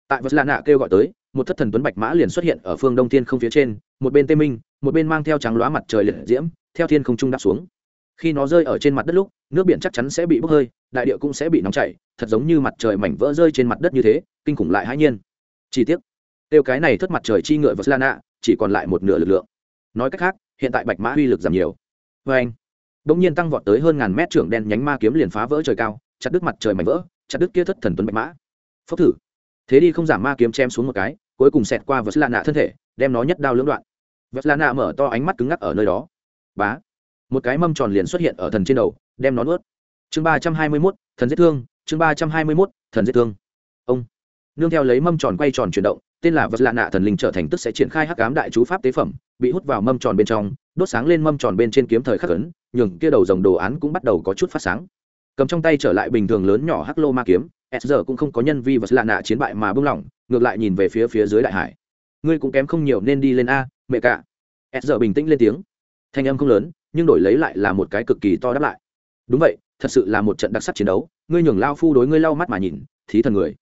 Tại vật lạ nạ kêu gọi tới, một thất thần tuấn bạch mã liền xuất hiện ở phương đông thiên không phía trên, một bên tê minh, một bên mang theo trắng loá mặt trời liệt diễm, theo thiên không trung đáp xuống. Khi nó rơi ở trên mặt đất lúc, nước biển chắc chắn sẽ bị bốc hơi, đại địa cũng sẽ bị nóng chảy, thật giống như mặt trời mảnh vỡ rơi trên mặt đất như thế, kinh khủng lại hãi nhiên. Chi tiết tiêu cái này thất mặt trời chi ngựa và slana chỉ còn lại một nửa lực lượng. Nói cách khác, hiện tại bạch mã uy lực giảm nhiều. Vê anh đống nhiên tăng vọt tới hơn ngàn mét trưởng đen nhánh ma kiếm liền phá vỡ trời cao, chặt đứt mặt trời mảnh vỡ, chặt đứt kia thất thần tuấn bạch mã. Phốc thử. Thế đi không giảm ma kiếm chém xuống một cái, cuối cùng xẹt qua vật lạ nạ thân thể, đem nó nhất đao lưỡng đoạn. Vật lạ nạ mở to ánh mắt cứng ngắc ở nơi đó. Bá. Một cái mâm tròn liền xuất hiện ở thần trên đầu, đem nó nuốt. Chương ba trăm hai mươi mốt, thần giết thương, chương ba trăm hai mươi mốt, thần giết thương. Ông. Nương theo lấy mâm tròn quay tròn chuyển động tên là vật lạ nạ thần linh trở thành tức sẽ triển khai hắc ám đại chú pháp tế phẩm, bị hút vào mâm tròn bên trong, đốt sáng lên mâm tròn bên trên kiếm thời khắc ấn, nhường kia đầu dòng đồ án cũng bắt đầu có chút phát sáng. Cầm trong tay trở lại bình thường lớn nhỏ hắc lô ma kiếm, s giờ cũng không có nhân vi vật lạ nạ chiến bại mà bưng lỏng ngược lại nhìn về phía phía dưới đại hải. Ngươi cũng kém không nhiều nên đi lên a, mẹ cả. S giờ bình tĩnh lên tiếng. Thanh âm không lớn, nhưng đổi lấy lại là một cái cực kỳ to đáp lại. Đúng vậy, thật sự là một trận đặc sắc chiến đấu, ngươi nhường lao phu đối ngươi lau mắt mà nhìn, thí thần người.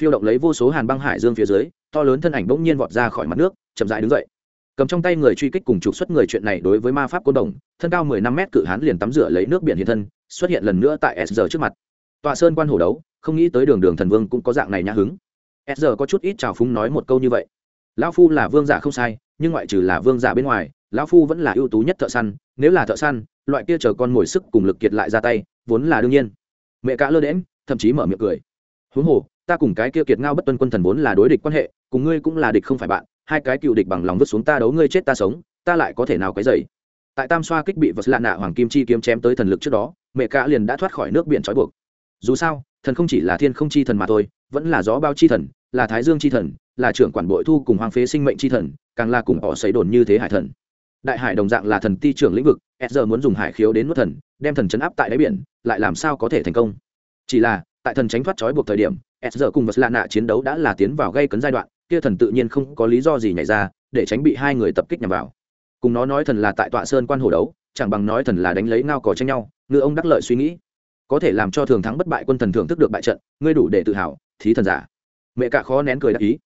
Phiêu động lấy vô số hàn băng hải dương phía dưới to lớn thân ảnh bỗng nhiên vọt ra khỏi mặt nước, chậm dại đứng dậy. Cầm trong tay người truy kích cùng trục xuất người chuyện này đối với ma pháp côn đồng, thân cao mười năm mét cự hán liền tắm rửa lấy nước biển hiện thân, xuất hiện lần nữa tại s giờ trước mặt. Tọa sơn quan hổ đấu, không nghĩ tới đường đường thần vương cũng có dạng này nhã hứng. S giờ có chút ít trào phúng nói một câu như vậy. Lão phu là vương giả không sai, nhưng ngoại trừ là vương giả bên ngoài, lão phu vẫn là ưu tú nhất thợ săn, nếu là thợ săn, loại kia chờ con mồi sức cùng lực kiệt lại ra tay, vốn là đương nhiên. Mẹ cả lơ đễm thậm chí mở miệng cười. Huống hồ ta cùng cái kia kiệt ngao bất tuân quân thần vốn là đối địch quan hệ, cùng ngươi cũng là địch không phải bạn, hai cái cựu địch bằng lòng vứt xuống ta đấu ngươi chết ta sống, ta lại có thể nào cái dày tại tam xoa kích bị vật lạ nạ hoàng kim chi kiếm chém tới thần lực trước đó, mẹ cả liền đã thoát khỏi nước biển trói buộc. Dù sao, thần không chỉ là thiên không chi thần mà thôi, vẫn là gió bao chi thần, là thái dương chi thần, là trưởng quản bội thu cùng hoàng phế sinh mệnh chi thần, càng là cùng họ xấy đồn như thế hải thần. Đại hải đồng dạng là thần ti trưởng lĩnh vực, s giờ muốn dùng hải khiếu đến nuốt thần, đem thần chấn áp tại đáy biển, lại làm sao có thể thành công? Chỉ là, tại thần tránh thoát trói buộc thời điểm s giờ cùng vật lạ nạ chiến đấu đã là tiến vào gây cấn giai đoạn, kia thần tự nhiên không có lý do gì nhảy ra, để tránh bị hai người tập kích nhằm vào. Cùng nó nói thần là tại tọa sơn quan hồ đấu, chẳng bằng nói thần là đánh lấy ngao cò tranh nhau ngựa ông đắc lợi suy nghĩ. Có thể làm cho thường thắng bất bại quân thần thưởng thức được bại trận, ngươi đủ để tự hào, thí thần giả. Mẹ cả khó nén cười đắc ý.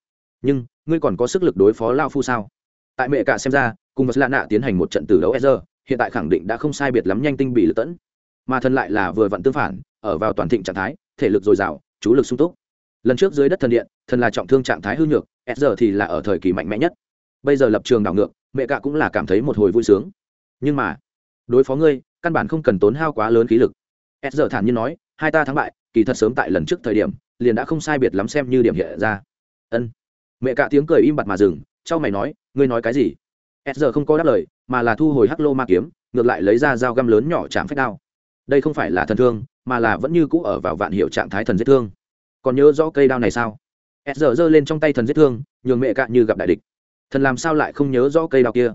Nhưng, ngươi còn có sức lực đối phó lao phu sao? Tại mẹ cả xem ra, cùng vật lạ nạ tiến hành một trận tử đấu e hiện tại khẳng định đã không sai biệt lắm nhanh tinh bị lật tẫn. Mà thần lại là vừa vặn tương phản, ở vào toàn thịnh trạng thái, thể lực dồi dào, chú lực sung túc lần trước dưới đất thần điện, thần là trọng thương trạng thái hư nhược, s giờ thì là ở thời kỳ mạnh mẽ nhất. Bây giờ lập trường đảo ngược, mẹ cả cũng là cảm thấy một hồi vui sướng. Nhưng mà, đối phó ngươi, căn bản không cần tốn hao quá lớn khí lực. S giờ thản nhiên nói, hai ta thắng bại, kỳ thật sớm tại lần trước thời điểm, liền đã không sai biệt lắm xem như điểm hiện ra. Ân. Mẹ cả tiếng cười im bặt mà dừng trao mày nói, ngươi nói cái gì? S giờ không có đáp lời, mà là thu hồi hắc lô ma kiếm, ngược lại lấy ra dao găm lớn nhỏ chạm phách đao. Đây không phải là thần thương, mà là vẫn như cũ ở vào vạn hiệu trạng thái thần giết thương còn nhớ rõ cây đao này sao? S giờ giơ lên trong tay thần giết thương, nhường mẹ cạn như gặp đại địch. Thần làm sao lại không nhớ rõ cây đao kia?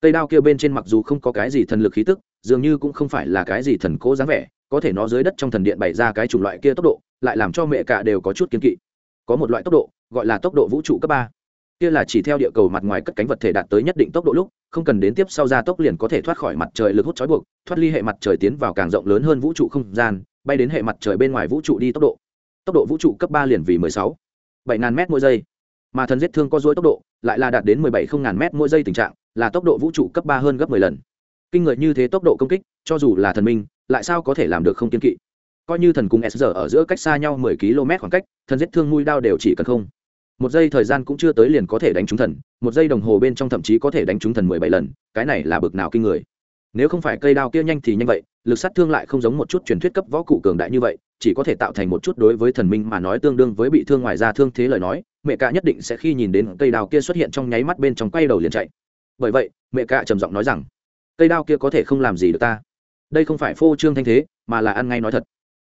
Cây đao kia bên trên mặc dù không có cái gì thần lực khí tức, dường như cũng không phải là cái gì thần cố dáng vẻ, có thể nó dưới đất trong thần điện bày ra cái chủng loại kia tốc độ, lại làm cho mẹ cạ đều có chút kiên kỵ. Có một loại tốc độ, gọi là tốc độ vũ trụ cấp ba. Kia là chỉ theo địa cầu mặt ngoài cất cánh vật thể đạt tới nhất định tốc độ lúc, không cần đến tiếp sau ra tốc liền có thể thoát khỏi mặt trời lực hút trói buộc, thoát ly hệ mặt trời tiến vào càng rộng lớn hơn vũ trụ không gian, bay đến hệ mặt trời bên ngoài vũ trụ đi tốc độ tốc độ vũ trụ cấp ba liền vì mười sáu. Bảy ngàn m mỗi giây. Mà thần giết thương có dối tốc độ, lại là đạt đến mười bảy không ngàn m mỗi giây tình trạng, là tốc độ vũ trụ cấp ba hơn gấp mười lần. Kinh người như thế tốc độ công kích, cho dù là thần minh, lại sao có thể làm được không kiên kỵ? Coi như thần cùng s giờ ở giữa cách xa nhau mười km khoảng cách, thần giết thương mũi đao đều chỉ cần không. Một giây thời gian cũng chưa tới liền có thể đánh trúng thần, một giây đồng hồ bên trong thậm chí có thể đánh trúng thần mười bảy lần, cái này là bực nào kinh người nếu không phải cây đao kia nhanh thì nhanh vậy, lực sát thương lại không giống một chút truyền thuyết cấp võ cụ cường đại như vậy, chỉ có thể tạo thành một chút đối với thần minh mà nói tương đương với bị thương ngoài ra thương thế lời nói, mẹ cạ nhất định sẽ khi nhìn đến cây đao kia xuất hiện trong nháy mắt bên trong quay đầu liền chạy. Bởi vậy, mẹ cạ trầm giọng nói rằng, cây đao kia có thể không làm gì được ta. Đây không phải phô trương thanh thế, mà là ăn ngay nói thật.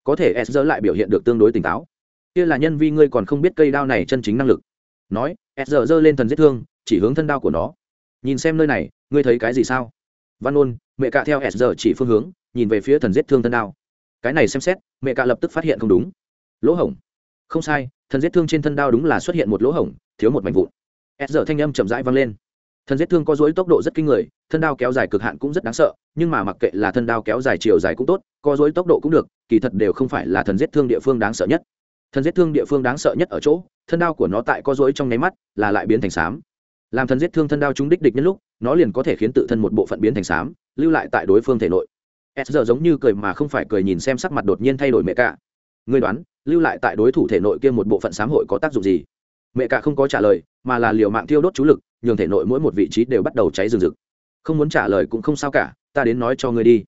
Có thể s dỡ lại biểu hiện được tương đối tỉnh táo. Kia là nhân vi ngươi còn không biết cây đao này chân chính năng lực. Nói, s dỡ giơ lên thần giết thương, chỉ hướng thân đao của nó. Nhìn xem nơi này, ngươi thấy cái gì sao? Văn ôn mẹ cạ theo s giờ chỉ phương hướng, nhìn về phía thần giết thương thân đao. Cái này xem xét, mẹ cạ lập tức phát hiện không đúng. Lỗ hổng. Không sai, thần giết thương trên thân đao đúng là xuất hiện một lỗ hổng, thiếu một mảnh vụn. S giờ thanh âm chậm rãi vang lên. Thần giết thương có dối tốc độ rất kinh người, thân đao kéo dài cực hạn cũng rất đáng sợ, nhưng mà mặc kệ là thân đao kéo dài chiều dài cũng tốt, có dối tốc độ cũng được, kỳ thật đều không phải là thần giết thương địa phương đáng sợ nhất. Thần giết thương địa phương đáng sợ nhất ở chỗ, thân đao của nó tại có dối trong nháy mắt, là lại biến thành xám. Làm thần giết thương thân đao trúng đích địch nhân lúc nó liền có thể khiến tự thân một bộ phận biến thành xám, lưu lại tại đối phương thể nội. S giờ giống như cười mà không phải cười nhìn xem sắc mặt đột nhiên thay đổi mẹ cả. Người đoán, lưu lại tại đối thủ thể nội kia một bộ phận sám hội có tác dụng gì? Mẹ cả không có trả lời, mà là liều mạng thiêu đốt chú lực, nhường thể nội mỗi một vị trí đều bắt đầu cháy rừng rực. Không muốn trả lời cũng không sao cả, ta đến nói cho ngươi đi.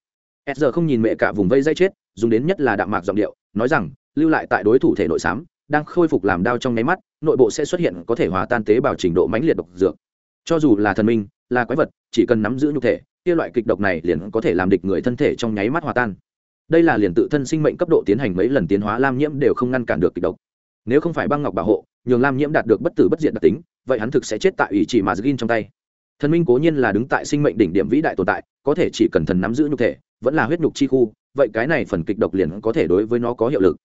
S giờ không nhìn mẹ cả vùng vây dây chết, dùng đến nhất là đạm mạc giọng điệu, nói rằng, lưu lại tại đối thủ thể nội xám, đang khôi phục làm đau trong nháy mắt, nội bộ sẽ xuất hiện có thể hòa tan tế bào trình độ mãnh liệt độc dược. Cho dù là thần minh là quái vật, chỉ cần nắm giữ nhục thể, kia loại kịch độc này liền có thể làm địch người thân thể trong nháy mắt hòa tan. Đây là liền tự thân sinh mệnh cấp độ tiến hành mấy lần tiến hóa, lam nhiễm đều không ngăn cản được kịch độc. Nếu không phải băng ngọc bảo hộ, nhường lam nhiễm đạt được bất tử bất diện đặc tính, vậy hắn thực sẽ chết tại ủy chỉ mà gin trong tay. Thần minh cố nhiên là đứng tại sinh mệnh đỉnh điểm vĩ đại tồn tại, có thể chỉ cần thần nắm giữ nhục thể, vẫn là huyết nhục chi khu, vậy cái này phần kịch độc liền có thể đối với nó có hiệu lực.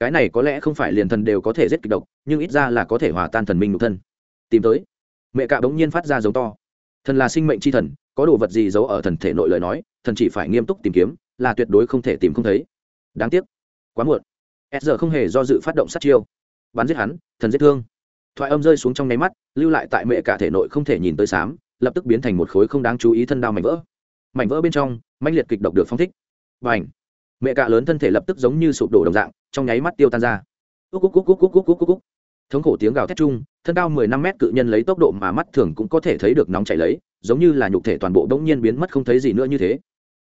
Cái này có lẽ không phải liền thần đều có thể giết kịch độc, nhưng ít ra là có thể hòa tan thần minh nhục thân. Tìm tới. Mẹ cạ bỗng nhiên phát ra giống to thần là sinh mệnh c h i thần, có đồ vật gì giấu ở thần thể nội lời nói, thần chỉ phải nghiêm túc tìm kiếm, là tuyệt đối không thể tìm không thấy. Đáng tiếc. Quá muộn. S giờ không hề do dự phát động sát chiêu. Bắn giết hắn, thần giết thương. Thoại âm rơi xuống trong nháy mắt, lưu lại tại mẹ cả thể nội không thể nhìn tới xám, lập tức biến thành một khối không đáng chú ý thân đao mảnh vỡ. Mảnh vỡ bên trong manh liệt kịch độc được phong thích. Và ảnh mẹ cả lớn thân thể lập tức giống như sụp đổ đồng dạng, trong nháy mắt tiêu tan ra. Úc úc úc úc úc úc úc úc thống khổ tiếng gào thét chung thân cao mười năm mét cự nhân lấy tốc độ mà mắt thường cũng có thể thấy được nóng chảy lấy, giống như là nhục thể toàn bộ bỗng nhiên biến mất không thấy gì nữa như thế.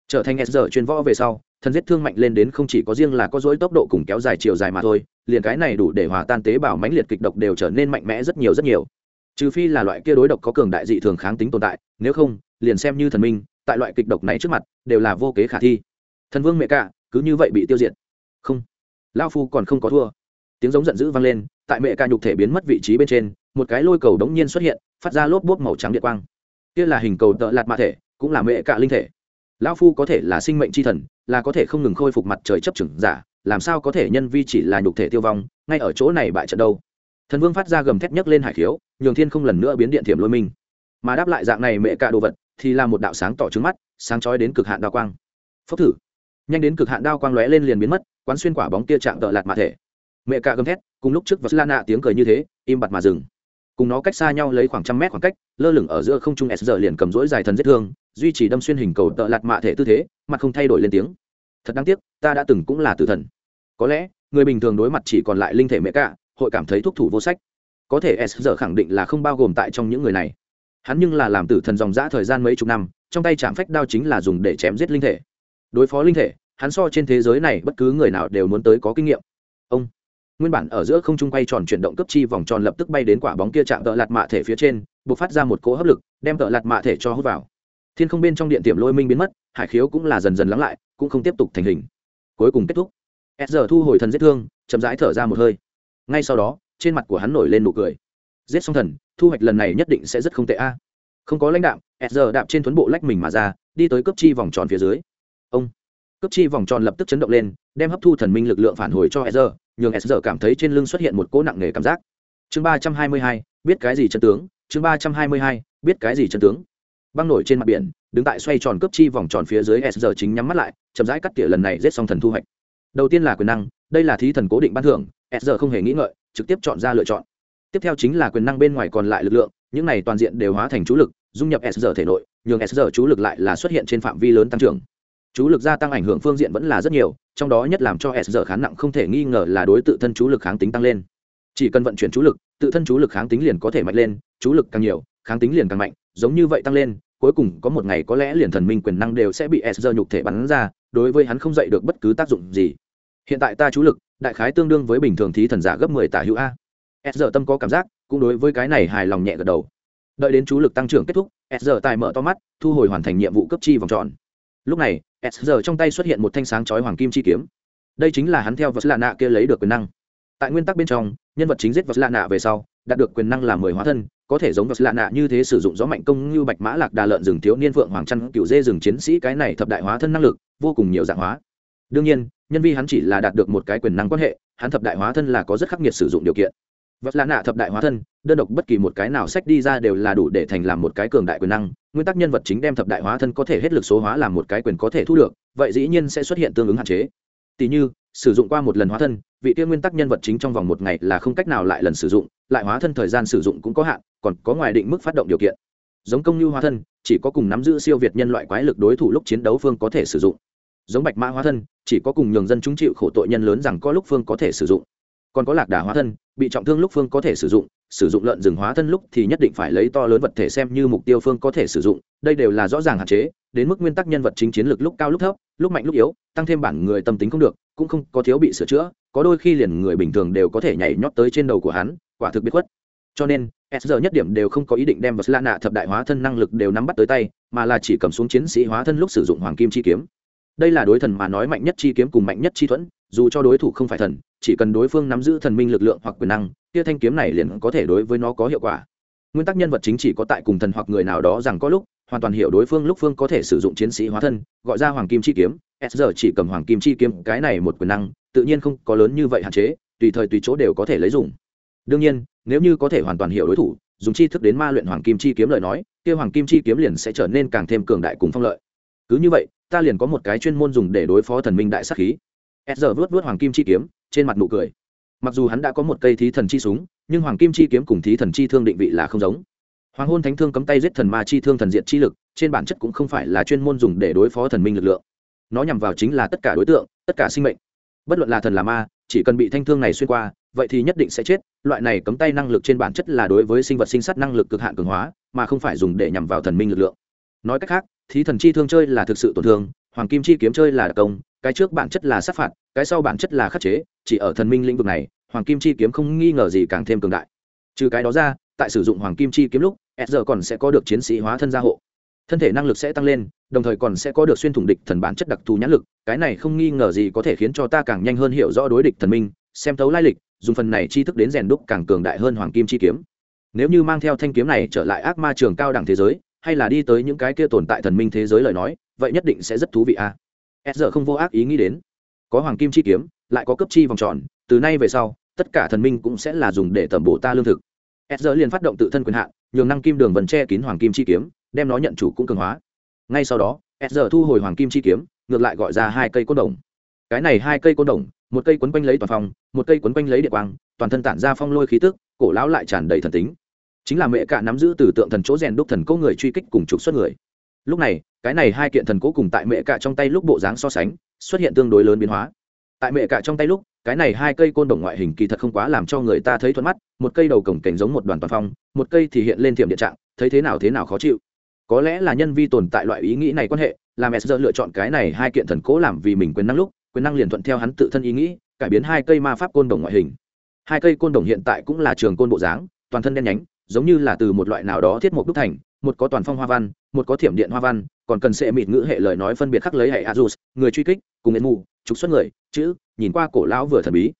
Trở thành s chuyên võ về sau, thân giết thương mạnh lên đến không chỉ có riêng là có dối tốc độ cùng kéo dài chiều dài mà thôi, liền cái này đủ để hòa tan tế bào mãnh liệt kịch độc đều trở nên mạnh mẽ rất nhiều rất nhiều. Trừ phi là loại kia đối độc có cường đại dị thường kháng tính tồn tại, nếu không, liền xem như thần minh, tại loại kịch độc này trước mặt, đều là vô kế khả thi. Thần vương mẹ cả, cứ như vậy bị tiêu diệt. Không. Lao phu còn không có thua tiếng giống giận dữ vang lên, tại mẹ ca nhục thể biến mất vị trí bên trên, một cái lôi cầu đống nhiên xuất hiện, phát ra lốp bốp màu trắng điện quang. Kia là hình cầu tợ lạt mạ thể, cũng là mẹ cả linh thể. Lão phu có thể là sinh mệnh c h i thần, là có thể không ngừng khôi phục mặt trời chấp chừng giả, làm sao có thể nhân vi chỉ là nhục thể tiêu vong, ngay ở chỗ này bại trận đâu? Thần vương phát ra gầm thét nhấc lên hải khiếu, nhường thiên không lần nữa biến điện thiểm lôi minh mà đáp lại dạng này mẹ cả đồ vật, thì là một đạo sáng tỏ trứng mắt, sáng trói đến cực hạn đao quang. Phốc thử. Nhanh đến cực hạn đao quang lóe lên liền biến mất, quán xuyên quả bóng tia chạm tợ lạt mạ thể mẹ cả gầm thét, cùng lúc trước và la nạ tiếng cười như thế, im bặt mà dừng. Cùng nó cách xa nhau lấy khoảng trăm mét khoảng cách, lơ lửng ở giữa không trung s giờ liền cầm rỗi dài thần giết thương, duy trì đâm xuyên hình cầu tợ lạt mạ thể tư thế, mặt không thay đổi lên tiếng. Thật đáng tiếc, ta đã từng cũng là tử thần. Có lẽ, người bình thường đối mặt chỉ còn lại linh thể mẹ cả, hội cảm thấy thuốc thủ vô sách. Có thể s giờ khẳng định là không bao gồm tại trong những người này. Hắn nhưng là làm tử thần dòng dã thời gian mấy chục năm, trong tay chạm phách đao chính là dùng để chém giết linh thể. Đối phó linh thể, hắn so trên thế giới này bất cứ người nào đều muốn tới có kinh nghiệm. Ông nguyên bản ở giữa không trung quay tròn chuyển động cấp chi vòng tròn lập tức bay đến quả bóng kia chạm tợ lạt mạ thể phía trên, buộc phát ra một cỗ hấp lực, đem tợ lạt mạ thể cho hút vào. Thiên không bên trong điện tiệm lôi minh biến mất, hải khiếu cũng là dần dần lắng lại, cũng không tiếp tục thành hình. Cuối cùng kết thúc. S giờ thu hồi thần giết thương, chậm rãi thở ra một hơi. Ngay sau đó, trên mặt của hắn nổi lên nụ cười. Giết xong thần, thu hoạch lần này nhất định sẽ rất không tệ a. Không có lãnh đạo, s giờ đạp trên tuấn bộ lách mình mà ra, đi tới cấp chi vòng tròn phía dưới cấp chi vòng tròn lập tức chấn động lên, đem hấp thu thần minh lực lượng phản hồi cho sr nhường sr cảm thấy trên lưng xuất hiện một cỗ nặng nề cảm giác. Chương ba trăm hai mươi hai, biết cái gì chân tướng? Chương ba trăm hai mươi hai, biết cái gì chân tướng? Băng nổi trên mặt biển, đứng tại xoay tròn cấp chi vòng tròn phía dưới sr chính nhắm mắt lại, chậm rãi cắt tỉa lần này giết xong thần thu hoạch. Đầu tiên là quyền năng, đây là thí thần cố định ban thưởng sr không hề nghĩ ngợi, trực tiếp chọn ra lựa chọn. Tiếp theo chính là quyền năng bên ngoài còn lại lực lượng, những này toàn diện đều hóa thành chú lực, dung nhập sr thể nội, nhường sr chú lực lại là xuất hiện trên phạm vi lớn tăng trưởng chú lực gia tăng ảnh hưởng phương diện vẫn là rất nhiều, trong đó nhất làm cho s giờ kháng nặng không thể nghi ngờ là đối tự thân chú lực kháng tính tăng lên. Chỉ cần vận chuyển chú lực, tự thân chú lực kháng tính liền có thể mạnh lên, chú lực càng nhiều, kháng tính liền càng mạnh, giống như vậy tăng lên, cuối cùng có một ngày có lẽ liền thần minh quyền năng đều sẽ bị s giờ nhục thể bắn ra, đối với hắn không dạy được bất cứ tác dụng gì. Hiện tại ta chú lực, đại khái tương đương với bình thường thí thần giả gấp mười tả hữu a. S giờ tâm có cảm giác, cũng đối với cái này hài lòng nhẹ gật đầu. Đợi đến chú lực tăng trưởng kết thúc, s giờ tài mở to mắt, thu hồi hoàn thành nhiệm vụ cấp chi vòng tròn lúc này, s giờ trong tay xuất hiện một thanh sáng chói hoàng kim chi kiếm. Đây chính là hắn theo vật lạ nạ kia lấy được quyền năng. Tại nguyên tắc bên trong, nhân vật chính giết vật lạ nạ về sau, đạt được quyền năng là mười hóa thân, có thể giống vật lạ nạ như thế sử dụng gió mạnh công như bạch mã lạc đà lợn rừng thiếu niên phượng hoàng trăn cựu dê rừng chiến sĩ cái này thập đại hóa thân năng lực, vô cùng nhiều dạng hóa. Đương nhiên, nhân vi hắn chỉ là đạt được một cái quyền năng quan hệ, hắn thập đại hóa thân là có rất khắc nghiệt sử dụng điều kiện vật lạ nạ thập đại hóa thân, đơn độc bất kỳ một cái nào sách đi ra đều là đủ để thành làm một cái cường đại quyền năng. Nguyên tắc nhân vật chính đem thập đại hóa thân có thể hết lực số hóa làm một cái quyền có thể thu được, vậy dĩ nhiên sẽ xuất hiện tương ứng hạn chế. Tỷ như, sử dụng qua một lần hóa thân, vị tiên nguyên tắc nhân vật chính trong vòng một ngày là không cách nào lại lần sử dụng, lại hóa thân thời gian sử dụng cũng có hạn, còn có ngoài định mức phát động điều kiện. Giống công như hóa thân, chỉ có cùng nắm giữ siêu việt nhân loại quái lực đối thủ lúc chiến đấu phương có thể sử dụng. Giống bạch mã hóa thân, chỉ có cùng nhường dân chúng chịu khổ tội nhân lớn rằng có lúc phương có thể sử dụng còn có lạc đà hóa thân, bị trọng thương lúc phương có thể sử dụng sử dụng lợn rừng hóa thân lúc thì nhất định phải lấy to lớn vật thể xem như mục tiêu phương có thể sử dụng, đây đều là rõ ràng hạn chế, đến mức nguyên tắc nhân vật chính chiến lược lúc cao lúc thấp, lúc mạnh lúc yếu, tăng thêm bản người tâm tính không được, cũng không có thiếu bị sửa chữa, có đôi khi liền người bình thường đều có thể nhảy nhót tới trên đầu của hắn, quả thực biết khuất. Cho nên, s giờ nhất điểm đều không có ý định đem vật la nạ thập đại hóa thân năng lực đều nắm bắt tới tay, mà là chỉ cầm xuống chiến sĩ hóa thân lúc sử dụng hoàng kim chi kiếm. Đây là đối thần mà nói mạnh nhất chi kiếm cùng mạnh nhất chi thuẫn, dù cho đối thủ không phải thần chỉ cần đối phương nắm giữ thần minh lực lượng hoặc quyền năng, kia thanh kiếm này liền có thể đối với nó có hiệu quả. Nguyên tắc nhân vật chính chỉ có tại cùng thần hoặc người nào đó rằng có lúc, hoàn toàn hiểu đối phương lúc phương có thể sử dụng chiến sĩ hóa thân, gọi ra hoàng kim chi kiếm. S giờ chỉ cầm hoàng kim chi kiếm, cái này một quyền năng, tự nhiên không có lớn như vậy hạn chế, tùy thời tùy chỗ đều có thể lấy dùng. Đương nhiên, nếu như có thể hoàn toàn hiểu đối thủ, dùng chi thức đến ma luyện hoàng kim chi kiếm lời nói, kia hoàng kim chi kiếm liền sẽ trở nên càng thêm cường đại cùng phong lợi. Cứ như vậy, ta liền có một cái chuyên môn dùng để đối phó thần minh đại sắc khí. S giờ vớt vớt hoàng kim chi kiếm trên mặt nụ cười. Mặc dù hắn đã có một cây thí thần chi súng, nhưng hoàng kim chi kiếm cùng thí thần chi thương định vị là không giống. Hoàng hôn thánh thương cấm tay giết thần ma chi thương thần diện chi lực, trên bản chất cũng không phải là chuyên môn dùng để đối phó thần minh lực lượng. Nó nhằm vào chính là tất cả đối tượng, tất cả sinh mệnh. Bất luận là thần là ma, chỉ cần bị thanh thương này xuyên qua, vậy thì nhất định sẽ chết. Loại này cấm tay năng lực trên bản chất là đối với sinh vật sinh sát năng lực cực hạn cường hóa, mà không phải dùng để nhằm vào thần minh lực lượng. Nói cách khác, thí thần chi thương chơi là thực sự tổn thương, hoàng kim chi kiếm chơi là đặc công cái trước bản chất là sát phạt, cái sau bản chất là khắc chế, chỉ ở thần minh lĩnh vực này, hoàng kim chi kiếm không nghi ngờ gì càng thêm cường đại. Trừ cái đó ra, tại sử dụng hoàng kim chi kiếm lúc, s giờ còn sẽ có được chiến sĩ hóa thân gia hộ. Thân thể năng lực sẽ tăng lên, đồng thời còn sẽ có được xuyên thủng địch thần bản chất đặc thù nhãn lực, cái này không nghi ngờ gì có thể khiến cho ta càng nhanh hơn hiểu rõ đối địch thần minh, xem tấu lai lịch, dùng phần này chi thức đến rèn đúc càng cường đại hơn hoàng kim chi kiếm. Nếu như mang theo thanh kiếm này trở lại ác ma trường cao đẳng thế giới, hay là đi tới những cái kia tồn tại thần minh thế giới lời nói, vậy nhất định sẽ rất thú vị a. à? S giờ không vô ác ý nghĩ đến. Có hoàng kim chi kiếm, lại có cấp chi vòng tròn, từ nay về sau, tất cả thần minh cũng sẽ là dùng để tẩm bổ ta lương thực. S giờ liền phát động tự thân quyền hạn, nhường năng kim đường vần che kín hoàng kim chi kiếm, đem nó nhận chủ cũng cường hóa. Ngay sau đó, s giờ thu hồi hoàng kim chi kiếm, ngược lại gọi ra hai cây côn đồng. Cái này hai cây côn đồng, một cây quấn quanh lấy toàn phong, một cây quấn quanh lấy địa quang, toàn thân tản ra phong lôi khí tức, cổ lão lại tràn đầy thần tính. Chính là mẹ cả nắm giữ từ tượng thần chỗ rèn đúc thần cố người truy kích cùng trục xuất người. Lúc này cái này hai kiện thần cố cùng tại mẹ cả trong tay lúc bộ dáng so sánh, xuất hiện tương đối lớn biến hóa. Tại mẹ cả trong tay lúc, cái này hai cây côn đồng ngoại hình kỳ thật không quá làm cho người ta thấy thuận mắt, một cây đầu cổng cảnh giống một đoàn toàn phong, một cây thì hiện lên thiểm địa trạng, thấy thế nào thế nào khó chịu. Có lẽ là nhân vi tồn tại loại ý nghĩ này quan hệ làm s lựa chọn cái này hai kiện thần cố làm vì mình quyền năng lúc, quyền năng liền thuận theo hắn tự thân ý nghĩ, cải biến hai cây ma pháp côn đồng ngoại hình. Hai cây côn đồng hiện tại cũng là trường côn bộ dáng, toàn thân đen nhánh, giống như là từ một loại nào đó thiết mộc đúc thành một có toàn phong hoa văn, một có thiểm điện hoa văn, còn cần sẽ mịt ngữ hệ lời nói phân biệt khắc lấy hệ azus người truy kích, cùng yên mù, trục xuất người, chữ, nhìn qua cổ lão vừa thần bí.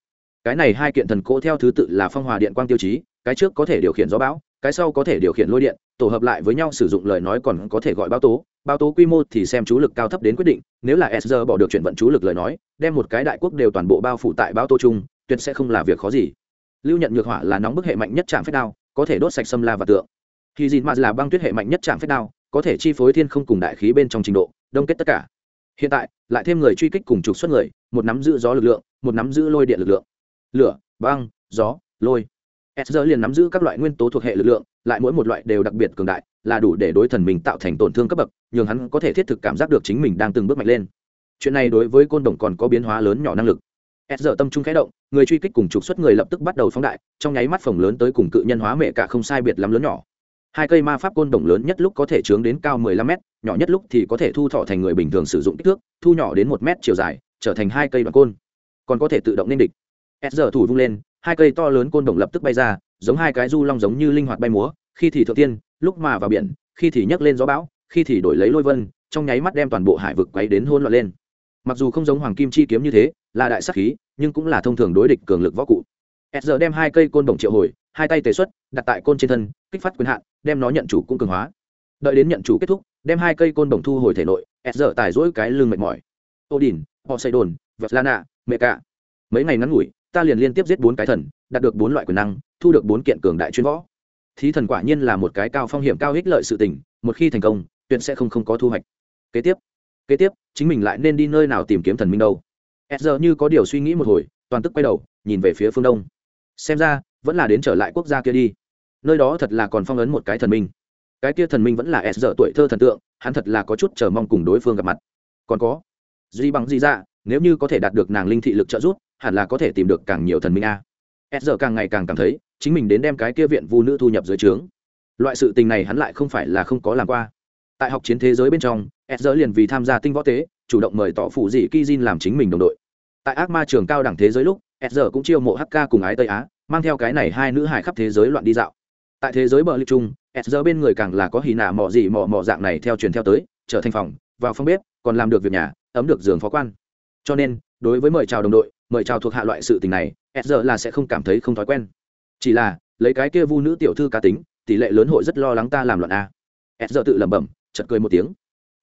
Cái này hai kiện thần cỗ theo thứ tự là phong hòa điện quang tiêu chí, cái trước có thể điều khiển gió bão, cái sau có thể điều khiển lôi điện, tổ hợp lại với nhau sử dụng lời nói còn có thể gọi báo tố. Báo tố quy mô thì xem chú lực cao thấp đến quyết định, nếu là sr bỏ được chuyển vận chú lực lời nói, đem một cái đại quốc đều toàn bộ bao phủ tại báo tố chung, tuyệt sẽ không là việc khó gì. Lưu nhận nhược hỏa là nóng bức hệ mạnh nhất trạm phép đao, có thể đốt sạch sâm la và tượng khi Jin Ma là băng tuyết hệ mạnh nhất trạng phách đao, có thể chi phối thiên không cùng đại khí bên trong trình độ, đông kết tất cả. Hiện tại, lại thêm người truy kích cùng trục xuất người, một nắm giữ gió lực lượng, một nắm giữ lôi điện lực lượng. Lửa, băng, gió, lôi. Ezreal liền nắm giữ các loại nguyên tố thuộc hệ lực lượng, lại mỗi một loại đều đặc biệt cường đại, là đủ để đối thần mình tạo thành tổn thương cấp bậc, nhường hắn có thể thiết thực cảm giác được chính mình đang từng bước mạnh lên. Chuyện này đối với côn đồng còn có biến hóa lớn nhỏ năng lực. Ezreal tâm trung khẽ động, người truy kích cùng trục xuất người lập tức bắt đầu phóng đại, trong nháy mắt phồng lớn tới cùng cự nhân hóa mẹ cả không sai biệt lắm lớn nhỏ hai cây ma pháp côn đồng lớn nhất lúc có thể chướng đến cao 15 m nhỏ nhất lúc thì có thể thu thọ thành người bình thường sử dụng kích thước, thu nhỏ đến một m chiều dài, trở thành hai cây đoạn côn. Còn có thể tự động nên địch. S thủ vung lên, hai cây to lớn côn đồng lập tức bay ra, giống hai cái du long giống như linh hoạt bay múa, khi thì thượng tiên, lúc mà vào biển, khi thì nhấc lên gió bão, khi thì đổi lấy lôi vân, trong nháy mắt đem toàn bộ hải vực quấy đến hôn loạn lên. Mặc dù không giống hoàng kim chi kiếm như thế, là đại sắc khí, nhưng cũng là thông thường đối địch cường lực võ cụ. S đem hai cây côn đồng triệu hồi hai tay tề xuất, đặt tại côn trên thân, kích phát quyền hạn, đem nó nhận chủ cũng cường hóa. Đợi đến nhận chủ kết thúc, đem hai cây côn đồng thu hồi thể nội, s tài dỗi cái lưng mệt mỏi. Ô đình họ xây đồn vật lana mẹ cả mấy ngày ngắn ngủi, ta liền liên tiếp giết bốn cái thần, đạt được bốn loại quyền năng, thu được bốn kiện cường đại chuyên võ. Thí thần quả nhiên là một cái cao phong hiểm cao ích lợi sự tình, một khi thành công, tuyệt sẽ không không có thu hoạch. Kế tiếp kế tiếp, chính mình lại nên đi nơi nào tìm kiếm thần minh đâu? S giờ như có điều suy nghĩ một hồi, toàn tức quay đầu, nhìn về phía phương đông. Xem ra vẫn là đến trở lại quốc gia kia đi. Nơi đó thật là còn phong ấn một cái thần minh. Cái kia thần minh vẫn là s giờ tuổi thơ thần tượng, hắn thật là có chút chờ mong cùng đối phương gặp mặt. Còn có, duy bằng gì ra dạ, nếu như có thể đạt được nàng linh thị lực trợ giúp, hẳn là có thể tìm được càng nhiều thần minh a. S giờ càng ngày càng cảm thấy, chính mình đến đem cái kia viện vu nữ thu nhập dưới trướng. Loại sự tình này hắn lại không phải là không có làm qua. Tại học chiến thế giới bên trong, s liền vì tham gia tinh võ tế, chủ động mời tỏ phụ dị kizin làm chính mình đồng đội. Tại ác ma trường cao đẳng thế giới lúc, s cũng chiêu mộ hk cùng ái tây á mang theo cái này hai nữ hải khắp thế giới loạn đi dạo. Tại thế giới bờ lịch trung, s bên người càng là có hì nạ mò gì mò mò dạng này theo truyền theo tới, trở thành phòng, vào phòng bếp, còn làm được việc nhà, ấm được giường phó quan. Cho nên, đối với mời chào đồng đội, mời chào thuộc hạ loại sự tình này, s là sẽ không cảm thấy không thói quen. Chỉ là, lấy cái kia vu nữ tiểu thư cá tính, tỷ lệ lớn hội rất lo lắng ta làm loạn a. S tự lẩm bẩm chật cười một tiếng.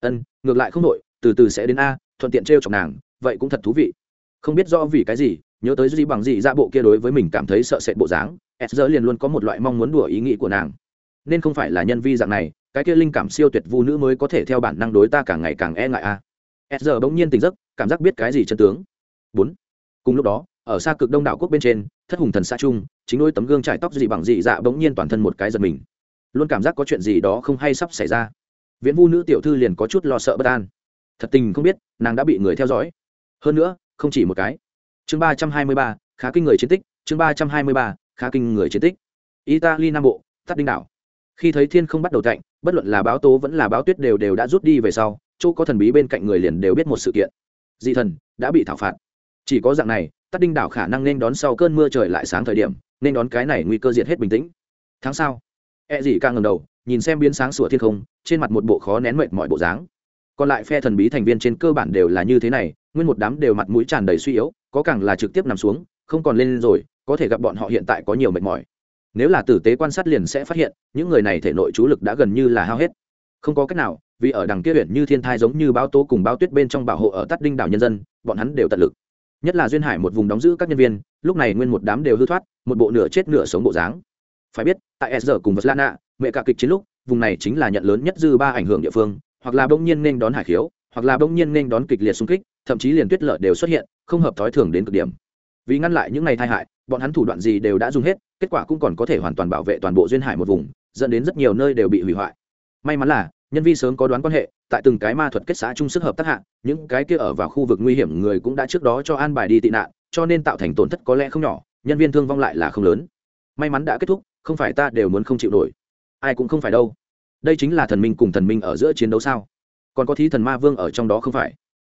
Ân, ngược lại không đội từ từ sẽ đến a, thuận tiện t r chọc nàng, vậy cũng thật thú vị. Không biết do vì cái gì nhớ tới gì bằng gì ra dạ bộ kia đối với mình cảm thấy sợ sệt bộ dáng, s liền luôn có một loại mong muốn đùa ý nghĩ của nàng. Nên không phải là nhân vi dạng này, cái kia linh cảm siêu tuyệt vu nữ mới có thể theo bản năng đối ta càng ngày càng e ngại a. S bỗng nhiên tỉnh giấc, cảm giác biết cái gì chân tướng. Bốn. Cùng lúc đó, ở xa cực đông đảo quốc bên trên, thất hùng thần xa trung, chính đôi tấm gương trải tóc gì bằng dị dạ bỗng nhiên toàn thân một cái giật mình. Luôn cảm giác có chuyện gì đó không hay sắp xảy ra. Viễn vu nữ tiểu thư liền có chút lo sợ bất an. Thật tình không biết, nàng đã bị người theo dõi. Hơn nữa, không chỉ một cái chương ba trăm hai mươi ba, khá kinh người chiến tích, chương ba trăm hai mươi ba, khá kinh người chiến tích. Italy, nam bộ tắt đinh đảo. Khi thấy thiên không bắt đầu cạnh bất luận là báo tố vẫn là báo tuyết đều đều đã rút đi về sau, chỗ có thần bí bên cạnh người liền đều biết một sự kiện. Dị thần đã bị thảo phạt. Chỉ có dạng này tắt đinh đảo khả năng nên đón sau cơn mưa trời lại sáng thời điểm, nên đón cái này nguy cơ diệt hết bình tĩnh. Tháng sau e gì ca ngầm đầu, nhìn xem biến sáng sủa thiên không, trên mặt một bộ khó nén mệt mọi bộ dáng còn lại phe thần bí thành viên trên cơ bản đều là như thế này, nguyên một đám đều mặt mũi tràn đầy suy yếu, có càng là trực tiếp nằm xuống, không còn lên rồi, có thể gặp bọn họ hiện tại có nhiều mệt mỏi. Nếu là tử tế quan sát liền sẽ phát hiện, những người này thể nội chú lực đã gần như là hao hết. Không có cách nào, vì ở đằng kia huyện như thiên thai giống như báo tố cùng báo tuyết bên trong bảo hộ ở tắt đinh đảo nhân dân, bọn hắn đều tận lực. Nhất là duyên hải một vùng đóng giữ các nhân viên, lúc này nguyên một đám đều hư thoát, một bộ nửa chết nửa sống bộ dáng. Phải biết, tại s cùng vật lana mẹ cả kịch chiến lúc, vùng này chính là nhận lớn nhất dư ba ảnh hưởng địa phương hoặc là bỗng nhiên nên đón hải khiếu, hoặc là bỗng nhiên nên đón kịch liệt xung kích, thậm chí liền tuyết lợ đều xuất hiện, không hợp thói thường đến cực điểm. Vì ngăn lại những ngày tai hại, bọn hắn thủ đoạn gì đều đã dùng hết, kết quả cũng còn có thể hoàn toàn bảo vệ toàn bộ duyên hải một vùng, dẫn đến rất nhiều nơi đều bị hủy hoại. May mắn là, nhân vi sớm có đoán quan hệ, tại từng cái ma thuật kết xã chung sức hợp tác hạng những cái kia ở vào khu vực nguy hiểm người cũng đã trước đó cho an bài đi tị nạn, cho nên tạo thành tổn thất có lẽ không nhỏ, nhân viên thương vong lại là không lớn. May mắn đã kết thúc, không phải ta đều muốn không chịu nổi. Ai cũng không phải đâu đây chính là thần minh cùng thần minh ở giữa chiến đấu sao? Còn có thí thần ma vương ở trong đó không phải?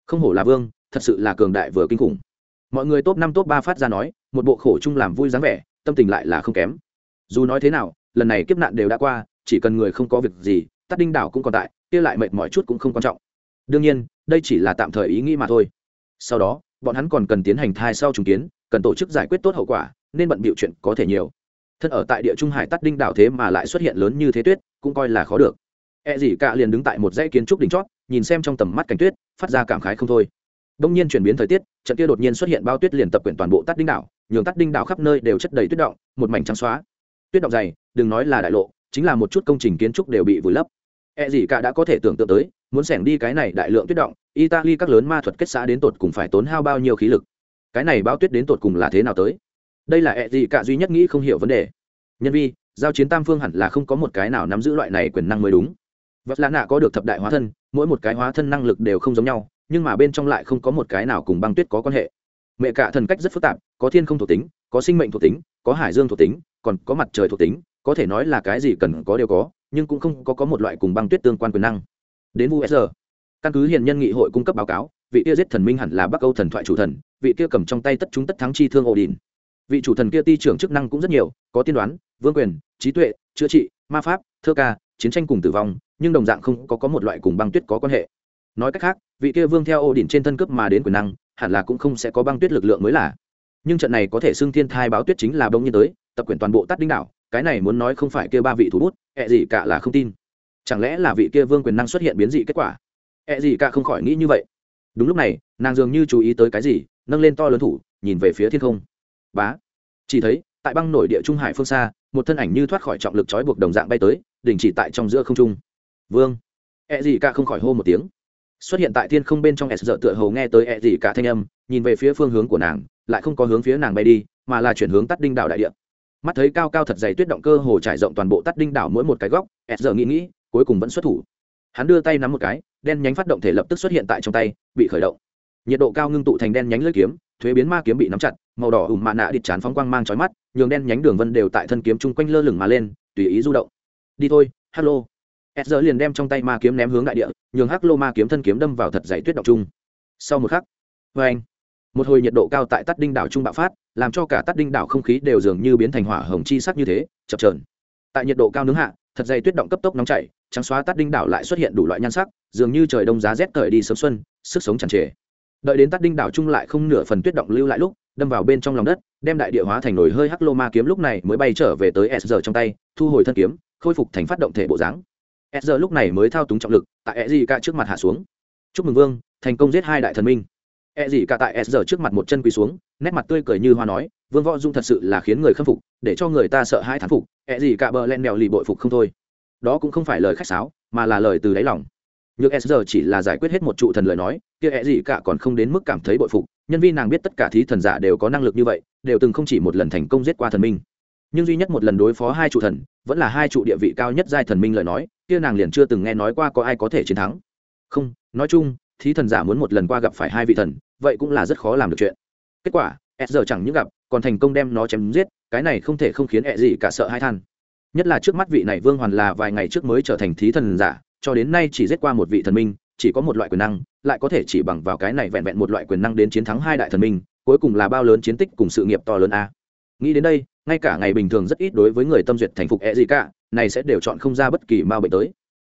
Không hổ là vương, thật sự là cường đại vừa kinh khủng. Mọi người top năm, top ba phát ra nói, một bộ khổ chung làm vui dáng vẻ, tâm tình lại là không kém. Dù nói thế nào, lần này kiếp nạn đều đã qua, chỉ cần người không có việc gì, tắt đinh đảo cũng còn tại, kia lại mệt mỏi chút cũng không quan trọng. Đương nhiên, đây chỉ là tạm thời ý nghĩ mà thôi. Sau đó, bọn hắn còn cần tiến hành thai sau trùng kiến, cần tổ chức giải quyết tốt hậu quả, nên bận bịu chuyện có thể nhiều thân ở tại địa trung hải tắt đinh đảo thế mà lại xuất hiện lớn như thế tuyết, cũng coi là khó được. E gì cả liền đứng tại một dãy kiến trúc đỉnh chót, nhìn xem trong tầm mắt cảnh tuyết, phát ra cảm khái không thôi. Đông nhiên chuyển biến thời tiết, trận kia đột nhiên xuất hiện bao tuyết liền tập quyển toàn bộ tắt đinh đảo, nhường tắt đinh đảo khắp nơi đều chất đầy tuyết động, một mảnh trắng xóa. Tuyết động dày, đừng nói là đại lộ, chính là một chút công trình kiến trúc đều bị vùi lấp. E gì cả đã có thể tưởng tượng tới, muốn xẻng đi cái này đại lượng tuyết động, italy các lớn ma thuật kết xã đến tột cùng phải tốn hao bao nhiêu khí lực. Cái này bao tuyết đến tột cùng là thế nào tới? Đây là E gì cả duy nhất nghĩ không hiểu vấn đề. Nhân vi, giao chiến tam phương hẳn là không có một cái nào nắm giữ loại này quyền năng mới đúng. Vật lạ nạ có được thập đại hóa thân, mỗi một cái hóa thân năng lực đều không giống nhau, nhưng mà bên trong lại không có một cái nào cùng băng tuyết có quan hệ. Mẹ cả thần cách rất phức tạp, có thiên không thuộc tính, có sinh mệnh thuộc tính, có hải dương thuộc tính, còn có mặt trời thuộc tính, có thể nói là cái gì cần có đều có, nhưng cũng không có có một loại cùng băng tuyết tương quan quyền năng. Đến vu s căn cứ hiện nhân nghị hội cung cấp báo cáo, vị kia giết thần minh hẳn là bắc âu thần thoại chủ thần, vị kia cầm trong tay tất chúng tất thắng chi thương ổ đình vị chủ thần kia ti trưởng chức năng cũng rất nhiều có tiên đoán vương quyền trí tuệ chữa trị ma pháp thơ ca chiến tranh cùng tử vong nhưng đồng dạng không có, có một loại cùng băng tuyết có quan hệ. Nói cách khác vị kia vương theo ô đỉnh trên thân cướp mà đến quyền năng hẳn là cũng không sẽ có băng tuyết lực lượng mới là. Nhưng trận này có thể xưng thiên thai báo tuyết chính là bông nhiên tới tập quyền toàn bộ tắt đinh đảo cái này muốn nói không phải kia ba vị thủ bút ẹ gì cả là không tin. Chẳng lẽ là vị kia vương quyền năng xuất hiện biến dị kết quả? Ẹ gì cả không khỏi nghĩ như vậy. Đúng lúc này nàng dường như chú ý tới cái gì nâng lên to lớn thủ nhìn về phía thiên không bá. Chỉ thấy, tại băng nổi địa trung hải phương xa, một thân ảnh như thoát khỏi trọng lực trói buộc đồng dạng bay tới, đình chỉ tại trong giữa không trung. Vương. E ẹ gì cả không khỏi hô một tiếng. Xuất hiện tại thiên không bên trong s dợ tựa hầu nghe tới e ẹ gì cả thanh âm, nhìn về phía phương hướng của nàng, lại không có hướng phía nàng bay đi, mà là chuyển hướng tắt đinh đảo đại địa. Mắt thấy cao cao thật dày tuyết động cơ hồ trải rộng toàn bộ tắt đinh đảo mỗi một cái góc, s dợ nghĩ nghĩ, cuối cùng vẫn xuất thủ. Hắn đưa tay nắm một cái, đen nhánh phát động thể lập tức xuất hiện tại trong tay, bị khởi động. Nhiệt độ cao ngưng tụ thành đen nhánh lưỡi kiếm thuế biến ma kiếm bị nắm chặt, màu đỏ ủm mạ nạ địch chán phóng quang mang trói mắt, nhường đen nhánh đường vân đều tại thân kiếm chung quanh lơ lửng mà lên, tùy ý du động. Đi thôi hello s giờ liền đem trong tay ma kiếm ném hướng đại địa, nhường hắc lô ma kiếm thân kiếm đâm vào thật dày tuyết độc chung. Sau một khắc vê anh, một hồi nhiệt độ cao tại tắt đinh đảo trung bạo phát, làm cho cả tắt đinh đảo không khí đều dường như biến thành hỏa hồng chi sắc như thế, chập trờn tại nhiệt độ cao nướng hạ, thật dày tuyết động cấp tốc nóng chảy, trắng xóa tắt đinh đảo lại xuất hiện đủ loại nhan sắc, dường như trời đông giá rét cởi đi sớm xuân, sức sống tràn trề đợi đến tắt đinh đảo trung lại không nửa phần tuyết động lưu lại lúc, đâm vào bên trong lòng đất, đem đại địa hóa thành nồi hơi hắc lô ma kiếm lúc này mới bay trở về tới s giờ trong tay, thu hồi thân kiếm, khôi phục thành phát động thể bộ dáng. S giờ lúc này mới thao túng trọng lực, tại e gì cả trước mặt hạ xuống. Chúc mừng vương, thành công giết hai đại thần minh. E gì cả tại s giờ trước mặt một chân quỳ xuống, nét mặt tươi cười như hoa nói, vương võ dung thật sự là khiến người khâm phục, để cho người ta sợ hai thán phục e gì cả bờ len mèo lì bội phục không thôi. Đó cũng không phải lời khách sáo, mà là lời từ đáy lòng. Nhược s giờ chỉ là giải quyết hết một trụ thần lời nói kia ẹ gì cả còn không đến mức cảm thấy bội phục, nhân viên nàng biết tất cả thí thần giả đều có năng lực như vậy, đều từng không chỉ một lần thành công giết qua thần minh. Nhưng duy nhất một lần đối phó hai trụ thần, vẫn là hai trụ địa vị cao nhất giai thần minh lời nói, kia nàng liền chưa từng nghe nói qua có ai có thể chiến thắng. Không, nói chung, thí thần giả muốn một lần qua gặp phải hai vị thần, vậy cũng là rất khó làm được chuyện. Kết quả s giờ chẳng những gặp, còn thành công đem nó chém giết, cái này không thể không khiến ẹ gì cả sợ hai than. Nhất là trước mắt vị này vương hoàn là vài ngày trước mới trở thành thí thần giả, cho đến nay chỉ giết qua một vị thần minh chỉ có một loại quyền năng, lại có thể chỉ bằng vào cái này vẹn vẹn một loại quyền năng đến chiến thắng hai đại thần minh, cuối cùng là bao lớn chiến tích cùng sự nghiệp to lớn a. Nghĩ đến đây, ngay cả ngày bình thường rất ít đối với người tâm duyệt thành phục e gì cả, này sẽ đều chọn không ra bất kỳ ma bệnh tới.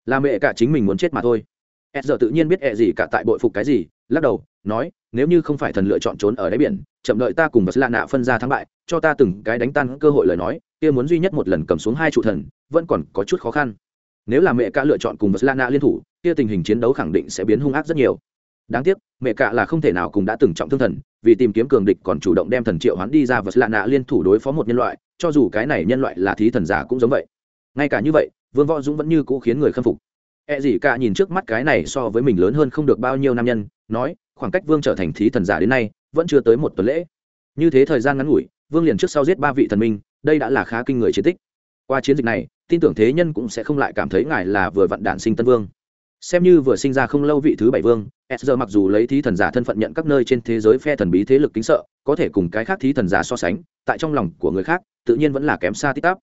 Là mẹ cả chính mình muốn chết mà thôi. Ed giờ tự nhiên biết e gì cả tại bội phục cái gì, lắc đầu, nói, nếu như không phải thần lựa chọn trốn ở đáy biển, chậm đợi ta cùng vật lạ nạ phân ra thắng bại, cho ta từng cái đánh tan cơ hội lời nói, kia muốn duy nhất một lần cầm xuống hai trụ thần, vẫn còn có chút khó khăn. Nếu là mẹ cả lựa chọn cùng vật lạ nạ liên thủ kia tình hình chiến đấu khẳng định sẽ biến hung ác rất nhiều. Đáng tiếc, mẹ cạ là không thể nào cùng đã từng trọng thương thần, vì tìm kiếm cường địch còn chủ động đem thần triệu hoán đi ra vật lạ nạ liên thủ đối phó một nhân loại, cho dù cái này nhân loại là thí thần giả cũng giống vậy. Ngay cả như vậy, vương võ dũng vẫn như cũ khiến người khâm phục. E gì cả nhìn trước mắt cái này so với mình lớn hơn không được bao nhiêu nam nhân, nói, khoảng cách vương trở thành thí thần giả đến nay, vẫn chưa tới một tuần lễ. Như thế thời gian ngắn ngủi, vương liền trước sau giết ba vị thần minh, đây đã là khá kinh người chiến tích. Qua chiến dịch này, tin tưởng thế nhân cũng sẽ không lại cảm thấy ngài là vừa vặn đạn sinh tân vương xem như vừa sinh ra không lâu vị thứ bảy vương s mặc dù lấy thí thần giả thân phận nhận các nơi trên thế giới phe thần bí thế lực kính sợ, có thể cùng cái khác thí thần giả so sánh, tại trong lòng của người khác, tự nhiên vẫn là kém xa tít tắp.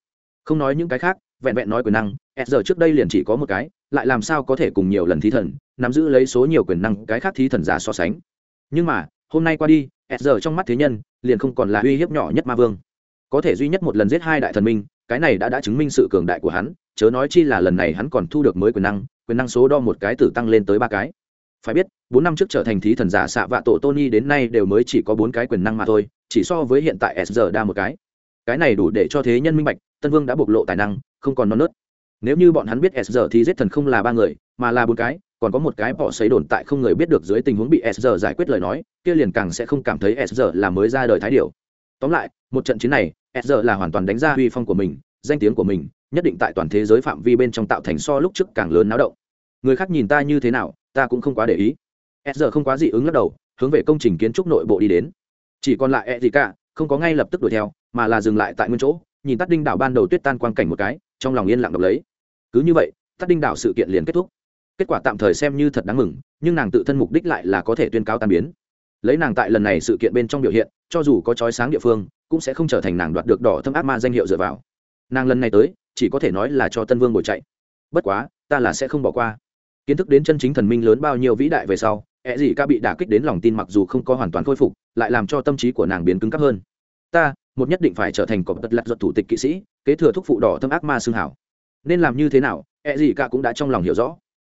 Không nói những cái khác, vẹn vẹn nói quyền năng s trước đây liền chỉ có một cái, lại làm sao có thể cùng nhiều lần thí thần, nắm giữ lấy số nhiều quyền năng cái khác thí thần giả so sánh. Nhưng mà, hôm nay qua đi s trong mắt thế nhân, liền không còn là uy hiếp nhỏ nhất ma vương. Có thể duy nhất một lần giết hai đại thần minh, cái này đã đã chứng minh sự cường đại của hắn, chớ nói chi là lần này hắn còn thu được mới quyền năng quyền năng số đo một cái tử tăng lên tới ba cái. Phải biết, bốn năm trước trở thành thí thần giả xạ vạ tổ tony đến nay đều mới chỉ có bốn cái quyền năng mà thôi, chỉ so với hiện tại s đa một cái. Cái này đủ để cho thế nhân minh bạch, tân vương đã bộc lộ tài năng, không còn non nớt. Nếu như bọn hắn biết s thì giết thần không là ba người, mà là bốn cái, còn có một cái bỏ xấy đồn tại không người biết được dưới tình huống bị s giải quyết lời nói, kia liền càng sẽ không cảm thấy s là mới ra đời thái điều tóm lại, một trận chiến này, s là hoàn toàn đánh ra uy phong của mình, danh tiếng của mình nhất định tại toàn thế giới phạm vi bên trong tạo thành so lúc trước càng lớn náo động. Người khác nhìn ta như thế nào, ta cũng không quá để ý. S không quá dị ứng lắc đầu, hướng về công trình kiến trúc nội bộ đi đến. Chỉ còn lại e gì cả không có ngay lập tức đuổi theo, mà là dừng lại tại nguyên chỗ, nhìn tắt đinh đảo ban đầu tuyết tan quang cảnh một cái, trong lòng yên lặng đọc lấy. Cứ như vậy tắt đinh đảo sự kiện liền kết thúc. Kết quả tạm thời xem như thật đáng mừng, nhưng nàng tự thân mục đích lại là có thể tuyên cáo tan biến. Lấy nàng tại lần này sự kiện bên trong biểu hiện, cho dù có trói sáng địa phương, cũng sẽ không trở thành nàng đoạt được đỏ thâm ác ma danh hiệu dựa vào. Nàng lần này tới chỉ có thể nói là cho tân vương ngồi chạy. Bất quá, ta là sẽ không bỏ qua. Kiến thức đến chân chính thần minh lớn bao nhiêu vĩ đại về sau ẹ gì ca bị đả kích đến lòng tin mặc dù không có hoàn toàn khôi phục, lại làm cho tâm trí của nàng biến cứng cắp hơn. Ta, một nhất định phải trở thành cọp tật lạc giật thủ tịch kỵ sĩ, kế thừa thúc phụ đỏ thâm ác ma xương hảo. Nên làm như thế nào ẹ gì ca cũng đã trong lòng hiểu rõ.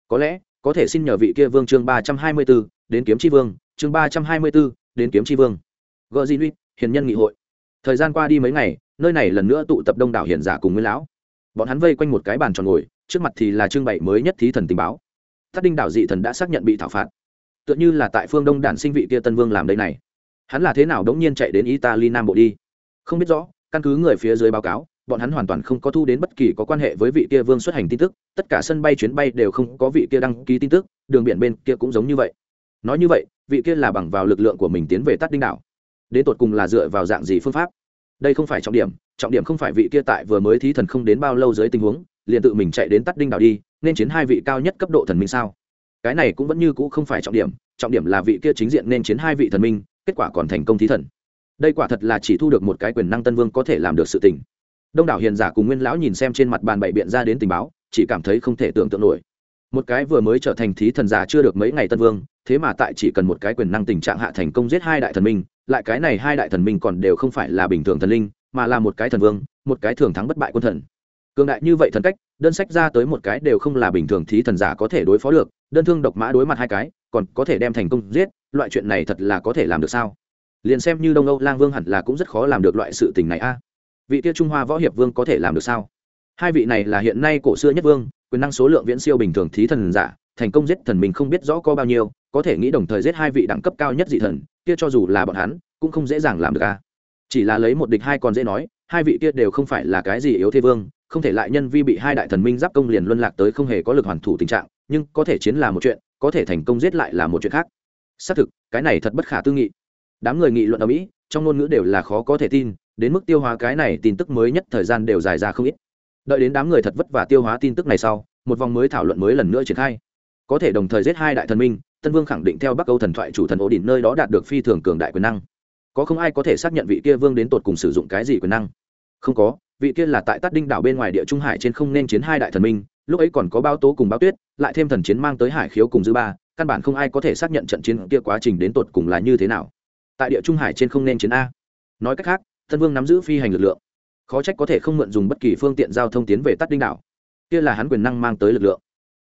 Có lẽ, có thể xin nhờ vị kia vương chương ba trăm hai mươi b ố đến kiếm tri vương, chương ba trăm hai mươi b ố đến kiếm tri vương. Gợ di luy hiền nhân nghị hội. Thời gian qua đi mấy ngày, nơi này lần nữa tụ tập đông đảo hiền giả cùng nguyên lão bọn hắn vây quanh một cái bàn tròn ngồi, trước mặt thì là trưng bày mới nhất thí thần tình báo. Thắt đinh đảo dị thần đã xác nhận bị thảo phạt. Tựa như là tại phương đông đản sinh vị kia tân vương làm đây này. Hắn là thế nào đống nhiên chạy đến italy nam bộ đi? Không biết rõ, căn cứ người phía dưới báo cáo, bọn hắn hoàn toàn không có thu đến bất kỳ có quan hệ với vị kia vương xuất hành tin tức, tất cả sân bay chuyến bay đều không có vị kia đăng ký tin tức, đường biển bên kia cũng giống như vậy. Nói như vậy, vị kia là bằng vào lực lượng của mình tiến về tắt đinh đảo đến tột cùng là dựa vào dạng gì phương pháp? Đây không phải trọng điểm trọng điểm không phải vị kia tại vừa mới thí thần không đến bao lâu dưới tình huống, liền tự mình chạy đến tắt đinh đảo đi, nên chiến hai vị cao nhất cấp độ thần minh sao? Cái này cũng vẫn như cũ không phải trọng điểm trọng điểm là vị kia chính diện nên chiến hai vị thần minh, kết quả còn thành công thí thần. Đây quả thật là chỉ thu được một cái quyền năng tân vương có thể làm được sự tình. Đông đảo hiền giả cùng nguyên lão nhìn xem trên mặt bàn bậy biện ra đến tình báo, chỉ cảm thấy không thể tưởng tượng nổi. Một cái vừa mới trở thành thí thần giả chưa được mấy ngày tân vương, thế mà tại chỉ cần một cái quyền năng tình trạng hạ thành công giết hai đại thần minh lại cái này hai đại thần minh còn đều không phải là bình thường thần linh, mà là một cái thần vương, một cái thường thắng bất bại quân thần. Cường đại như vậy thần cách, đơn sách ra tới một cái đều không là bình thường thí thần giả có thể đối phó được, đơn thương độc mã đối mặt hai cái, còn có thể đem thành công giết, loại chuyện này thật là có thể làm được sao? Liền xem như đông âu lang vương hẳn là cũng rất khó làm được loại sự tình này a. Vị Tiêu trung hoa võ hiệp vương có thể làm được sao? Hai vị này là hiện nay cổ xưa nhất vương, quyền năng số lượng viễn siêu bình thường thí thần giả, thành công giết thần mình không biết rõ có bao nhiêu, có thể nghĩ đồng thời giết hai vị đẳng cấp cao nhất dị thần kia cho dù là bọn hắn, cũng không dễ dàng làm được a. Chỉ là lấy một địch hai còn dễ nói, hai vị kia đều không phải là cái gì yếu thế vương, không thể lại nhân vi bị hai đại thần minh giáp công liền luân lạc tới không hề có lực hoàn thủ tình trạng, nhưng có thể chiến là một chuyện, có thể thành công giết lại là một chuyện khác. Xác thực, cái này thật bất khả tư nghị. Đám người nghị luận ở mỹ, trong ngôn ngữ đều là khó có thể tin, đến mức tiêu hóa cái này tin tức mới nhất thời gian đều dài ra không ít. Đợi đến đám người thật vất vả tiêu hóa tin tức này sau, một vòng mới thảo luận mới lần nữa triển khai. Có thể đồng thời giết hai đại thần minh tân vương khẳng định theo bắc âu thần thoại chủ thần ổ đỉnh nơi đó đạt được phi thường cường đại quyền năng. Có không ai có thể xác nhận vị kia vương đến tột cùng sử dụng cái gì quyền năng? Không có, vị kia là tại tát đinh đảo bên ngoài địa trung hải trên không nên chiến hai đại thần minh, lúc ấy còn có bao tố cùng bao tuyết, lại thêm thần chiến mang tới hải khiếu cùng dư ba, căn bản không ai có thể xác nhận trận chiến kia quá trình đến tột cùng là như thế nào. Tại địa trung hải trên không nên chiến a. Nói cách khác thân vương nắm giữ phi hành lực lượng. Khó trách có thể không mượn dùng bất kỳ phương tiện giao thông tiến về tát đinh đảo. Kia là hắn quyền năng mang tới lực lượng.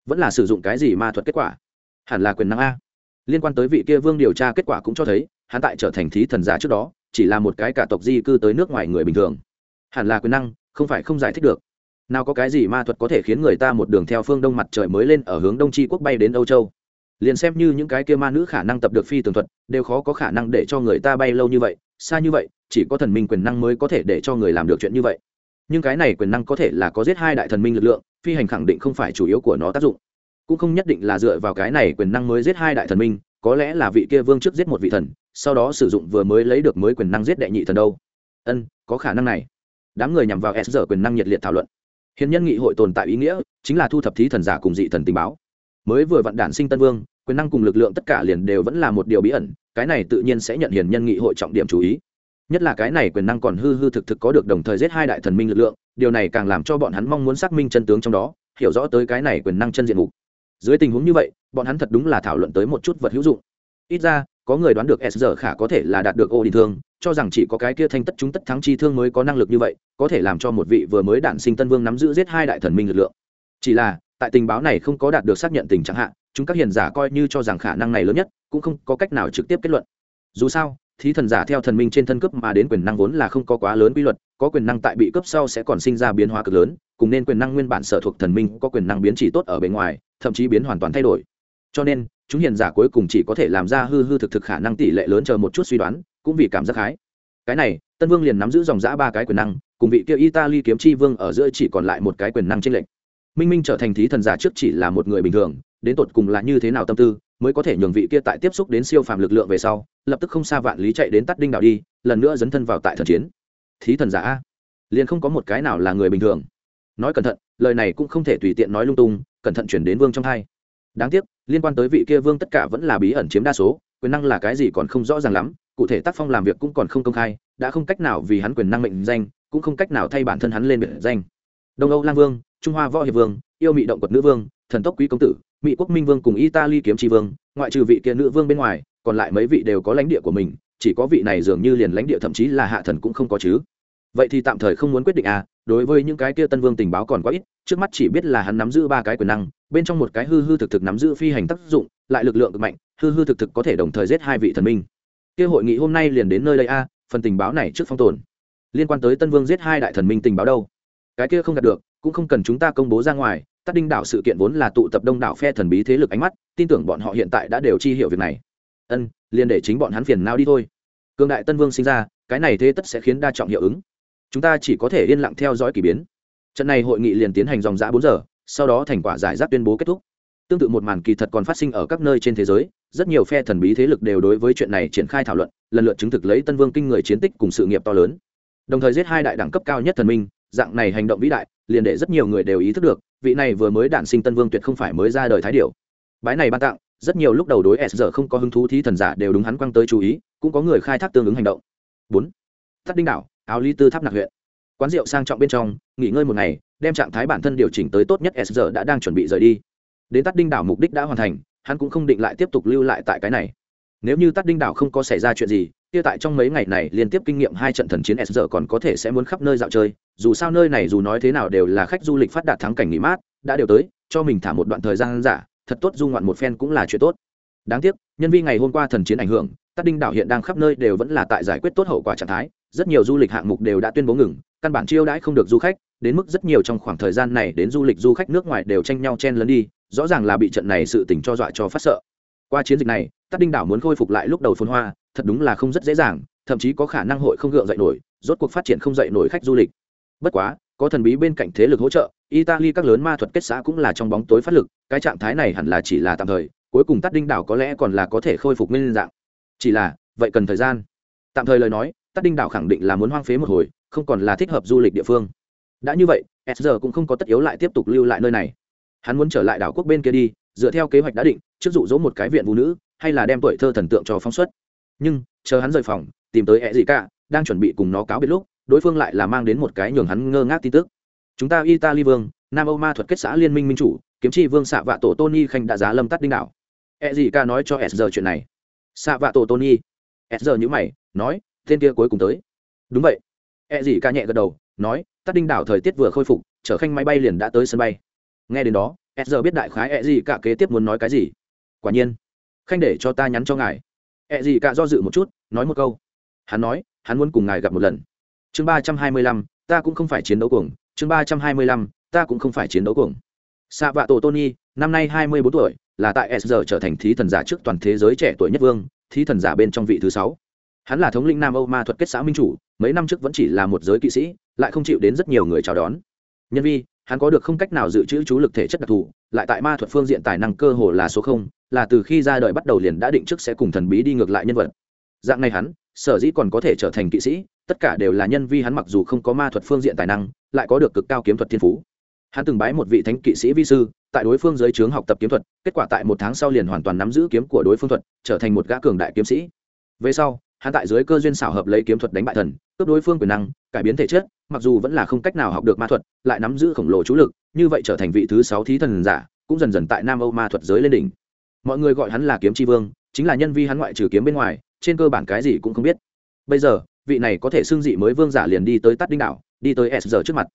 Vẫn là sử dụng cái gì ma thuật kết quả? Hẳn là quyền năng a. Liên quan tới vị kia vương điều tra kết quả cũng cho thấy, hắn tại trở thành thí thần giả trước đó, chỉ là một cái cả tộc di cư tới nước ngoài người bình thường. Hẳn là quyền năng, không phải không giải thích được. Nào có cái gì ma thuật có thể khiến người ta một đường theo phương đông mặt trời mới lên ở hướng đông tri quốc bay đến âu châu? Liền xem như những cái kia ma nữ khả năng tập được phi tường thuật, đều khó có khả năng để cho người ta bay lâu như vậy, xa như vậy, chỉ có thần minh quyền năng mới có thể để cho người làm được chuyện như vậy. Nhưng cái này quyền năng có thể là có giết hai đại thần minh lực lượng, phi hành khẳng định không phải chủ yếu của nó tác dụng cũng không nhất định là dựa vào cái này quyền năng mới giết hai đại thần minh, có lẽ là vị kia vương trước giết một vị thần, sau đó sử dụng vừa mới lấy được mới quyền năng giết đệ nhị thần đâu. Ân, có khả năng này. Đám người nhằm vào s giờ quyền năng nhiệt liệt thảo luận. Hiền nhân nghị hội tồn tại ý nghĩa chính là thu thập thí thần giả cùng dị thần tình báo. Mới vừa vặn đản sinh tân vương, quyền năng cùng lực lượng tất cả liền đều vẫn là một điều bí ẩn, cái này tự nhiên sẽ nhận hiền nhân nghị hội trọng điểm chú ý. Nhất là cái này quyền năng còn hư hư thực thực có được đồng thời giết hai đại thần minh lực lượng, điều này càng làm cho bọn hắn mong muốn xác minh chân tướng trong đó, hiểu rõ tới cái này quyền năng chân diện mục dưới tình huống như vậy, bọn hắn thật đúng là thảo luận tới một chút vật hữu dụng. Ít ra, có người đoán được s giờ khả có thể là đạt được ô đình thương, cho rằng chỉ có cái kia thanh tất chúng tất thắng chi thương mới có năng lực như vậy, có thể làm cho một vị vừa mới đản sinh tân vương nắm giữ giết hai đại thần minh lực lượng. Chỉ là, tại tình báo này không có đạt được xác nhận tình trạng hạn chúng các hiền giả coi như cho rằng khả năng này lớn nhất, cũng không có cách nào trực tiếp kết luận. Dù sao, thí thần giả theo thần minh trên thân cấp mà đến quyền năng vốn là không có quá lớn quy luật, có quyền năng tại bị cấp sau sẽ còn sinh ra biến hóa cực lớn, cùng nên quyền năng nguyên bản sở thuộc thần minh có quyền năng biến chỉ tốt ở bề ngoài thậm chí biến hoàn toàn thay đổi. Cho nên, chúng hiền giả cuối cùng chỉ có thể làm ra hư hư thực thực khả năng tỷ lệ lớn chờ một chút suy đoán, cũng vì cảm giác hái. Cái này, tân vương liền nắm giữ dòng giã ba cái quyền năng, cùng vị kia italy kiếm chi vương ở giữa chỉ còn lại một cái quyền năng trên lệnh minh minh trở thành thí thần giả trước chỉ là một người bình thường, đến tột cùng là như thế nào tâm tư, mới có thể nhường vị kia tại tiếp xúc đến siêu phàm lực lượng về sau, lập tức không xa vạn lý chạy đến tắt đinh đảo đi, lần nữa dấn thân vào tại thần chiến. Thí thần giả a. Liền không có một cái nào là người bình thường. Nói cẩn thận, lời này cũng không thể tùy tiện nói lung tung cẩn thận chuyển đến vương trong hai đáng tiếc, liên quan tới vị kia vương tất cả vẫn là bí ẩn chiếm đa số, quyền năng là cái gì còn không rõ ràng lắm, cụ thể tác phong làm việc cũng còn không công khai, đã không cách nào vì hắn quyền năng mệnh danh, cũng không cách nào thay bản thân hắn lên biệt danh. Đông âu lang vương, trung hoa võ hiệp vương, yêu mị động quật nữ vương, thần tốc quý công tử mỹ quốc minh vương cùng italy kiếm tri vương, ngoại trừ vị kia nữ vương bên ngoài, còn lại mấy vị đều có lãnh địa của mình, chỉ có vị này dường như liền lãnh địa thậm chí là hạ thần cũng không có chứ. Vậy thì tạm thời không muốn quyết định à đối với những cái kia tân vương tình báo còn quá ít, trước mắt chỉ biết là hắn nắm giữ ba cái quyền năng, bên trong một cái hư hư thực thực nắm giữ phi hành tác dụng, lại lực lượng cực mạnh, hư hư thực thực có thể đồng thời giết hai vị thần minh. Kia hội nghị hôm nay liền đến nơi đây a, phần tình báo này trước phong tồn. Liên quan tới tân vương giết hai đại thần minh tình báo đâu? Cái kia không đạt được, cũng không cần chúng ta công bố ra ngoài, tát đinh đảo sự kiện vốn là tụ tập đông đảo phe thần bí thế lực ánh mắt, tin tưởng bọn họ hiện tại đã đều chi hiểu việc này. Ân, liền để chính bọn hắn phiền nào đi thôi. Cương đại tân vương sinh ra, cái này thế tất sẽ khiến đa trọng hiệu ứng chúng ta chỉ có thể yên lặng theo dõi k ỳ biến. Trận này hội nghị liền tiến hành dòng giã bốn giờ, sau đó thành quả giải giáp tuyên bố kết thúc. Tương tự một màn kỳ thật còn phát sinh ở các nơi trên thế giới, rất nhiều phe thần bí thế lực đều đối với chuyện này triển khai thảo luận, lần lượt chứng thực lấy tân vương kinh người chiến tích cùng sự nghiệp to lớn. Đồng thời giết hai đại đẳng cấp cao nhất thần minh, dạng này hành động vĩ đại, liền để rất nhiều người đều ý thức được, vị này vừa mới đản sinh tân vương tuyệt không phải mới ra đời thái điệu bái này ban tặng, rất nhiều lúc đầu đối s giờ không có hứng thú thí thần giả đều đúng hắn quăng tới chú ý, cũng có người khai thác tương ứng hành động. Bốn. Thắt đinh đảo áo ly tư tháp nạc huyện. Quán rượu sang trọng bên trong, nghỉ ngơi một ngày, đem trạng thái bản thân điều chỉnh tới tốt nhất s giờ đã đang chuẩn bị rời đi. Đến tắt đinh đảo mục đích đã hoàn thành, hắn cũng không định lại tiếp tục lưu lại tại cái này. Nếu như tắt đinh đảo không có xảy ra chuyện gì, kia tại trong mấy ngày này liên tiếp kinh nghiệm hai trận thần chiến s giờ còn có thể sẽ muốn khắp nơi dạo chơi, dù sao nơi này dù nói thế nào đều là khách du lịch phát đạt thắng cảnh nghỉ mát, đã đều tới, cho mình thả một đoạn thời gian giả, thật tốt du ngoạn một phen cũng là chuyện tốt. Đáng tiếc, nhân viên ngày hôm qua thần chiến ảnh hưởng tắt đinh đảo hiện đang khắp nơi đều vẫn là tại giải quyết tốt hậu quả trạng thái rất nhiều du lịch hạng mục đều đã tuyên bố ngừng, căn bản chiêu đãi không được du khách, đến mức rất nhiều trong khoảng thời gian này đến du lịch du khách nước ngoài đều tranh nhau chen lấn đi, rõ ràng là bị trận này sự tình cho dọa cho phát sợ. Qua chiến dịch này tắc đinh đảo muốn khôi phục lại lúc đầu phồn hoa, thật đúng là không rất dễ dàng, thậm chí có khả năng hội không gượng dậy nổi, rốt cuộc phát triển không dậy nổi khách du lịch. Bất quá, có thần bí bên cạnh thế lực hỗ trợ, italy các lớn ma thuật kết xã cũng là trong bóng tối phát lực, cái trạng thái này hẳn là chỉ là tạm thời, cuối cùng tắc đinh đảo có lẽ còn là có thể khôi phục nguyên dạng. Chỉ là, vậy cần thời gian. Tạm thời lời nói tắt đinh đảo khẳng định là muốn hoang phế một hồi, không còn là thích hợp du lịch địa phương. Đã như vậy, s cũng không có tất yếu lại tiếp tục lưu lại nơi này. Hắn muốn trở lại đảo quốc bên kia đi, dựa theo kế hoạch đã định, trước dụ dỗ một cái viện phụ nữ, hay là đem tuổi thơ thần tượng cho phóng xuất. Nhưng, chờ hắn rời phòng, tìm tới e gì cả đang chuẩn bị cùng nó cáo biệt lúc, đối phương lại là mang đến một cái nhường hắn ngơ ngác tin tức. Chúng ta italy vương, nam âu ma thuật kết xã liên minh minh chủ, kiếm tri vương xạ vạ tổ tony khanh đã giá lâm tắt đinh đảo. E gì cả nói cho s chuyện này. Xạ vạ tổ tony. S nhữ mày, nói tên kia cuối cùng tới. Đúng vậy. E gì ca nhẹ gật đầu, nói tắt đinh đảo thời tiết vừa khôi phục, chở khanh máy bay liền đã tới sân bay. Nghe đến đó e giờ biết đại khái E gì cả kế tiếp muốn nói cái gì. Quả nhiên, khanh để cho ta nhắn cho ngài. E gì cả do dự một chút, nói một câu. Hắn nói, hắn muốn cùng ngài gặp một lần. Chương ba trăm hai mươi lăm, ta cũng không phải chiến đấu cuồng. Chương ba trăm hai mươi lăm, ta cũng không phải chiến đấu cuồng. Xạ vạ tổ tony, năm nay hai mươi bốn tuổi, là tại e s trở thành thí thần giả trước toàn thế giới trẻ tuổi nhất vương, thí thần giả bên trong vị thứ sáu hắn là thống lĩnh nam âu ma thuật kết xã minh chủ, mấy năm trước vẫn chỉ là một giới kỵ sĩ, lại không chịu đến rất nhiều người chào đón. Nhân vi, hắn có được không cách nào dự trữ chú lực thể chất đặc thù, lại tại ma thuật phương diện tài năng cơ hồ là số không, là từ khi ra đời bắt đầu liền đã định trước sẽ cùng thần bí đi ngược lại nhân vật. Dạng này hắn, sở dĩ còn có thể trở thành kỵ sĩ, tất cả đều là nhân vi hắn mặc dù không có ma thuật phương diện tài năng, lại có được cực cao kiếm thuật thiên phú. Hắn từng bái một vị thánh kỵ sĩ vi sư, tại đối phương dưới trướng học tập kiếm thuật, kết quả tại một tháng sau liền hoàn toàn nắm giữ kiếm của đối phương thuật, trở thành một gã cường đại kiếm sĩ. Về sau hắn tại dưới cơ duyên xảo hợp lấy kiếm thuật đánh bại thần, cướp đối phương quyền năng, cải biến thể chất, mặc dù vẫn là không cách nào học được ma thuật, lại nắm giữ khổng lồ chú lực, như vậy trở thành vị thứ sáu thí thần giả, cũng dần dần tại nam âu ma thuật giới lên đỉnh. Mọi người gọi hắn là kiếm tri vương, chính là nhân vi hắn ngoại trừ kiếm bên ngoài, trên cơ bản cái gì cũng không biết. Bây giờ, vị này có thể xưng dị mới vương giả liền đi tới tắt đinh đảo, đi tới s giờ trước mặt.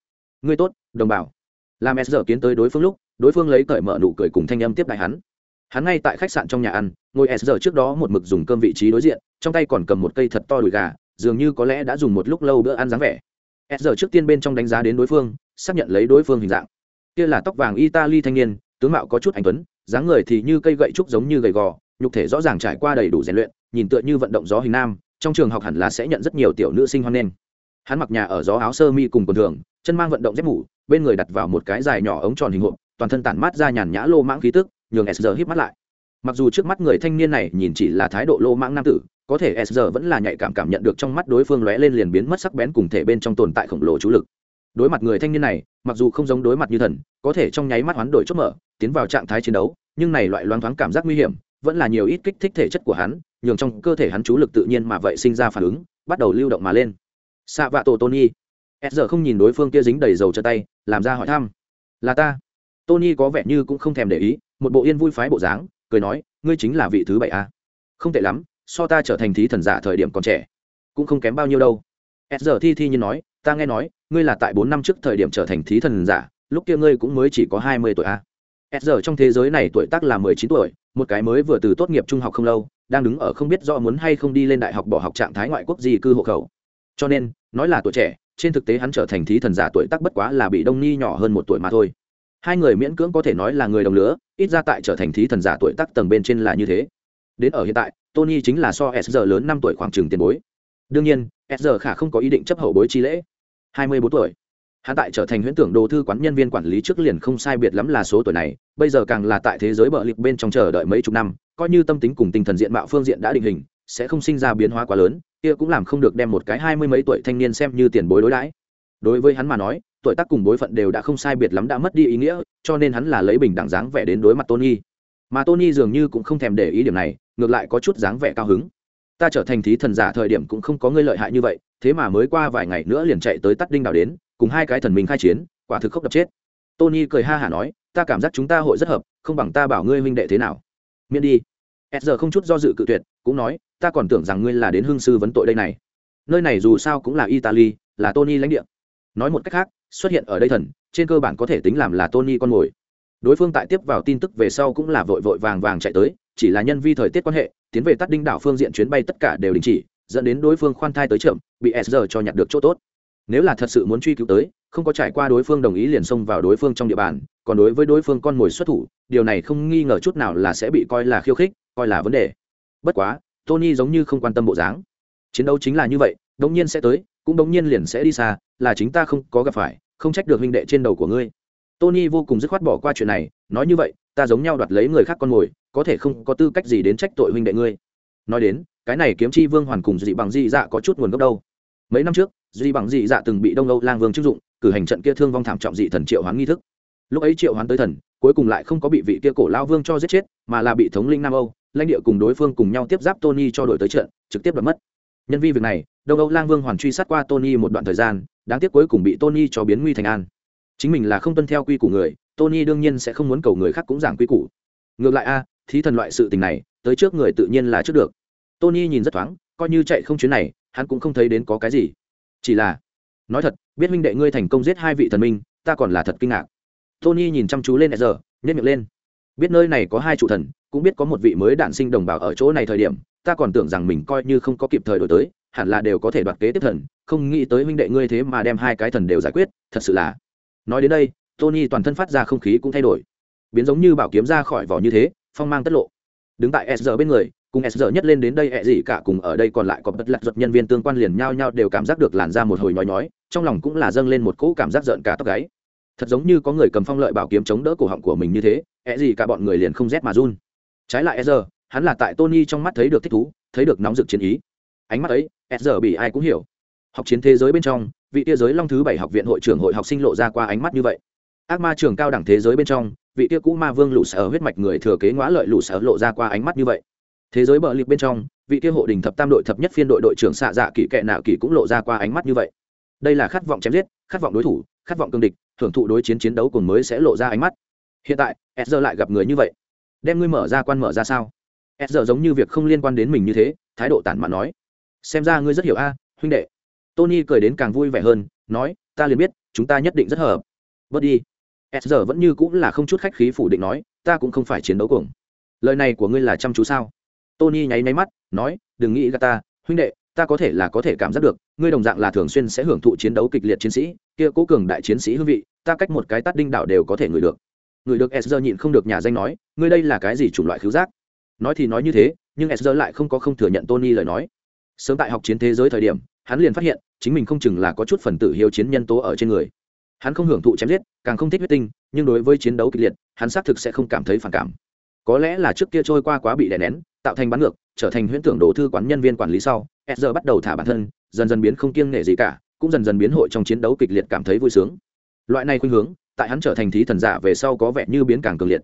Ngươi tốt, đồng bào. Làm s giờ kiến tới đối phương lúc, đối phương lấy cởi mở nụ cười cùng thanh âm tiếp đại hắn. Hắn ngay tại khách sạn trong nhà ăn, ngồi s giờ trước đó một mực dùng cơm vị trí đối diện trong tay còn cầm một cây thật to đùi gà, dường như có lẽ đã dùng một lúc lâu bữa ăn dáng vẻ. S giờ trước tiên bên trong đánh giá đến đối phương, xác nhận lấy đối phương hình dạng. Kia là tóc vàng italy thanh niên, tướng mạo có chút anh tuấn, dáng người thì như cây gậy trúc giống như gầy gò, nhục thể rõ ràng trải qua đầy đủ rèn luyện, nhìn tựa như vận động gió hình nam, trong trường học hẳn là sẽ nhận rất nhiều tiểu nữ sinh hoan nghênh. Hắn mặc nhà ở gió áo sơ mi cùng quần thường, chân mang vận động dép mủ bên người đặt vào một cái dài nhỏ ống tròn hình hộp, toàn thân tản mát ra nhàn nhã lô mãng khí tức, nhường s giờ hít mắt lại mặc dù trước mắt người thanh niên này nhìn chỉ là thái độ lô mãng nam tử, có thể s giờ vẫn là nhạy cảm cảm nhận được trong mắt đối phương lóe lên liền biến mất sắc bén cùng thể bên trong tồn tại khổng lồ chú lực. Đối mặt người thanh niên này, mặc dù không giống đối mặt như thần, có thể trong nháy mắt hoán đổi chốt mở, tiến vào trạng thái chiến đấu, nhưng này loại loáng thoáng cảm giác nguy hiểm, vẫn là nhiều ít kích thích thể chất của hắn, nhường trong cơ thể hắn chú lực tự nhiên mà vậy sinh ra phản ứng, bắt đầu lưu động mà lên. Xạ vạ tổ tony. S giờ không nhìn đối phương kia dính đầy dầu cho tay, làm ra hỏi thăm. Là ta? Tony có vẻ như cũng không thèm để ý, một bộ yên vui phái bộ dáng cười nói, ngươi chính là vị thứ bảy a à? không tệ lắm, so ta trở thành thí thần giả thời điểm còn trẻ, cũng không kém bao nhiêu đâu s giờ thi thi như nói, ta nghe nói, ngươi là tại bốn năm trước thời điểm trở thành thí thần giả, lúc kia ngươi cũng mới chỉ có hai mươi tuổi a à? s giờ trong thế giới này tuổi tác là mười chín tuổi, một cái mới vừa từ tốt nghiệp trung học không lâu, đang đứng ở không biết do muốn hay không đi lên đại học bỏ học trạng thái ngoại quốc gì cư hộ khẩu cho nên, nói là tuổi trẻ, trên thực tế hắn trở thành thí thần giả tuổi tác bất quá là bị đông ni nhỏ hơn một tuổi mà thôi hai người miễn cưỡng có thể nói là người đồng lứa, ít ra tại trở thành thí thần giả tuổi tác tầng bên trên là như thế. Đến ở hiện tại, tony chính là so s giờ lớn năm tuổi khoảng trừng tiền bối. Đương nhiên, s giờ khả không có ý định chấp hậu bối chi lễ. Hai mươi bốn tuổi. Hắn tại trở thành huyễn tưởng đồ thư quán nhân viên quản lý trước liền không sai biệt lắm là số tuổi này, bây giờ càng là tại thế giới bợ liệt bên trong chờ đợi mấy chục năm, coi như tâm tính cùng tinh thần diện mạo phương diện đã định hình, sẽ không sinh ra biến hóa quá lớn, kia cũng làm không được đem một cái hai mươi mấy tuổi thanh niên xem như tiền bối đối đãi. Đối với hắn mà nói tuổi tác cùng bối phận đều đã không sai biệt lắm đã mất đi ý nghĩa, cho nên hắn là lấy bình đẳng dáng vẻ đến đối mặt tony. Mà tony dường như cũng không thèm để ý điểm này, ngược lại có chút dáng vẻ cao hứng. Ta trở thành thí thần giả thời điểm cũng không có ngươi lợi hại như vậy, thế mà mới qua vài ngày nữa liền chạy tới tắt đinh đảo đến, cùng hai cái thần mình khai chiến, quả thực khốc đập chết. Tony cười ha hả nói, ta cảm giác chúng ta hội rất hợp, không bằng ta bảo ngươi huynh đệ thế nào. Miễn đi. S giờ không chút do dự cự tuyệt, cũng nói, ta còn tưởng rằng ngươi là đến hương sư vấn tội đây này. Nơi này dù sao cũng là italy, là tony lãnh địa. Nói một cách khác xuất hiện ở đây thần, trên cơ bản có thể tính làm là tony con mồi. Đối phương tại tiếp vào tin tức về sau cũng là vội vội vàng vàng chạy tới, chỉ là nhân vi thời tiết quan hệ, tiến về tắt đinh đảo phương diện chuyến bay tất cả đều đình chỉ, dẫn đến đối phương khoan thai tới chậm, bị s giờ cho nhặt được chỗ tốt. Nếu là thật sự muốn truy cứu tới, không có trải qua đối phương đồng ý liền xông vào đối phương trong địa bàn, còn đối với đối phương con mồi xuất thủ, điều này không nghi ngờ chút nào là sẽ bị coi là khiêu khích, coi là vấn đề. Bất quá, tony giống như không quan tâm bộ dáng. Chiến đấu chính là như vậy đống nhiên sẽ tới cũng đống nhiên liền sẽ đi xa, là chính ta không có gặp phải, không trách được huynh đệ trên đầu của ngươi. Tony vô cùng dứt khoát bỏ qua chuyện này, nói như vậy, ta giống nhau đoạt lấy người khác con mồi, có thể không có tư cách gì đến trách tội huynh đệ ngươi. Nói đến, cái này kiếm chi vương hoàn cùng dị bằng dị dạ có chút nguồn gốc đâu. Mấy năm trước, dị bằng dị dạ từng bị đông âu lang vương chức dụng, cử hành trận kia thương vong thảm trọng dị thần triệu hoán nghi thức. Lúc ấy triệu hoán tới thần, cuối cùng lại không có bị vị kia cổ lao vương cho giết chết, mà là bị thống linh nam âu, lãnh địa cùng đối phương cùng nhau tiếp giáp tony cho đổi tới trận, trực tiếp đoạt mất nhân vi việc này, đông âu lang vương hoàn truy sát qua tony một đoạn thời gian, đáng tiếc cuối cùng bị tony cho biến nguy thành an. Chính mình là không tuân theo quy củ người, tony đương nhiên sẽ không muốn cầu người khác cũng giảng quy củ. Ngược lại a, thí thần loại sự tình này, tới trước người tự nhiên là trước được. Tony nhìn rất thoáng, coi như chạy không chuyến này, hắn cũng không thấy đến có cái gì. Chỉ là, nói thật, biết minh đệ ngươi thành công giết hai vị thần minh, ta còn là thật kinh ngạc. Tony nhìn chăm chú lên giờ nhét miệng lên. Biết nơi này có hai trụ thần, cũng biết có một vị mới đản sinh đồng bào ở chỗ này thời điểm ta còn tưởng rằng mình coi như không có kịp thời đổi tới, hẳn là đều có thể đoạt kế tiếp thần, không nghĩ tới huynh đệ ngươi thế mà đem hai cái thần đều giải quyết, thật sự là. Nói đến đây, tony toàn thân phát ra không khí cũng thay đổi. Biến giống như bảo kiếm ra khỏi vỏ như thế, phong mang tất lộ. Đứng tại s giờ bên người, cùng s giờ nhất lên đến đây ẹ gì cả cùng ở đây còn lại có bất lạc giật nhân viên tương quan liền nhau nhau đều cảm giác được làn ra một hồi nhói nhói, trong lòng cũng là dâng lên một cỗ cảm giác giận cả tóc gáy. Thật giống như có người cầm phong lợi bảo kiếm chống đỡ cổ họng của mình như thế ẹ gì cả bọn người liền không rét mà run. Trái lại s giờ hắn là tại tony trong mắt thấy được thích thú, thấy được nóng rực chiến ý. Ánh mắt ấy Ezra bị ai cũng hiểu. Học chiến thế giới bên trong, vị tia giới long thứ bảy học viện hội trưởng hội học sinh lộ ra qua ánh mắt như vậy. Ác ma trường cao đẳng thế giới bên trong, vị tia cũ ma vương lũ sở huyết mạch người thừa kế ngõa lợi lũ sở lộ ra qua ánh mắt như vậy. Thế giới bờ liệt bên trong, vị tia hộ đình thập tam đội thập nhất phiên đội đội trưởng xạ dạ kỳ kệ nạo kỳ cũng lộ ra qua ánh mắt như vậy. Đây là khát vọng chém giết, khát vọng đối thủ, khát vọng cương địch, thưởng thụ đối chiến chiến đấu cùng mới sẽ lộ ra ánh mắt. Hiện tại Ezra lại gặp người như vậy. Đem ngươi mở ra quan mở ra sao? S giống như việc không liên quan đến mình như thế, thái độ tản mạn nói. Xem ra ngươi rất hiểu a, huynh đệ. Tony cười đến càng vui vẻ hơn, nói, ta liền biết, chúng ta nhất định rất hợp. Bớt đi. S vẫn như cũng là không chút khách khí phủ định nói, ta cũng không phải chiến đấu cùng lời này của ngươi là chăm chú sao? Tony nháy máy mắt, nói, đừng nghĩ gà ta, huynh đệ, ta có thể là có thể cảm giác được, ngươi đồng dạng là thường xuyên sẽ hưởng thụ chiến đấu kịch liệt chiến sĩ, kia cố cường đại chiến sĩ hương vị, ta cách một cái tắt đinh đảo đều có thể ngửi được. Người được s nhịn không được nhà danh nói, ngươi đây là cái gì chủng loại khiếu giác? Nói thì nói như thế, nhưng sr lại không có không thừa nhận tony lời nói. Sớm tại học chiến thế giới thời điểm, hắn liền phát hiện, chính mình không chừng là có chút phần tử hiếu chiến nhân tố ở trên người. Hắn không hưởng thụ chém giết, càng không thích huyết tinh, nhưng đối với chiến đấu kịch liệt, hắn xác thực sẽ không cảm thấy phản cảm. Có lẽ là trước kia trôi qua quá bị đè nén, tạo thành bắn ngược, trở thành huyễn tưởng đồ thư quán nhân viên quản lý sau sr bắt đầu thả bản thân, dần dần biến không kiêng nể gì cả, cũng dần dần biến hội trong chiến đấu kịch liệt cảm thấy vui sướng. Loại này khuynh hướng, tại hắn trở thành thí thần giả về sau có vẻ như biến càng cường liệt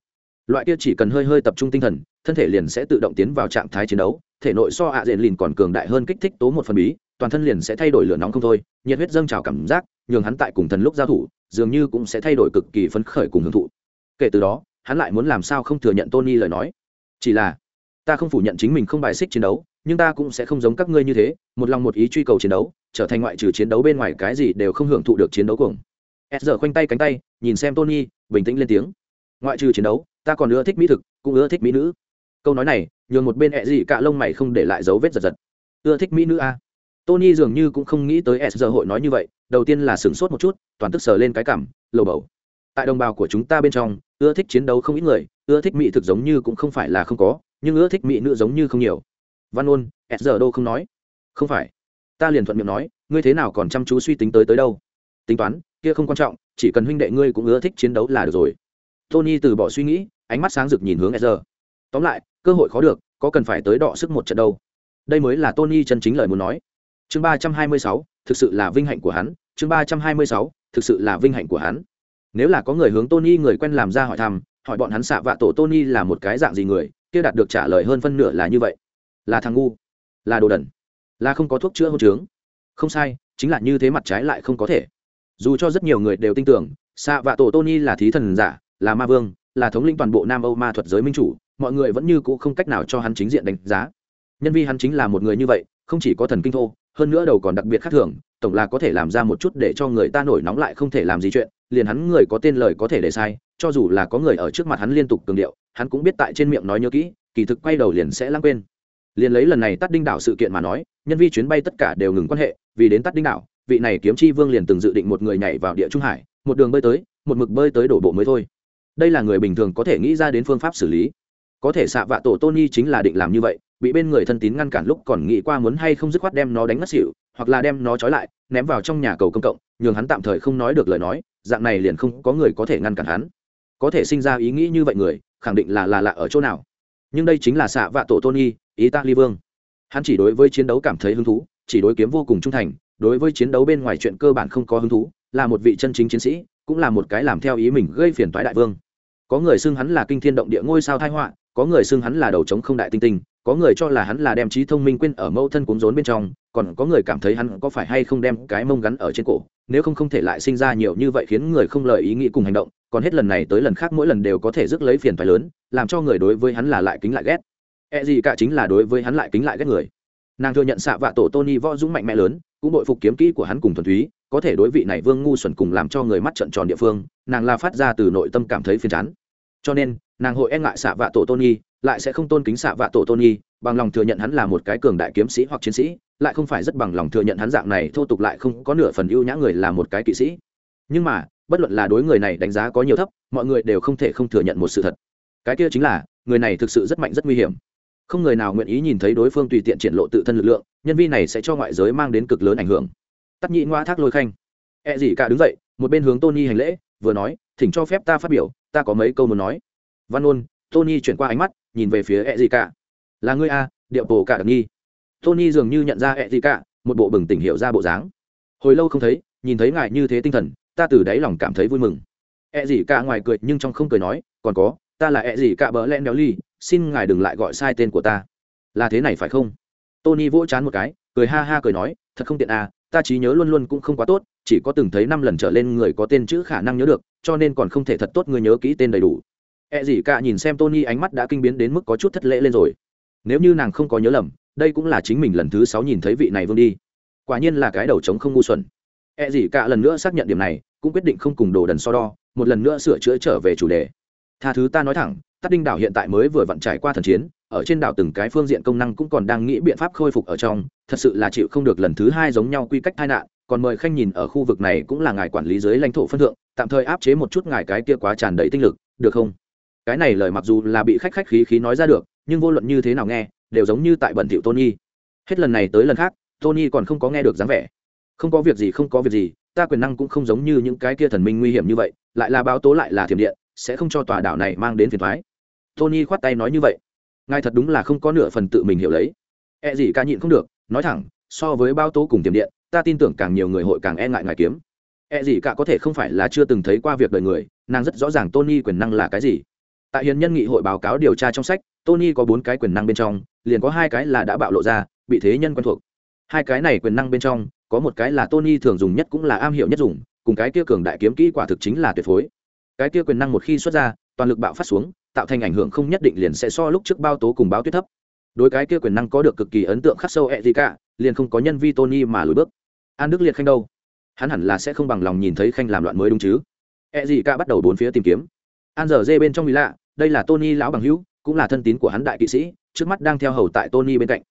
loại kia chỉ cần hơi hơi tập trung tinh thần, thân thể liền sẽ tự động tiến vào trạng thái chiến đấu, thể nội so ạ dện lìn còn cường đại hơn kích thích tố một phần bí, toàn thân liền sẽ thay đổi lửa nóng không thôi, nhiệt huyết dâng trào cảm giác, nhường hắn tại cùng thần lúc giao thủ, dường như cũng sẽ thay đổi cực kỳ phấn khởi cùng hưởng thụ. Kể từ đó, hắn lại muốn làm sao không thừa nhận tony lời nói. Chỉ là, ta không phủ nhận chính mình không bài xích chiến đấu, nhưng ta cũng sẽ không giống các ngươi như thế, một lòng một ý truy cầu chiến đấu, trở thành ngoại trừ chiến đấu bên ngoài cái gì đều không hưởng thụ được chiến đấu cùng s giờ khoanh tay cánh tay, nhìn xem tony, bình tĩnh lên tiếng. Ngoại trừ chiến đấu ta còn ưa thích mỹ thực, cũng ưa thích mỹ nữ. Câu nói này, nhường một bên ẹ gì cả lông mày không để lại dấu vết giật giật. Ưa thích mỹ nữ a tony dường như cũng không nghĩ tới s giờ hội nói như vậy, đầu tiên là sửng sốt một chút, toàn tức sờ lên cái cảm, lầu bầu. Tại đồng bào của chúng ta bên trong, ưa thích chiến đấu không ít người, ưa thích mỹ thực giống như cũng không phải là không có, nhưng ưa thích mỹ nữ giống như không nhiều. Văn ôn s giờ đô không nói? Không phải. Ta liền thuận miệng nói, ngươi thế nào còn chăm chú suy tính tới tới đâu? Tính toán, kia không quan trọng, chỉ cần huynh đệ ngươi cũng ưa thích chiến đấu là được rồi. Tony từ bỏ suy nghĩ ánh mắt sáng rực nhìn hướng Ezra. tóm lại, cơ hội khó được, có cần phải tới đọ sức một trận đâu. Đây mới là tony chân chính lời muốn nói. Chương ba trăm hai mươi sáu, thực sự là vinh hạnh của hắn. Chương ba trăm hai mươi sáu, thực sự là vinh hạnh của hắn. Nếu là có người hướng tony người quen làm ra hỏi thăm, hỏi bọn hắn xạ vạ tổ tony là một cái dạng gì người, kia đạt được trả lời hơn phân nửa là như vậy. Là thằng ngu, là đồ đần, là không có thuốc chữa hôn trướng không sai, chính là như thế mặt trái lại không có thể. Dù cho rất nhiều người đều tin tưởng, xạ vạ tổ tony là thí thần giả, là ma vương là thống lĩnh toàn bộ nam âu ma thuật giới minh chủ, mọi người vẫn như cũ không cách nào cho hắn chính diện đánh giá. Nhân vi hắn chính là một người như vậy, không chỉ có thần kinh thô, hơn nữa đầu còn đặc biệt khác thường, tổng là có thể làm ra một chút để cho người ta nổi nóng lại không thể làm gì chuyện, liền hắn người có tên lời có thể để sai, cho dù là có người ở trước mặt hắn liên tục cường điệu, hắn cũng biết tại trên miệng nói nhớ kỹ, kỳ thực quay đầu liền sẽ lãng quên. Liền lấy lần này tắt đinh đảo sự kiện mà nói, nhân vi chuyến bay tất cả đều ngừng quan hệ, vì đến tắt đinh đảo vị này kiếm chi vương liền từng dự định một người nhảy vào địa trung hải, một đường bơi tới, một mực bơi tới đổ bộ mới thôi đây là người bình thường có thể nghĩ ra đến phương pháp xử lý. Có thể xạ vạ tổ tony chính là định làm như vậy, bị bên người thân tín ngăn cản lúc còn nghĩ qua muốn hay không dứt khoát đem nó đánh ngất xỉu, hoặc là đem nó trói lại, ném vào trong nhà cầu công cộng, nhường hắn tạm thời không nói được lời nói, dạng này liền không có người có thể ngăn cản hắn. Có thể sinh ra ý nghĩ như vậy người, khẳng định là là lạ ở chỗ nào. Nhưng đây chính là xạ vạ tổ tony ý ta ly vương. Hắn chỉ đối với chiến đấu cảm thấy hứng thú, chỉ đối kiếm vô cùng trung thành, đối với chiến đấu bên ngoài chuyện cơ bản không có hứng thú, là một vị chân chính chiến sĩ, cũng là một cái làm theo ý mình gây phiền toái đại vương có người xưng hắn là kinh thiên động địa ngôi sao thái họa, có người xưng hắn là đầu trống không đại tinh tinh, có người cho là hắn là đem trí thông minh quên ở mâu thân cuốn rốn bên trong, còn có người cảm thấy hắn có phải hay không đem cái mông gắn ở trên cổ, nếu không không thể lại sinh ra nhiều như vậy khiến người không lời ý nghĩ cùng hành động, còn hết lần này tới lần khác mỗi lần đều có thể rước lấy phiền phái lớn, làm cho người đối với hắn là lại kính lại ghét. E gì cả chính là đối với hắn lại kính lại ghét người. Nàng thừa nhận xạ vạ tổ tony võ dũng mạnh mẽ lớn, cũng bội phục kiếm kỹ của hắn cùng thuần túy có thể đối vị này vương ngu xuẩn cùng làm cho người mắt trận tròn địa phương, nàng là phát ra từ nội tâm cảm thấy phiền chán. Cho nên, nàng hội e ngại xạ vạ tổ tony lại sẽ không tôn kính xạ vạ tổ tony bằng lòng thừa nhận hắn là một cái cường đại kiếm sĩ hoặc chiến sĩ, lại không phải rất bằng lòng thừa nhận hắn dạng này thô tục lại không có nửa phần ưu nhã người là một cái kỵ sĩ. Nhưng mà, bất luận là đối người này đánh giá có nhiều thấp, mọi người đều không thể không thừa nhận một sự thật. Cái kia chính là, người này thực sự rất mạnh rất nguy hiểm. Không người nào nguyện ý nhìn thấy đối phương tùy tiện triển lộ tự thân lực lượng, nhân vi này sẽ cho ngoại giới mang đến cực lớn ảnh hưởng tắt nhị ngoa thác lôi khanh. E gì cả đứng dậy, một bên hướng tony hành lễ, vừa nói, thỉnh cho phép ta phát biểu, ta có mấy câu muốn nói. Văn ôn tony chuyển qua ánh mắt, nhìn về phía E gì cả. Là ngươi a điệu bồ cả đặc nghi. Tony dường như nhận ra E gì cả, một bộ bừng tỉnh hiểu ra bộ dáng. Hồi lâu không thấy, nhìn thấy ngài như thế tinh thần, ta từ đáy lòng cảm thấy vui mừng. E gì cả ngoài cười nhưng trong không cười nói, còn có, ta là E gì cả bỡ len béo ly xin ngài đừng lại gọi sai tên của ta. Là thế này phải không? Tony vỗ chán một cái, cười ha ha cười nói, thật không tiện à ta trí nhớ luôn luôn cũng không quá tốt chỉ có từng thấy năm lần trở lên người có tên chữ khả năng nhớ được cho nên còn không thể thật tốt người nhớ kỹ tên đầy đủ E gì cả nhìn xem Tony ánh mắt đã kinh biến đến mức có chút thất lễ lên rồi. Nếu như nàng không có nhớ lầm, đây cũng là chính mình lần thứ sáu nhìn thấy vị này vương đi. Quả nhiên là cái đầu trống không ngu xuẩn. E gì cả lần nữa xác nhận điểm này, cũng quyết định không cùng đồ đần so đo, một lần nữa sửa chữa trở về chủ đề. Tha thứ ta nói thẳng, Tát Đinh đảo hiện tại mới vừa vặn trải qua thần chiến, ở trên đảo từng cái phương diện công năng cũng còn đang nghĩ biện pháp khôi phục ở trong, thật sự là chịu không được lần thứ hai giống nhau quy cách tai nạn, còn mời khanh nhìn ở khu vực này cũng là ngài quản lý dưới lãnh thổ phân thượng, tạm thời áp chế một chút ngài cái kia quá tràn đầy tinh lực, được không? cái này lời mặc dù là bị khách khách khí khí nói ra được nhưng vô luận như thế nào nghe đều giống như tại bẩn thiệu tony. Hết lần này tới lần khác tony còn không có nghe được dáng vẻ. Không có việc gì không có việc gì ta quyền năng cũng không giống như những cái kia thần minh nguy hiểm như vậy lại là báo tố lại là thiểm điện sẽ không cho tòa đảo này mang đến phiền thoái tony khoát tay nói như vậy ngài thật đúng là không có nửa phần tự mình hiểu lấy. E gì ca nhịn không được, nói thẳng, so với bao tố cùng tiềm điện, ta tin tưởng càng nhiều người hội càng e ngại ngài kiếm. E gì cả có thể không phải là chưa từng thấy qua việc đời người, nàng rất rõ ràng tony quyền năng là cái gì. Tại hiền nhân nghị hội báo cáo điều tra trong sách, tony có bốn cái quyền năng bên trong, liền có hai cái là đã bạo lộ ra, bị thế nhân quen thuộc. Hai cái này quyền năng bên trong, có một cái là tony thường dùng nhất cũng là am hiểu nhất dùng, cùng cái kia cường đại kiếm kỹ quả thực chính là tuyệt phối. Cái kia quyền năng một khi xuất ra, toàn lực bạo phát xuống tạo thành ảnh hưởng không nhất định liền sẽ so lúc trước bao tố cùng báo tuyết thấp. Đối cái kia quyền năng có được cực kỳ ấn tượng khắc sâu e gì cả, liền không có nhân vi tony mà lùi bước. An đức liệt khanh đâu? Hắn hẳn là sẽ không bằng lòng nhìn thấy khanh làm loạn mới đúng chứ? E gì cả bắt đầu bốn phía tìm kiếm. An giờ dê bên trong mỹ lạ, đây là tony lão bằng hữu, cũng là thân tín của hắn đại kỵ sĩ, trước mắt đang theo hầu tại tony bên cạnh.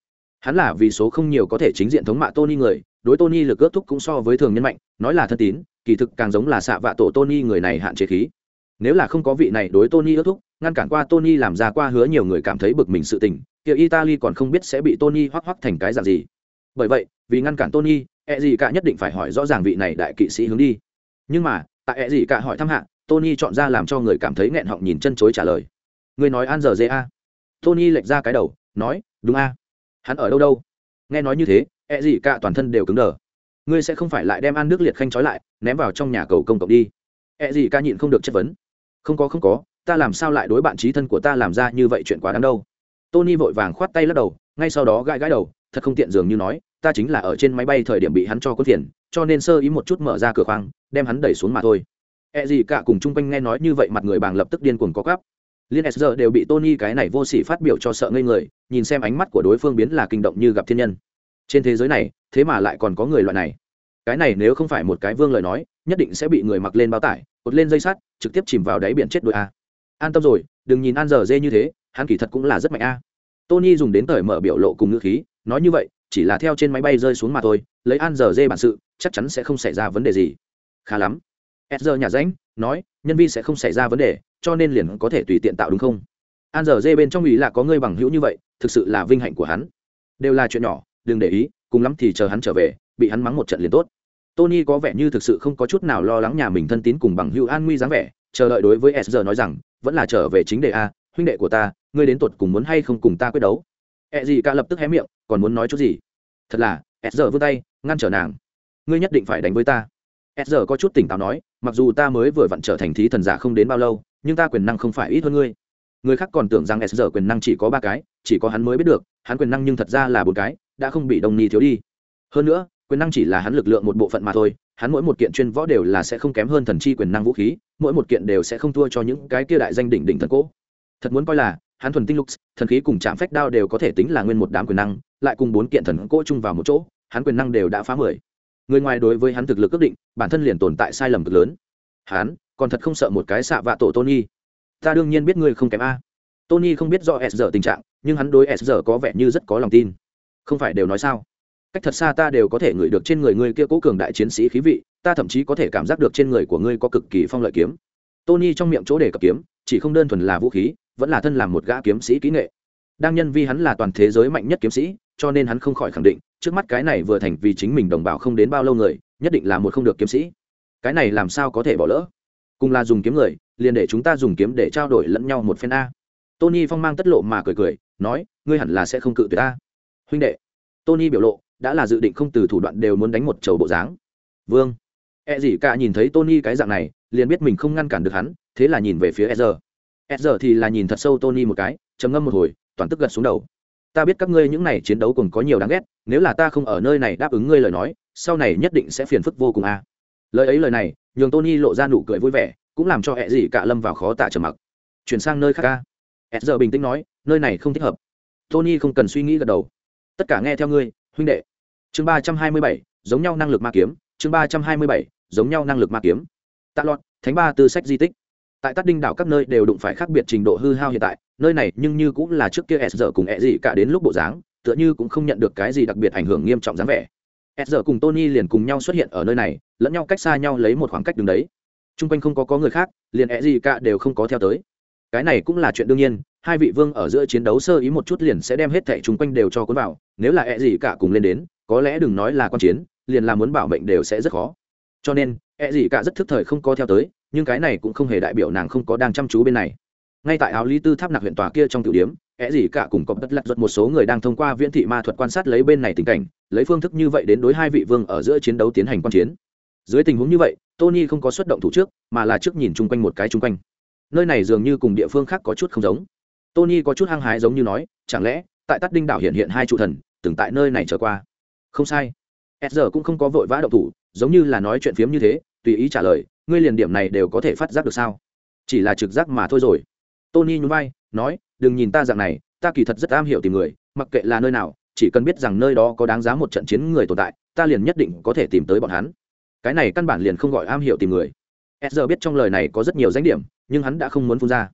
Hắn là vì số không nhiều có thể chính diện thống mạ tony người, đối tony lực ước thúc cũng so với thường nhân mạnh, nói là thân tín, kỳ thực càng giống là xạ vạ tổ tony người này hạn chế khí nếu là không có vị này đối tony ước thúc, ngăn cản qua tony làm ra qua hứa nhiều người cảm thấy bực mình sự tình kiểu italy còn không biết sẽ bị tony hoắc hoắc thành cái dạng gì. Bởi vậy, vì ngăn cản tony e gì cả nhất định phải hỏi rõ ràng vị này đại kỵ sĩ hướng đi. Nhưng mà, tại e gì cả hỏi thăm hạ, tony chọn ra làm cho người cảm thấy nghẹn họng nhìn chân chối trả lời. Người nói an giờ dê a. Tony lệch ra cái đầu, nói, đúng a. Hắn ở đâu đâu? Nghe nói như thế e gì cả toàn thân đều cứng đờ. Ngươi sẽ không phải lại đem an nước liệt khanh trói lại, ném vào trong nhà cầu công cộng đi. E gì ca nhịn không được chất vấn không có không có, ta làm sao lại đối bạn trí thân của ta làm ra như vậy chuyện quá đáng đâu. Tony vội vàng khoát tay lắc đầu, ngay sau đó gãi gãi đầu, thật không tiện dường như nói, ta chính là ở trên máy bay thời điểm bị hắn cho có phiền, cho nên sơ ý một chút mở ra cửa khoang, đem hắn đẩy xuống mà thôi. E gì cả cùng chung quanh nghe nói như vậy mặt người bàng lập tức điên cuồng có gắp liên s đều bị tony cái này vô sỉ phát biểu cho sợ ngây người, nhìn xem ánh mắt của đối phương biến là kinh động như gặp thiên nhân. Trên thế giới này, thế mà lại còn có người loại này. Cái này nếu không phải một cái vương lời nói, nhất định sẽ bị người mặc lên bao tải cột lên dây sắt, trực tiếp chìm vào đáy biển chết đuối a. An tâm rồi, đừng nhìn an giờ dê như thế, hắn kỳ thật cũng là rất mạnh a. Tony dùng đến thời mở biểu lộ cùng ngữ khí, nói như vậy, chỉ là theo trên máy bay rơi xuống mà thôi, lấy an giờ dê bản sự, chắc chắn sẽ không xảy ra vấn đề gì. Khá lắm. Ezra nhà ránh nói, nhân vi sẽ không xảy ra vấn đề, cho nên liền có thể tùy tiện tạo đúng không? An giờ dê bên trong ủy là có người bằng hữu như vậy, thực sự là vinh hạnh của hắn. Đều là chuyện nhỏ, đừng để ý, cùng lắm thì chờ hắn trở về, bị hắn mắng một trận liền tốt tony có vẻ như thực sự không có chút nào lo lắng nhà mình thân tín cùng bằng hữu an nguy dáng vẻ, chờ đợi đối với s nói rằng, vẫn là trở về chính đề a, huynh đệ của ta, ngươi đến tột cùng muốn hay không cùng ta quyết đấu? Ẹ gì cả lập tức hé miệng, còn muốn nói chút gì? Thật là, s vươn tay, ngăn trở nàng. Ngươi nhất định phải đánh với ta. S có chút tỉnh táo nói, mặc dù ta mới vừa vặn trở thành thí thần giả không đến bao lâu, nhưng ta quyền năng không phải ít hơn ngươi. Người khác còn tưởng rằng s quyền năng chỉ có ba cái, chỉ có hắn mới biết được, hắn quyền năng nhưng thật ra là bốn cái, đã không bị đồng ni thiếu đi. Hơn nữa quyền năng chỉ là hắn lực lượng một bộ phận mà thôi, hắn mỗi một kiện chuyên võ đều là sẽ không kém hơn thần chi quyền năng vũ khí, mỗi một kiện đều sẽ không thua cho những cái kia đại danh đỉnh đỉnh thần cỗ. Thật muốn coi là, hắn thuần tinh lux thần khí cùng chạm phách đao đều có thể tính là nguyên một đám quyền năng, lại cùng bốn kiện thần cỗ chung vào một chỗ, hắn quyền năng đều đã phá mười. Người ngoài đối với hắn thực lực ước định, bản thân liền tồn tại sai lầm cực lớn. Hắn, còn thật không sợ một cái xạ vạ tổ tony. Ta đương nhiên biết ngươi không kém a. Tony không biết do s giờ tình trạng, nhưng hắn đối s giờ có vẻ như rất có lòng tin. Không phải đều nói sao? Cách thật xa ta đều có thể ngửi được trên người ngươi kia cố cường đại chiến sĩ khí vị, ta thậm chí có thể cảm giác được trên người của ngươi có cực kỳ phong lợi kiếm. Tony trong miệng chỗ để cập kiếm, chỉ không đơn thuần là vũ khí, vẫn là thân làm một gã kiếm sĩ kỹ nghệ. Đang nhân vi hắn là toàn thế giới mạnh nhất kiếm sĩ, cho nên hắn không khỏi khẳng định, trước mắt cái này vừa thành vì chính mình đồng bào không đến bao lâu người, nhất định là một không được kiếm sĩ. Cái này làm sao có thể bỏ lỡ? Cùng là dùng kiếm người, liền để chúng ta dùng kiếm để trao đổi lẫn nhau một phen a. Tony phong mang tất lộ mà cười cười, nói, ngươi hẳn là sẽ không cự tuyệt ta huynh đệ, tony biểu lộ đã là dự định không từ thủ đoạn đều muốn đánh một chầu bộ dáng. Vương e gì cả nhìn thấy tony cái dạng này, liền biết mình không ngăn cản được hắn, thế là nhìn về phía e giờ e giờ thì là nhìn thật sâu tony một cái, trầm ngâm một hồi, toàn tức gật xuống đầu. Ta biết các ngươi những này chiến đấu còn có nhiều đáng ghét, nếu là ta không ở nơi này đáp ứng ngươi lời nói, sau này nhất định sẽ phiền phức vô cùng a. Lời ấy lời này, nhường tony lộ ra nụ cười vui vẻ, cũng làm cho e dì cả lâm vào khó tả trầm mặc. Chuyển sang nơi khác ca e giờ bình tĩnh nói, nơi này không thích hợp. Tony không cần suy nghĩ gật đầu. Tất cả nghe theo ngươi huynh đệ. Chương ba trăm hai mươi bảy, giống nhau năng lực ma kiếm. Chương ba trăm hai mươi bảy, giống nhau năng lực ma kiếm. Tạ lọt thánh ba tư sách di tích. Tại tát đinh đảo các nơi đều đụng phải khác biệt trình độ hư hao hiện tại, nơi này nhưng như cũng là trước kia s giờ cùng e gì cả đến lúc bộ dáng, tựa như cũng không nhận được cái gì đặc biệt ảnh hưởng nghiêm trọng dáng vẻ. S giờ cùng tony liền cùng nhau xuất hiện ở nơi này, lẫn nhau cách xa nhau lấy một khoảng cách đứng đấy. T r u n g quanh không có có người khác, liền e gì cả đều không có theo tới. Cái này cũng là chuyện đương nhiên, hai vị vương ở giữa chiến đấu sơ ý một chút liền sẽ đem hết thẻ chung quanh đều cho cuốn vào nếu là e gì cả cùng lên đến, có lẽ đừng nói là con chiến, liền là muốn bảo mệnh đều sẽ rất khó. Cho nên e gì cả rất thức thời không có theo tới, nhưng cái này cũng không hề đại biểu nàng không có đang chăm chú bên này. Ngay tại áo lý tư tháp nặc huyện tòa kia trong tiểu điếm é gì cả cùng có bất lặt giật một số người đang thông qua viễn thị ma thuật quan sát lấy bên này tình cảnh, lấy phương thức như vậy đến đối hai vị vương ở giữa chiến đấu tiến hành quan chiến. Dưới tình huống như vậy, tony không có xuất động thủ trước, mà là trước nhìn chung quanh một cái chung quanh. Nơi này dường như cùng địa phương khác có chút không giống. Tony có chút hăng hái giống như nói, chẳng lẽ tại tắt đinh đảo hiện hiện hai trụ thần, từng tại nơi này trở qua. Không sai. S giờ cũng không có vội vã động thủ, giống như là nói chuyện phiếm như thế, tùy ý trả lời, ngươi liền điểm này đều có thể phát giác được sao? Chỉ là trực giác mà thôi rồi. Tony nhún vai, nói, đừng nhìn ta dạng này, ta kỳ thật rất am hiểu tìm người, mặc kệ là nơi nào, chỉ cần biết rằng nơi đó có đáng giá một trận chiến người tồn tại, ta liền nhất định có thể tìm tới bọn hắn. Cái này căn bản liền không gọi am hiểu tìm người. S giờ biết trong lời này có rất nhiều danh điểm, nhưng hắn đã không muốn phun ra.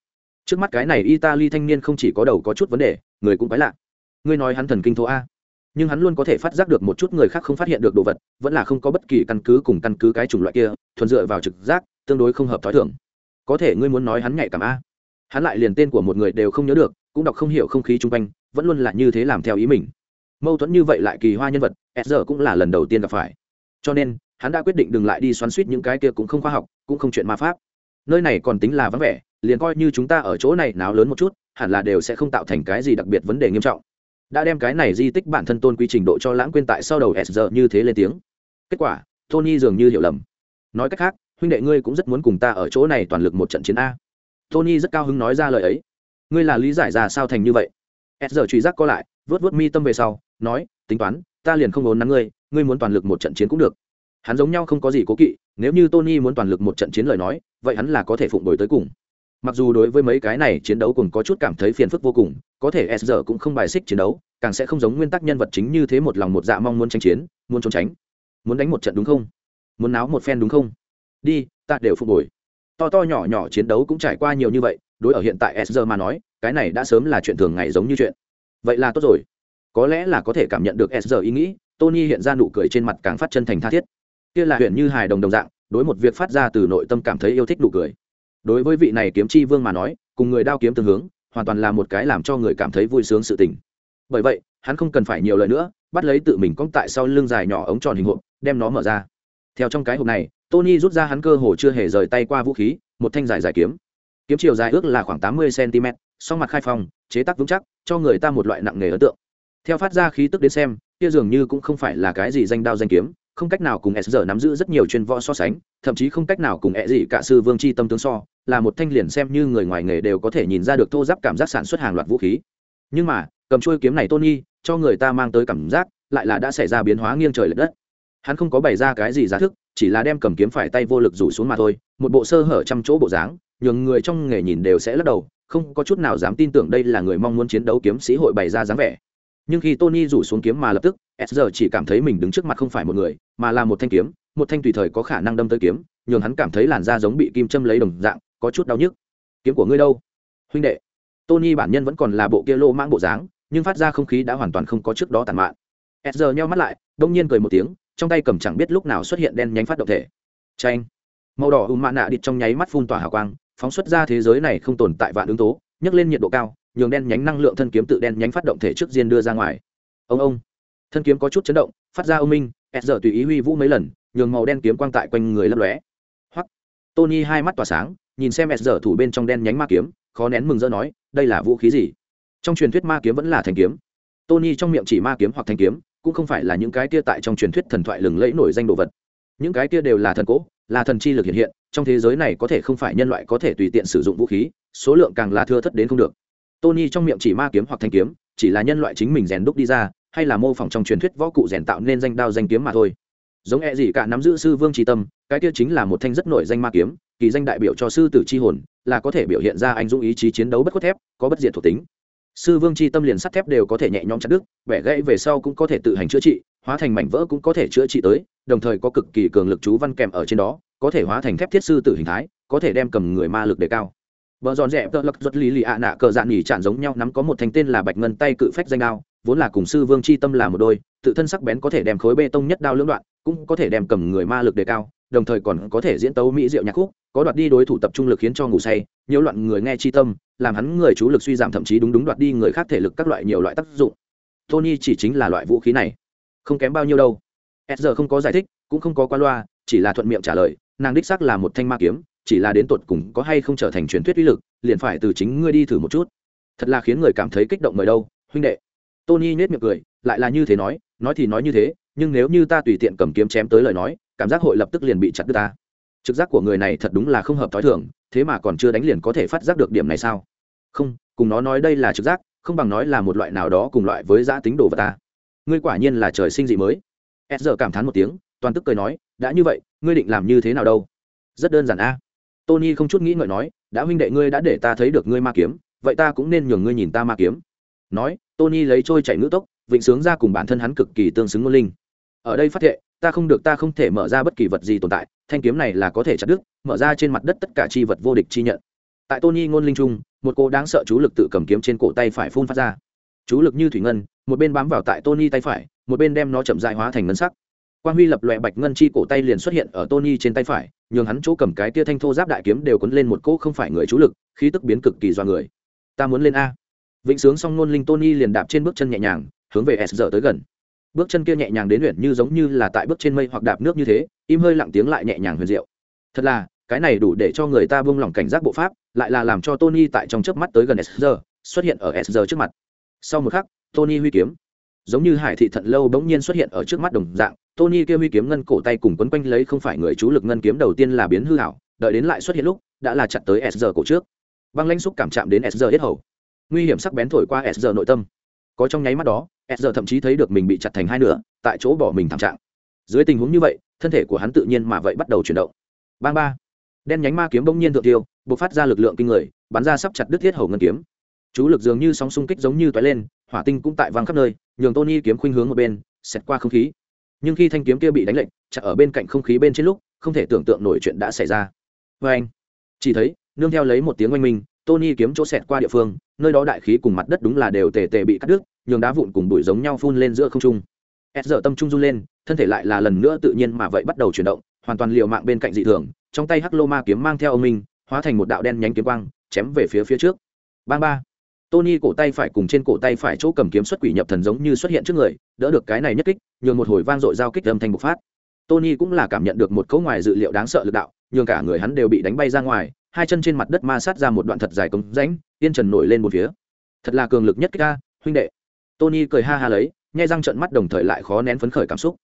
Trước mắt cái này italy thanh niên không chỉ có đầu có chút vấn đề người cũng quái lạ. Ngươi nói hắn thần kinh thô a, nhưng hắn luôn có thể phát giác được một chút người khác không phát hiện được đồ vật, vẫn là không có bất kỳ căn cứ cùng căn cứ cái chủng loại kia, thuần dựa vào trực giác, tương đối không hợp t h ó i thưởng có thể ngươi muốn nói hắn nhạy cảm a. Hắn lại liền tên của một người đều không nhớ được, cũng đọc không hiểu không khí chung quanh, vẫn luôn là như thế làm theo ý mình. Mâu thuẫn như vậy lại kỳ hoa nhân vật s giờ cũng là lần đầu tiên gặp phải. Cho nên, hắn đã quyết định đừng lại đi xoắn suýt những cái kia cũng không khoa học, cũng không chuyện ma pháp. Nơi này còn tính là vắng vẻ, liền coi như chúng ta ở chỗ này náo lớn một chút hẳn là đều sẽ không tạo thành cái gì đặc biệt vấn đề nghiêm trọng. Đã đem cái này di tích bản thân tôn quy trình độ cho lãng quên tại sau đầu s giờ như thế lên tiếng. Kết quả, tony dường như hiểu lầm. Nói cách khác, huynh đệ ngươi cũng rất muốn cùng ta ở chỗ này toàn lực một trận chiến a. Tony rất cao hứng nói ra lời ấy. Ngươi là lý giải ra sao thành như vậy? S giờ truy giác co lại vớt vớt mi tâm về sau, nói, tính toán, ta liền không ốn nắng ngươi ngươi muốn toàn lực một trận chiến cũng được. Hắn giống nhau không có gì cố kỵ, nếu như tony muốn toàn lực một trận chiến lời nói, vậy hắn là có thể phụng đổi tới cùng mặc dù đối với mấy cái này chiến đấu cùng có chút cảm thấy phiền phức vô cùng, có thể s giờ cũng không bài xích chiến đấu, càng sẽ không giống nguyên tắc nhân vật chính như thế một lòng một dạ mong muốn tranh chiến, muốn trốn tránh, muốn đánh một trận đúng không? Muốn náo một phen đúng không? Đi, ta đều phục hồi. To to nhỏ nhỏ chiến đấu cũng trải qua nhiều như vậy, đối ở hiện tại s giờ mà nói, cái này đã sớm là chuyện thường ngày giống như chuyện. Vậy là tốt rồi. Có lẽ là có thể cảm nhận được s giờ ý nghĩ, tony hiện ra nụ cười trên mặt càng phát chân thành tha thiết. Kia là huyện như hài đồng đồng dạng, đối một việc phát ra từ nội tâm cảm thấy yêu thích nụ cười đối với vị này kiếm chi vương mà nói, cùng người đao kiếm tương hướng, hoàn toàn là một cái làm cho người cảm thấy vui sướng sự tình. Bởi vậy, hắn không cần phải nhiều lời nữa, bắt lấy tự mình cong tại sau lưng dài nhỏ ống tròn hình hộp, đem nó mở ra. Theo trong cái hộp này, tony rút ra hắn cơ hồ chưa hề rời tay qua vũ khí, một thanh dài dài kiếm. Kiếm chiều dài ước là khoảng tám mươi cm song mặt khai phong, chế tác vững chắc, cho người ta một loại nặng nghề ấn tượng. Theo phát ra khí tức đến xem, kia dường như cũng không phải là cái gì danh đao danh kiếm không cách nào cùng s giờ nắm giữ rất nhiều chuyên võ so sánh, thậm chí không cách nào cùng ẹ gì cả sư vương c h i tâm tướng so, là một thanh liền xem như người ngoài nghề đều có thể nhìn ra được thô giáp cảm giác sản xuất hàng loạt vũ khí. Nhưng mà, cầm trôi kiếm này tôn nghi cho người ta mang tới cảm giác, lại là đã xảy ra biến hóa nghiêng trời l ệ đất. Hắn không có bày ra cái gì giá thức, chỉ là đem cầm kiếm phải tay vô lực rủ xuống mà thôi, một bộ sơ hở trăm chỗ bộ dáng, nhường người trong nghề nhìn đều sẽ lắc đầu, không có chút nào dám tin tưởng đây là người mong muốn chiến đấu kiếm sĩ hội bày ra dáng vẻ nhưng khi tony rủ xuống kiếm mà lập tức, s giờ chỉ cảm thấy mình đứng trước mặt không phải một người, mà là một thanh kiếm, một thanh tùy thời có khả năng đâm tới kiếm, nhường hắn cảm thấy làn da giống bị kim châm lấy đồng dạng, có chút đau nhức. Kiếm của ngươi đâu? Huynh đệ. Tony bản nhân vẫn còn là bộ kia lô mang bộ dáng, nhưng phát ra không khí đã hoàn toàn không có trước đó tàn mạn. S giờ nheo mắt lại đông nhiên cười một tiếng, trong tay cầm chẳng biết lúc nào xuất hiện đen nhánh phát động thể. Tranh màu đỏ ùm mạ nạ địt trong nháy mắt phun tỏa hào quang, phóng xuất ra thế giới này không tồn tại vạn ứng tố, nhấc lên nhiệt độ cao nhường đen nhánh năng lượng thân kiếm tự đen nhánh phát động thể trước diên đưa ra ngoài. Ông ông. Thân kiếm có chút chấn động, phát ra ông minh s giờ tùy ý huy vũ mấy lần, nhường màu đen kiếm quang tại quanh người lấp lóe. Hoặc tony hai mắt tỏa sáng, nhìn xem s giờ thủ bên trong đen nhánh ma kiếm, khó nén mừng rỡ nói, đây là vũ khí gì? Trong truyền thuyết ma kiếm vẫn là thành kiếm. Tony trong miệng chỉ ma kiếm hoặc thanh kiếm, cũng không phải là những cái kia tại trong truyền thuyết thần thoại lừng lẫy nổi danh đồ vật. Những cái kia đều là thần cỗ là thần chi lực hiện hiện, trong thế giới này có thể không phải nhân loại có thể tùy tiện sử dụng vũ khí, số lượng càng là thưa thất đến không được tony trong miệng chỉ ma kiếm hoặc thanh kiếm, chỉ là nhân loại chính mình rèn đúc đi ra, hay là mô phỏng trong truyền thuyết võ cụ rèn tạo nên danh đao danh kiếm mà thôi. Giống e gì cả nắm giữ sư vương tri tâm, cái kia chính là một thanh rất nổi danh ma kiếm, kỳ danh đại biểu cho sư tử c h i hồn, là có thể biểu hiện ra anh dũng ý chí chiến đấu bất khuất thép, có bất diệt thuộc tính. Sư vương c h i tâm liền sắt thép đều có thể nhẹ nhõm chặt đứt, bẻ gãy về sau cũng có thể tự hành chữa trị, hóa thành mảnh vỡ cũng có thể chữa trị tới, đồng thời có cực kỳ cường lực chú văn kèm ở trên đó, có thể hóa thành thép thiết sư tử hình thái, có thể đem cầm người ma lực đề cao. Bờ dọn dẹp tợ lắc ruột lý lì ạ nạ cờ dạn nhỉ chản giống nhau nắm có một thanh tên là Bạch Ngân tay cự phách danh đao, vốn là cùng sư Vương chi tâm là một đôi, tự thân sắc bén có thể đem khối bê tông nhất đao lưỡng đoạn, cũng có thể đem cầm người ma lực đề cao, đồng thời còn có thể diễn tấu mỹ diệu nhạc khúc, có đoạt đi đối thủ tập trung lực khiến cho ngủ say, nhiều loạn người nghe chi tâm, làm hắn người chú lực suy giảm thậm chí đúng đúng đoạt đi người khác thể lực các loại nhiều loại tác dụng. Tony chỉ chính là loại vũ khí này, không kém bao nhiêu đâu. Ezra không có giải thích, cũng không có qua loa, chỉ là thuận miệng trả lời, nàng đích xác là một thanh ma kiếm, chỉ là đến tột cùng có hay không trở thành truyền thuyết uy lực, liền phải từ chính ngươi đi thử một chút. Thật là khiến người cảm thấy kích động mời đâu, huynh đệ. Tony nhếch miệng cười, lại là như thế nói nói thì nói như thế, nhưng nếu như ta tùy tiện cầm kiếm chém tới lời nói, cảm giác hội lập tức liền bị chặt đứt ta. Trực giác của người này thật đúng là không hợp t h i thường, thế mà còn chưa đánh liền có thể phát giác được điểm này sao? Không, cùng nó nói đây là trực giác, không bằng nói là một loại nào đó cùng loại với giã tính đồ vật ta. Ngươi quả nhiên là trời sinh dị mới. S giờ cảm thán một tiếng, toàn tức cười nói, đã như vậy, ngươi định làm như thế nào đâu? Rất đơn giản a tony không chút nghĩ ngợi nói, đã huynh đệ ngươi đã để ta thấy được ngươi ma kiếm, vậy ta cũng nên nhường ngươi nhìn ta ma kiếm. Nói, tony lấy trôi chạy ngữ tốc, vịnh sướng ra cùng bản thân hắn cực kỳ tương xứng ngôn linh. Ở đây phát hiện ta không được, ta không thể mở ra bất kỳ vật gì tồn tại, thanh kiếm này là có thể chặt đứt, mở ra trên mặt đất tất cả chi vật vô địch chi nhận. Tại tony ngôn linh trung một cô đáng sợ chú lực tự cầm kiếm trên cổ tay phải phun phát ra. Chú lực như thủy ngân, một bên bám vào tại tony tay phải, một bên đem nó chậm dại hóa thành ngân sắc quang huy lập loẹ bạch ngân chi cổ tay liền xuất hiện ở tony trên tay phải, nhường hắn chỗ cầm cái tia thanh thô giáp đại kiếm đều cuốn lên một cỗ không phải người chú lực, khí tức biến cực kỳ do người. Ta muốn lên a. Vĩnh sướng xong nôn linh tony liền đạp trên bước chân nhẹ nhàng, hướng về s giờ tới gần. Bước chân kia nhẹ nhàng đến luyện như giống như là tại bước trên mây hoặc đạp nước như thế, im hơi lặng tiếng lại nhẹ nhàng huyền diệu. Thật là, cái này đủ để cho người ta buông lỏng cảnh giác bộ pháp, lại là làm cho tony tại trong chớp mắt tới gần s giờ xuất hiện ở s giờ trước mặt. Sau một khắc, tony huy kiếm giống như hải thị thận lâu bỗng nhiên xuất hiện ở trước mắt đồng dạng, tony kia huy kiếm ngân cổ tay cùng quấn quanh lấy không phải người chú lực ngân kiếm đầu tiên là biến hư hảo, đợi đến lại xuất hiện lúc, đã là chặt tới s cổ trước. Băng lãnh xúc cảm chạm đến s giờ hết hầu. Nguy hiểm sắc bén thổi qua s nội tâm. Có trong nháy mắt đó, s giờ thậm chí thấy được mình bị chặt thành hai nửa, tại chỗ bỏ mình thảm trạng. Dưới tình huống như vậy, thân thể của hắn tự nhiên mà vậy bắt đầu chuyển động. Bang ba. Đen nhánh ma kiếm bỗng nhiên thượng tiêu b ộ c phát ra lực lượng kinh người, bắn ra sắp chặt đứt thiết hầu ngân kiếm. Chú lực dường như sóng xung kích giống như toái lên, hỏa tinh cũng tại văng khắp nơi nhường tony kiếm khuynh hướng một bên xẹt qua không khí. Nhưng khi thanh kiếm kia bị đánh lệnh chặt ở bên cạnh không khí bên trên lúc không thể tưởng tượng nổi chuyện đã xảy ra. Vê anh chỉ thấy nương theo lấy một tiếng oanh minh tony kiếm chỗ xẹt qua địa phương nơi đó đại khí cùng mặt đất đúng là đều tề tề bị cắt đứt nhường đá vụn cùng bụi giống nhau phun lên giữa không trung. S giờ tâm trung run lên thân thể lại là lần nữa tự nhiên mà vậy bắt đầu chuyển động hoàn toàn liều mạng bên cạnh dị thường trong tay hắc lô ma kiếm mang theo ông mình, hóa thành một đạo đen nhánh kiếm quang chém về phía phía trước. Bang ba tony cổ tay phải cùng trên cổ tay phải chỗ cầm kiếm xuất quỷ nhập thần giống như xuất hiện trước người đỡ được cái này nhất kích nhường một hồi vang dội giao kích âm thanh bộc phát. Tony cũng là cảm nhận được một cấu ngoài dự liệu đáng sợ lực đạo nhường cả người hắn đều bị đánh bay ra ngoài hai chân trên mặt đất ma sát ra một đoạn thật dài cống rãnh tiên trần nổi lên một phía. Thật là cường lực nhất kích a, huynh đệ. Tony cười ha ha lấy nhai răng trợn mắt đồng thời lại khó nén phấn khởi cảm xúc.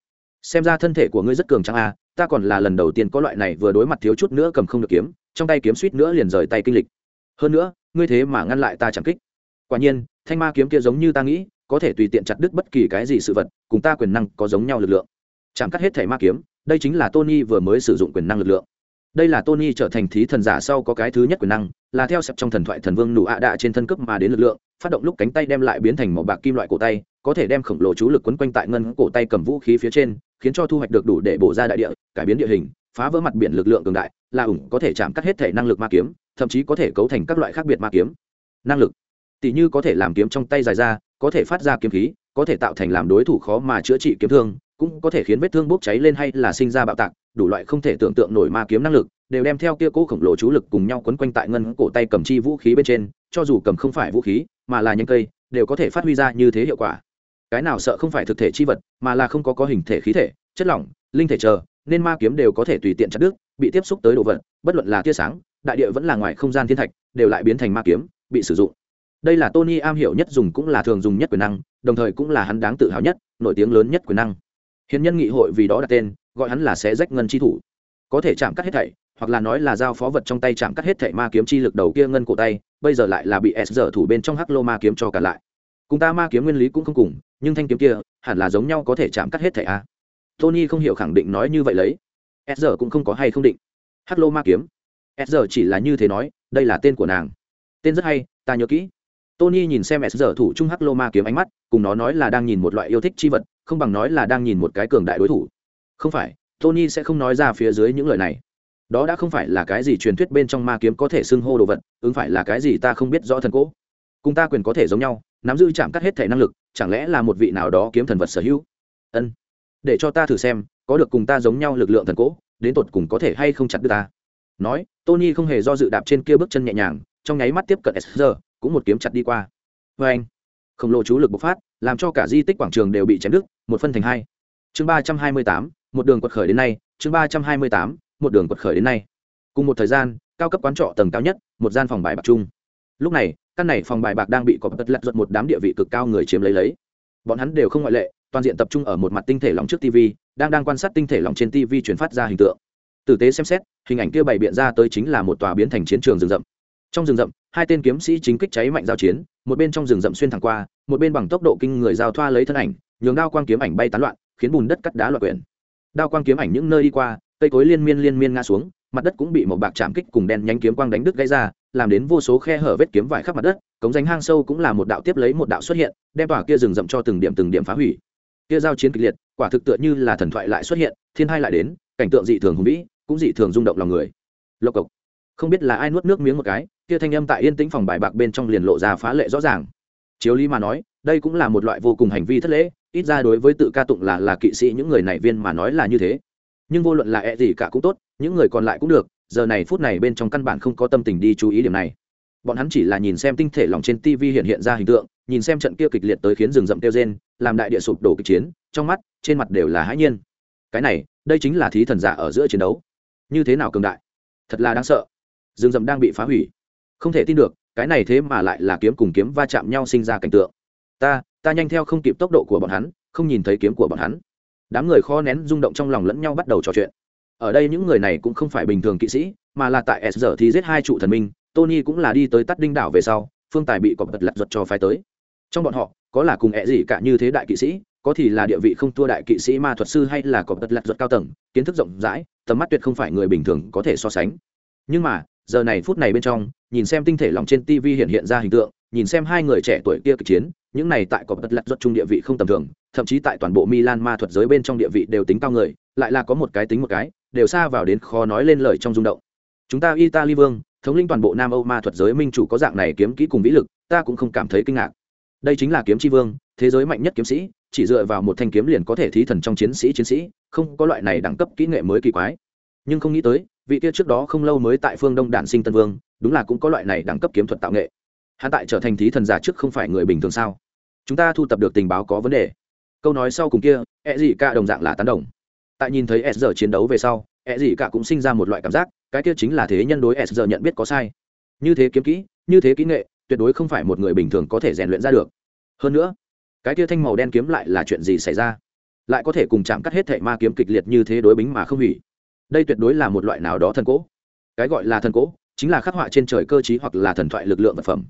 Xem ra thân thể của ngươi rất cường tráng a ta còn là lần đầu tiên có loại này vừa đối mặt thiếu chút nữa cầm không được kiếm trong tay kiếm suýt nữa liền rời tay kinh lịch. Hơn nữa ngươi thế mà ngăn lại ta chẳng kích quả nhiên, thanh ma kiếm kia giống như ta nghĩ, có thể tùy tiện chặt đứt bất kỳ cái gì sự vật, cùng ta quyền năng có giống nhau lực lượng. Chạm cắt hết thẻ ma kiếm, đây chính là tony vừa mới sử dụng quyền năng lực lượng. Đây là tony trở thành thí thần giả sau có cái thứ nhất quyền năng, là theo sập trong thần thoại thần vương nụ ạ đạ trên thân cấp mà đến lực lượng, phát động lúc cánh tay đem lại biến thành màu bạc kim loại cổ tay, có thể đem khổng lồ chú lực quấn quanh tại ngân cổ tay cầm vũ khí phía trên, khiến cho thu hoạch được đủ để bổ ra đại địa, cải biến địa hình, phá vỡ mặt biển lực lượng cường đại, là ủng có thể chạm cắt hết thể năng lực ma kiếm, thậm chí có thể cấu thành các loại khác biệt ma kiếm. Năng lực tỷ như có thể làm kiếm trong tay dài ra, có thể phát ra kiếm khí, có thể tạo thành làm đối thủ khó mà chữa trị kiếm thương, cũng có thể khiến vết thương bốc cháy lên hay là sinh ra bạo tạc, đủ loại không thể tưởng tượng nổi ma kiếm năng lực, đều đem theo kia cố khổng lồ chú lực cùng nhau quấn quanh tại ngân cổ tay cầm chi vũ khí bên trên, cho dù cầm không phải vũ khí, mà là những cây, đều có thể phát huy ra như thế hiệu quả. Cái nào sợ không phải thực thể chi vật, mà là không có có hình thể khí thể, chất lỏng, linh thể chờ, nên ma kiếm đều có thể tùy tiện chặt đứt, bị tiếp xúc tới đồ vật, bất luận là tia sáng, đại địa vẫn là ngoài không gian thiên thạch, đều lại biến thành ma kiếm, bị sử dụng đây là tony am hiểu nhất dùng cũng là thường dùng nhất quyền năng, đồng thời cũng là hắn đáng tự hào nhất, nổi tiếng lớn nhất quyền năng. Hiến nhân nghị hội vì đó đặt tên, gọi hắn là xé rách ngân chi thủ. Có thể chạm cắt hết thảy, hoặc là nói là giao phó vật trong tay chạm cắt hết thảy ma kiếm chi lực đầu kia ngân cổ tay, bây giờ lại là bị s giờ thủ bên trong hắc lô ma kiếm cho cả lại. Cùng ta ma kiếm nguyên lý cũng không cùng, nhưng thanh kiếm kia, hẳn là giống nhau có thể chạm cắt hết thảy a. Tony không hiểu khẳng định nói như vậy lấy. S giờ cũng không có hay không định. Hắc lô ma kiếm. S giờ chỉ là như thế nói, đây là tên của nàng. Tên rất hay, ta nhớ kỹ tony nhìn xem s giờ thủ trung hắc lô ma kiếm ánh mắt, cùng nó nói là đang nhìn một loại yêu thích chi vật, không bằng nói là đang nhìn một cái cường đại đối thủ. Không phải, tony sẽ không nói ra phía dưới những lời này. Đó đã không phải là cái gì truyền thuyết bên trong ma kiếm có thể xưng hô đồ vật, ứng phải là cái gì ta không biết rõ thần cố. Cùng ta quyền có thể giống nhau, nắm giữ chạm cắt hết thể năng lực, chẳng lẽ là một vị nào đó kiếm thần vật sở hữu? Ân. Để cho ta thử xem, có được cùng ta giống nhau lực lượng thần cố, đến tột cùng có thể hay không chặt được ta? Nói, tony không hề do dự đạp trên kia bước chân nhẹ nhàng, trong nháy mắt tiếp cận s cũng một kiếm chặt đi qua. Vê anh. Khổng lồ chú lực bộc phát, làm cho cả di tích quảng trường đều bị chém đứt, một phân thành hai. Chương ba trăm hai mươi tám, một đường quật khởi đến nay. Chương ba trăm hai mươi tám, một đường quật khởi đến nay. Cùng một thời gian, cao cấp quán trọ tầng cao nhất, một gian phòng bài bạc chung. Lúc này, căn này phòng bài bạc đang bị có bất lật giật một đám địa vị cực cao người chiếm lấy lấy. Bọn hắn đều không ngoại lệ, toàn diện tập trung ở một mặt tinh thể lỏng trước tv đang đang quan sát tinh thể lỏng trên tv chuyển phát ra hình tượng. Tử tế xem xét, hình ảnh kia bày biện ra tới chính là một tòa biến thành chiến trường rừng rậm trong rừng rậm, hai tên kiếm sĩ chính kích cháy mạnh giao chiến, một bên trong rừng rậm xuyên thẳng qua, một bên bằng tốc độ kinh người giao thoa lấy thân ảnh, nhường đao quang kiếm ảnh bay tán loạn, khiến bùn đất cắt đá loạn quyển. Đao quang kiếm ảnh những nơi đi qua, cây cối liên miên liên miên ngã xuống, mặt đất cũng bị một bạc chạm kích cùng đen nhánh kiếm quang đánh đứt gãy ra, làm đến vô số khe hở vết kiếm vải khắp mặt đất, cống ránh hang sâu cũng là một đạo tiếp lấy một đạo xuất hiện, đem tỏa kia rừng rậm cho từng điểm từng điểm phá hủy. Kia giao chiến kịch liệt, quả thực tựa như là thần thoại lại xuất hiện, thiên hai lại đến, cảnh tượng dị thường hùng vĩ, cũng dị thường rung động lòng người. Lộc cộc không biết là ai nuốt nước miếng một cái, kia thanh âm tại yên tĩnh phòng bài bạc bên trong liền lộ ra phá lệ rõ ràng. Chiếu lý mà nói, đây cũng là một loại vô cùng hành vi thất lễ, ít ra đối với tự ca tụng là là kỵ sĩ những người này viên mà nói là như thế. Nhưng vô luận là e gì cả cũng tốt, những người còn lại cũng được, giờ này phút này bên trong căn bản không có tâm tình đi chú ý điểm này. Bọn hắn chỉ là nhìn xem tinh thể lòng trên tv hiện hiện ra hình tượng, nhìn xem trận kia kịch liệt tới khiến rừng rậm kêu rên, làm đại địa sụp đổ kịch chiến, trong mắt, trên mặt đều là hãi nhiên. Cái này, đây chính là thí thần giả ở giữa chiến đấu. Như thế nào cường đại? Thật là đáng sợ rừng rậm đang bị phá hủy. Không thể tin được, cái này thế mà lại là kiếm cùng kiếm va chạm nhau sinh ra cảnh tượng. Ta ta nhanh theo không kịp tốc độ của bọn hắn, không nhìn thấy kiếm của bọn hắn. Đám người kho nén rung động trong lòng lẫn nhau bắt đầu trò chuyện. Ở đây những người này cũng không phải bình thường kỵ sĩ, mà là tại s giờ thì giết hai trụ thần minh, tony cũng là đi tới tắt đinh đảo về sau, phương tài bị cọp bật lặt ruột cho phái tới. Trong bọn họ, có là cùng ẹ gì cả như thế đại kỵ sĩ, có thì là địa vị không thua đại kỵ sĩ ma thuật sư hay là cọp bật lặt ruột cao tầng, kiến thức rộng rãi, tầm mắt tuyệt không phải người bình thường có thể so sánh. Nhưng mà giờ này phút này bên trong, nhìn xem tinh thể lòng trên tv hiện hiện ra hình tượng, nhìn xem hai người trẻ tuổi kia kịch chiến, những này tại có tật lạc ruột trung địa vị không tầm thường, thậm chí tại toàn bộ milan ma thuật giới bên trong địa vị đều tính cao người, lại là có một cái tính một cái, đều xa vào đến khó nói lên lời trong rung động. Chúng ta italy vương, thống lĩnh toàn bộ nam âu ma thuật giới minh chủ có dạng này kiếm kỹ cùng vĩ lực, ta cũng không cảm thấy kinh ngạc. Đây chính là kiếm tri vương, thế giới mạnh nhất kiếm sĩ, chỉ dựa vào một thanh kiếm liền có thể thí thần trong chiến sĩ chiến sĩ, không có loại này đẳng cấp kỹ nghệ mới kỳ quái. Nhưng không nghĩ tới vị kia trước đó không lâu mới tại phương đông đản sinh tân vương, đúng là cũng có loại này đẳng cấp kiếm thuật tạo nghệ. Hắn tại trở thành thí thần giả trước không phải người bình thường sao? Chúng ta thu tập được tình báo có vấn đề. Câu nói sau cùng kia ẹ dị cả đồng dạng là tán đồng. Tại nhìn thấy s giờ chiến đấu về sau ẹ dị cả cũng sinh ra một loại cảm giác, cái kia chính là thế nhân đối s giờ nhận biết có sai. Như thế kiếm kỹ, như thế kỹ nghệ, tuyệt đối không phải một người bình thường có thể rèn luyện ra được. Hơn nữa, cái kia thanh màu đen kiếm lại là chuyện gì xảy ra? Lại có thể cùng chạm cắt hết thệ ma kiếm kịch liệt như thế đối bính mà không hủy đây tuyệt đối là một loại nào đó thần cổ. cái gọi là thần cổ chính là khắc họa trên trời cơ trí hoặc là thần thoại lực lượng vật phẩm.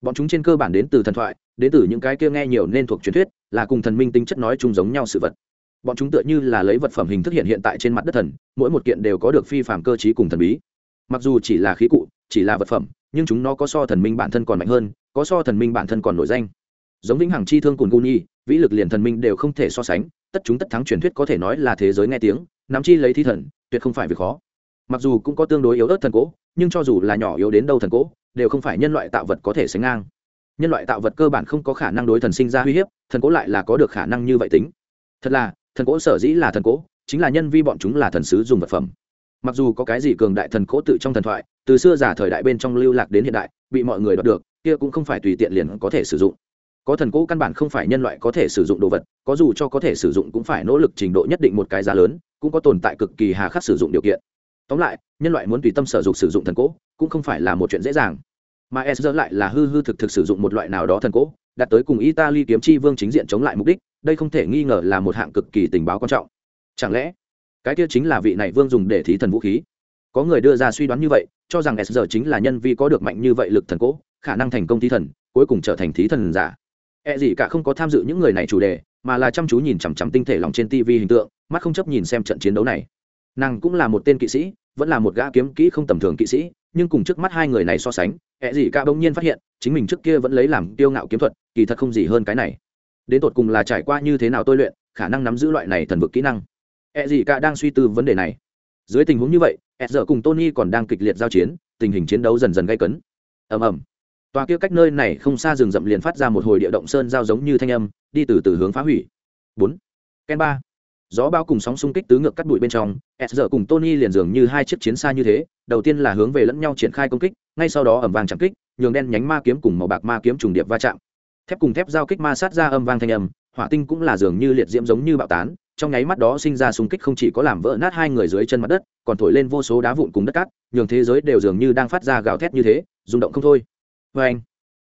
Bọn chúng trên cơ bản đến từ thần thoại, đến từ những cái kia nghe nhiều nên thuộc truyền thuyết, là cùng thần minh tính chất nói chung giống nhau sự vật. Bọn chúng tựa như là lấy vật phẩm hình thức hiện hiện tại trên mặt đất thần, mỗi một kiện đều có được phi phạm cơ trí cùng thần bí. Mặc dù chỉ là khí cụ, chỉ là vật phẩm, nhưng chúng nó có so thần minh bản thân còn mạnh hơn, có so thần minh bản thân còn nổi danh. Giống vĩnh hằng chi thương cùng guni vĩ lực liền thần minh đều không thể so sánh, tất chúng tất thắng truyền thuyết có thể nói là thế giới nghe tiếng nắm chi lấy thi thần, tuyệt không phải việc khó. Mặc dù cũng có tương đối yếu ớt thần cố, nhưng cho dù là nhỏ yếu đến đâu thần cố, đều không phải nhân loại tạo vật có thể sánh ngang. Nhân loại tạo vật cơ bản không có khả năng đối thần sinh ra uy hiếp, thần cố lại là có được khả năng như vậy tính. Thật là, thần cố sở dĩ là thần cố, chính là nhân vi bọn chúng là thần sứ dùng vật phẩm. Mặc dù có cái gì cường đại thần cố tự trong thần thoại, từ xưa giả thời đại bên trong lưu lạc đến hiện đại, bị mọi người đoạt được, kia cũng không phải tùy tiện liền có thể sử dụng có thần cố căn bản không phải nhân loại có thể sử dụng đồ vật, có dù cho có thể sử dụng cũng phải nỗ lực trình độ nhất định một cái giá lớn, cũng có tồn tại cực kỳ hà khắc sử dụng điều kiện. Tóm lại, nhân loại muốn tùy tâm sở dụng sử dụng thần cố cũng không phải là một chuyện dễ dàng. Mà s lại là hư hư thực thực sử dụng một loại nào đó thần cố đạt tới cùng italy kiếm chi vương chính diện chống lại mục đích, đây không thể nghi ngờ là một hạng cực kỳ tình báo quan trọng. Chẳng lẽ, cái kia chính là vị này vương dùng để thí thần vũ khí? Có người đưa ra suy đoán như vậy, cho rằng s chính là nhân vi có được mạnh như vậy lực thần cố khả năng thành công thí thần, cuối cùng trở thành thí thần giả. E gì cả không có tham dự những người này chủ đề, mà là chăm chú nhìn chằm chằm tinh thể lòng trên TV hình tượng, mắt không chấp nhìn xem trận chiến đấu này. Nàng cũng là một tên kỵ sĩ, vẫn là một gã kiếm kỹ không tầm thường kỵ sĩ, nhưng cùng trước mắt hai người này so sánh, E gì cả bỗng nhiên phát hiện, chính mình trước kia vẫn lấy làm tiêu ngạo kiếm thuật, kỳ thật không gì hơn cái này. Đến tột cùng là trải qua như thế nào tôi luyện, khả năng nắm giữ loại này thần vực kỹ năng. E gì cả đang suy tư vấn đề này. Dưới tình huống như vậy, S giờ cùng Tony còn đang kịch liệt giao chiến, tình hình chiến đấu dần dần gay cấn. Ầm ầm tòa kia cách nơi này không xa rừng rậm liền phát ra một hồi địa động sơn giao giống như thanh âm, đi từ từ hướng phá hủy. Bốn. Ken ba. Gió bao cùng sóng xung kích tứ ngược cắt bụi bên trong, s giờ cùng tony liền dường như hai chiếc chiến xa như thế, đầu tiên là hướng về lẫn nhau triển khai công kích, ngay sau đó ẩm vàng chạm kích, nhường đen nhánh ma kiếm cùng màu bạc ma kiếm trùng điệp va chạm. Thép cùng thép giao kích ma sát ra âm vang thanh âm, hỏa tinh cũng là dường như liệt diễm giống như bạo tán, trong nháy mắt đó sinh ra xung kích không chỉ có làm vỡ nát hai người dưới chân mặt đất, còn thổi lên vô số đá vụn cùng đất cát, nhường thế giới đều dường như đang phát ra gào thét như thế, rung động không thôi vê anh,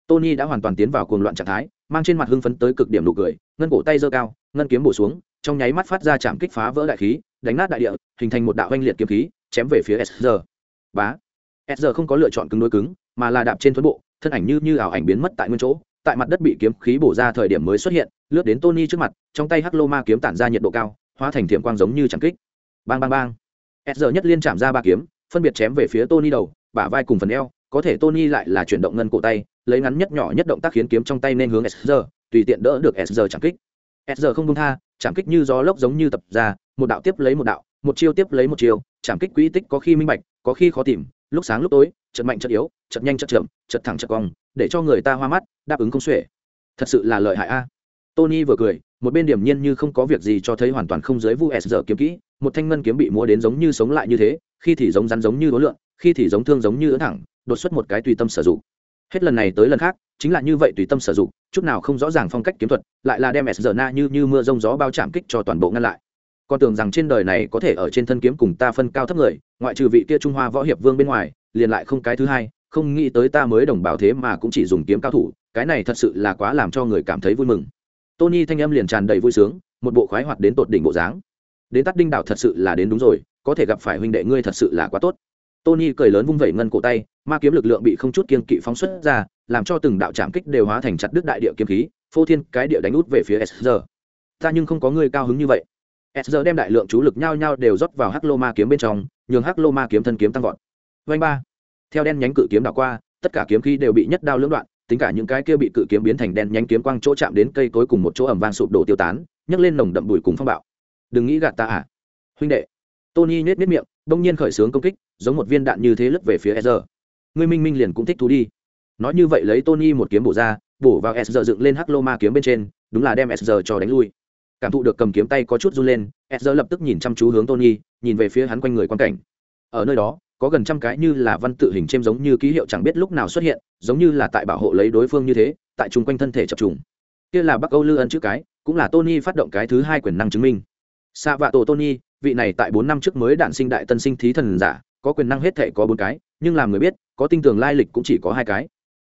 tony đã hoàn toàn tiến vào cuồng loạn trạng thái, mang trên mặt hưng phấn tới cực điểm nụ cười, ngân cổ tay giơ cao, ngân kiếm bổ xuống, trong nháy mắt phát ra chạm kích phá vỡ đại khí, đánh nát đại địa, hình thành một đạo oanh liệt kiếm khí, chém về phía sr bá. Sr không có lựa chọn cứng đối cứng, mà là đạp trên thuấn bộ, thân ảnh như như ảo ảnh biến mất tại nguyên chỗ, tại mặt đất bị kiếm khí bổ ra thời điểm mới xuất hiện, lướt đến tony trước mặt, trong tay hắc lô ma kiếm tản ra nhiệt độ cao, hóa thành thiểm quang giống như chạm kích. Bang bang bang. Sr nhất liên chạm ra ba kiếm, phân biệt chém về phía tony đầu, bả vai cùng phần eo có thể tony lại là chuyển động ngân cổ tay, lấy ngắn nhất nhỏ nhất động tác khiến kiếm trong tay nên hướng sr tùy tiện đỡ được sr chạm kích. Sr không công tha, chạm kích như gió lốc giống như tập ra, một đạo tiếp lấy một đạo, một chiêu tiếp lấy một chiêu, chạm kích quỹ tích có khi minh bạch, có khi khó tìm, lúc sáng lúc tối chật mạnh chật yếu chật nhanh chật chậm chật thẳng chật cong, để cho người ta hoa mắt, đáp ứng không xuể. Thật sự là lợi hại a. Tony vừa cười, một bên điểm nhiên như không có việc gì cho thấy hoàn toàn không giới vu s giờ kiếm kỹ, một thanh ngân kiếm bị múa đến giống như sống lại như thế, khi thì giống rắn giống như đối lượng khi thì giống thương giống như ưỡn thẳng đột xuất một cái tùy tâm sử dụng. Hết lần này tới lần khác, chính là như vậy tùy tâm sử dụng, chút nào không rõ ràng phong cách kiếm thuật, lại là đem s na như như mưa rông gió bao chạm kích cho toàn bộ ngăn lại. Con tưởng rằng trên đời này có thể ở trên thân kiếm cùng ta phân cao thấp người, ngoại trừ vị kia trung hoa võ hiệp vương bên ngoài, liền lại không cái thứ hai, không nghĩ tới ta mới đồng bào thế mà cũng chỉ dùng kiếm cao thủ, cái này thật sự là quá làm cho người cảm thấy vui mừng. Tony thanh âm liền tràn đầy vui sướng, một bộ khoái hoạt đến tột đỉnh bộ dáng. Đến tắt đinh đảo thật sự là đến đúng rồi, có thể gặp phải huynh đệ ngươi thật sự là quá tốt tony cười lớn vung vẩy ngân cổ tay, ma kiếm lực lượng bị không chút kiên kỵ phóng xuất ra, làm cho từng đạo trạm kích đều hóa thành chặt đứt đại địa kiếm khí, phô thiên cái địa đánh út về phía sr ta nhưng không có người cao hứng như vậy. Sr đem đại lượng chú lực nhao nhao đều rót vào hắc lô ma kiếm bên trong, nhường hắc lô ma kiếm thân kiếm tăng vọt. Vanh ba. Theo đen nhánh cự kiếm đảo qua, tất cả kiếm khí đều bị nhất đao lưỡng đoạn, tính cả những cái kia bị cự kiếm biến thành đen nhánh kiếm quang chỗ chạm đến cây cối cùng một chỗ ẩm vang sụp đổ tiêu tán, nhấc lên nồng đậm bụi cùng phong bạo. Đừng nghĩ gạt ta à. Huynh đệ. Tony nhếch nhếch miệng đông nhiên khởi xướng công kích, giống một viên đạn như thế lướt về phía sr ngươi minh minh liền cũng thích thú đi. Nói như vậy lấy tony một kiếm bổ ra, bổ vào sr dựng lên hắc lô ma kiếm bên trên, đúng là đem sr cho đánh lui. Cảm thụ được cầm kiếm tay có chút run lên sr lập tức nhìn chăm chú hướng tony, nhìn về phía hắn quanh người quan cảnh. Ở nơi đó, có gần trăm cái như là văn tự hình chêm giống như ký hiệu chẳng biết lúc nào xuất hiện, giống như là tại bảo hộ lấy đối phương như thế, tại chung quanh thân thể chập trùng. Kia là bắc âu lư ân chữ cái, cũng là tony phát động cái thứ hai quyền năng chứng minh. Xạ vạ tổ tony vị này tại bốn năm trước mới đạn sinh đại tân sinh thí thần giả, có quyền năng hết thể có bốn cái, nhưng làm người biết, có tinh tường lai lịch cũng chỉ có hai cái.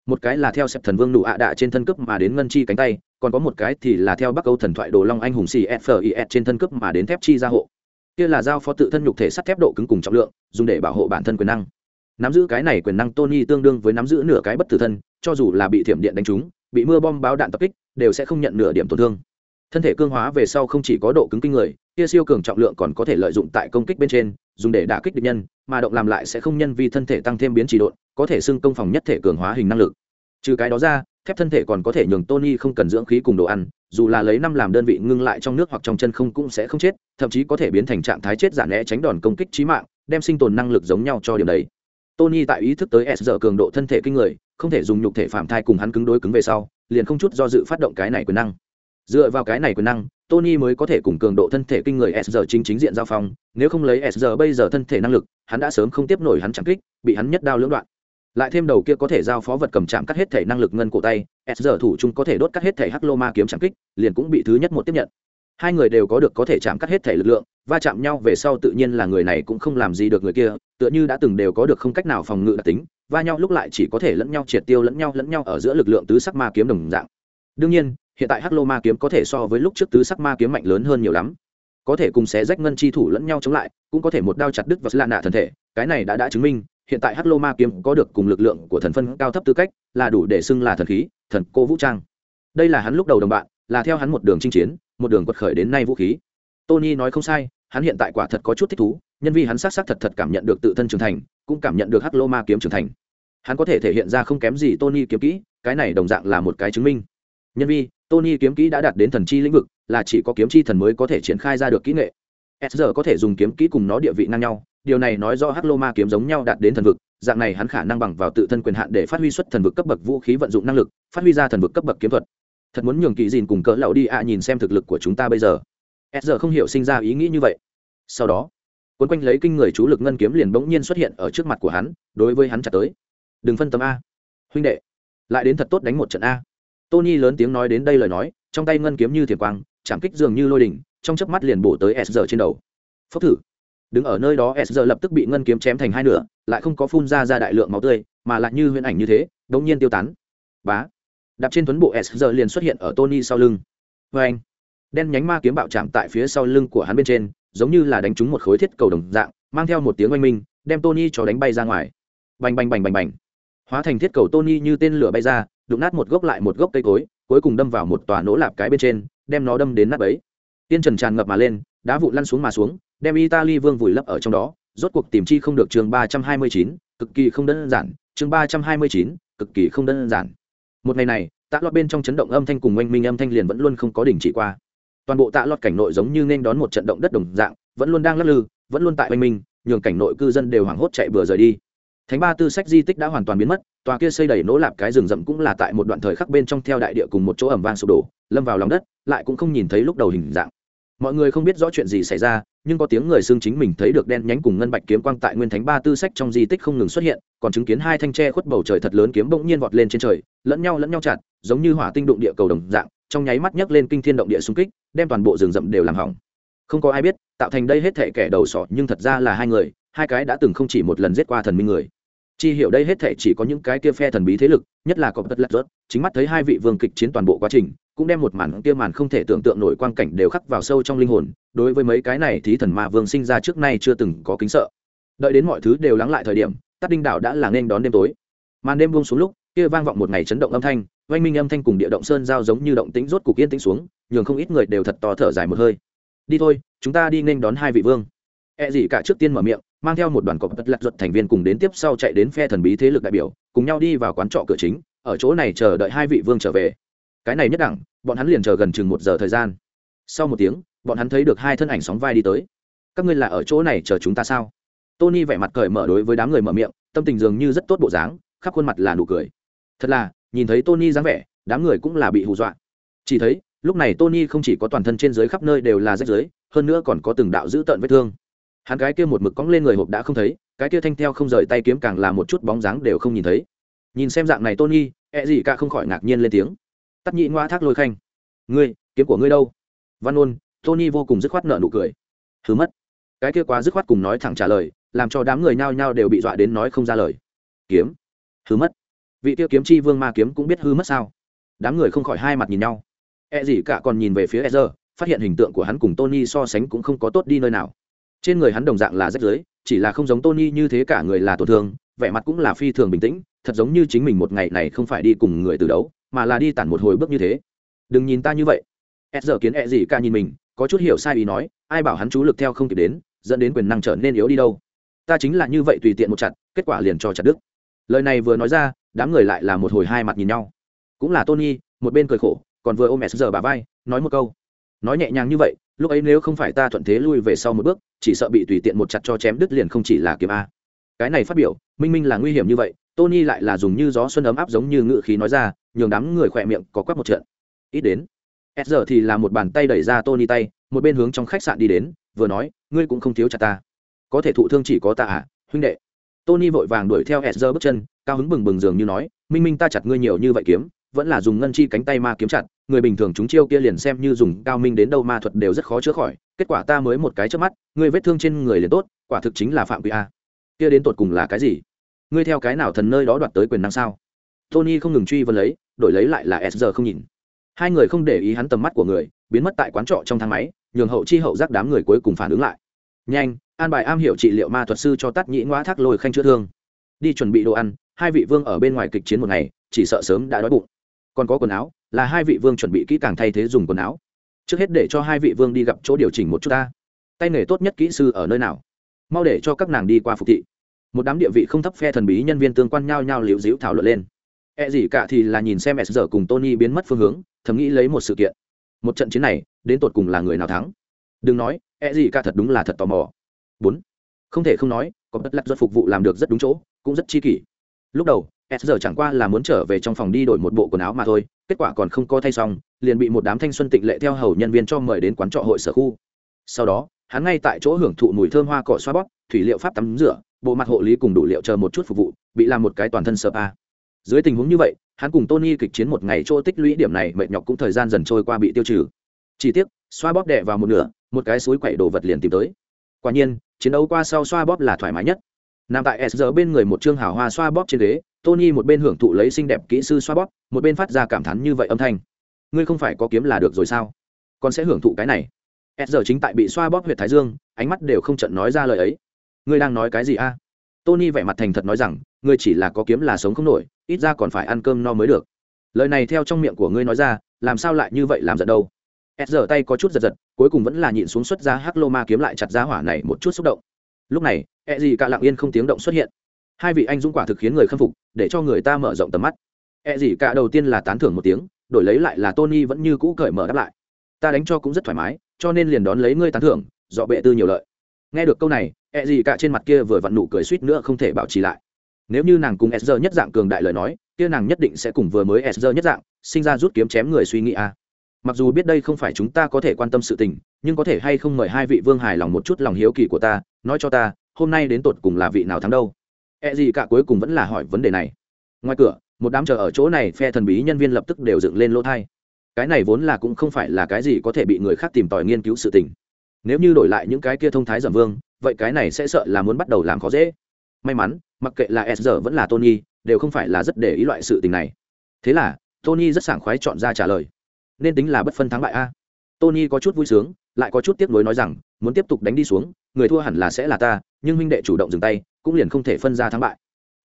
Một cái là theo sẹp thần vương nụ ạ đạ trên thân cấp mà đến ngân chi cánh tay, còn có một cái thì là theo bắc âu thần thoại đồ long anh hùng sĩ fis trên thân cấp mà đến thép chi gia hộ. Kia là giao phó tự thân nhục thể sắt thép độ cứng cùng trọng lượng, dùng để bảo hộ bản thân quyền năng. Nắm giữ cái này quyền năng tony tương đương với nắm giữ nửa cái bất tử thân, cho dù là bị thiểm điện đánh trúng, bị mưa bom báo đạn tập kích, đều sẽ không nhận nửa điểm tổn thương thân thể cương hóa về sau không chỉ có độ cứng kinh người, kia siêu cường trọng lượng còn có thể lợi dụng tại công kích bên trên, dùng để đả kích địch nhân, mà động làm lại sẽ không nhân vì thân thể tăng thêm biến chỉ độn, có thể xưng công phòng nhất thể cường hóa hình năng lực. Trừ cái đó ra, thép thân thể còn có thể nhường tony không cần dưỡng khí cùng đồ ăn, dù là lấy năm làm đơn vị ngưng lại trong nước hoặc trong chân không cũng sẽ không chết, thậm chí có thể biến thành trạng thái chết giả né tránh đòn công kích trí mạng, đem sinh tồn năng lực giống nhau cho điểm đấy. Tony tại ý thức tới s giờ cường độ thân thể kinh người, không thể dùng nhục thể phạm thai cùng hắn cứng đối cứng về sau, liền không chút do dự phát động cái này quyền năng dựa vào cái này quyền năng, tony mới có thể cùng cường độ thân thể kinh người s giờ chính chính diện giao phong, nếu không lấy s giờ bây giờ thân thể năng lực, hắn đã sớm không tiếp nổi hắn chẳng kích, bị hắn nhất đao lưỡng đoạn. Lại thêm đầu kia có thể giao phó vật cầm chạm cắt hết thể năng lực ngân cổ tay, s giờ thủ chung có thể đốt cắt hết thể hắc lô ma kiếm chạm kích, liền cũng bị thứ nhất một tiếp nhận. Hai người đều có được có thể chạm cắt hết thể lực lượng, va chạm nhau về sau tự nhiên là người này cũng không làm gì được người kia, tựa như đã từng đều có được không cách nào phòng ngự đặc tính, va nhau lúc lại chỉ có thể lẫn nhau triệt tiêu lẫn nhau lẫn nhau ở giữa lực lượng tứ sắc ma kiếm đồng dạng. Đương nhiên hiện tại hắc lô ma kiếm có thể so với lúc trước tứ sắc ma kiếm mạnh lớn hơn nhiều lắm. Có thể cùng xé rách ngân chi thủ lẫn nhau chống lại, cũng có thể một đao chặt đứt và lạ nạ thần thể, cái này đã đã chứng minh, hiện tại hắc lô ma kiếm có được cùng lực lượng của thần phân cao thấp tư cách, là đủ để xưng là thần khí, thần cô vũ trang. Đây là hắn lúc đầu đồng bạn, là theo hắn một đường chinh chiến, một đường quật khởi đến nay vũ khí. Tony nói không sai, hắn hiện tại quả thật có chút thích thú, nhân vì hắn s á c s á c thật thật cảm nhận được tự thân trưởng thành, cũng cảm nhận được hắc lô ma kiếm trưởng thành. Hắn có thể thể hiện ra không kém gì tony kiếm kỹ, cái này đồng dạng là một cái chứng minh nhân vi, tony kiếm kỹ đã đạt đến thần chi lĩnh vực, là chỉ có kiếm chi thần mới có thể triển khai ra được kỹ nghệ. S giờ có thể dùng kiếm kỹ cùng nó địa vị ngang nhau, điều này nói do hắc lô ma kiếm giống nhau đạt đến thần vực, dạng này hắn khả năng bằng vào tự thân quyền hạn để phát huy xuất thần vực cấp bậc vũ khí vận dụng năng lực, phát huy ra thần vực cấp bậc kiếm thuật. Thật muốn nhường kỳ dìn cùng cỡ lậu đi ạ nhìn xem thực lực của chúng ta bây giờ. S giờ không hiểu sinh ra ý nghĩ như vậy. Sau đó quấn quanh lấy kinh người chú lực ngân kiếm liền bỗng nhiên xuất hiện ở trước mặt của hắn, đối với hắn chặt tới. Đừng phân tâm a, huynh đệ. Lại đến thật tốt đánh một trận a tony lớn tiếng nói đến đây lời nói, trong tay ngân kiếm như thiền quang, chạm kích dường như lôi đỉnh, trong chớp mắt liền bổ tới s giờ trên đầu. Phốc thử. Đứng ở nơi đó, s giờ lập tức bị ngân kiếm chém thành hai nửa, lại không có phun ra ra đại lượng máu tươi, mà lại như huyễn ảnh như thế đống nhiên tiêu tán. Bá. Đạp trên tuấn bộ s giờ liền xuất hiện ở tony sau lưng. Vê anh. Đen nhánh ma kiếm bạo chạm tại phía sau lưng của hắn bên trên, giống như là đánh trúng một khối thiết cầu đồng dạng, mang theo một tiếng oanh minh, đem tony cho đánh bay ra ngoài. Bành bành bành bành bành. Hóa thành thiết cầu tony như tên lửa bay ra đụng nát một gốc lại một gốc cây cối, cuối cùng đâm vào một tòa nỗ lạp cái bên trên, đem nó đâm đến nát ấy tiên trần tràn ngập mà lên, đá vụn lăn xuống mà xuống, đem italy vương vùi lấp ở trong đó, rốt cuộc tìm chi không được chương ba trăm hai mươi chín, cực kỳ không đơn giản, chương ba trăm hai mươi chín, cực kỳ không đơn giản. Một ngày này, tạ lọt bên trong chấn động âm thanh cùng oanh minh âm thanh liền vẫn luôn không có đình chỉ qua. Toàn bộ tạ lọt cảnh nội giống như nên đón một trận động đất đồng dạng, vẫn luôn đang lắc lư, vẫn luôn tại oanh minh, nhường cảnh nội cư dân đều hoảng hốt chạy bừa rời đi thánh ba tư sách di tích đã hoàn toàn biến mất, tòa kia xây đầy nỗ lạp cái rừng rậm cũng là tại một đoạn thời khắc bên trong theo đại địa cùng một chỗ ẩm vang sụp đổ, lâm vào lòng đất, lại cũng không nhìn thấy lúc đầu hình dạng. Mọi người không biết rõ chuyện gì xảy ra, nhưng có tiếng người xương chính mình thấy được đen nhánh cùng ngân bạch kiếm quang tại nguyên thánh ba tư sách trong di tích không ngừng xuất hiện, còn chứng kiến hai thanh tre khuất bầu trời thật lớn kiếm bỗng nhiên vọt lên trên trời, lẫn nhau lẫn nhau chặt, giống như hỏa tinh đụng địa cầu đồng dạng, trong nháy mắt nhấc lên kinh thiên động địa xung kích, đem toàn bộ rừng rậm đều làm hỏng. Không có ai biết, tạo thành đây hết thể kẻ đầu sọ nhưng thật ra là hai người, hai cái đã từng không chỉ một lần giết qua thần minh người chi hiểu đây hết thể chỉ có những cái kia phe thần bí thế lực, nhất là có tất lật rớt chính mắt thấy hai vị vương kịch chiến toàn bộ quá trình, cũng đem một màn kia màn không thể tưởng tượng nổi quang cảnh đều khắc vào sâu trong linh hồn, đối với mấy cái này thì thần ma vương sinh ra trước nay chưa từng có kính sợ. Đợi đến mọi thứ đều lắng lại thời điểm tắt đinh đạo đã là nên đón đêm tối. Màn đêm buông xuống lúc, kia vang vọng một ngày chấn động âm thanh, oanh minh âm thanh cùng địa động sơn giao giống như động tĩnh rốt cục yên tĩnh xuống, nhường không ít người đều thật to thở dài một hơi. Đi thôi, chúng ta đi nên đón hai vị vương. E gì cả trước tiên mở miệng mang theo một đoàn cọp tất lặt ruột thành viên cùng đến tiếp sau chạy đến phe thần bí thế lực đại biểu, cùng nhau đi vào quán trọ cửa chính, ở chỗ này chờ đợi hai vị vương trở về. Cái này nhất đẳng, bọn hắn liền chờ gần chừng một giờ thời gian. Sau một tiếng, bọn hắn thấy được hai thân ảnh sóng vai đi tới. Các ngươi là ở chỗ này chờ chúng ta sao? Tony vẻ mặt cởi mở đối với đám người mở miệng, tâm tình dường như rất tốt bộ dáng, khắp khuôn mặt là nụ cười. Thật là, nhìn thấy tony dáng vẻ, đám người cũng là bị hù dọa. Chỉ thấy, lúc này tony không chỉ có toàn thân trên dưới khắp nơi đều là rách dưới hơn nữa còn có từng đạo dữ tợn vết thương hắn cái kia một mực cóng lên người hộp đã không thấy, cái kia thanh theo không rời tay kiếm càng là một chút bóng dáng đều không nhìn thấy. Nhìn xem dạng này tony e gì cả không khỏi ngạc nhiên lên tiếng. Tắt nhị ngoa thác lôi khanh. Ngươi, kiếm của ngươi đâu? Văn ôn, tony vô cùng dứt khoát nợ nụ cười. Thứ mất. Cái kia quá dứt khoát cùng nói thẳng trả lời, làm cho đám người nhao nhao đều bị dọa đến nói không ra lời. Kiếm. Thứ mất. Vị tiêu kiếm chi vương ma kiếm cũng biết hư mất sao? Đám người không khỏi hai mặt nhìn nhau. E gì cả còn nhìn về phía e z phát hiện hình tượng của hắn cùng tony so sánh cũng không có tốt đi nơi nào trên người hắn đồng dạng là rách rưới, chỉ là không giống tony như thế cả người là tổn thương, vẻ mặt cũng là phi thường bình tĩnh, thật giống như chính mình một ngày này không phải đi cùng người từ đấu, mà là đi tản một hồi bước như thế. Đừng nhìn ta như vậy. S giờ kiến e gì cả nhìn mình, có chút hiểu sai ý nói, ai bảo hắn chú lực theo không kịp đến, dẫn đến quyền năng trở nên yếu đi đâu. Ta chính là như vậy tùy tiện một chặt, kết quả liền cho chặt đức lời này vừa nói ra, đám người lại là một hồi hai mặt nhìn nhau. Cũng là tony, một bên cười khổ, còn vừa ôm s giờ bà vai, nói một câu. Nói nhẹ nhàng như vậy lúc ấy nếu không phải ta thuận thế lui về sau một bước, chỉ sợ bị tùy tiện một chặt cho chém đứt liền không chỉ là kiếm a. Cái này phát biểu, minh minh là nguy hiểm như vậy, tony lại là dùng như gió xuân ấm áp giống như ngự khí nói ra, nhường đám người khỏe miệng có quắc một trận. Ít đến, s giờ thì là một bàn tay đẩy ra tony tay, một bên hướng trong khách sạn đi đến, vừa nói, ngươi cũng không thiếu chặt ta. Có thể thụ thương chỉ có ta à huynh đệ. Tony vội vàng đuổi theo s giờ bước chân, cao hứng bừng bừng dường như nói, minh minh ta chặt ngươi nhiều như vậy kiếm, vẫn là dùng ngân chi cánh tay ma kiếm chặt người bình thường chúng chiêu kia liền xem như dùng cao minh đến đâu ma thuật đều rất khó chữa khỏi, kết quả ta mới một cái trước mắt ngươi vết thương trên người liền tốt, quả thực chính là phạm quy a. Kia đến tột cùng là cái gì? Ngươi theo cái nào thần nơi đó đoạt tới quyền năng sao? Tony không ngừng truy vấn lấy, đổi lấy lại là s giờ không nhìn. Hai người không để ý hắn tầm mắt của người, biến mất tại quán trọ trong thang máy, nhường hậu chi hậu giác đám người cuối cùng phản ứng lại. Nhanh, an bài am hiểu trị liệu ma thuật sư cho tắt nhĩ ngoã thác lôi khanh chữa thương. Đi chuẩn bị đồ ăn, hai vị vương ở bên ngoài kịch chiến một ngày, chỉ sợ sớm đã đói bụng. Còn có quần áo là hai vị vương chuẩn bị kỹ càng thay thế dùng quần áo trước hết để cho hai vị vương đi gặp chỗ điều chỉnh một chút ta tay nghề tốt nhất kỹ sư ở nơi nào mau để cho các nàng đi qua phục thị một đám địa vị không thấp phe thần bí nhân viên tương quan nhau nhau liễu dĩu thảo luận lên E gì cả thì là nhìn xem S giờ cùng Tony biến mất phương hướng, thầm nghĩ lấy một sự kiện. Một trận chiến này, đến tột cùng là người nào thắng? Đừng nói, E gì cả thật đúng là thật tò mò. Bốn, Không thể không nói, có bất lạc do phục vụ làm được rất đúng chỗ, cũng rất chi kỷ. Lúc đầu, S giờ chẳng qua là muốn trở về trong phòng đi đổi một bộ quần áo mà thôi, kết quả còn không có thay xong, liền bị một đám thanh xuân tịnh lệ theo hầu nhân viên cho mời đến quán trọ hội sở khu. Sau đó, hắn ngay tại chỗ hưởng thụ mùi thơm hoa cỏ xoa bóp, thủy liệu pháp tắm rửa, bộ mặt hộ lý cùng đủ liệu chờ một chút phục vụ, bị làm một cái toàn thân spa dưới tình huống như vậy hắn cùng tony kịch chiến một ngày chỗ tích lũy điểm này mệt nhọc cũng thời gian dần trôi qua bị tiêu trừ. Chỉ tiếc xoa bóp đè vào một nửa một cái suối quậy đồ vật liền tìm tới. Quả nhiên chiến đấu qua sau xoa bóp là thoải mái nhất nằm tại s giờ bên người một chương hào hoa xoa bóp trên ghế, tony một bên hưởng thụ lấy xinh đẹp kỹ sư xoa bóp, một bên phát ra cảm thán như vậy âm thanh. Ngươi không phải có kiếm là được rồi sao? Con sẽ hưởng thụ cái này. S giờ chính tại bị xoa bóp huyệt thái dương, ánh mắt đều không trận nói ra lời ấy. Ngươi đang nói cái gì a? Tony vẻ mặt thành thật nói rằng, ngươi chỉ là có kiếm là sống không nổi, ít ra còn phải ăn cơm no mới được. Lời này theo trong miệng của ngươi nói ra, làm sao lại như vậy làm giận đâu? S giờ tay có chút giật giật, cuối cùng vẫn là nhịn xuống xuất ra hắc lô ma kiếm lại chặt ra hỏa này một chút xúc động lúc này e gì cả lặng yên không tiếng động xuất hiện. Hai vị anh dũng quả thực khiến người khâm phục, để cho người ta mở rộng tầm mắt. E gì cả đầu tiên là tán thưởng một tiếng, đổi lấy lại là tony vẫn như cũ cởi mở đáp lại. Ta đánh cho cũng rất thoải mái, cho nên liền đón lấy ngươi tán thưởng, dọ bệ tư nhiều lợi. Nghe được câu này e gì cả trên mặt kia vừa vặn nụ cười suýt nữa không thể bảo trì lại. Nếu như nàng cùng s nhất dạng cường đại lời nói, kia nàng nhất định sẽ cùng vừa mới s nhất dạng, sinh ra rút kiếm chém người suy nghĩ a. À. mặc dù biết đây không phải chúng ta có thể quan tâm sự tình, nhưng có thể hay không mời hai vị vương hài lòng một chút lòng hiếu kỳ của ta nói cho ta, hôm nay đến tột cùng là vị nào thắng đâu? E gì cả cuối cùng vẫn là hỏi vấn đề này. Ngoài cửa, một đám chờ ở chỗ này phe thần bí nhân viên lập tức đều dựng lên lỗ thai. Cái này vốn là cũng không phải là cái gì có thể bị người khác tìm tòi nghiên cứu sự tình. Nếu như đổi lại những cái kia thông thái dầm vương, vậy cái này sẽ sợ là muốn bắt đầu làm khó dễ. May mắn, mặc kệ là s vẫn là tony, đều không phải là rất để ý loại sự tình này. Thế là, tony rất sảng khoái chọn ra trả lời. Nên tính là bất phân thắng bại a. Tony có chút vui sướng lại có chút tiếc nuối nói rằng, muốn tiếp tục đánh đi xuống, người thua hẳn là sẽ là ta, nhưng huynh đệ chủ động dừng tay, cũng liền không thể phân ra thắng bại.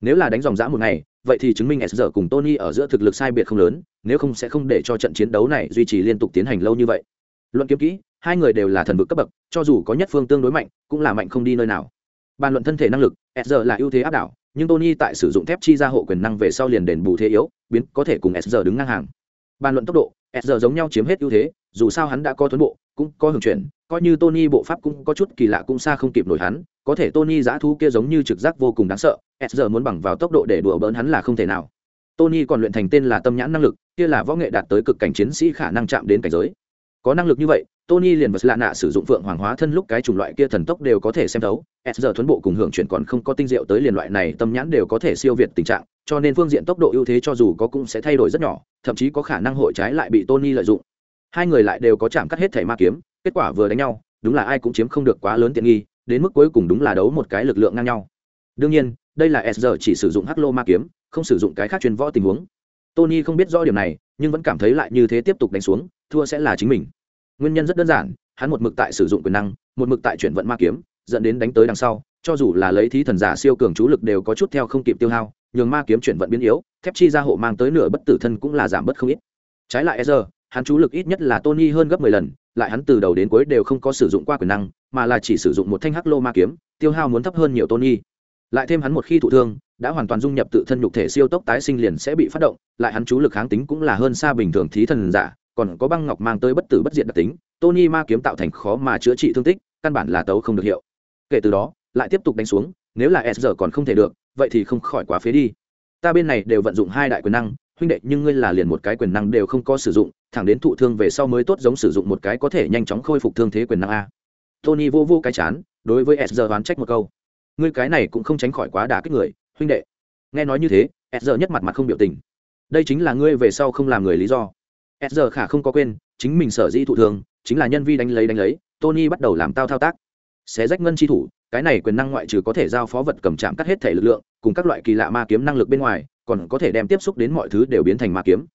Nếu là đánh dòng dã một ngày, vậy thì chứng minh s cùng tony ở giữa thực lực sai biệt không lớn, nếu không sẽ không để cho trận chiến đấu này duy trì liên tục tiến hành lâu như vậy. Luận kiếm kỹ, hai người đều là thần vực cấp bậc, cho dù có nhất phương tương đối mạnh, cũng là mạnh không đi nơi nào. Bàn luận thân thể năng lực, s là ưu thế áp đảo, nhưng tony tại sử dụng thép chi ra hộ quyền năng về sau liền đền bù thế yếu, biến có thể cùng s đứng ngang hàng. Bàn luận tốc độ, s giống nhau chiếm hết ưu thế, dù sao hắn đã có tuấn bộ cũng có hưởng chuyển, coi như tony bộ pháp cũng có chút kỳ lạ cũng xa không kịp nổi hắn, có thể tony giã thu kia giống như trực giác vô cùng đáng sợ, s muốn bằng vào tốc độ để đùa bỡn hắn là không thể nào. Tony còn luyện thành tên là tâm nhãn năng lực, kia là võ nghệ đạt tới cực cảnh chiến sĩ khả năng chạm đến cảnh giới. Có năng lực như vậy, tony liền vật lạ nạ sử dụng phượng hoàng hóa thân lúc cái chủng loại kia thần tốc đều có thể xem thấu, s giờ thuấn bộ cùng hưởng chuyển còn không có tinh diệu tới liền loại này tâm nhãn đều có thể siêu việt tình trạng, cho nên phương diện tốc độ ưu thế cho dù có cũng sẽ thay đổi rất nhỏ, thậm chí có khả năng hội trái lại bị tony lợi dụng hai người lại đều có chạm cắt hết thẻ ma kiếm, kết quả vừa đánh nhau, đúng là ai cũng chiếm không được quá lớn tiện nghi, đến mức cuối cùng đúng là đấu một cái lực lượng ngang nhau. Đương nhiên, đây là sr chỉ sử dụng hắc lô ma kiếm, không sử dụng cái khác truyền võ tình huống. Tony không biết rõ điểm này, nhưng vẫn cảm thấy lại như thế tiếp tục đánh xuống, thua sẽ là chính mình. Nguyên nhân rất đơn giản, hắn một mực tại sử dụng quyền năng, một mực tại chuyển vận ma kiếm, dẫn đến đánh tới đằng sau, cho dù là lấy thí thần giả siêu cường chú lực đều có chút theo không kịp tiêu hao, nhường ma kiếm chuyển vận biến yếu, thép chi ra hộ mang tới nửa bất tử thân cũng là giảm bớt không ít. Trái lại e hắn chú lực ít nhất là tony hơn gấp mười lần, lại hắn từ đầu đến cuối đều không có sử dụng qua quyền năng, mà là chỉ sử dụng một thanh hắc lô ma kiếm, tiêu hao muốn thấp hơn nhiều tony. Lại thêm hắn một khi thụ thương, đã hoàn toàn dung nhập tự thân nhục thể siêu tốc tái sinh liền sẽ bị phát động, lại hắn chú lực kháng tính cũng là hơn xa bình thường thí thần giả, còn có băng ngọc mang tới bất tử bất diệt đặc tính, tony ma kiếm tạo thành khó mà chữa trị thương tích, căn bản là tấu không được hiệu. Kể từ đó, lại tiếp tục đánh xuống, nếu là s giờ còn không thể được, vậy thì không khỏi quá phế đi. Ta bên này đều vận dụng hai đại quyền năng huynh đệ, nhưng ngươi là liền một cái quyền năng đều không có sử dụng, thẳng đến thụ thương về sau mới tốt giống sử dụng một cái có thể nhanh chóng khôi phục thương thế quyền năng a. Tony vô vô cái chán, đối với s giờ oán trách một câu. Ngươi cái này cũng không tránh khỏi quá đả kích người, huynh đệ. Nghe nói như thế, s giờ nhất mặt mặt không biểu tình. Đây chính là ngươi về sau không làm người lý do. S giờ khả không có quên, chính mình sở dĩ thụ thường chính là nhân vi đánh lấy đánh lấy, tony bắt đầu làm tao thao tác. Xé rách ngân chi thủ, cái này quyền năng ngoại trừ có thể giao phó vật cầm chạm cắt hết thể lực lượng, cùng các loại kỳ lạ ma kiếm năng lực bên ngoài còn có thể đem tiếp xúc đến mọi thứ đều biến thành ma kiếm.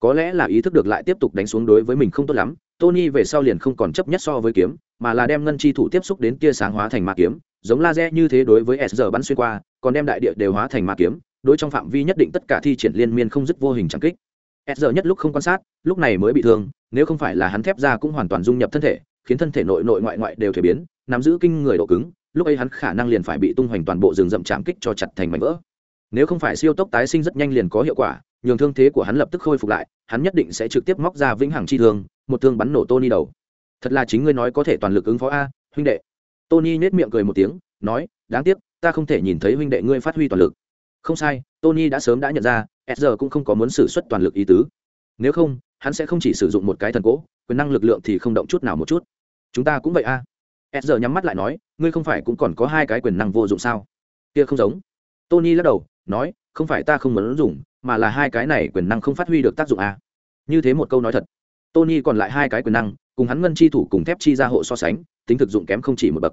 Có lẽ là ý thức được lại tiếp tục đánh xuống đối với mình không tốt lắm, tony về sau liền không còn chấp nhất so với kiếm, mà là đem ngân chi thủ tiếp xúc đến tia sáng hóa thành ma kiếm, giống laser như thế đối với SR bắn xuyên qua, còn đem đại địa đều hóa thành ma kiếm, đối trong phạm vi nhất định tất cả thi triển liên miên không dứt vô hình chẳng kích. SR nhất lúc không quan sát, lúc này mới bị thương, nếu không phải là hắn thép ra cũng hoàn toàn dung nhập thân thể, khiến thân thể nội nội ngoại ngoại đều thể biến, nắm giữ kinh người độ cứng, lúc ấy hắn khả năng liền phải bị tung hoành toàn bộ rừng rậm chạm kích cho chặt thành mảnh vỡ nếu không phải siêu tốc tái sinh rất nhanh liền có hiệu quả, nhường thương thế của hắn lập tức khôi phục lại, hắn nhất định sẽ trực tiếp móc ra vĩnh hằng chi thương, một thương bắn nổ tony đầu. Thật là chính ngươi nói có thể toàn lực ứng phó a, huynh đệ. Tony nhét miệng cười một tiếng, nói, đáng tiếc, ta không thể nhìn thấy huynh đệ ngươi phát huy toàn lực. Không sai, tony đã sớm đã nhận ra s cũng không có muốn sử xuất toàn lực ý tứ. Nếu không, hắn sẽ không chỉ sử dụng một cái thần cỗ quyền năng lực lượng thì không động chút nào một chút. Chúng ta cũng vậy a. À. s nhắm mắt lại nói, ngươi không phải cũng còn có hai cái quyền năng vô dụng sao? Kia không giống. Tony lắc đầu nói, không phải ta không muốn dùng, mà là hai cái này quyền năng không phát huy được tác dụng à? như thế một câu nói thật. Tony còn lại hai cái quyền năng, cùng hắn ngân chi thủ cùng thép chi ra hộ so sánh, tính thực dụng kém không chỉ một bậc.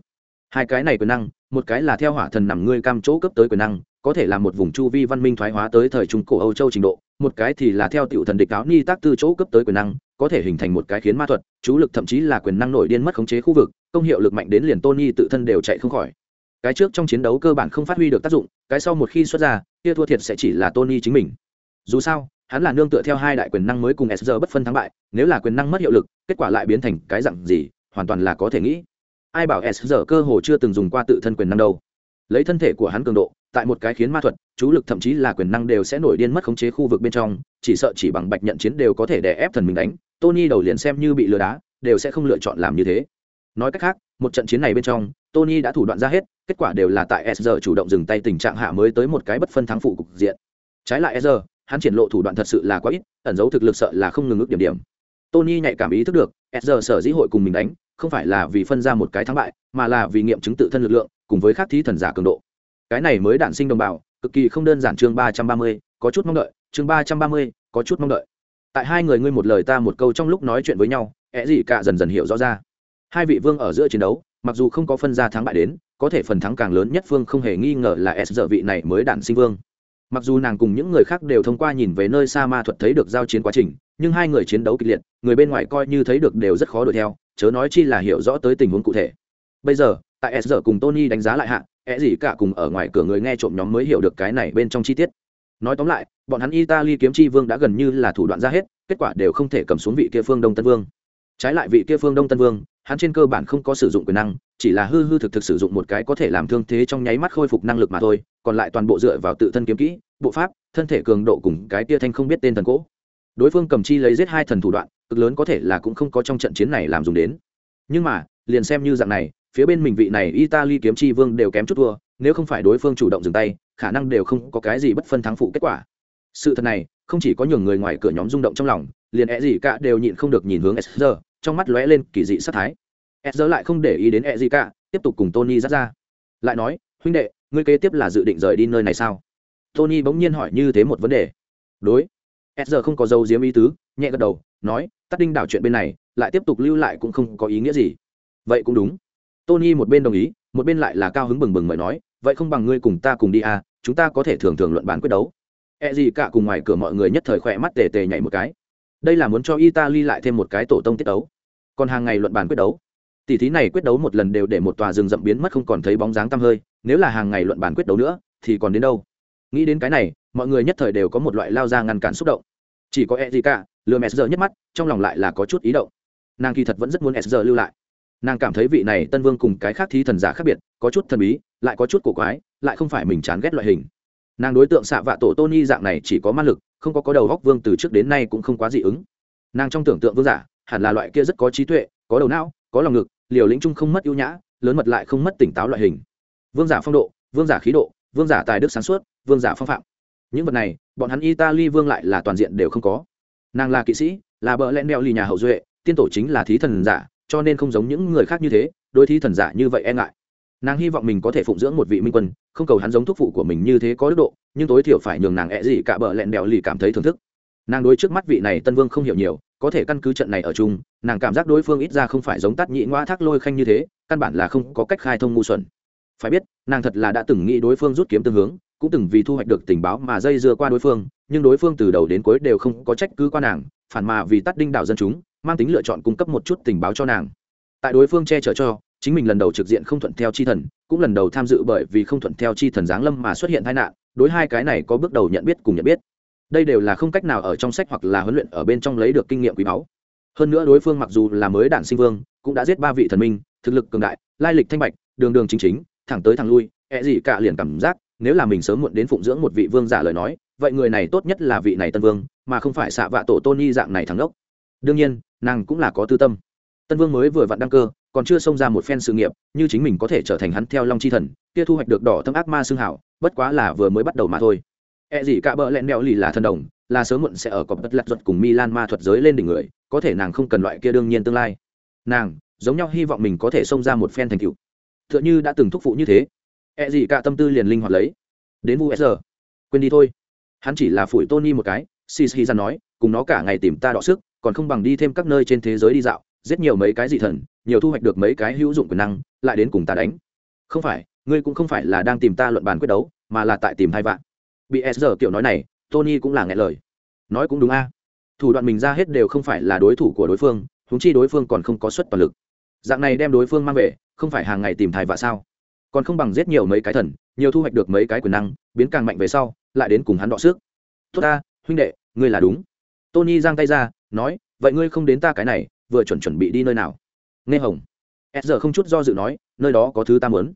Hai cái này quyền năng, một cái là theo hỏa thần nằm ngươi cam chỗ cấp tới quyền năng, có thể là một vùng chu vi văn minh thoái hóa tới thời trung cổ âu châu trình độ, một cái thì là theo tiểu thần địch áo ni tác tư chỗ cấp tới quyền năng, có thể hình thành một cái khiến ma thuật, chú lực thậm chí là quyền năng nổi điên mất khống chế khu vực, công hiệu lực mạnh đến liền tony tự thân đều chạy không khỏi cái trước trong chiến đấu cơ bản không phát huy được tác dụng, cái sau một khi xuất ra, kia thua thiệt sẽ chỉ là tony chính mình. Dù sao, hắn là nương tựa theo hai đại quyền năng mới cùng sr bất phân thắng bại, nếu là quyền năng mất hiệu lực, kết quả lại biến thành cái dặn gì, hoàn toàn là có thể nghĩ. Ai bảo sr cơ hồ chưa từng dùng qua tự thân quyền năng đâu. Lấy thân thể của hắn cường độ, tại một cái khiến ma thuật, chú lực thậm chí là quyền năng đều sẽ nổi điên mất khống chế khu vực bên trong, chỉ sợ chỉ bằng bạch nhận chiến đều có thể đè ép thần mình đánh, tony đầu liền xem như bị lừa đá, đều sẽ không lựa chọn làm như thế. Nói cách khác một trận chiến này bên trong, tony đã thủ đoạn ra hết, kết quả đều là tại sr chủ động dừng tay tình trạng hạ mới tới một cái bất phân thắng phụ cục diện. Trái lại sr hắn triển lộ thủ đoạn thật sự là quá ít, ẩn giấu thực lực sợ là không ngừng ước điểm điểm. Tony nhạy cảm ý thức được sr sở dĩ hội cùng mình đánh, không phải là vì phân ra một cái thắng bại, mà là vì nghiệm chứng tự thân lực lượng, cùng với khắc thí thần giả cường độ. Cái này mới đản sinh đồng bào, cực kỳ không đơn giản chương ba trăm ba mươi, có chút mong đợi, chương ba trăm ba mươi, có chút mong đợi. Tại hai người ngươi một lời ta một câu trong lúc nói chuyện với nhau ẹ gì cả dần dần hiểu rõ ra hai vị vương ở giữa chiến đấu, mặc dù không có phân ra thắng bại đến, có thể phần thắng càng lớn nhất phương không hề nghi ngờ là s giờ vị này mới đản sinh vương. Mặc dù nàng cùng những người khác đều thông qua nhìn về nơi xa ma thuật thấy được giao chiến quá trình, nhưng hai người chiến đấu kịch liệt, người bên ngoài coi như thấy được đều rất khó đuổi theo, chớ nói chi là hiểu rõ tới tình huống cụ thể. Bây giờ, tại s giờ cùng tony đánh giá lại hạ é gì cả cùng ở ngoài cửa người nghe trộm nhóm mới hiểu được cái này bên trong chi tiết. Nói tóm lại, bọn hắn italy kiếm chi vương đã gần như là thủ đoạn ra hết, kết quả đều không thể cầm xuống vị kia phương đông tân vương. Trái lại vị kia phương đông tân vương hắn trên cơ bản không có sử dụng quyền năng, chỉ là hư hư thực thực sử dụng một cái có thể làm thương thế trong nháy mắt khôi phục năng lực mà thôi, còn lại toàn bộ dựa vào tự thân kiếm kỹ, bộ pháp, thân thể cường độ cùng cái tia thanh không biết tên thần cỗ. Đối phương cầm chi lấy giết hai thần thủ đoạn, cực lớn có thể là cũng không có trong trận chiến này làm dùng đến. Nhưng mà, liền xem như dạng này, phía bên mình vị này italy kiếm chi vương đều kém chút thua, nếu không phải đối phương chủ động dừng tay, khả năng đều không có cái gì bất phân thắng phụ kết quả. Sự thật này, không chỉ có nhường người ngoài cửa nhóm rung động trong lòng, liền é gì cả đều nhịn không được nhìn hướng sr trong mắt lóe lên kỳ dị sát thái. Sr lại không để ý đến é gì cả tiếp tục cùng tony dắt ra. Lại nói, huynh đệ, ngươi kế tiếp là dự định rời đi nơi này sao? Tony bỗng nhiên hỏi như thế một vấn đề. Đối. Sr không có dấu diếm ý tứ, nhẹ gật đầu, nói, tắt đinh đảo chuyện bên này, lại tiếp tục lưu lại cũng không có ý nghĩa gì. Vậy cũng đúng. Tony một bên đồng ý, một bên lại là cao hứng bừng bừng mời nói, vậy không bằng ngươi cùng ta cùng đi à chúng ta có thể thường thường luận bàn quyết đấu. E gì cả cùng ngoài cửa mọi người nhất thời khỏe mắt tề tề nhảy một cái đây là muốn cho italy lại thêm một cái tổ tông tiết đấu còn hàng ngày luận bàn quyết đấu. Tỷ thí này quyết đấu một lần đều để một tòa rừng rậm biến mất không còn thấy bóng dáng tăm hơi, nếu là hàng ngày luận bàn quyết đấu nữa, thì còn đến đâu? Nghĩ đến cái này, mọi người nhất thời đều có một loại lao ra ngăn cản xúc động. Chỉ có e gì cả lừa mẹ giờ nhất mắt, trong lòng lại là có chút ý động. Nàng kỳ thật vẫn rất muốn e giờ lưu lại. Nàng cảm thấy vị này tân vương cùng cái khác thí thần giả khác biệt, có chút thần bí, lại có chút cổ quái, lại không phải mình chán ghét loại hình. Nàng đối tượng xạ vạ tổ tony dạng này chỉ có ma lực không có có đầu góc vương từ trước đến nay cũng không quá dị ứng. Nàng trong tưởng tượng vương giả, hẳn là loại kia rất có trí tuệ, có đầu não, có lòng ngực, liều lĩnh chung không mất ưu nhã, lớn mật lại không mất tỉnh táo loại hình. Vương giả phong độ, vương giả khí độ, vương giả tài đức sáng suốt, vương giả phong phạm. Những vật này, bọn hắn italy vương lại là toàn diện đều không có. Nàng là kỵ sĩ, là bờ lẽn đeo lì nhà hậu duệ, tiên tổ chính là thí thần giả, cho nên không giống những người khác như thế đôi thí thần giả như vậy e ngại. Nàng hy vọng mình có thể phụng dưỡng một vị minh quân, không cầu hắn giống thúc phụ của mình như thế có đức độ nhưng tối thiểu phải nhường nàng ẹ gì cả bờ lẹn đèo lì cảm thấy thưởng thức. Nàng đối trước mắt vị này tân vương không hiểu nhiều, có thể căn cứ trận này ở chung, nàng cảm giác đối phương ít ra không phải giống tắt nhị ngoa thác lôi khanh như thế, căn bản là không có cách khai thông ngu xuẩn. Phải biết, nàng thật là đã từng nghĩ đối phương rút kiếm tương hướng, cũng từng vì thu hoạch được tình báo mà dây dưa qua đối phương, nhưng đối phương từ đầu đến cuối đều không có trách cứ qua nàng, phản mà vì tắt đinh đảo dân chúng, mang tính lựa chọn cung cấp một chút tình báo cho nàng. Tại đối phương che chở cho, chính mình lần đầu trực diện không thuận theo chi thần, cũng lần đầu tham dự bởi vì không thuận theo chi thần giáng lâm mà xuất hiện tai nạn đối hai cái này có bước đầu nhận biết cùng nhận biết. Đây đều là không cách nào ở trong sách hoặc là huấn luyện ở bên trong lấy được kinh nghiệm quý báu. Hơn nữa đối phương mặc dù là mới đản sinh vương, cũng đã giết ba vị thần minh, thực lực cường đại, lai lịch thanh bạch, đường đường chính chính, thẳng tới thẳng lui ẹ gì cả liền cảm giác, nếu là mình sớm muộn đến phụng dưỡng một vị vương giả lời nói, vậy người này tốt nhất là vị này tân vương, mà không phải xạ vạ tổ tôn dạng này thắng đốc đương nhiên, nàng cũng là có tư tâm. Tân vương mới vừa vặn đăng cơ còn chưa xông ra một phen sự nghiệp, như chính mình có thể trở thành hắn theo long chi thần, kia thu hoạch được đỏ thâm ác ma xương hảo, bất quá là vừa mới bắt đầu mà thôi. E gì cả bợ lẹn mẹo lì là thần đồng, là sớm muộn sẽ ở cọp bất lặt ruột cùng milan ma thuật giới lên đỉnh người, có thể nàng không cần loại kia đương nhiên tương lai. Nàng, giống nhau hy vọng mình có thể xông ra một phen thành tựu. Tựa như đã từng thúc phụ như thế. E gì cả tâm tư liền linh hoạt lấy. Đến vu giờ quên đi thôi. Hắn chỉ là phủi tony một cái sis hi ra nói, cùng nó cả ngày tìm ta đọ sức, còn không bằng đi thêm các nơi trên thế giới đi dạo giết nhiều mấy cái dị thần, nhiều thu hoạch được mấy cái hữu dụng quyền năng, lại đến cùng ta đánh. Không phải, ngươi cũng không phải là đang tìm ta luận bàn quyết đấu, mà là tại tìm hai vạn. Bị s giờ kiểu nói này, tony cũng là nghe lời. Nói cũng đúng a. Thủ đoạn mình ra hết đều không phải là đối thủ của đối phương húng chi đối phương còn không có suất toàn lực. Dạng này đem đối phương mang về, không phải hàng ngày tìm thai vạ sao? Còn không bằng giết nhiều mấy cái thần, nhiều thu hoạch được mấy cái quyền năng, biến càng mạnh về sau, lại đến cùng hắn đọ sức. Tốt ta, huynh đệ, ngươi là đúng. Tony giang tay ra, nói, vậy ngươi không đến ta cái này vừa chuẩn chuẩn bị đi nơi nào? Nghe hồng, s giờ không chút do dự nói, nơi đó có thứ ta muốn.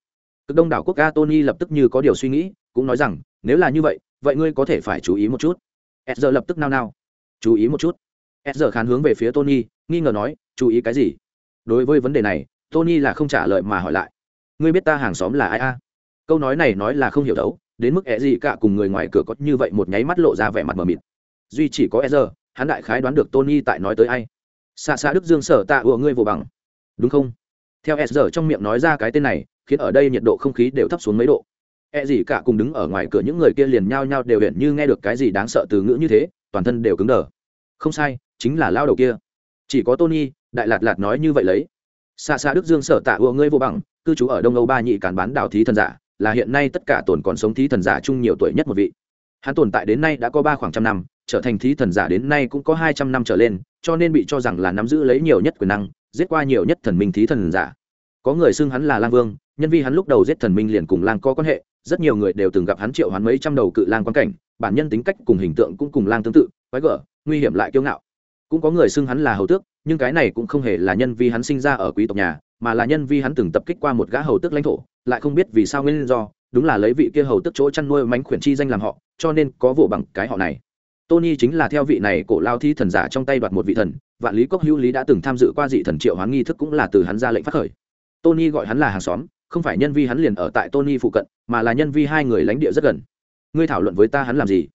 Cực đông đảo quốc ca tony lập tức như có điều suy nghĩ, cũng nói rằng, nếu là như vậy vậy ngươi có thể phải chú ý một chút. S giờ lập tức nao nao. Chú ý một chút. S giờ khán hướng về phía tony, nghi ngờ nói, chú ý cái gì? Đối với vấn đề này, tony là không trả lời mà hỏi lại. Ngươi biết ta hàng xóm là ai a? Câu nói này nói là không hiểu đấu, đến mức e gì cả cùng người ngoài cửa có như vậy một nháy mắt lộ ra vẻ mặt mờ mịt. Duy chỉ có e giờ hắn đại khái đoán được tony tại nói tới ai xa xa đức dương sở tạ ủa ngươi vô bằng. Đúng không? Theo s giờ trong miệng nói ra cái tên này, khiến ở đây nhiệt độ không khí đều thấp xuống mấy độ. E gì cả cùng đứng ở ngoài cửa những người kia liền nhao nhao đều hiện như nghe được cái gì đáng sợ từ ngữ như thế, toàn thân đều cứng đờ. Không sai, chính là lao đầu kia. Chỉ có tony, đại lạt lạt nói như vậy lấy. Xa xa đức dương sở tạ ủa ngươi vô bằng, cư trú ở đông âu ba nhị cản bán đảo thí thần giả, là hiện nay tất cả tồn còn sống thí thần giả chung nhiều tuổi nhất một vị. Hắn tồn tại đến nay đã có ba khoảng trăm năm, trở thành thí thần giả đến nay cũng có hai trăm năm trở lên cho nên bị cho rằng là nắm giữ lấy nhiều nhất quyền năng, giết qua nhiều nhất thần minh thí thần giả. Có người xưng hắn là lang vương, nhân vì hắn lúc đầu giết thần minh liền cùng lang có quan hệ, rất nhiều người đều từng gặp hắn triệu hắn mấy trăm đầu cự lang quan cảnh, bản nhân tính cách cùng hình tượng cũng cùng lang tương tự, quái gở, nguy hiểm lại kiêu ngạo. Cũng có người xưng hắn là hầu tước, nhưng cái này cũng không hề là nhân vì hắn sinh ra ở quý tộc nhà, mà là nhân vì hắn từng tập kích qua một gã hầu tước lãnh thổ, lại không biết vì sao nguyên do, đúng là lấy vị kia hầu tước chỗ chăn nuôi mánh khuyển chi danh làm họ, cho nên có vụ bằng cái họ này tony chính là theo vị này cổ lao thi thần giả trong tay đoạt một vị thần, vạn lý cốc hữu lý đã từng tham dự qua dị thần triệu hoán nghi thức cũng là từ hắn ra lệnh phát khởi. Tony gọi hắn là hàng xóm, không phải nhân vi hắn liền ở tại tony phụ cận, mà là nhân vi hai người lãnh địa rất gần. Ngươi thảo luận với ta hắn làm gì?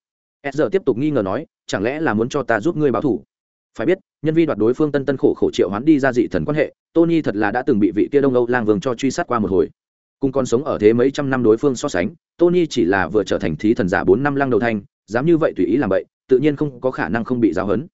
S giờ tiếp tục nghi ngờ nói, chẳng lẽ là muốn cho ta giúp ngươi báo thủ phải biết, nhân vi đoạt đối phương tân tân khổ khổ triệu hoán đi ra dị thần quan hệ, tony thật là đã từng bị vị kia đông âu lang vương cho truy sát qua một hồi. Cùng còn sống ở thế mấy trăm năm đối phương so sánh, tony chỉ là vừa trở thành thí thần giả bốn năm lăng đầu thanh dám như vậy tùy ý làm vậy tự nhiên không có khả năng không bị giáo hấn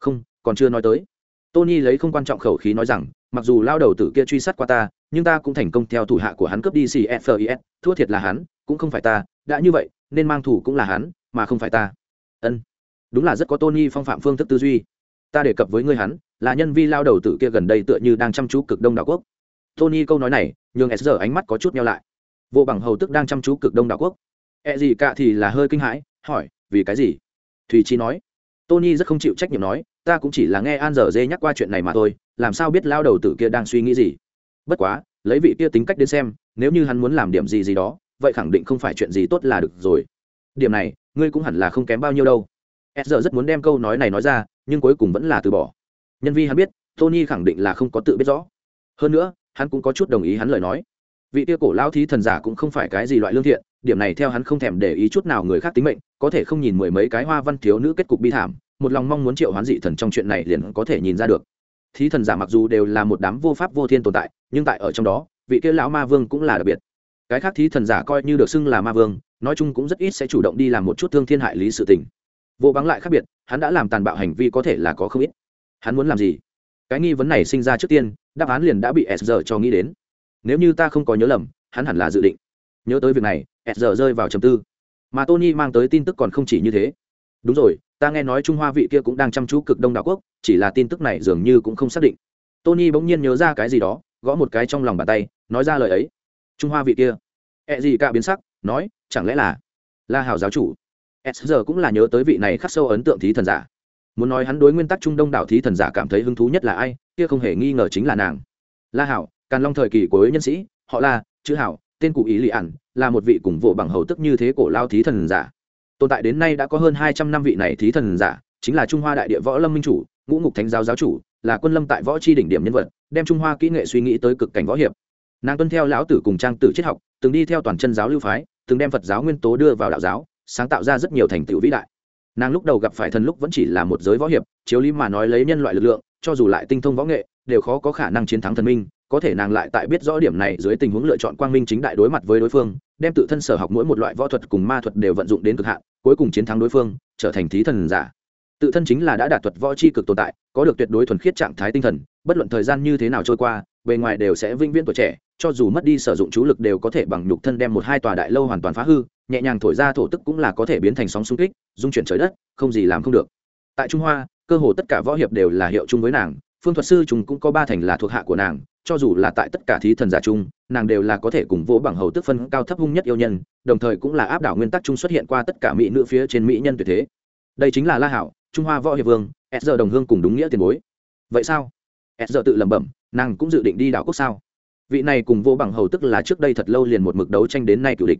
không, còn chưa nói tới. Tony lấy không quan trọng khẩu khí nói rằng, mặc dù lao đầu tử kia truy sát qua ta, nhưng ta cũng thành công theo thủ hạ của hắn cướp đi cfis thua thiệt là hắn, cũng không phải ta, đã như vậy, nên mang thủ cũng là hắn, mà không phải ta. Ân. Đúng là rất có tony phong phạm phương thức tư duy. Ta đề cập với ngươi hắn, là nhân vi lao đầu tử kia gần đây tựa như đang chăm chú cực đông đảo quốc. Tony câu nói này, nhường s giờ ánh mắt có chút nhau lại. Vô bằng hầu tức đang chăm chú cực đông đảo quốc. E gì cả thì là hơi kinh hãi, hỏi, vì cái gì? Thùy chi nói. Tony rất không chịu trách nhiệm nói, ta cũng chỉ là nghe an giờ dê nhắc qua chuyện này mà thôi, làm sao biết lao đầu tử kia đang suy nghĩ gì? Bất quá, lấy vị kia tính cách đến xem, nếu như hắn muốn làm điểm gì gì đó, vậy khẳng định không phải chuyện gì tốt là được rồi. Điểm này, ngươi cũng hẳn là không kém bao nhiêu đâu. S giờ rất muốn đem câu nói này nói ra, nhưng cuối cùng vẫn là từ bỏ. Nhân vi hắn biết, tony khẳng định là không có tự biết rõ. Hơn nữa, hắn cũng có chút đồng ý hắn lời nói. Vị tia cổ lao thí thần giả cũng không phải cái gì loại lương thiện điểm này theo hắn không thèm để ý chút nào người khác tính mệnh, có thể không nhìn mười mấy cái hoa văn thiếu nữ kết cục bi thảm, một lòng mong muốn triệu hoán dị thần trong chuyện này liền có thể nhìn ra được. Thí thần giả mặc dù đều là một đám vô pháp vô thiên tồn tại, nhưng tại ở trong đó, vị kia lão ma vương cũng là đặc biệt. Cái khác thí thần giả coi như được xưng là ma vương, nói chung cũng rất ít sẽ chủ động đi làm một chút thương thiên hại lý sự tình. Vô bắn lại khác biệt, hắn đã làm tàn bạo hành vi có thể là có không ít. Hắn muốn làm gì? Cái nghi vấn này sinh ra trước tiên, đáp án liền đã bị s giờ cho nghĩ đến. Nếu như ta không có nhớ lầm, hắn hẳn là dự định. Nhớ tới việc này s giờ rơi vào trầm tư. Mà tony mang tới tin tức còn không chỉ như thế. Đúng rồi, ta nghe nói trung hoa vị kia cũng đang chăm chú cực đông đảo quốc, chỉ là tin tức này dường như cũng không xác định. Tony bỗng nhiên nhớ ra cái gì đó, gõ một cái trong lòng bàn tay, nói ra lời ấy. Trung hoa vị kia. Ẹ、e、gì cả biến sắc, nói, chẳng lẽ là la hào giáo chủ? S giờ cũng là nhớ tới vị này khắc sâu ấn tượng thí thần giả. Muốn nói hắn đối nguyên tắc trung đông đảo thí thần giả cảm thấy hứng thú nhất là ai, kia không hề nghi ngờ chính là nàng. La hảo càn long thời kỳ cuối nhân sĩ, họ la chữ hảo tên cụ ý lị ản là một vị cùng vụ bằng hầu tức như thế cổ lao thí thần giả. Tồn tại đến nay đã có hơn hai trăm năm vị này thí thần giả, chính là trung hoa đại địa võ lâm minh chủ, ngũ ngục thánh giáo giáo chủ, là quân lâm tại võ tri đỉnh điểm nhân vật, đem trung hoa kỹ nghệ suy nghĩ tới cực cảnh võ hiệp. Nàng tuân theo lão tử cùng trang tử triết học, từng đi theo toàn chân giáo lưu phái, từng đem phật giáo nguyên tố đưa vào đạo giáo, sáng tạo ra rất nhiều thành tựu vĩ đại. Nàng lúc đầu gặp phải thần lúc vẫn chỉ là một giới võ hiệp, chiếu lý mà nói lấy nhân loại lực lượng, cho dù lại tinh thông võ nghệ, đều khó có khả năng chiến thắng thần minh có thể nàng lại tại biết rõ điểm này dưới tình huống lựa chọn quang minh chính đại đối mặt với đối phương, đem tự thân sở học mỗi một loại võ thuật cùng ma thuật đều vận dụng đến cực hạn, cuối cùng chiến thắng đối phương, trở thành thí thần giả. Tự thân chính là đã đạt thuật võ c h i cực tồn tại, có được tuyệt đối thuần khiết trạng thái tinh thần, bất luận thời gian như thế nào trôi qua, bề ngoài đều sẽ vĩnh viễn tuổi trẻ, cho dù mất đi sử dụng chú lực đều có thể bằng nhục thân đem một hai tòa đại lâu hoàn toàn phá hư, nhẹ nhàng thổi ra thổ tức cũng là có thể biến thành sóng xung kích dung chuyển trời đất, không gì làm không được. Tại trung hoa, cơ hồ tất cả võ hiệp đều là hiệu chung với nàng, phương thuật sư chúng cũng có ba thành là thuộc hạ của nàng cho dù là tại tất cả thí thần giả chung, nàng đều là có thể cùng vỗ bằng hầu tức phân cao thấp hung nhất yêu nhân, đồng thời cũng là áp đảo nguyên tắc chung xuất hiện qua tất cả mỹ nữ phía trên mỹ nhân tuyệt thế. Đây chính là la hảo, trung hoa võ hiệp vương, s giờ đồng hương cùng đúng nghĩa tiền bối. Vậy sao? S giờ tự lẩm bẩm, nàng cũng dự định đi đảo quốc sao? Vị này cùng vô bằng hầu tức là trước đây thật lâu liền một mực đấu tranh đến nay cựu địch.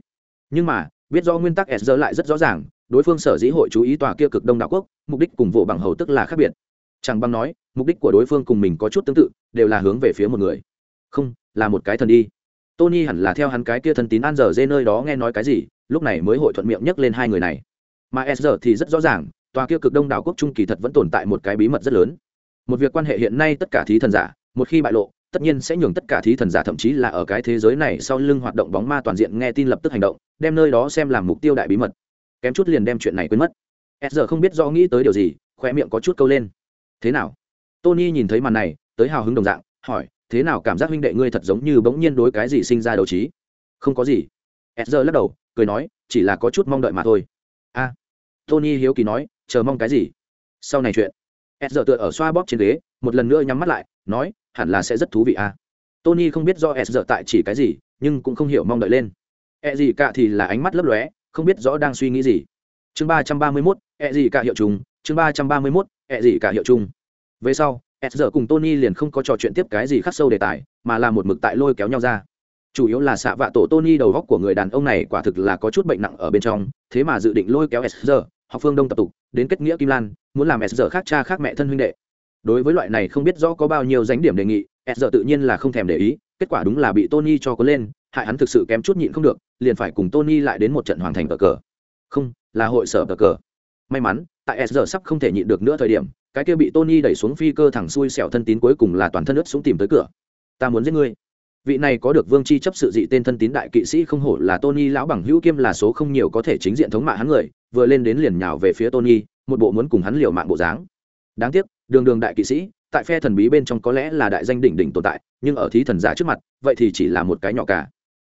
Nhưng mà, biết do nguyên tắc s giờ lại rất rõ ràng, đối phương sở dĩ hội chú ý tòa kia cực đông đảo quốc, mục đích cùng vô bằng hầu tức là khác biệt chẳng bằng nói, mục đích của đối phương cùng mình có chút tương tự, đều là hướng về phía một người. Không, là một cái thần đi. Tony hẳn là theo hắn cái kia thần tín an giờ dê nơi đó nghe nói cái gì, lúc này mới hội thuận miệng nhắc lên hai người này. Mà s giờ thì rất rõ ràng, tòa kia cực đông đảo quốc trung kỳ thật vẫn tồn tại một cái bí mật rất lớn. Một việc quan hệ hiện nay tất cả thí thần giả, một khi bại lộ, tất nhiên sẽ nhường tất cả thí thần giả thậm chí là ở cái thế giới này sau lưng hoạt động bóng ma toàn diện nghe tin lập tức hành động, đem nơi đó xem làm mục tiêu đại bí mật. Kém chút liền đem chuyện này quên mất. S giờ không biết do nghĩ tới điều gì khoe miệng có chút câu lên thế nào? Tony nhìn thấy màn này, tới hào hứng đồng dạng, hỏi, thế nào cảm giác huynh đệ ngươi thật giống như bỗng nhiên đối cái gì sinh ra đầu trí? Không có gì. S lắc đầu, cười nói, chỉ là có chút mong đợi mà thôi. A. Tony hiếu kỳ nói, chờ mong cái gì? Sau này chuyện. S tựa ở xoa bóp trên ghế, một lần nữa nhắm mắt lại, nói, hẳn là sẽ rất thú vị a. Tony không biết do s tại chỉ cái gì, nhưng cũng không hiểu mong đợi lên. E gì cả thì là ánh mắt lấp lóe, không biết rõ đang suy nghĩ gì. Chương ba trăm ba mươi mốt e gì cả hiệu trùng, chương ba trăm ba mươi mốt ẹ gì cả hiệu chung. Về sau s giờ cùng tony liền không có trò chuyện tiếp cái gì khắc sâu đề tài, mà là một mực tại lôi kéo nhau ra. Chủ yếu là xạ vạ tổ tony đầu góc của người đàn ông này quả thực là có chút bệnh nặng ở bên trong, thế mà dự định lôi kéo s giờ, học phương đông tập tục, đến kết nghĩa kim lan, muốn làm s giờ khác cha khác mẹ thân huynh đệ. Đối với loại này không biết rõ có bao nhiêu danh điểm đề nghị s giờ tự nhiên là không thèm để ý, kết quả đúng là bị tony cho có lên, hại hắn thực sự kém chút nhịn không được, liền phải cùng tony lại đến một trận hoàn thành cờ cờ. Không, là hội sở cờ cờ may mắn, tại s giờ sắp không thể nhịn được nữa thời điểm, cái kia bị tony đẩy xuống phi cơ thẳng xuôi xẻo thân tín cuối cùng là toàn thân ướt xuống tìm tới cửa. Ta muốn giết ngươi. Vị này có được vương chi chấp sự dị tên thân tín đại kỵ sĩ không hổ là tony lão bằng hữu kiêm là số không nhiều có thể chính diện thống mạ hắn người, vừa lên đến liền nhào về phía tony, một bộ muốn cùng hắn liều mạng bộ dáng. Đáng tiếc, đường đường đại kỵ sĩ, tại phe thần bí bên trong có lẽ là đại danh đỉnh đỉnh tồn tại, nhưng ở thí thần giả trước mặt, vậy thì chỉ là một cái nhỏ cả.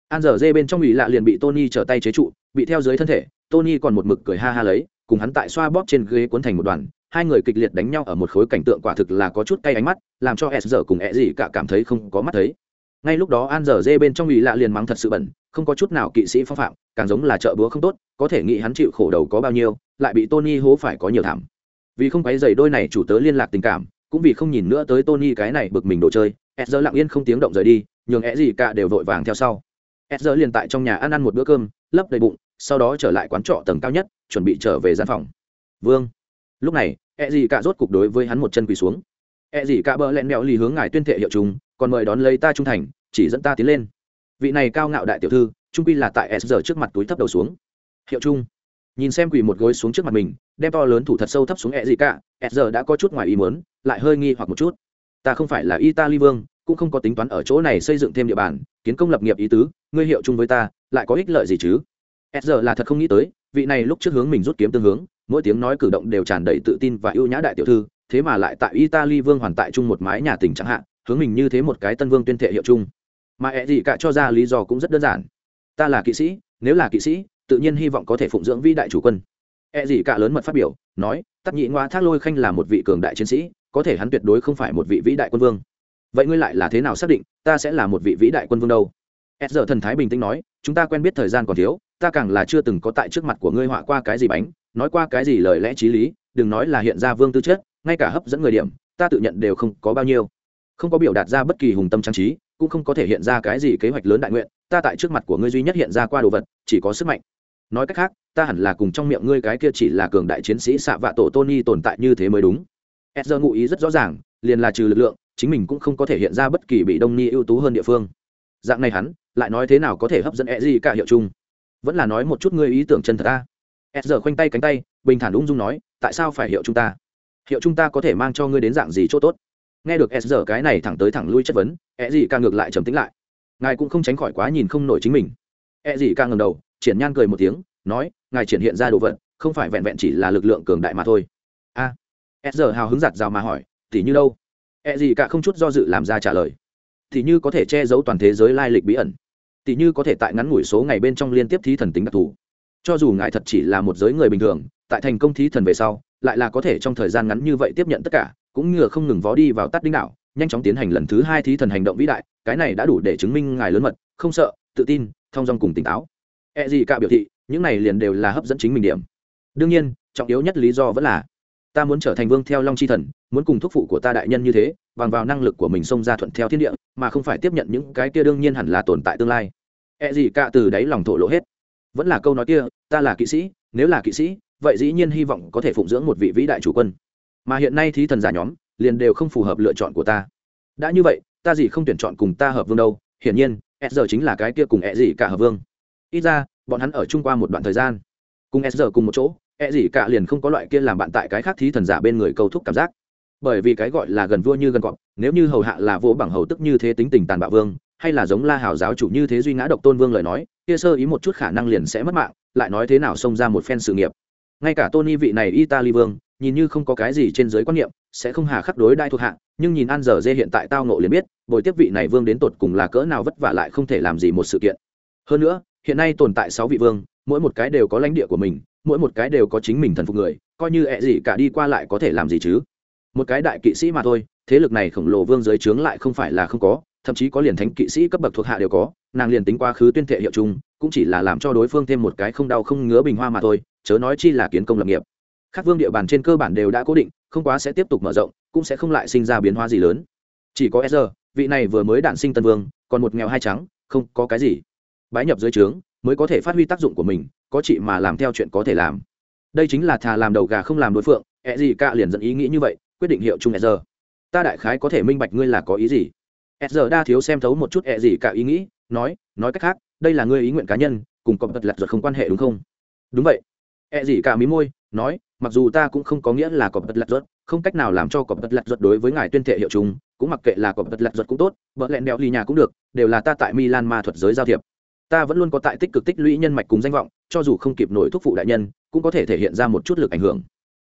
An dở dê bên trong ủy lạ liền bị tony trở tay chế trụ, bị theo dưới thân thể, tony còn một mực cười ha ha lấy cùng hắn tại xoa bóp trên ghế cuốn thành một đoàn, hai người kịch liệt đánh nhau ở một khối cảnh tượng quả thực là có chút cay ánh mắt, làm cho s giờ cùng ẹ gì cả cảm thấy không có mắt thấy. Ngay lúc đó an dở dê bên trong ủy lạ liền mắng thật sự bẩn, không có chút nào kỵ sĩ phong phạm, càng giống là chợ búa không tốt, có thể nghĩ hắn chịu khổ đầu có bao nhiêu, lại bị tony hố phải có nhiều thảm. Vì không quấy dày đôi này chủ tớ liên lạc tình cảm, cũng vì không nhìn nữa tới tony cái này bực mình đồ chơi, s giờ lặng yên không tiếng động rời đi, nhường ẹ gì cả đều vội vàng theo sau. S giờ liền tại trong nhà ăn ăn một bữa cơm, lấp đầy bụng, sau đó trở lại quán trọ tầng cao nhất chuẩn bị trở về gian phòng. Vương. Lúc này e ẹ gì cả rốt cục đối với hắn một chân quỳ xuống. E ẹ gì cả bỡ lẹn mẹo lì hướng ngài tuyên thệ hiệu chúng, còn mời đón lấy ta trung thành, chỉ dẫn ta tiến lên. Vị này cao ngạo đại tiểu thư, trung quy là tại s giờ trước mặt túi thấp đầu xuống. Hiệu chung nhìn xem quỳ một gối xuống trước mặt mình, đem to lớn thủ thật sâu thấp xuống e ẹ gì cả, s giờ đã có chút ngoài ý muốn, lại hơi nghi hoặc một chút. Ta không phải là italy vương, cũng không có tính toán ở chỗ này xây dựng thêm địa bàn, kiến công lập nghiệp ý tứ, ngươi hiệu chung với ta, lại có ích lợi gì chứ? S giờ là thật không nghĩ tới vị này lúc trước hướng mình rút kiếm tương hướng, mỗi tiếng nói cử động đều tràn đầy tự tin và ưu nhã đại tiểu thư, thế mà lại tại italy vương hoàn tại chung một mái nhà tỉnh chẳng hạn, hướng mình như thế một cái tân vương tuyên thệ hiệu chung. Mà ẹ gì cả cho ra lý do cũng rất đơn giản. Ta là kỵ sĩ, nếu là kỵ sĩ, tự nhiên hy vọng có thể phụng dưỡng vĩ đại chủ quân. Ẹ gì cả lớn mật phát biểu, nói, tắc nhị ngoa thác lôi khanh là một vị cường đại chiến sĩ, có thể hắn tuyệt đối không phải một vị vĩ đại quân vương. Vậy ngươi lại là thế nào xác định ta sẽ là một vị vĩ đại quân vương đâu? S giờ thần thái bình tĩnh nói chúng ta quen biết thời gian còn thiếu, ta càng là chưa từng có tại trước mặt của ngươi họa qua cái gì bánh, nói qua cái gì lời lẽ t r í lý, đừng nói là hiện ra vương tư chất, ngay cả hấp dẫn người điểm, ta tự nhận đều không có bao nhiêu. Không có biểu đạt ra bất kỳ hùng tâm trang trí, cũng không có thể hiện ra cái gì kế hoạch lớn đại nguyện, ta tại trước mặt của ngươi duy nhất hiện ra qua đồ vật, chỉ có sức mạnh. Nói cách khác, ta hẳn là cùng trong miệng ngươi cái kia chỉ là cường đại chiến sĩ xạ vạ tổ tony tồn tại như thế mới đúng. E ngụ ý rất rõ ràng, liền là trừ lực lượng, chính mình cũng không có thể hiện ra bất kỳ bị đông ni ưu tú hơn địa phương. Dạng này hắn lại nói thế nào có thể hấp dẫn e gì cả hiệu chung? Vẫn là nói một chút ngươi ý tưởng chân thật ta. S giờ khoanh tay cánh tay bình thản ung dung nói tại sao phải hiệu chúng ta? Hiệu chúng ta có thể mang cho ngươi đến dạng gì chỗ tốt? Nghe được s giờ cái này thẳng tới thẳng lui chất vấn e gì cả ngược lại trầm tính lại. Ngài cũng không tránh khỏi quá nhìn không nổi chính mình. E gì cả ngầm đầu triển nhan cười một tiếng nói ngài triển hiện ra đồ vật không phải vẹn vẹn chỉ là lực lượng cường đại mà thôi. A. À, s giờ hào hứng giặt rào mà hỏi tỉ như đâu? E gì cả không chút do dự làm ra trả lời. Thì như có thể che giấu toàn thế giới lai lịch bí ẩn tỷ như có thể tại ngắn ngủi số ngày bên trong liên tiếp thí thần tính đặc thù. Cho dù ngài thật chỉ là một giới người bình thường, tại thành công thí thần về sau, lại là có thể trong thời gian ngắn như vậy tiếp nhận tất cả, cũng ngừa không ngừng vó đi vào tắt đinh đạo, nhanh chóng tiến hành lần thứ hai thí thần hành động vĩ đại, cái này đã đủ để chứng minh ngài lớn mật, không sợ, tự tin thong dong cùng tỉnh táo. E gì cả biểu thị, những này liền đều là hấp dẫn chính mình điểm. Đương nhiên, trọng yếu nhất lý do vẫn là, ta muốn trở thành vương theo long chi thần, muốn cùng thúc phụ của ta đại nhân như thế bằng vào năng lực của mình xông ra thuận theo thiên địa, mà không phải tiếp nhận những cái kia đương nhiên hẳn là tồn tại tương lai. E gì cả từ đáy lòng thổ lộ hết. Vẫn là câu nói kia, ta là kỵ sĩ, nếu là kỵ sĩ, vậy dĩ nhiên hy vọng có thể phụng dưỡng một vị vĩ đại chủ quân. Mà hiện nay thí thần giả nhóm, liền đều không phù hợp lựa chọn của ta. Đã như vậy, ta gì không tuyển chọn cùng ta hợp vương đâu, hiển nhiên e giờ chính là cái kia cùng e gì cả hợp vương. Ít ra, bọn hắn ở chung qua một đoạn thời gian. Cùng e giờ cùng một chỗ e gì cả liền không có loại kia làm bạn tại cái khác thí thần giả bên người câu thúc cảm giác bởi vì cái gọi là gần vua như gần cọp, nếu như hầu hạ là vô bằng hầu tức như thế tính tình tàn bạo vương, hay là giống la hào giáo chủ như thế duy ngã độc tôn vương lời nói, kia sơ ý một chút khả năng liền sẽ mất mạng, lại nói thế nào xông ra một phen sự nghiệp. Ngay cả tony vị này italy vương, nhìn như không có cái gì trên giới quan niệm, sẽ không hà khắc đối đai thuộc hạ, nhưng nhìn an giờ dê hiện tại tao nộ liền biết, bồi tiếp vị này vương đến tột cùng là cỡ nào vất vả lại không thể làm gì một sự kiện. Hơn nữa, hiện nay tồn tại sáu vị vương, mỗi một cái đều có lãnh địa của mình, mỗi một cái đều có chính mình thần phục người, coi như ẹ gì cả đi qua lại có thể làm gì chứ? Một cái đại kỵ sĩ mà thôi, thế lực này khổng lồ vương giới trướng lại không phải là không có, thậm chí có liền thánh kỵ sĩ cấp bậc thuộc hạ đều có, nàng liền tính quá khứ tuyên thệ hiệu chung, cũng chỉ là làm cho đối phương thêm một cái không đau không ngứa bình hoa mà thôi, chớ nói chi là kiến công lập nghiệp. Các vương địa bàn trên cơ bản đều đã cố định, không quá sẽ tiếp tục mở rộng, cũng sẽ không lại sinh ra biến hóa gì lớn. Chỉ có sr vị này vừa mới đạn sinh tân vương, còn một nghèo hai trắng, không có cái gì bái nhập dưới trướng mới có thể phát huy tác dụng của mình, có chị mà làm theo chuyện có thể làm. Đây chính là thà làm đầu gà không làm đối phượng ẹ gì cả liền dẫn ý nghĩ như vậy quyết định hiệu chung sr ta đại khái có thể minh bạch ngươi là có ý gì. Sr đa thiếu xem thấu một chút ẹ gì cả ý nghĩ, nói nói cách khác, đây là ngươi ý nguyện cá nhân, cùng cọp tật lặt giật không quan hệ đúng không? Đúng vậy. Ẹ gì cả mí môi, nói, mặc dù ta cũng không có nghĩa là cọp tật lặt giật không cách nào làm cho cọp tật lặt giật đối với ngài tuyên thệ hiệu chúng cũng mặc kệ là cọp tật lặt giật cũng tốt vợ lẹn đeo ly nhà cũng được, đều là ta tại milan ma thuật giới giao thiệp. Ta vẫn luôn có tại tích cực tích lũy nhân mạch cùng danh vọng, cho dù không kịp nổi thúc phụ đại nhân, cũng có thể thể hiện ra một chút lực ảnh hưởng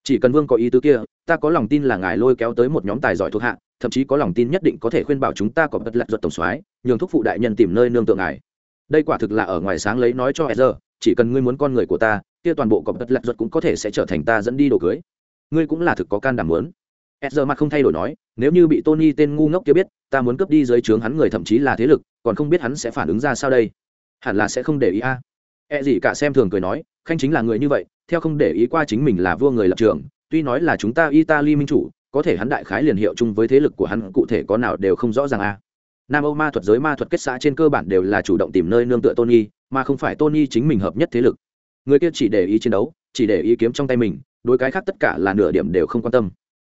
chỉ cần vương có ý tứ kia, ta có lòng tin là ngài lôi kéo tới một nhóm tài giỏi thuộc hạ, thậm chí có lòng tin nhất định có thể khuyên bảo chúng ta có bật lặt ruột tổng soái, nhường thúc phụ đại nhân tìm nơi nương tựa ngài. Đây quả thực là ở ngoài sáng lấy nói cho e giờ chỉ cần ngươi muốn con người của ta, kia toàn bộ có đất lặt ruột cũng có thể sẽ trở thành ta dẫn đi đồ cưới. Ngươi cũng là thực có can đảm muốn. E giờ mặt không thay đổi nói, nếu như bị tony tên ngu ngốc kia biết, ta muốn cướp đi dưới trướng hắn người thậm chí là thế lực, còn không biết hắn sẽ phản ứng ra sao đây. Hẳn là sẽ không để ý a. à e gì cả xem thường cười nói, khanh chính là người như vậy, theo không để ý qua chính mình là vua người lập trường, tuy nói là chúng ta italy minh chủ, có thể hắn đại khái liền hiệu chung với thế lực của hắn, cụ thể có nào đều không rõ ràng a. Nam âu ma thuật giới ma thuật kết xã trên cơ bản đều là chủ động tìm nơi nương tựa tony, mà không phải tony chính mình hợp nhất thế lực. Người kia chỉ để ý chiến đấu, chỉ để ý kiếm trong tay mình, đối cái khác tất cả là nửa điểm đều không quan tâm.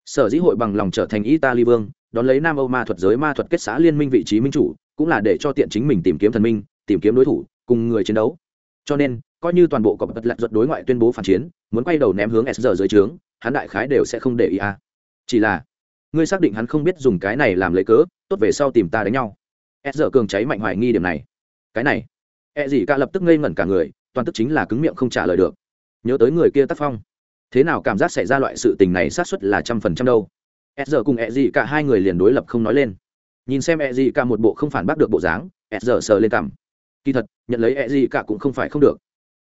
Sở dĩ hội bằng lòng trở thành italy vương, đón lấy nam âu ma thuật giới ma thuật kết xã liên minh vị trí minh chủ, cũng là để cho tiện chính mình tìm kiếm thần minh, tìm kiếm đối thủ, cùng người chiến đấu cho nên, coi như toàn bộ cọp bật lật giật đối ngoại tuyên bố phản chiến, muốn quay đầu ném hướng s giờ dưới trướng, hắn đại khái đều sẽ không để ý a chỉ là, ngươi xác định hắn không biết dùng cái này làm lấy cớ, tốt về sau tìm ta đánh nhau. S giờ cường cháy mạnh hoài nghi điểm này. Cái này e gì cả lập tức ngây ngẩn cả người, toàn tức chính là cứng miệng không trả lời được. Nhớ tới người kia tác phong. Thế nào cảm giác xảy ra loại sự tình này xác suất là trăm phần trăm đâu. S giờ cùng e gì cả hai người liền đối lập không nói lên. Nhìn xem e gì cả một bộ không phản bác được bộ dáng, s giờ sờ lên cằm kỳ thật, nhận lấy e gì cả cũng không phải không được.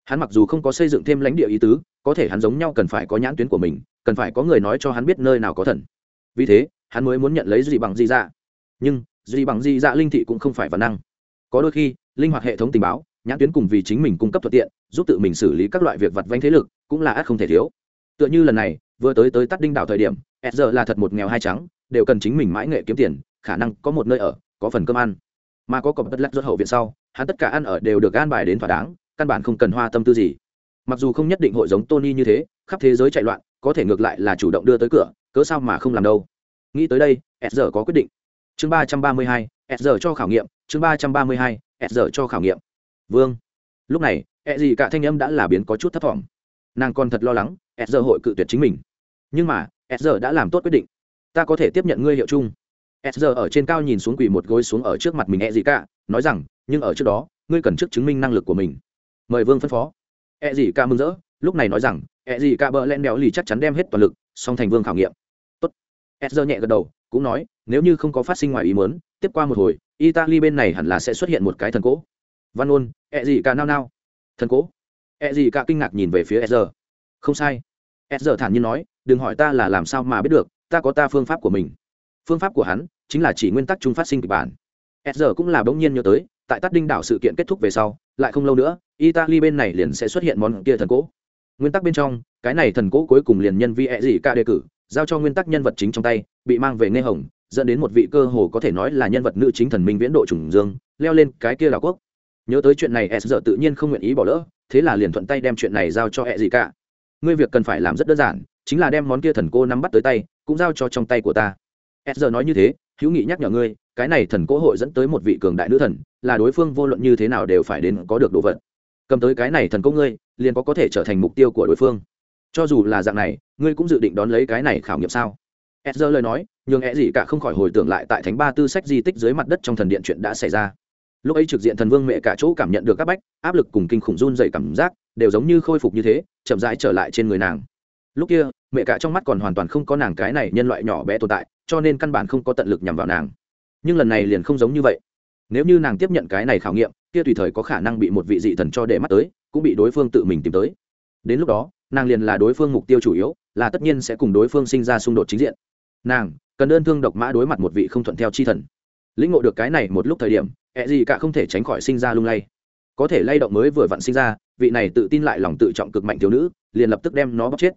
Hắn mặc dù không có xây dựng thêm lãnh địa ý tứ, có thể hắn giống nhau cần phải có nhãn tuyến của mình, cần phải có người nói cho hắn biết nơi nào có thần. Vì thế, hắn mới muốn nhận lấy gì bằng gì dạ. Nhưng gì bằng gì dạ linh thị cũng không phải văn năng. Có đôi khi, linh hoạt hệ thống tình báo, nhãn tuyến cùng vì chính mình cung cấp thuận tiện, giúp tự mình xử lý các loại việc vặt vanh thế lực, cũng là ắt không thể thiếu. Tựa như lần này, vừa tới tới tắt đinh đảo thời điểm e s giờ là thật một nghèo hai trắng, đều cần chính mình mãi nghệ kiếm tiền, khả năng có một nơi ở, có phần cơm ăn. Mà có cọp đất lắc rốt hậu viện sau hắn tất cả ăn ở đều được gan bài đến thỏa đáng, căn bản không cần hoa tâm tư gì. Mặc dù không nhất định hội giống tony như thế, khắp thế giới chạy loạn, có thể ngược lại là chủ động đưa tới cửa, cớ sao mà không làm đâu. Nghĩ tới đây, s giờ có quyết định. Chương ba trăm ba mươi hai, s giờ cho khảo nghiệm, chương ba trăm ba mươi hai, s giờ cho khảo nghiệm. Vương. Lúc này e gì cả thanh âm đã là biến có chút thấp t nàng còn thật lo lắng, s giờ hội cự tuyệt chính mình. Nhưng mà, s giờ đã làm tốt quyết định. Ta có thể tiếp nhận ngươi hiệu chung s giờ ở trên cao nhìn xuống quỳ một gối xuống ở trước mặt mình e gì cả nói rằng, nhưng ở trước đó, ngươi cần trước chứng minh năng lực của mình. Mời vương phân phó. E gì cả mừng rỡ, lúc này nói rằng e gì cả bờ len lì chắc chắn đem hết toàn lực, song thành vương khảo nghiệm. Tốt. S giờ nhẹ gật đầu, cũng nói, nếu như không có phát sinh ngoài ý muốn, tiếp qua một hồi, italy bên này hẳn là sẽ xuất hiện một cái thần cỗ văn ôn ẹ gì cả nao nao. Thần cỗ ẹ gì cả kinh ngạc nhìn về phía s giờ. Không sai. S giờ thản nhiên nói, đừng hỏi ta là làm sao mà biết được, ta có ta phương pháp của mình phương pháp của hắn chính là chỉ nguyên tắc chung phát sinh kịch bản. S giờ cũng là bỗng nhiên nhớ tới, tại tắt đinh đảo sự kiện kết thúc về sau, lại không lâu nữa, italy bên này liền sẽ xuất hiện món kia thần cỗ. Nguyên tắc bên trong, cái này thần cỗ cuối cùng liền nhân vi e gì cả đề cử, giao cho nguyên tắc nhân vật chính trong tay, bị mang về nghe hồng, dẫn đến một vị cơ hồ có thể nói là nhân vật nữ chính thần minh viễn độ trùng dương, leo lên cái kia đảo quốc. Nhớ tới chuyện này s giờ tự nhiên không nguyện ý bỏ lỡ, thế là liền thuận tay đem chuyện này giao cho e gì cả. Ngươi việc cần phải làm rất đơn giản, chính là đem món kia thần cô nắm bắt tới tay, cũng giao cho trong tay của ta s giờ nói như thế, hữu nghị nhắc nhở ngươi, cái này thần cố hội dẫn tới một vị cường đại nữ thần, là đối phương vô luận như thế nào đều phải đến có được đồ vật. Cầm tới cái này thần cố ngươi, liền có có thể trở thành mục tiêu của đối phương. Cho dù là dạng này, ngươi cũng dự định đón lấy cái này khảo nghiệm sao? S giờ lời nói, nhường e gì cả không khỏi hồi tưởng lại tại thánh ba tư sách di tích dưới mặt đất trong thần điện chuyện đã xảy ra. Lúc ấy trực diện thần vương mẹ cả chỗ cảm nhận được các bách, áp lực cùng kinh khủng run dày cảm giác, đều giống như khôi phục như thế, chậm rãi trở lại trên người nàng. Lúc kia, mẹ cả trong mắt còn hoàn toàn không có nàng cái này nhân loại nhỏ bé tồn tại cho nên căn bản không có tận lực nhằm vào nàng. Nhưng lần này liền không giống như vậy. Nếu như nàng tiếp nhận cái này khảo nghiệm, kia tùy thời có khả năng bị một vị dị thần cho để mắt tới, cũng bị đối phương tự mình tìm tới. Đến lúc đó, nàng liền là đối phương mục tiêu chủ yếu, là tất nhiên sẽ cùng đối phương sinh ra xung đột chính diện. Nàng, cần đơn thương độc mã đối mặt một vị không thuận theo chi thần. Lĩnh ngộ được cái này một lúc thời điểm ẹ gì cả không thể tránh khỏi sinh ra lung lay. Có thể lay động mới vừa vặn sinh ra, vị này tự tin lại lòng tự trọng cực mạnh thiếu nữ, liền lập tức đem nó bóc chết.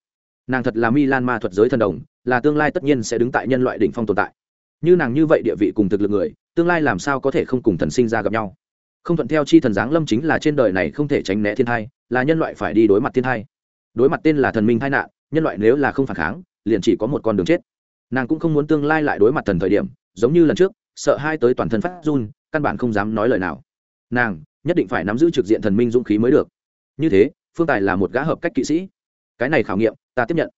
Nàng thật là mi lan ma thuật giới thần đồng là tương lai tất nhiên sẽ đứng tại nhân loại đỉnh phong tồn tại. Như nàng như vậy địa vị cùng thực lực người, tương lai làm sao có thể không cùng thần sinh ra gặp nhau? Không thuận theo chi thần giáng lâm chính là trên đời này không thể tránh né thiên thai, là nhân loại phải đi đối mặt thiên thai. Đối mặt tên là thần minh tai nạn, nhân loại nếu là không phản kháng, liền chỉ có một con đường chết. Nàng cũng không muốn tương lai lại đối mặt thần thời điểm, giống như lần trước, sợ hai tới toàn thân phát run, căn bản không dám nói lời nào. Nàng, nhất định phải nắm giữ trực diện thần minh dũng khí mới được. Như thế, phương tài là một gã hợp cách kỵ sĩ. Cái này khảo nghiệm, ta tiếp nhận.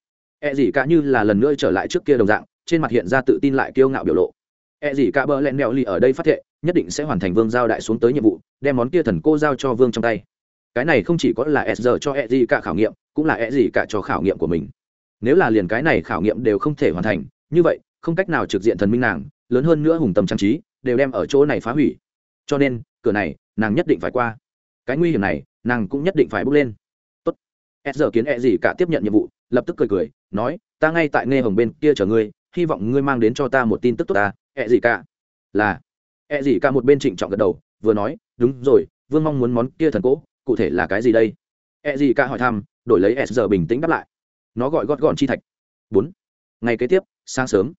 E gì cả như là lần nữa trở lại trước kia đồng dạng, trên mặt hiện ra tự tin lại kiêu ngạo biểu lộ. E gì cả bơ lẹn đèo lì ở đây phát thệ, nhất định sẽ hoàn thành vương giao đại xuống tới nhiệm vụ, đem món kia thần cô giao cho vương trong tay. Cái này không chỉ có là e s giờ cho e gì cả khảo nghiệm, cũng là e gì cả cho khảo nghiệm của mình. Nếu là liền cái này khảo nghiệm đều không thể hoàn thành, như vậy, không cách nào trực diện thần minh nàng, lớn hơn nữa hùng tâm trang trí, đều đem ở chỗ này phá hủy. Cho nên, cửa này, nàng nhất định phải qua. Cái nguy hiểm này, nàng cũng nhất định phải bước lên. Tốt. E s giờ kiến e gì cả tiếp nhận nhiệm vụ lập tức cười cười, nói, ta ngay tại nghe hồng bên kia chờ ngươi, hy vọng ngươi mang đến cho ta một tin tức tốt ta, ẹ gì cả. Là, ẹ gì cả một bên trịnh trọng gật đầu, vừa nói, đúng rồi, vương mong muốn món kia thần cỗ, cụ thể là cái gì đây? Ẹ gì cả hỏi thăm, đổi lấy s giờ bình tĩnh đáp lại. Nó gọi gót gọn chi thạch. Bốn. Ngày kế tiếp, sáng sớm.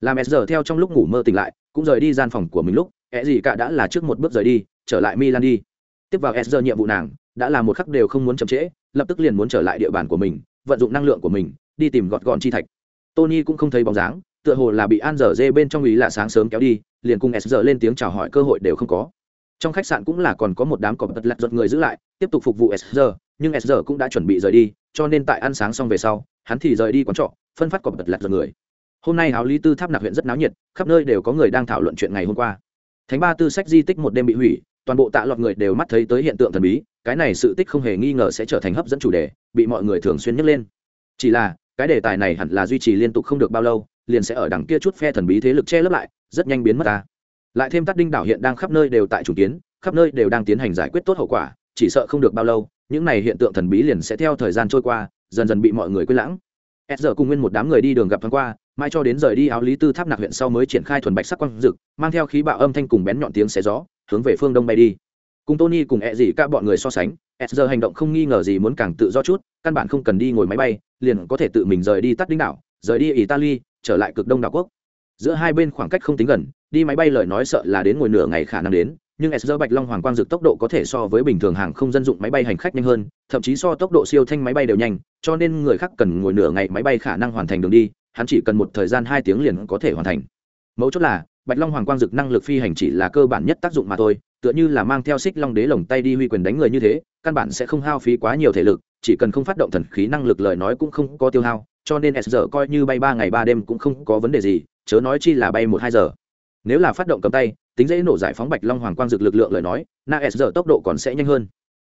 Làm s giờ theo trong lúc ngủ mơ tỉnh lại, cũng rời đi gian phòng của mình lúc, ẹ gì cả đã là trước một bước rời đi, trở lại milan đi. Tiếp vào s giờ nhiệm vụ nàng, đã là một khắc đều không muốn chậm trễ, lập tức liền muốn trở lại địa bàn của mình vận dụng năng lượng của mình, đi tìm gọt gọn chi thạch. Tony cũng không thấy bóng dáng, tựa hồ là bị an dở dê bên trong ý là sáng sớm kéo đi, liền cùng s giờ lên tiếng chào hỏi cơ hội đều không có. Trong khách sạn cũng là còn có một đám cọp tật lặt giật người giữ lại, tiếp tục phục vụ s giờ nhưng s giờ cũng đã chuẩn bị rời đi, cho nên tại ăn sáng xong về sau, hắn thì rời đi quán trọ, phân phát cọp tật lặt giật người. Hôm nay áo lý tư tháp nạc huyện rất náo nhiệt, khắp nơi đều có người đang thảo luận chuyện ngày hôm qua. Thánh ba tư sách di tích một đêm bị hủy, toàn bộ tạ lọt người đều mắt thấy tới hiện tượng thần bí cái này sự tích không hề nghi ngờ sẽ trở thành hấp dẫn chủ đề, bị mọi người thường xuyên nhắc lên. Chỉ là, cái đề tài này hẳn là duy trì liên tục không được bao lâu, liền sẽ ở đằng kia chút phe thần bí thế lực che lấp lại, rất nhanh biến mất ta. Lại thêm tắt đinh đảo hiện đang khắp nơi đều tại chủ kiến, khắp nơi đều đang tiến hành giải quyết tốt hậu quả, chỉ sợ không được bao lâu, những này hiện tượng thần bí liền sẽ theo thời gian trôi qua, dần dần bị mọi người quên lãng. S giờ cùng nguyên một đám người đi đường gặp thoáng qua mai cho đến rời đi áo lý tư tháp nạc huyện sau mới triển khai thuần bạch sắc quang dực mang theo khí bạo âm thanh cùng bén nhọn tiếng xé gió, hướng về phương đông bay đi cùng tony cùng E gì cả bọn người so sánh s giờ hành động không nghi ngờ gì muốn càng tự do chút, căn bản không cần đi ngồi máy bay, liền có thể tự mình rời đi tắt đinh đảo, rời đi italy, trở lại cực đông đảo quốc. Giữa hai bên khoảng cách không tính gần, đi máy bay lời nói sợ là đến ngồi nửa ngày khả năng đến, nhưng s bạch long hoàng quang dực tốc độ có thể so với bình thường hàng không dân dụng máy bay hành khách nhanh hơn, thậm chí so tốc độ siêu thanh máy bay đều nhanh, cho nên người khác cần ngồi nửa ngày máy bay khả năng hoàn thành đường đi, hắn chỉ cần một thời gian hai tiếng liền có thể hoàn thành. Mấu chốt là, bạch long hoàng quang dực năng lực phi hành chỉ là cơ bản nhất tác dụng mà thôi tựa như là mang theo xích long đế lồng tay đi huy quyền đánh người như thế, căn bản sẽ không hao phí quá nhiều thể lực, chỉ cần không phát động thần khí năng lực lời nói cũng không có tiêu hao, cho nên s giờ coi như bay ba ngày ba đêm cũng không có vấn đề gì, chớ nói chi là bay một hai giờ. Nếu là phát động cầm tay, tính dễ nổ giải phóng bạch long hoàng quang dược lực lượng lời nói, na s giờ tốc độ còn sẽ nhanh hơn.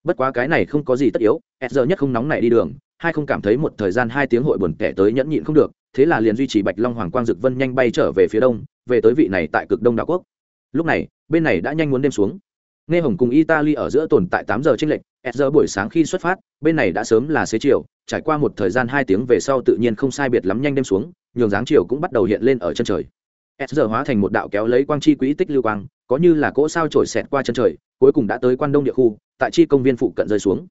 Bất quá cái này không có gì tất yếu, s giờ nhất không nóng này đi đường, hai không cảm thấy một thời gian hai tiếng hội buồn kẻ tới nhẫn nhịn không được, thế là liền duy trì bạch long hoàng quang dực vân nhanh bay trở về phía đông, về tới vị này tại cực đông đảo quốc lúc này, bên này đã nhanh muốn đêm xuống. Nghe hồng cùng italy ở giữa tồn tại tám giờ tranh lệch s giờ buổi sáng khi xuất phát, bên này đã sớm là xế chiều, trải qua một thời gian hai tiếng về sau tự nhiên không sai biệt lắm nhanh đêm xuống, nhường dáng chiều cũng bắt đầu hiện lên ở chân trời. S giờ hóa thành một đạo kéo lấy quang chi quỹ tích lưu quang, có như là cỗ sao trổi xẹt qua chân trời, cuối cùng đã tới quan đông địa khu, tại chi công viên phụ cận rơi xuống.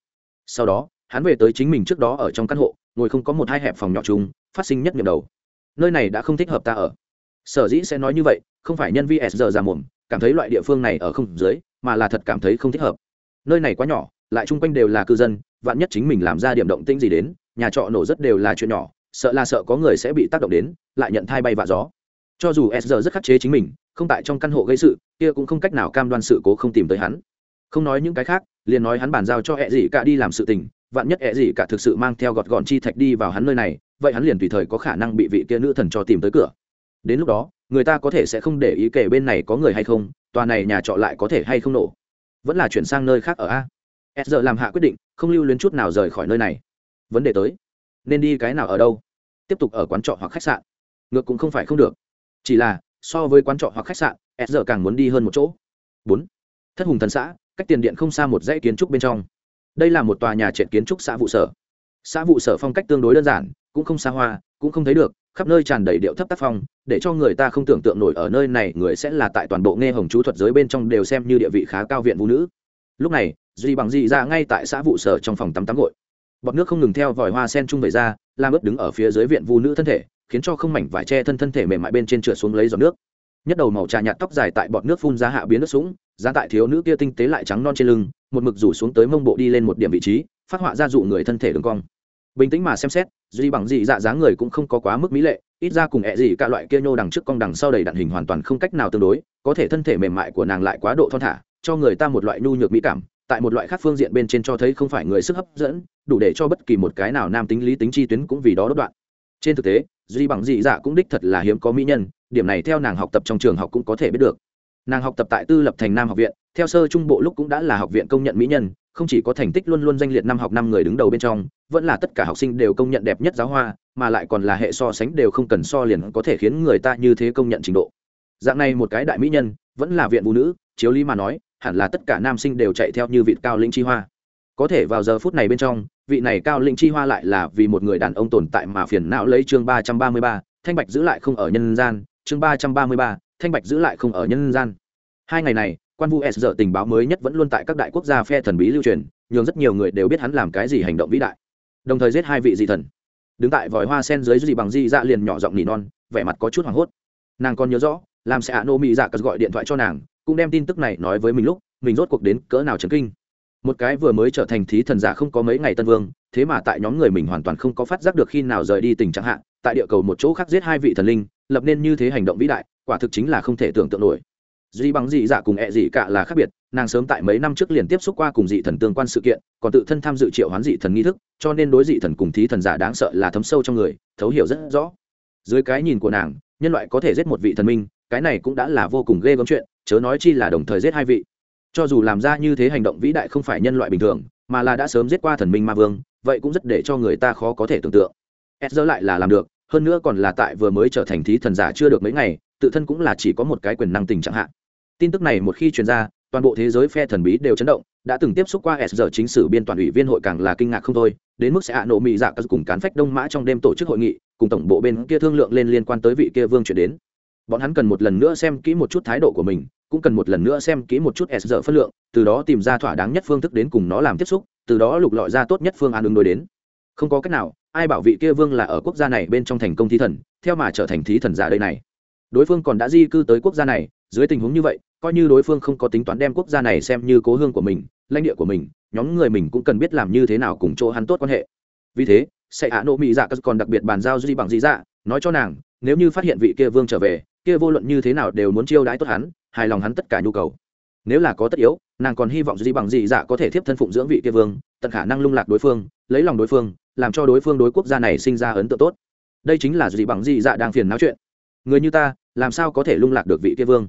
Sau đó, hắn về tới chính mình trước đó ở trong căn hộ, ngồi không có một hai hẹp phòng nhỏ chung, phát sinh nhất niệm đầu. Nơi này đã không thích hợp ta ở. Sở dĩ sẽ nói như vậy không phải nhân viên s giờ già mồm, cảm thấy loại địa phương này ở không dưới, mà là thật cảm thấy không thích hợp. Nơi này quá nhỏ, lại chung quanh đều là cư dân, vạn nhất chính mình làm ra điểm động tĩnh gì đến, nhà trọ nổ rất đều là chuyện nhỏ, sợ là sợ có người sẽ bị tác động đến, lại nhận thai bay vạ gió. Cho dù s giờ rất khắc chế chính mình, không tại trong căn hộ gây sự, kia cũng không cách nào cam đoan sự cố không tìm tới hắn. Không nói những cái khác, liền nói hắn bàn giao cho ẹ dị cả đi làm sự tình, vạn nhất ẹ dị cả thực sự mang theo gọt gọn chi thạch đi vào hắn nơi này, vậy hắn liền tùy thời có khả năng bị vị kia nữ thần cho tìm tới cửa đến lúc đó, người ta có thể sẽ không để ý kể bên này có người hay không, tòa này nhà trọ lại có thể hay không nổ. Vẫn là chuyển sang nơi khác ở a. S giờ làm hạ quyết định, không lưu luyến chút nào rời khỏi nơi này. Vấn đề tới. Nên đi cái nào ở đâu? Tiếp tục ở quán trọ hoặc khách sạn. Ngược cũng không phải không được. Chỉ là, so với quán trọ hoặc khách sạn, s giờ càng muốn đi hơn một chỗ. Bốn. Thất hùng thần xã, cách tiền điện không xa một dãy kiến trúc bên trong. Đây là một tòa nhà trệt kiến trúc xã vụ sở. Xã vụ sở phong cách tương đối đơn giản, cũng không xa hoa, cũng không thấy được khắp nơi tràn đầy điệu thấp tác phong, để cho người ta không tưởng tượng nổi ở nơi này người sẽ là tại toàn bộ nghe hồng chú thuật giới bên trong đều xem như địa vị khá cao viện vũ nữ. Lúc này, duy bằng dị ra ngay tại xã vụ sở trong phòng tắm tắm gội. Bọt nước không ngừng theo vòi hoa sen trung về ra, làm ướt đứng ở phía dưới viện vu nữ thân thể, khiến cho không mảnh vải che thân thân thể mềm mại bên trên trượt xuống lấy giọt nước. Nhất đầu màu trà nhạt tóc dài tại bọt nước phun ra hạ biến nước sũng, giá tại thiếu nữ kia tinh tế lại trắng non trên lưng, một mực rủ xuống tới mông bộ đi lên một điểm vị trí, phát họa ra dụ người thân thể đường cong bình tĩnh mà xem xét duy bằng dị dạ dáng người cũng không có quá mức mỹ lệ, ít ra cùng ẹ gì cả loại kia nhô đằng trước cong đằng sau đầy đạn hình hoàn toàn không cách nào tương đối, có thể thân thể mềm mại của nàng lại quá độ thon thả, cho người ta một loại nhu nhược mỹ cảm, tại một loại khác phương diện bên trên cho thấy không phải người sức hấp dẫn, đủ để cho bất kỳ một cái nào nam tính lý tính chi tuyến cũng vì đó đốt đoạn. Trên thực tế duy bằng dị dạ cũng đích thật là hiếm có mỹ nhân, điểm này theo nàng học tập trong trường học cũng có thể biết được nàng học tập tại tư lập thành nam học viện, theo sơ trung bộ lúc cũng đã là học viện công nhận mỹ nhân, không chỉ có thành tích luôn luôn danh liệt năm học năm người đứng đầu bên trong, vẫn là tất cả học sinh đều công nhận đẹp nhất giáo hoa, mà lại còn là hệ so sánh đều không cần so liền có thể khiến người ta như thế công nhận trình độ. Dạng này một cái đại mỹ nhân, vẫn là viện vũ nữ, chiếu lý mà nói, hẳn là tất cả nam sinh đều chạy theo như vị cao lĩnh chi hoa. Có thể vào giờ phút này bên trong, vị này cao lĩnh chi hoa lại là vì một người đàn ông tồn tại mà phiền não lấy chương ba trăm ba mươi ba, thanh bạch giữ lại không ở nhân gian, chương ba trăm ba mươi ba thanh bạch giữ lại không ở nhân gian. Hai ngày này, quan vu s giờ tình báo mới nhất vẫn luôn tại các đại quốc gia phe thần bí lưu truyền, nhường rất nhiều người đều biết hắn làm cái gì hành động vĩ đại. Đồng thời giết hai vị dị thần. Đứng tại vòi hoa sen dưới gì bằng di dạ liền nhỏ giọng nỉ non, vẻ mặt có chút hoảng hốt. Nàng còn nhớ rõ, làm sẽ ạ nô mỹ dạ cất gọi điện thoại cho nàng, cũng đem tin tức này nói với mình lúc, mình rốt cuộc đến cỡ nào chấn kinh. Một cái vừa mới trở thành thí thần giả không có mấy ngày tân vương, thế mà tại nhóm người mình hoàn toàn không có phát giác được khi nào rời đi tình trạng hạn tại địa cầu một chỗ khác giết hai vị thần linh, lập nên như thế hành động vĩ đại quả thực chính là không thể tưởng tượng nổi. Duy bằng dị dạ cùng ẹ dị cả là khác biệt, nàng sớm tại mấy năm trước liền tiếp xúc qua cùng dị thần tương quan sự kiện, còn tự thân tham dự triệu hoán dị thần nghi thức, cho nên đối dị thần cùng thí thần giả đáng sợ là thấm sâu trong người, thấu hiểu rất rõ. Dưới cái nhìn của nàng, nhân loại có thể giết một vị thần minh, cái này cũng đã là vô cùng ghê gớm chuyện, chớ nói chi là đồng thời giết hai vị. Cho dù làm ra như thế hành động vĩ đại không phải nhân loại bình thường, mà là đã sớm giết qua thần minh ma vương, vậy cũng rất để cho người ta khó có thể tưởng tượng. S lại là làm được, hơn nữa còn là tại vừa mới trở thành thí thần giả chưa được mấy ngày tự thân cũng là chỉ có một cái quyền năng tình chẳng hạn tin tức này một khi truyền ra, toàn bộ thế giới phe thần bí đều chấn động, đã từng tiếp xúc qua s giờ chính sử biên toàn ủy viên hội càng là kinh ngạc không thôi, đến mức sẽ hạ nộ mỹ dạ cùng cán phách đông mã trong đêm tổ chức hội nghị, cùng tổng bộ bên kia thương lượng lên liên quan tới vị kia vương chuyển đến. Bọn hắn cần một lần nữa xem kỹ một chút thái độ của mình, cũng cần một lần nữa xem kỹ một chút s giờ phân lượng, từ đó tìm ra thỏa đáng nhất phương thức đến cùng nó làm tiếp xúc, từ đó lục lọi ra tốt nhất phương án ứng đối đến. Không có cách nào, ai bảo vị kia vương là ở quốc gia này bên trong thành công thí thần, theo mà trở thành thí thần giả đây này đối phương còn đã di cư tới quốc gia này, dưới tình huống như vậy, coi như đối phương không có tính toán đem quốc gia này xem như cố hương của mình, lãnh địa của mình, nhóm người mình cũng cần biết làm như thế nào cùng chỗ hắn tốt quan hệ. Vì thế, sẽ hạ nộ mỹ dạ còn đặc biệt bàn giao duy bằng dị dạ nói cho nàng, nếu như phát hiện vị kia vương trở về, kia vô luận như thế nào đều muốn chiêu đãi tốt hắn, hài lòng hắn tất cả nhu cầu. Nếu là có tất yếu, nàng còn hy vọng duy bằng dị dạ có thể tiếp thân phụng dưỡng vị kia vương, tận khả năng lung lạc đối phương, lấy lòng đối phương, làm cho đối phương đối quốc gia này sinh ra ấn tượng tốt. Đây chính là duy bằng dị dạ đang phiền náo chuyện người như ta làm sao có thể lung lạc được vị kia vương?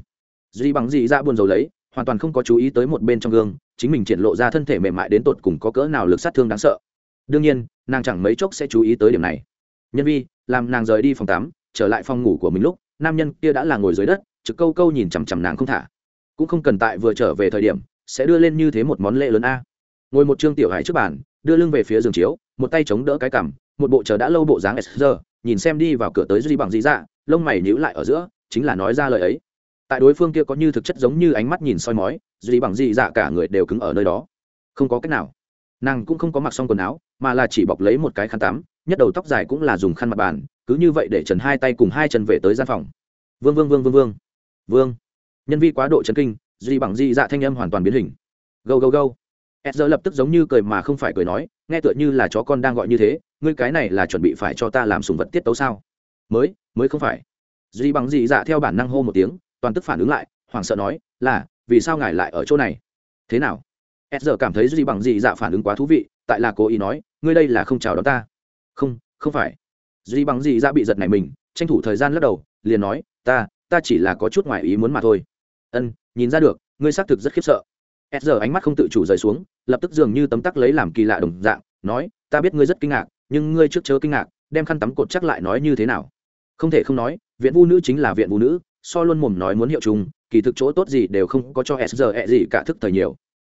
Duy bằng dị Ra buồn rầu lấy hoàn toàn không có chú ý tới một bên trong gương chính mình triển lộ ra thân thể mềm mại đến tột cùng có cỡ nào lực sát thương đáng sợ. Đương nhiên nàng chẳng mấy chốc sẽ chú ý tới điểm này. Nhân vi làm nàng rời đi phòng tắm trở lại phòng ngủ của mình lúc nam nhân kia đã là ngồi dưới đất trực câu câu nhìn chằm chằm nàng không thả. Cũng không cần tại vừa trở về thời điểm sẽ đưa lên như thế một món lễ lớn a. Ngồi một trương tiểu hải trước bàn đưa lưng về phía giường chiếu một tay chống đỡ cái cằm một bộ chờ đã lâu bộ dáng giờ, nhìn xem đi vào cửa tới duy bằng dị dạ lông mày nhíu lại ở giữa, chính là nói ra lời ấy. Tại đối phương kia có như thực chất giống như ánh mắt nhìn soi mói, duy bằng dị dạ cả người đều cứng ở nơi đó. Không có cách nào. Nàng cũng không có mặc xong quần áo, mà là chỉ bọc lấy một cái khăn tắm, nhất đầu tóc dài cũng là dùng khăn mặt bàn, cứ như vậy để trần hai tay cùng hai chân về tới gian phòng. Vương vương vương vương vương. Vương. Nhân vi quá độ chấn kinh, duy bằng di dạ thanh âm hoàn toàn biến hình. Gâu gâu gâu. Ed lập tức giống như cười mà không phải cười nói, nghe tựa như là chó con đang gọi như thế, ngươi cái này là chuẩn bị phải cho ta làm sùng vật tiết tấu sao? Mới mới không phải. Duy bằng dị dạ theo bản năng hô một tiếng, toàn tức phản ứng lại, hoảng sợ nói, là, vì sao ngài lại ở chỗ này? Thế nào? S giờ cảm thấy duy bằng dị dạ phản ứng quá thú vị, tại là cố ý nói, ngươi đây là không chào đón ta. Không không phải. Duy bằng dị dạ bị giật này mình, tranh thủ thời gian lắc đầu, liền nói, ta ta chỉ là có chút ngoài ý muốn mà thôi. Ân, nhìn ra được, ngươi xác thực rất khiếp sợ. S giờ ánh mắt không tự chủ rời xuống, lập tức dường như tấm tắc lấy làm kỳ lạ đồng dạng, nói, ta biết ngươi rất kinh ngạc, nhưng ngươi trước chớ kinh ngạc, đem khăn tắm cột chắc lại nói như thế nào? Không thể không nói viện vu nữ chính là viện vu nữ so luôn mồm nói muốn hiệu chung kỳ thực chỗ tốt gì đều không có cho s giờ ẹ gì cả thức thời nhiều.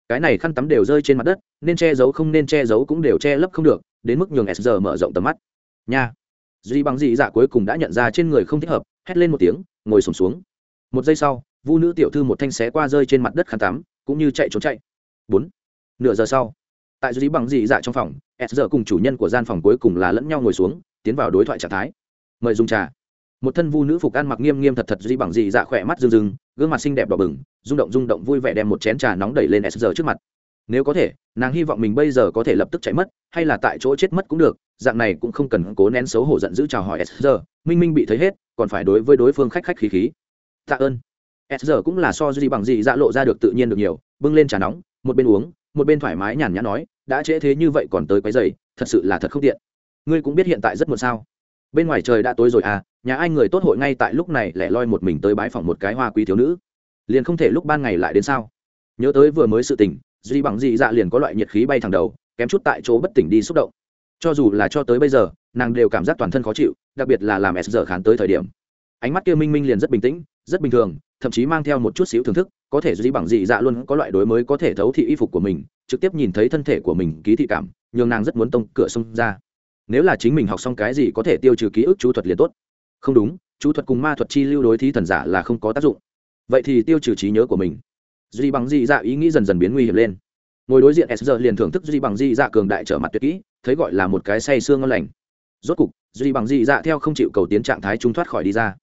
Cái này khăn tắm đều rơi trên mặt đất nên che giấu không nên che giấu cũng đều che lấp không được đến mức nhường s giờ mở rộng tầm mắt. Nha. Duy bằng dị dạ cuối cùng đã nhận ra trên người không thích hợp hét lên một tiếng ngồi sùng xuống, xuống một giây sau vu nữ tiểu thư một thanh xé qua rơi trên mặt đất khăn tắm cũng như chạy trốn chạy. Bốn. Nửa giờ sau tại duy bằng dị dạ trong phòng s giờ cùng chủ nhân của gian phòng cuối cùng là lẫn nhau ngồi xuống tiến vào đối thoại trạng thái mời dùng trà. Một thân vu nữ phục ăn mặc nghiêm nghiêm thật thật dị bằng dị dạ khỏe mắt rưng rưng, gương mặt xinh đẹp đỏ bừng, rung động rung động vui vẻ đem một chén trà nóng đẩy lên s giờ trước mặt. Nếu có thể, nàng hy vọng mình bây giờ có thể lập tức chạy mất, hay là tại chỗ chết mất cũng được, dạng này cũng không cần cố nén xấu hổ giận dữ chào hỏi s giờ. Minh minh bị thấy hết, còn phải đối với đối phương khách khách khí khí. Tạ ơn. S giờ cũng là so dị bằng dị dạ lộ ra được tự nhiên được nhiều, bưng lên trà nóng, một bên uống, một bên thoải mái nhàn nhã nói, đã trễ thế như vậy còn tới quấy giày thật sự là thật không tiện. Ngươi cũng biết hiện tại rất muộn sao? Bên ngoài trời đã tối rồi à nhà ai người tốt hội ngay tại lúc này lẻ loi một mình tới bái phòng một cái hoa quý thiếu nữ. Liền không thể lúc ban ngày lại đến sao? Nhớ tới vừa mới sự tình, duy bằng dị dạ liền có loại nhiệt khí bay thẳng đầu, kém chút tại chỗ bất tỉnh đi xúc động. Cho dù là cho tới bây giờ, nàng đều cảm giác toàn thân khó chịu, đặc biệt là làm s giờ khán tới thời điểm. Ánh mắt kia minh minh liền rất bình tĩnh, rất bình thường, thậm chí mang theo một chút xíu thưởng thức, có thể duy bằng dị dạ luôn có loại đối mới có thể thấu thị y phục của mình, trực tiếp nhìn thấy thân thể của mình, ký thị cảm, nhường nàng rất muốn tông cửa xông ra nếu là chính mình học xong cái gì có thể tiêu trừ ký ức chú thuật liền tốt. Không đúng, chú thuật cùng ma thuật chi lưu đối thí thần giả là không có tác dụng. Vậy thì tiêu trừ trí nhớ của mình. Duy bằng dị dạ ý nghĩ dần dần biến nguy hiểm lên. Ngồi đối diện s giờ liền thưởng thức duy bằng dị dạ cường đại trở mặt tuyệt kỹ, thấy gọi là một cái say xương ngon lành. Rốt cục, duy bằng dị dạ theo không chịu cầu tiến trạng thái trung thoát khỏi đi ra.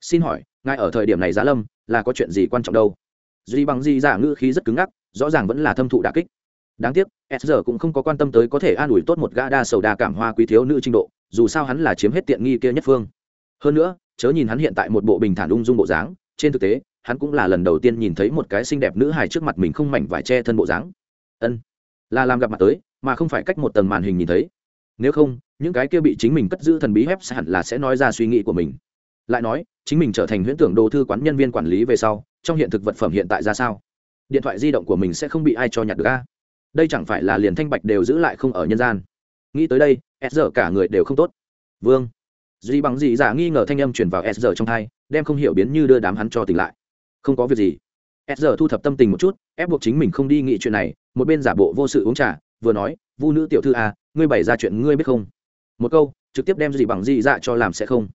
Xin hỏi ngay ở thời điểm này giá lâm, là có chuyện gì quan trọng đâu? Duy bằng dị dạ ngữ khí rất cứng ngắc, rõ ràng vẫn là thâm thụ đà kích đáng tiếc, s giờ cũng không có quan tâm tới có thể an ủi tốt một gã đa sầu đa cảm hoa quý thiếu nữ trình độ, dù sao hắn là chiếm hết tiện nghi kia nhất phương. Hơn nữa, chớ nhìn hắn hiện tại một bộ bình thản ung dung bộ dáng, trên thực tế, hắn cũng là lần đầu tiên nhìn thấy một cái xinh đẹp nữ hài trước mặt mình không mảnh vải che thân bộ dáng. Ân, là làm gặp mặt tới, mà không phải cách một tầng màn hình nhìn thấy. Nếu không, những cái kia bị chính mình cất giữ thần bí web sẽ hẳn là sẽ nói ra suy nghĩ của mình. Lại nói, chính mình trở thành huyễn tưởng đồ thư quán nhân viên quản lý về sau, trong hiện thực vật phẩm hiện tại ra sao? Điện thoại di động của mình sẽ không bị ai cho nhặt được a? Đây chẳng phải là liền thanh bạch đều giữ lại không ở nhân gian. Nghĩ tới đây, s giờ cả người đều không tốt. Vương. Duy bằng Dị giả dạ nghi ngờ thanh âm chuyển vào s giờ trong thai, đem không hiểu biến như đưa đám hắn cho tỉnh lại. Không có việc gì. S giờ thu thập tâm tình một chút, ép buộc chính mình không đi nghị chuyện này, một bên giả bộ vô sự uống trà, vừa nói, vu nữ tiểu thư à ngươi bày ra chuyện ngươi biết không? Một câu, trực tiếp đem gì bằng Dị dạ cho làm sẽ không.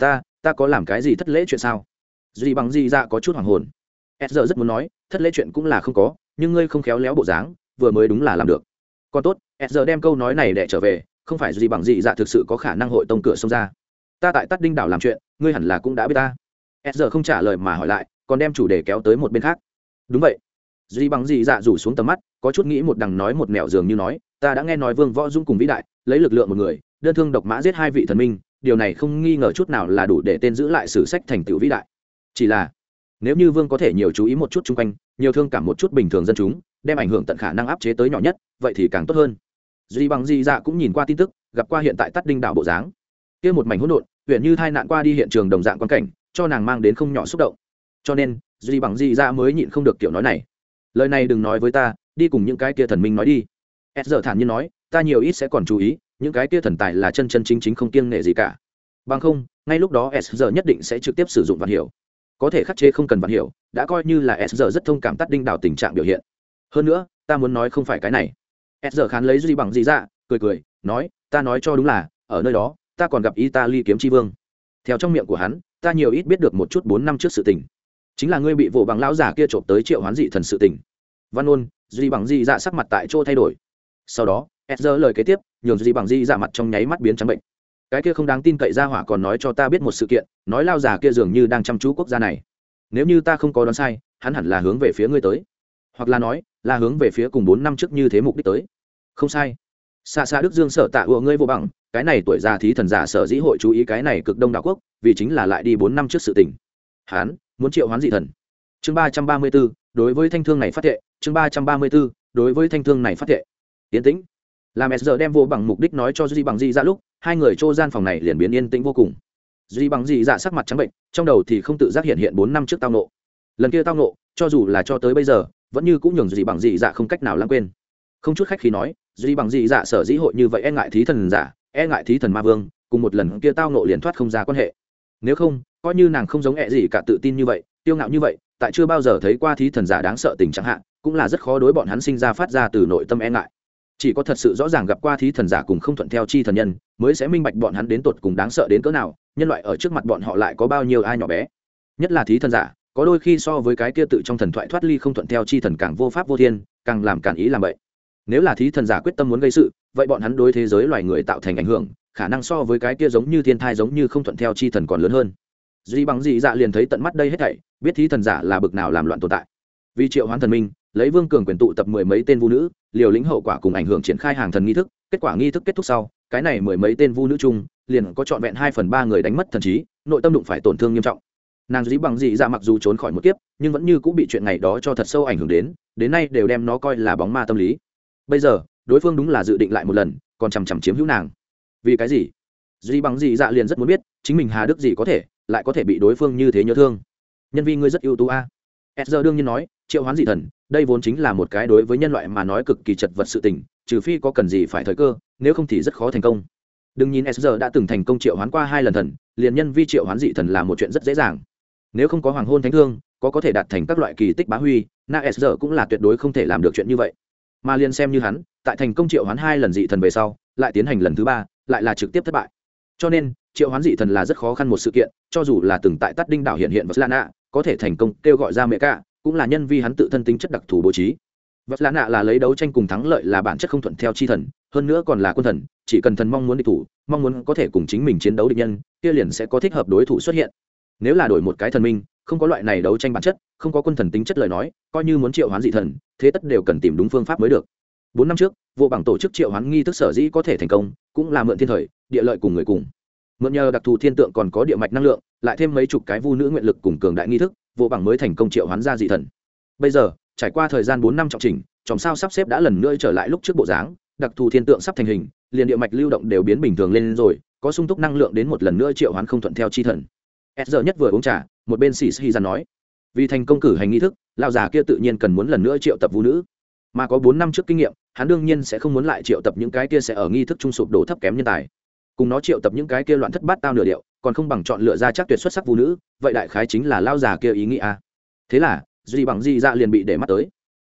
Ta ta có làm cái gì thất lễ chuyện sao? Gì bằng Dị dạ có chút hoàng hồn. S giờ rất muốn nói, thất lễ chuyện cũng là không có, nhưng ngươi không khéo léo bộ dáng vừa mới đúng là làm được. Còn tốt s giờ đem câu nói này để trở về, không phải gì bằng gì dạ thực sự có khả năng hội tông cửa xông ra. Ta tại tắt đinh đảo làm chuyện, ngươi hẳn là cũng đã biết ta. S giờ không trả lời mà hỏi lại, còn đem chủ đề kéo tới một bên khác. Đúng vậy. Duy bằng gì dạ rủ xuống tầm mắt, có chút nghĩ một đằng nói một mẹo dường như nói, ta đã nghe nói vương võ dung cùng vĩ đại, lấy lực lượng một người, đơn thương độc mã giết hai vị thần minh, điều này không nghi ngờ chút nào là đủ để tên giữ lại sử sách thành tựu vĩ đại. Chỉ là, nếu như vương có thể nhiều chú ý một chút chung quanh nhiều thương cảm một chút bình thường dân chúng, đem ảnh hưởng tận khả năng áp chế tới nhỏ nhất, vậy thì càng tốt hơn. Duy bằng di dạ cũng nhìn qua tin tức, gặp qua hiện tại tắt đinh đảo bộ dáng. Kia một mảnh hỗn độn, huyện như thai nạn qua đi hiện trường đồng dạng quan cảnh, cho nàng mang đến không nhỏ xúc động. Cho nên, duy bằng di dạ mới nhịn không được kiểu nói này. Lời này đừng nói với ta, đi cùng những cái kia thần minh nói đi. S giờ thản nhiên nói, ta nhiều ít sẽ còn chú ý, những cái kia thần tài là chân chân chính chính không kiêng nghệ gì cả. Bằng không, ngay lúc đó s giờ nhất định sẽ trực tiếp sử dụng vạn hiểu có thể khắc chế không cần bạn hiểu, đã coi như là s giờ rất thông cảm tắt đinh đảo tình trạng biểu hiện. Hơn nữa, ta muốn nói không phải cái này. S giờ khán lấy duy bằng gì ra dạ, cười cười, nói, ta nói cho đúng là, ở nơi đó, ta còn gặp italy kiếm tri vương. Theo trong miệng của hắn, ta nhiều ít biết được một chút bốn năm trước sự tình. Chính là ngươi bị vụ bằng lão giả kia trộm tới triệu hoán dị thần sự tình. Văn ôn, duy bằng dị dạ sắc mặt tại chỗ thay đổi. Sau đó, s giờ lời kế tiếp, nhường duy bằng dị dạ mặt trong nháy mắt biến trắng bệnh cái kia không đáng tin cậy ra hỏa còn nói cho ta biết một sự kiện, nói lao giả kia dường như đang chăm chú quốc gia này. Nếu như ta không có đoán sai, hắn hẳn là hướng về phía ngươi tới. Hoặc là nói, là hướng về phía cùng bốn năm trước như thế mục đích tới. Không sai. Xa xa đức dương sở tạ ủa ngươi vô bằng, cái này tuổi già thí thần giả sở dĩ hội chú ý cái này cực đông đảo quốc, vì chính là lại đi bốn năm trước sự tình. Hán, muốn triệu hoán dị thần. Chương ba trăm ba mươi b ố đối với thanh thương này phát thệ. Chương ba trăm ba mươi b ố đối với thanh thương này phát thệ. Yến tĩnh. Làm s giờ đem vô bằng mục đích nói cho duy bằng di ra lúc hai người chỗ gian phòng này liền biến yên tĩnh vô cùng. Duy bằng dị dạ sắc mặt trắng bệnh, trong đầu thì không tự giác hiện hiện bốn năm trước tao nộ. Lần kia tao nộ, cho dù là cho tới bây giờ, vẫn như cũng nhường duy bằng dị dạ không cách nào lãng quên. Không chút khách khi nói, duy bằng dị dạ sở dĩ hội như vậy e ngại thí thần giả e ngại thí thần ma vương, cùng một lần kia tao nộ liền thoát không ra quan hệ. Nếu không, coi như nàng không giống ẹ gì cả tự tin như vậy, tiêu ngạo như vậy, tại chưa bao giờ thấy qua thí thần giả đáng sợ tình chẳng hạn cũng là rất khó đối bọn hắn sinh ra phát ra từ nội tâm e ngại. Chỉ có thật sự rõ ràng gặp qua thí thần giả cùng không thuận theo chi thần nhân mới sẽ minh bạch bọn hắn đến tột cùng đáng sợ đến cỡ nào, nhân loại ở trước mặt bọn họ lại có bao nhiêu ai nhỏ bé. Nhất là thí thần giả, có đôi khi so với cái kia tự trong thần thoại thoát ly không thuận theo chi thần càng vô pháp vô thiên, càng làm cản ý làm vậy nếu là thí thần giả quyết tâm muốn gây sự, vậy bọn hắn đối thế giới loài người tạo thành ảnh hưởng, khả năng so với cái kia giống như thiên thai giống như không thuận theo chi thần còn lớn hơn. Duy bằng dị dạ liền thấy tận mắt đây hết thảy, biết thí thần giả là bực nào làm loạn tồn tại. Vì triệu hoán thần minh, lấy vương cường quyền tụ tập mười mấy tên vũ nữ, liều lĩnh hậu quả cùng ảnh hưởng triển khai hàng thần nghi thức, kết quả nghi thức kết thúc sau cái này mười mấy tên vu nữ chung, liền có trọn vẹn hai phần ba người đánh mất thần trí, nội tâm đụng phải tổn thương nghiêm trọng. Nàng dĩ bằng dị ra mặc dù trốn khỏi một kiếp, nhưng vẫn như cũng bị chuyện này đó cho thật sâu ảnh hưởng đến đến nay đều đem nó coi là bóng ma tâm lý. Bây giờ, đối phương đúng là dự định lại một lần, còn chằm chằm chiếm hữu nàng. Vì cái gì? Dĩ bằng dị dạ liền rất muốn biết, chính mình hà đức gì có thể, lại có thể bị đối phương như thế nhớ thương. Nhân viên ngươi rất ưu tú a. Ezra đương nhiên nói, triệu hoán dị thần, đây vốn chính là một cái đối với nhân loại mà nói cực kỳ chật vật sự tình, trừ phi có cần gì phải thời cơ nếu không thì rất khó thành công. Đừng nhìn sr đã từng thành công triệu hoán qua hai lần thần, liền nhân vi triệu hoán dị thần là một chuyện rất dễ dàng. Nếu không có hoàng hôn thánh thương, có có thể đạt thành các loại kỳ tích bá huy, na sr cũng là tuyệt đối không thể làm được chuyện như vậy. Mà liền xem như hắn, tại thành công triệu hoán hai lần dị thần về sau, lại tiến hành lần thứ ba, lại là trực tiếp thất bại. Cho nên, triệu hoán dị thần là rất khó khăn một sự kiện, cho dù là từng tại tắt đinh đảo hiện hiện vật lạ nạ có thể thành công kêu gọi ra mẹ cả, cũng là nhân vi hắn tự thân tính chất đặc thù bố trí. Vật lạ nạ là lấy đấu tranh cùng thắng lợi là bản chất không thuận theo chi thần hơn nữa còn là quân thần, chỉ cần thần mong muốn địch thủ, mong muốn có thể cùng chính mình chiến đấu địch nhân, kia liền sẽ có thích hợp đối thủ xuất hiện. Nếu là đổi một cái thần minh, không có loại này đấu tranh bản chất, không có quân thần tính chất lời nói, coi như muốn triệu hoán dị thần, thế tất đều cần tìm đúng phương pháp mới được. Bốn năm trước, vô bằng tổ chức triệu hoán nghi thức sở dĩ có thể thành công, cũng là mượn thiên thời, địa lợi cùng người cùng. Mượn nhờ đặc thù thiên tượng còn có địa mạch năng lượng, lại thêm mấy chục cái vu nữ nguyện lực cùng cường đại nghi thức, vô bằng mới thành công triệu hoán ra dị thần. Bây giờ, trải qua thời gian bốn năm trọng trình, chòm sao sắp xếp đã lần nữa trở lại lúc trước bộ dáng đặc thù thiên tượng sắp thành hình, liền địa mạch lưu động đều biến bình thường lên rồi, có sung túc năng lượng đến một lần nữa triệu hoán không thuận theo chi thần. S giờ nhất vừa uống trà, một bên xì xì ra nói, vì thành công cử hành nghi thức lao già kia tự nhiên cần muốn lần nữa triệu tập vũ nữ. Mà có bốn năm trước kinh nghiệm, hắn đương nhiên sẽ không muốn lại triệu tập những cái kia sẽ ở nghi thức trung sụp đổ thấp kém nhân tài. Cùng nó triệu tập những cái kia loạn thất bát tao nửa điệu, còn không bằng chọn lựa ra chắc tuyệt xuất sắc vũ nữ, vậy đại khái chính là lao già kia ý nghĩa thế là, duy bằng di dạ liền bị để mắt tới.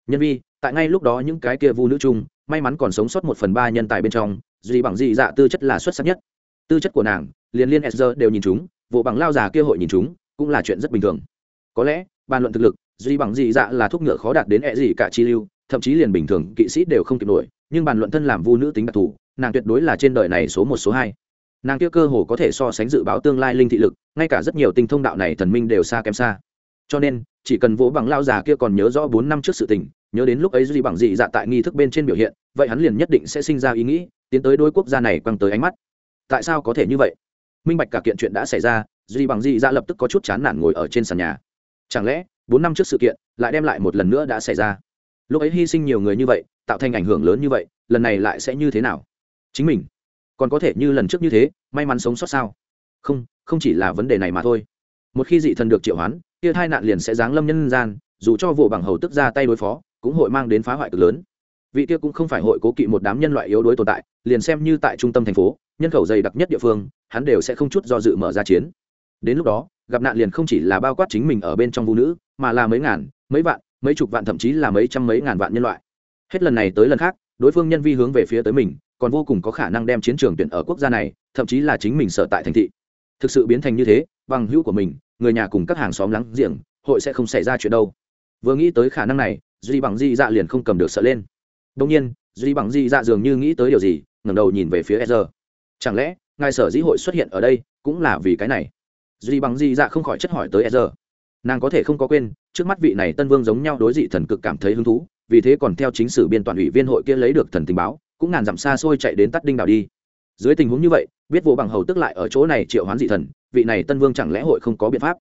Nhân vi, tại ngay lúc đó những cái kia vu nữ chung may mắn còn sống sót một phần ba nhân tài bên trong duy bằng dị dạ tư chất là xuất sắc nhất. Tư chất của nàng, liền liên sr đều nhìn chúng, vụ bằng lao già kia hội nhìn chúng, cũng là chuyện rất bình thường. Có lẽ, bàn luận thực lực duy bằng dị dạ là thuốc ngựa khó đạt đến ẹ gì cả chi lưu, thậm chí liền bình thường kỵ sĩ đều không kịp nổi, nhưng bàn luận thân làm vu nữ tính đặc thù, nàng tuyệt đối là trên đời này số một, số hai. Nàng kia cơ hồ có thể so sánh dự báo tương lai linh thị lực, ngay cả rất nhiều tinh thông đạo này thần minh đều xa kém xa. Cho nên, chỉ cần vỗ bằng lao già kia còn nhớ rõ bốn năm trước sự tình nhớ đến lúc ấy duy bằng dị dạ tại nghi thức bên trên biểu hiện, vậy hắn liền nhất định sẽ sinh ra ý nghĩ, tiến tới đôi quốc gia này quăng tới ánh mắt. Tại sao có thể như vậy? Minh bạch cả kiện chuyện đã xảy ra, duy bằng dị dạ lập tức có chút chán nản ngồi ở trên sàn nhà. Chẳng lẽ, bốn năm trước sự kiện lại đem lại một lần nữa đã xảy ra? Lúc ấy hy sinh nhiều người như vậy, tạo thành ảnh hưởng lớn như vậy, lần này lại sẽ như thế nào? Chính mình còn có thể như lần trước như thế, may mắn sống sót sao? Không không chỉ là vấn đề này mà thôi. Một khi dị thần được triệu hoán, kia hai nạn liền sẽ giáng lâm nhân gian, dù cho vụ bằng hầu tức ra tay đối phó cũng hội mang đến phá hoại cực lớn. Vị kia cũng không phải hội cố kỵ một đám nhân loại yếu đuối tồn tại, liền xem như tại trung tâm thành phố, nhân khẩu dày đặc nhất địa phương, hắn đều sẽ không chút do dự mở ra chiến. Đến lúc đó, gặp nạn liền không chỉ là bao quát chính mình ở bên trong vũ nữ, mà là mấy ngàn, mấy vạn, mấy chục vạn thậm chí là mấy trăm mấy ngàn vạn nhân loại. Hết lần này tới lần khác, đối phương nhân vi hướng về phía tới mình, còn vô cùng có khả năng đem chiến trường tuyển ở quốc gia này, thậm chí là chính mình sở tại thành thị. Thực sự biến thành như thế, bằng hữu của mình, người nhà cùng các hàng xóm láng giềng, hội sẽ không xảy ra chuyện đâu. Vừa nghĩ tới khả năng này duy bằng di dạ liền không cầm được sợ lên. Đông nhiên, duy bằng di dạ dường như nghĩ tới điều gì, ngẩng đầu nhìn về phía e chẳng lẽ, ngài sở dĩ hội xuất hiện ở đây cũng là vì cái này? Duy bằng di dạ không khỏi chất hỏi tới e nàng có thể không có quên, trước mắt vị này tân vương giống nhau đối dị thần cực cảm thấy hứng thú, vì thế còn theo chính sử biên toàn ủy viên hội kia lấy được thần tình báo, cũng ngàn dặm xa xôi chạy đến tắt đinh đảo đi. Dưới tình huống như vậy, biết vô bằng hầu tức lại ở chỗ này triệu hoán dị thần, vị này tân vương chẳng lẽ hội không có biện pháp?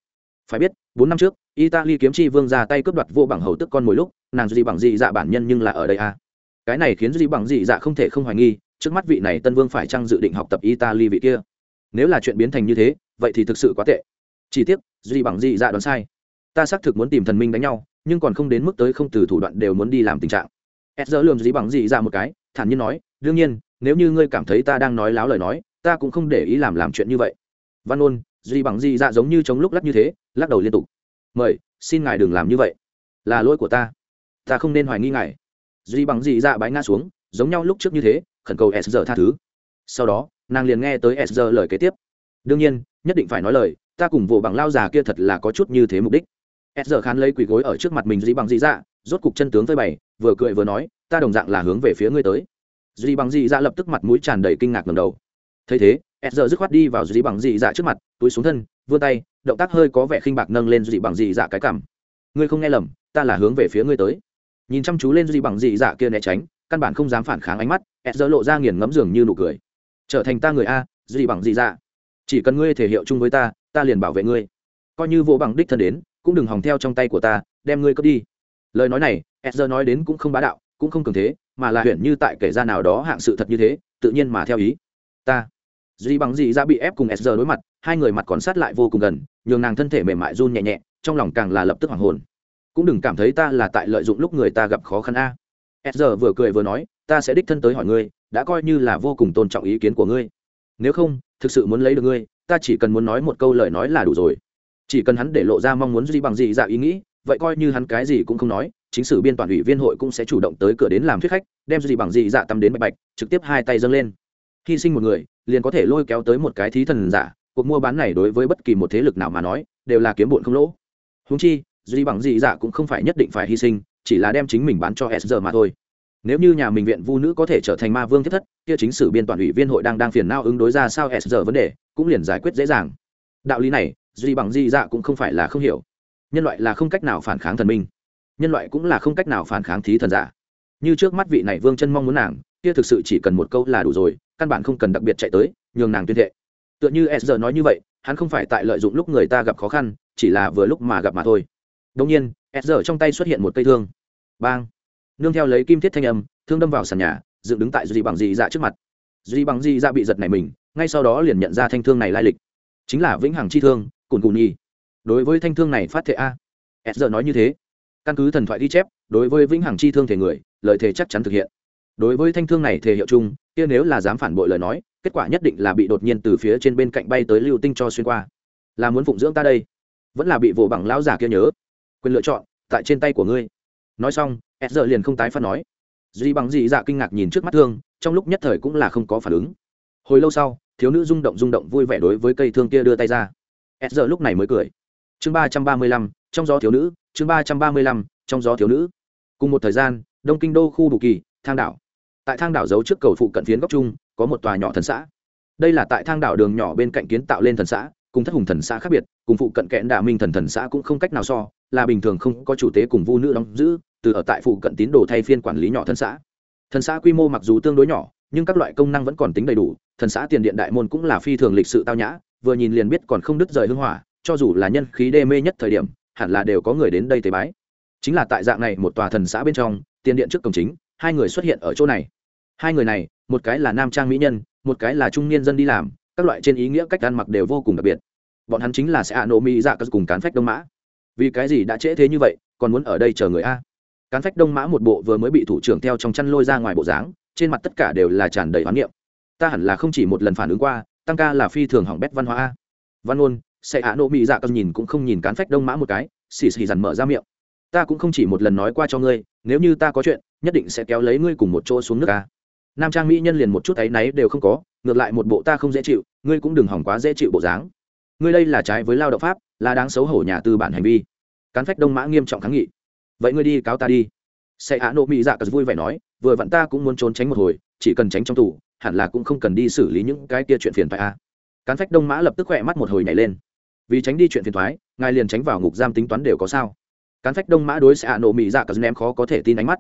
Phải biết, bốn năm trước, italy kiếm chi vương ra tay cướp đoạt vô bằng hầu tức con mồi lúc nàng gì bằng dị dạ bản nhân nhưng là ở đây à. cái này khiến gì bằng dị dạ không thể không hoài nghi, trước mắt vị này tân vương phải chăng dự định học tập italy vị kia? Nếu là chuyện biến thành như thế, vậy thì thực sự quá tệ. Chỉ tiếc, duy bằng dị dạ đoán sai. Ta xác thực muốn tìm thần minh đánh nhau, nhưng còn không đến mức tới không từ thủ đoạn đều muốn đi làm tình trạng. Ed giờ lườm dí bằng dị dạ một cái, thản nhiên nói, đương nhiên, nếu như ngươi cảm thấy ta đang nói láo lời nói, ta cũng không để ý làm làm chuyện như vậy. Văn ôn duy bằng dị dạ giống như chống lúc lắc như thế, lắc đầu liên tục. Mời, xin ngài đừng làm như vậy. Là lỗi của ta ta không nên hoài nghi ngài. Duy bằng dị dạ bái ngã xuống, giống nhau lúc trước như thế, khẩn cầu s giờ tha thứ. Sau đó, nàng liền nghe tới s giờ lời kế tiếp. Đương nhiên, nhất định phải nói lời, ta cùng vụ bằng lao già kia thật là có chút như thế mục đích. S giờ khán lấy quỳ gối ở trước mặt mình dĩ bằng dị dạ rốt cục chân tướng phơi bày, vừa cười vừa nói, ta đồng dạng là hướng về phía ngươi tới. Duy bằng dị dạ lập tức mặt mũi tràn đầy kinh ngạc ngầm đầu. Thấy thế, s giờ dứt khoát đi vào duy bằng dị dạ trước mặt, túi xuống thân, vươn tay, động tác hơi có vẻ khinh bạc nâng lên duy bằng dị dạ cái cảm ngươi không nghe lầm, ta là hướng về phía ngươi tới nhìn chăm chú lên duy bằng dị dạ kia né tránh, căn bản không dám phản kháng ánh mắt ed giờ lộ ra nghiền ngấm giường như nụ cười. Trở thành ta người a, duy bằng dị dạ. Chỉ cần ngươi thể hiệu chung với ta ta liền bảo vệ ngươi. Coi như vô bằng đích thân đến, cũng đừng hòng theo trong tay của ta, đem ngươi cướp đi. Lời nói này ed giờ nói đến cũng không bá đạo, cũng không cường thế, mà là huyện như tại kể ra nào đó hạng sự thật như thế, tự nhiên mà theo ý. Ta. Duy bằng dị dạ bị ép cùng ed giờ đối mặt, hai người mặt còn sát lại vô cùng gần, nhường nàng thân thể mềm mại run nhẹ nhẹ, trong lòng càng là lập tức hoảng hồn cũng đừng cảm thấy ta là tại lợi dụng lúc người ta gặp khó khăn a. S giờ vừa cười vừa nói, ta sẽ đích thân tới hỏi ngươi, đã coi như là vô cùng tôn trọng ý kiến của ngươi. Nếu không, thực sự muốn lấy được ngươi, ta chỉ cần muốn nói một câu lời nói là đủ rồi. Chỉ cần hắn để lộ ra mong muốn duy bằng gì dạ ý nghĩ, vậy coi như hắn cái gì cũng không nói, chính sử biên toàn ủy viên hội cũng sẽ chủ động tới cửa đến làm thuyết khách, đem gì bằng gì dạ tắm đến bạch bạch, trực tiếp hai tay dâng lên. Hy sinh một người, liền có thể lôi kéo tới một cái thí thần giả, cuộc mua bán này đối với bất kỳ một thế lực nào mà nói, đều là kiếm bụn không lỗ. Húng chi duy bằng dị dạ cũng không phải nhất định phải hy sinh, chỉ là đem chính mình bán cho s giờ mà thôi. Nếu như nhà mình viện vu nữ có thể trở thành ma vương thiết thất, kia chính sử biên toàn ủy viên hội đang đang phiền nao ứng đối ra sao s giờ vấn đề, cũng liền giải quyết dễ dàng. Đạo lý này, duy bằng dị dạ cũng không phải là không hiểu. Nhân loại là không cách nào phản kháng thần minh. Nhân loại cũng là không cách nào phản kháng thí thần giả. Như trước mắt vị này vương chân mong muốn nàng, kia thực sự chỉ cần một câu là đủ rồi, căn bản không cần đặc biệt chạy tới, nhường nàng tuyên thệ. Tựa như s giờ nói như vậy, hắn không phải tại lợi dụng lúc người ta gặp khó khăn, chỉ là vừa lúc mà gặp mà thôi đông nhiên, s giờ trong tay xuất hiện một cây thương. Bang! Nương theo lấy kim thiết thanh âm, thương đâm vào sàn nhà, dựng đứng tại duy bằng dị dạ trước mặt. Duy bằng dị dạ bị giật này mình, ngay sau đó liền nhận ra thanh thương này lai lịch. Chính là vĩnh hằng chi thương, cùn cùn nhi. Đối với thanh thương này phát thệ a. S giờ nói như thế. Căn cứ thần thoại ghi chép, đối với vĩnh hằng chi thương thể người, lời thề chắc chắn thực hiện. Đối với thanh thương này thể hiệu chung, kia nếu là dám phản bội lời nói, kết quả nhất định là bị đột nhiên từ phía trên bên cạnh bay tới lưu tinh cho xuyên qua. Là muốn phụng dưỡng ta đây. Vẫn là bị vồ bằng lão giả kia nhớ quyền lựa chọn tại trên tay của ngươi. Nói xong s giờ liền không tái phát nói. Duy bằng dị dạ kinh ngạc nhìn trước mắt thương, trong lúc nhất thời cũng là không có phản ứng. Hồi lâu sau, thiếu nữ rung động rung động vui vẻ đối với cây thương kia đưa tay ra. S giờ lúc này mới cười. Chương ba trăm ba mươi lăm, trong gió thiếu nữ, chương ba trăm ba mươi lăm, trong gió thiếu nữ. Cùng một thời gian, đông kinh đô khu bù kỳ, thang đảo. Tại thang đảo giấu trước cầu phụ cận phiến góc trung, có một tòa nhỏ thần xã. Đây là tại thang đảo đường nhỏ bên cạnh kiến tạo lên thần xã, cùng thất hùng thần xã khác biệt, cùng phụ cận kẽn đà minh thần thần xã cũng không cách nào so là bình thường không có chủ tế cùng vu nữ đóng giữ, từ ở tại phụ cận tín đồ thay phiên quản lý nhỏ thần xã. Thần xã quy mô mặc dù tương đối nhỏ, nhưng các loại công năng vẫn còn tính đầy đủ thần xã tiền điện đại môn cũng là phi thường lịch sự tao nhã, vừa nhìn liền biết còn không đứt rời hưng hỏa, cho dù là nhân khí đê mê nhất thời điểm, hẳn là đều có người đến đây tế bái. Chính là tại dạng này một tòa thần xã bên trong, tiền điện trước cổng chính, hai người xuất hiện ở chỗ này. Hai người này, một cái là nam trang mỹ nhân, một cái là trung niên dân đi làm, các loại trên ý nghĩa cách ăn mặc đều vô cùng đặc biệt. Bọn hắn chính là sẽ hạ nộ mỹ dạ cất cùng cán phách đông mã vì cái gì đã trễ thế như vậy, còn muốn ở đây chờ người a? Cán phách đông mã một bộ vừa mới bị thủ trưởng theo trong chăn lôi ra ngoài bộ dáng, trên mặt tất cả đều là tràn đầy hoán niệm. Ta hẳn là không chỉ một lần phản ứng qua, tăng ca là phi thường hỏng bét văn hóa a. Văn ôn sẽ hạ nộ mỹ dạ cầm nhìn cũng không nhìn cán phách đông mã một cái, xì xì dằn mở ra miệng. Ta cũng không chỉ một lần nói qua cho ngươi, nếu như ta có chuyện, nhất định sẽ kéo lấy ngươi cùng một chỗ xuống nước a. Nam trang mỹ nhân liền một chút áy náy đều không có, ngược lại một bộ ta không dễ chịu, ngươi cũng đừng hỏng quá dễ chịu bộ dáng. Ngươi đây là trái với lao động pháp là đáng xấu hổ nhà tư bản hành vi. Cán phách đông mã nghiêm trọng kháng nghị. Vậy ngươi đi cáo ta đi. Xe hạ nộ mỹ dạ cờ vui vẻ nói, vừa vặn ta cũng muốn trốn tránh một hồi, chỉ cần tránh trong tủ hẳn là cũng không cần đi xử lý những cái kia chuyện phiền phải a. Cán phách đông mã lập tức khỏe mắt một hồi nhảy lên. Vì tránh đi chuyện phiền thoái ngài liền tránh vào ngục giam tính toán đều có sao. Cán phách đông mã đối xạ nổ mỹ dạ cờ ném khó có thể tin ánh mắt.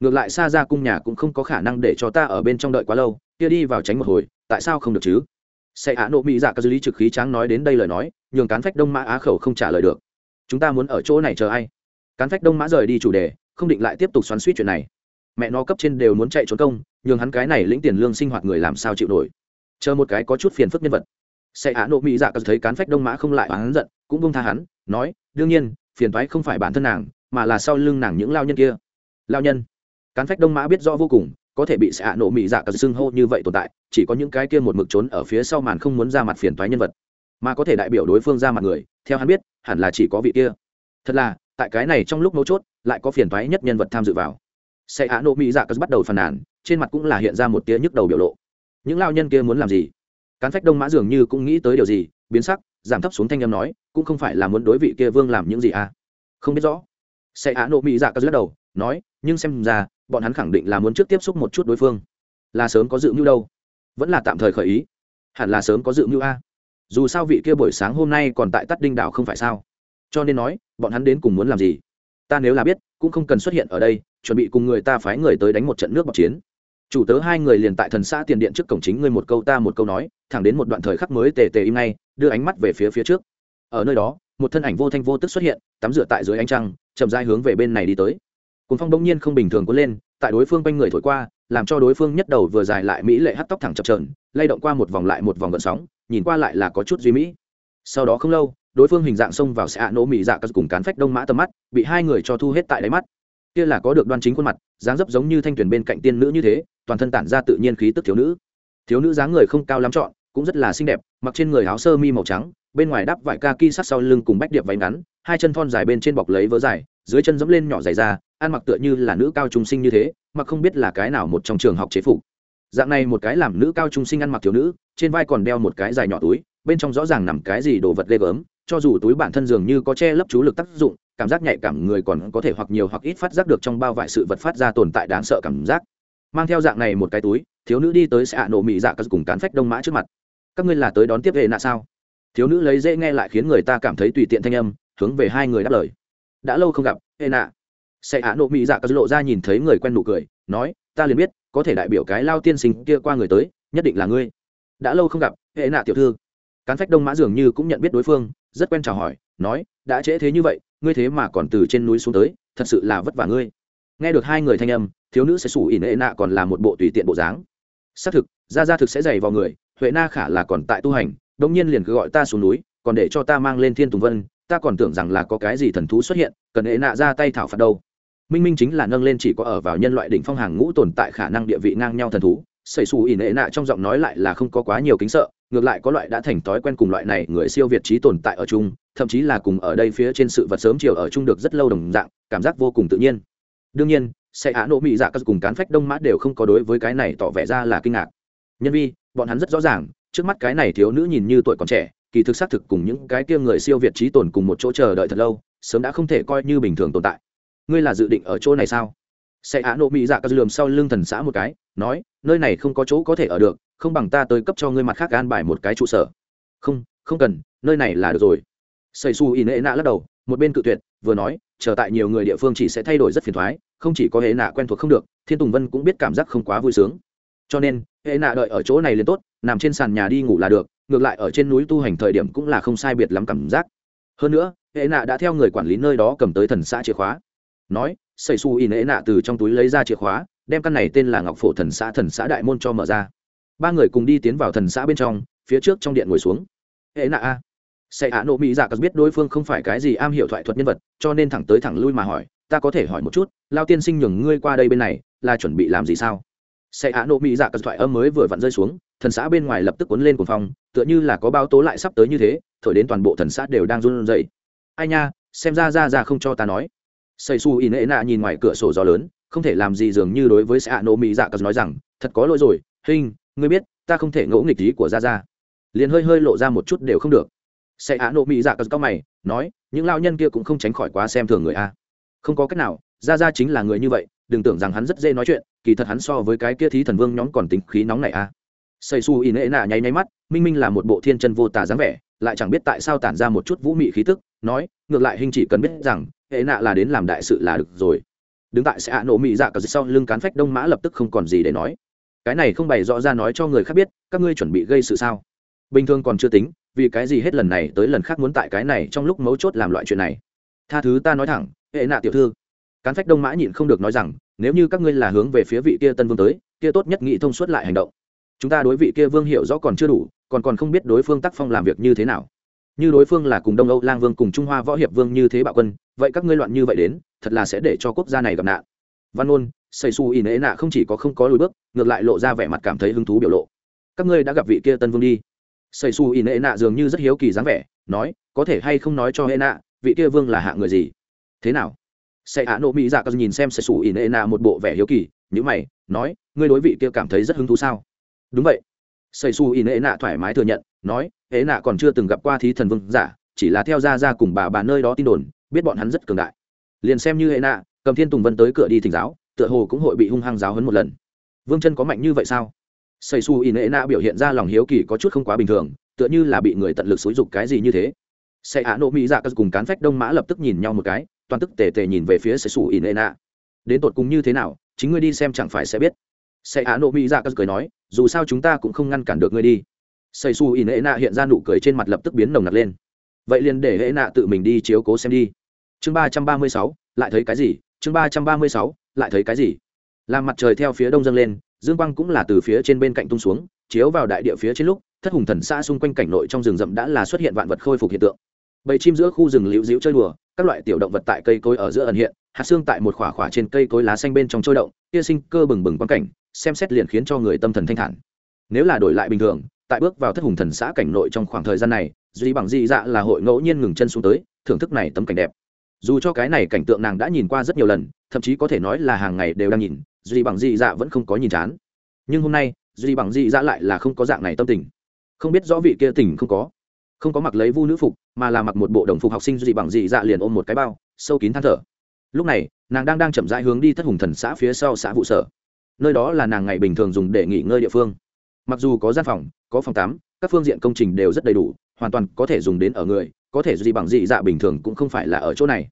Ngược lại xa ra cung nhà cũng không có khả năng để cho ta ở bên trong đợi quá lâu, kia đi vào tránh một hồi, tại sao không được chứ? Sẽ hạ nộ mỹ dạ cờ lý trực khí tráng nói đến đây lời nói, nhường cán phách đông mã á khẩu không trả lời được. Chúng ta muốn ở chỗ này chờ ai? Cán phách đông mã rời đi chủ đề, không định lại tiếp tục xoắn suýt chuyện này. Mẹ nó cấp trên đều muốn chạy trốn công, nhường hắn cái này lĩnh tiền lương sinh hoạt người làm sao chịu nổi. Chờ một cái có chút phiền phức nhân vật. Sẽ hạ nộ mỹ dạ cờ thấy cán phách đông mã không lại hắn giận, cũng bông tha hắn, nói, đương nhiên, phiền thoái không phải bản thân nàng, mà là sau lưng nàng những lao nhân kia. Lao nhân? Cán phách đông mã biết rõ vô cùng có thể bị xạ nổ mỹ dạ cả xưng hô như vậy tồn tại, chỉ có những cái kia một mực trốn ở phía sau màn không muốn ra mặt phiền thoái nhân vật, mà có thể đại biểu đối phương ra mặt người, theo hắn biết, hẳn là chỉ có vị kia. Thật là, tại cái này trong lúc mấu chốt, lại có phiền thoái nhất nhân vật tham dự vào. Sẽ hạ nộ mỹ dạ cất bắt đầu phàn nàn, trên mặt cũng là hiện ra một tia nhức đầu biểu lộ. Những lao nhân kia muốn làm gì? Cán phách đông mã dường như cũng nghĩ tới điều gì, biến sắc, giảm thấp xuống thanh em nói, cũng không phải là muốn đối vị kia vương làm những gì à? Không biết rõ sẽ á nộ mỹ dạ cờ lắc đầu, nói, nhưng xem ra, bọn hắn khẳng định là muốn trước tiếp xúc một chút đối phương. Là sớm có dự mưu đâu. Vẫn là tạm thời khởi ý. Hẳn là sớm có dự mưu a. Dù sao vị kia buổi sáng hôm nay còn tại tắt đinh đảo không phải sao? Cho nên nói, bọn hắn đến cùng muốn làm gì? Ta nếu là biết, cũng không cần xuất hiện ở đây, chuẩn bị cùng người ta phái người tới đánh một trận nước bọc chiến. Chủ tớ hai người liền tại thần xã tiền điện trước cổng chính ngươi một câu ta một câu nói, thẳng đến một đoạn thời khắc mới tề tề im ngay, đưa ánh mắt về phía phía trước. Ở nơi đó, một thân ảnh vô thanh vô tức xuất hiện, tắm rửa tại dưới ánh trăng chậm rãi hướng về bên này đi tới. Cuồng phong bỗng nhiên không bình thường có lên, tại đối phương quanh người thổi qua, làm cho đối phương nhất đầu vừa dài lại mỹ lệ hắt tóc thẳng chập trờn lay động qua một vòng lại một vòng gợn sóng, nhìn qua lại là có chút duy mỹ. Sau đó không lâu, đối phương hình dạng xông vào xe nổ mỹ dạ cất cùng cán phách đông mã tầm mắt, bị hai người cho thu hết tại đáy mắt. Kia là có được đoan chính khuôn mặt, dáng dấp giống như thanh tuyển bên cạnh tiên nữ như thế, toàn thân tản ra tự nhiên khí tức thiếu nữ. Thiếu nữ dáng người không cao lắm chọn, cũng rất là xinh đẹp, mặc trên người áo sơ mi màu trắng bên ngoài đắp vải ca ki sát sau lưng cùng bách điệp váy ngắn, hai chân thon dài bên trên bọc lấy vớ dài, dưới chân dẫm lên nhỏ dày ra ăn mặc tựa như là nữ cao trung sinh như thế mà không biết là cái nào một trong trường học chế phục. Dạng này một cái làm nữ cao trung sinh ăn mặc thiếu nữ, trên vai còn đeo một cái dài nhỏ túi, bên trong rõ ràng nằm cái gì đồ vật ghê gớm, cho dù túi bản thân dường như có che lấp chú lực tác dụng, cảm giác nhạy cảm người còn có thể hoặc nhiều hoặc ít phát giác được trong bao vải sự vật phát ra tồn tại đáng sợ cảm giác. Mang theo dạng này một cái túi, thiếu nữ đi tới xạ nổ mỹ dạ cùng cán phách đông mã trước mặt. Các ngươi là tới đón tiếp hệ nạ sao? Thiếu nữ lấy dễ nghe lại khiến người ta cảm thấy tùy tiện thanh âm, hướng về hai người đáp lời. Đã lâu không gặp, ê nạ. Sẽ hạ nộ mỹ dạ cất lộ ra nhìn thấy người quen nụ cười, nói, ta liền biết, có thể đại biểu cái lao tiên sinh kia qua người tới, nhất định là ngươi. Đã lâu không gặp, ê nạ tiểu thư. Cán phách đông mã dường như cũng nhận biết đối phương, rất quen chào hỏi, nói, đã trễ thế như vậy, ngươi thế mà còn từ trên núi xuống tới, thật sự là vất vả ngươi. Nghe được hai người thanh âm, thiếu nữ sẽ sủ ỉn hệ nạ còn là một bộ tùy tiện bộ dáng. Xác thực ra ra thực sẽ dày vào người, huệ na khả là còn tại tu hành đông nhiên liền cứ gọi ta xuống núi, còn để cho ta mang lên thiên tùng vân, ta còn tưởng rằng là có cái gì thần thú xuất hiện, cần hệ nạ ra tay thảo phạt đâu. Minh minh chính là nâng lên chỉ có ở vào nhân loại đỉnh phong hàng ngũ tồn tại khả năng địa vị ngang nhau thần thú xảy xù ỉn hệ nạ trong giọng nói lại là không có quá nhiều kính sợ, ngược lại có loại đã thành thói quen cùng loại này người siêu việt trí tồn tại ở chung, thậm chí là cùng ở đây phía trên sự vật sớm chiều ở chung được rất lâu đồng dạng, cảm giác vô cùng tự nhiên. Đương nhiên, sẽ á nộ mỹ dạ các cùng cán phách đông mã đều không có đối với cái này tỏ vẻ ra là kinh ngạc. Nhân vi, bọn hắn rất rõ ràng trước mắt cái này thiếu nữ nhìn như tuổi còn trẻ, kỳ thực xác thực cùng những cái kia người siêu việt trí tồn cùng một chỗ chờ đợi thật lâu, sớm đã không thể coi như bình thường tồn tại. Ngươi là dự định ở chỗ này sao? Sẽ hạ nộ mỹ dạ các lườm sau lưng thần xã một cái, nói, nơi này không có chỗ có thể ở được, không bằng ta tới cấp cho ngươi mặt khác an bài một cái trụ sở. Không không cần, nơi này là được rồi. Xây su y nệ nạ lắc đầu, một bên cự tuyệt, vừa nói, chờ tại nhiều người địa phương chỉ sẽ thay đổi rất phiền thoái, không chỉ có hệ nạ quen thuộc không được, thiên tùng vân cũng biết cảm giác không quá vui sướng. Cho nên, hệ nạ đợi ở chỗ này liền tốt nằm trên sàn nhà đi ngủ là được, ngược lại ở trên núi tu hành thời điểm cũng là không sai biệt lắm cảm giác. Hơn nữa, hệ nạ đã theo người quản lý nơi đó cầm tới thần xã chìa khóa. Nói xây su in hệ nạ từ trong túi lấy ra chìa khóa, đem căn này tên là ngọc phổ thần xã thần xã đại môn cho mở ra. Ba người cùng đi tiến vào thần xã bên trong, phía trước trong điện ngồi xuống. Hệ nạ a. Xây hạ nộ mỹ dạ cất biết đối phương không phải cái gì am hiểu thoại thuật nhân vật, cho nên thẳng tới thẳng lui mà hỏi, ta có thể hỏi một chút, lao tiên sinh nhường ngươi qua đây bên này, là chuẩn bị làm gì sao? Sẽ Án nộ mỹ dạ cất thoại âm mới vừa vặn rơi xuống, thần xã bên ngoài lập tức cuốn lên cuồng phong, tựa như là có báo tố lại sắp tới như thế, thổi đến toàn bộ thần xã đều đang run rẩy. Ai nha, xem ra ra ra không cho ta nói. Xây su in ệ nạ nhìn ngoài cửa sổ gió lớn, không thể làm gì dường như đối với sẽ Án nộ mỹ dạ cất nói rằng, thật có lỗi rồi hình ngươi biết, ta không thể ngẫu nghịch ý của ra ra. Liền hơi hơi lộ ra một chút đều không được. Sẽ Án nộ mỹ dạ cất cao mày, nói, những lao nhân kia cũng không tránh khỏi quá xem thường người a. Không có cách nào, ra ra chính là người như vậy đừng tưởng rằng hắn rất dễ nói chuyện, kỳ thật hắn so với cái kia thí thần vương nhóm còn tính khí nóng này à. a xây su y ệ nạ nháy nháy mắt, minh minh là một bộ thiên chân vô tà dáng vẻ, lại chẳng biết tại sao tản ra một chút vũ mị khí tức, nói, ngược lại hình chỉ cần biết rằng hệ nạ là đến làm đại sự là được rồi. Đứng tại sẽ ạ nộ mị dạ cờ sau lưng cán phách đông mã lập tức không còn gì để nói. Cái này không bày rõ ra nói cho người khác biết, các ngươi chuẩn bị gây sự sao? Bình thường còn chưa tính, vì cái gì hết lần này tới lần khác muốn tại cái này trong lúc mấu chốt làm loại chuyện này. Tha thứ ta nói thẳng hệ nạ tiểu thư cán phách đông mã nhịn không được nói rằng, nếu như các ngươi là hướng về phía vị kia tân vương tới, kia tốt nhất nghị thông suốt lại hành động. Chúng ta đối vị kia vương hiểu rõ còn chưa đủ, còn còn không biết đối phương tác phong làm việc như thế nào. Như đối phương là cùng đông âu lang vương cùng trung hoa võ hiệp vương như thế bạo quân, vậy các ngươi loạn như vậy đến, thật là sẽ để cho quốc gia này gặp nạn. Văn ôn xây su y nễ nạ không chỉ có không có lùi bước, ngược lại lộ ra vẻ mặt cảm thấy hứng thú biểu lộ. Các ngươi đã gặp vị kia tân vương đi. Xây su y nễ nạ dường như rất hiếu kỳ dáng vẻ, nói, có thể hay không nói cho hệ nạ, vị kia vương là hạ người gì? Thế nào? Sẽ hạ nộ mỹ dạ nhìn xem sẽ su in ế na một bộ vẻ hiếu kỳ nhữ mày, nói, ngươi đối vị kia cảm thấy rất hứng thú sao? Đúng vậy. Xây su in ế na thoải mái thừa nhận, nói, ế nạ còn chưa từng gặp qua thí thần vương giả, chỉ là theo ra ra cùng bà bà nơi đó tin đồn, biết bọn hắn rất cường đại. Liền xem như hệ nạ, cầm thiên tùng vân tới cửa đi thỉnh giáo, tựa hồ cũng hội bị hung hăng giáo hấn một lần. Vương chân có mạnh như vậy sao? Xây su in hệ na biểu hiện ra lòng hiếu kỳ có chút không quá bình thường, tựa như là bị người tận lực xúi dục cái gì như thế. Sẽ hạ nộ mỹ dạ cùng cán phách đông mã lập tức nhìn nhau một cái toàn tức tề tề nhìn về phía sẽ xù in hệ nạ. Đến tột cùng như thế nào, chính ngươi đi xem chẳng phải sẽ biết. Sẽ á nộ mỹ dạ cười nói, dù sao chúng ta cũng không ngăn cản được ngươi đi. Xây xù in hệ nạ hiện ra nụ cười trên mặt lập tức biến nồng nặc lên. Vậy liền để hệ nạ tự mình đi chiếu cố xem đi. Chương ba trăm ba mươi sáu, lại thấy cái gì? Chương ba trăm ba mươi sáu, lại thấy cái gì? Làm mặt trời theo phía đông dâng lên, dương quang cũng là từ phía trên bên cạnh tung xuống, chiếu vào đại địa phía trên lúc, thất hùng thần xa xung quanh cảnh nội trong rừng rậm đã là xuất hiện vạn vật khôi phục hiện tượng. Bầy chim giữa khu rừng liễu dĩu chơi đùa các loại tiểu động vật tại cây cối ở giữa ẩn hiện, hạt xương tại một khỏa khỏa trên cây cối lá xanh bên trong trôi động kia sinh cơ bừng bừng quang cảnh, xem xét liền khiến cho người tâm thần thanh thản. Nếu là đổi lại bình thường, tại bước vào thất hùng thần xã cảnh nội trong khoảng thời gian này, duy bằng dị dạ là hội ngẫu nhiên ngừng chân xuống tới, thưởng thức này tấm cảnh đẹp. Dù cho cái này cảnh tượng nàng đã nhìn qua rất nhiều lần, thậm chí có thể nói là hàng ngày đều đang nhìn, duy bằng dị dạ vẫn không có nhìn chán. Nhưng hôm nay, duy bằng dị dạ lại là không có dạng này tâm tình. Không biết rõ vị kia tỉnh không có không có mặc lấy vu nữ phục, mà là mặc một bộ đồng phục học sinh dị bằng dị dạ liền ôm một cái bao, sâu kín than thở. Lúc này, nàng đang đang chậm rãi hướng đi thất hùng thần xã phía sau xã vụ sở. Nơi đó là nàng ngày bình thường dùng để nghỉ ngơi địa phương. Mặc dù có gian phòng, có phòng tắm, các phương diện công trình đều rất đầy đủ, hoàn toàn có thể dùng đến ở người, có thể gì bằng dị dạ bình thường cũng không phải là ở chỗ này.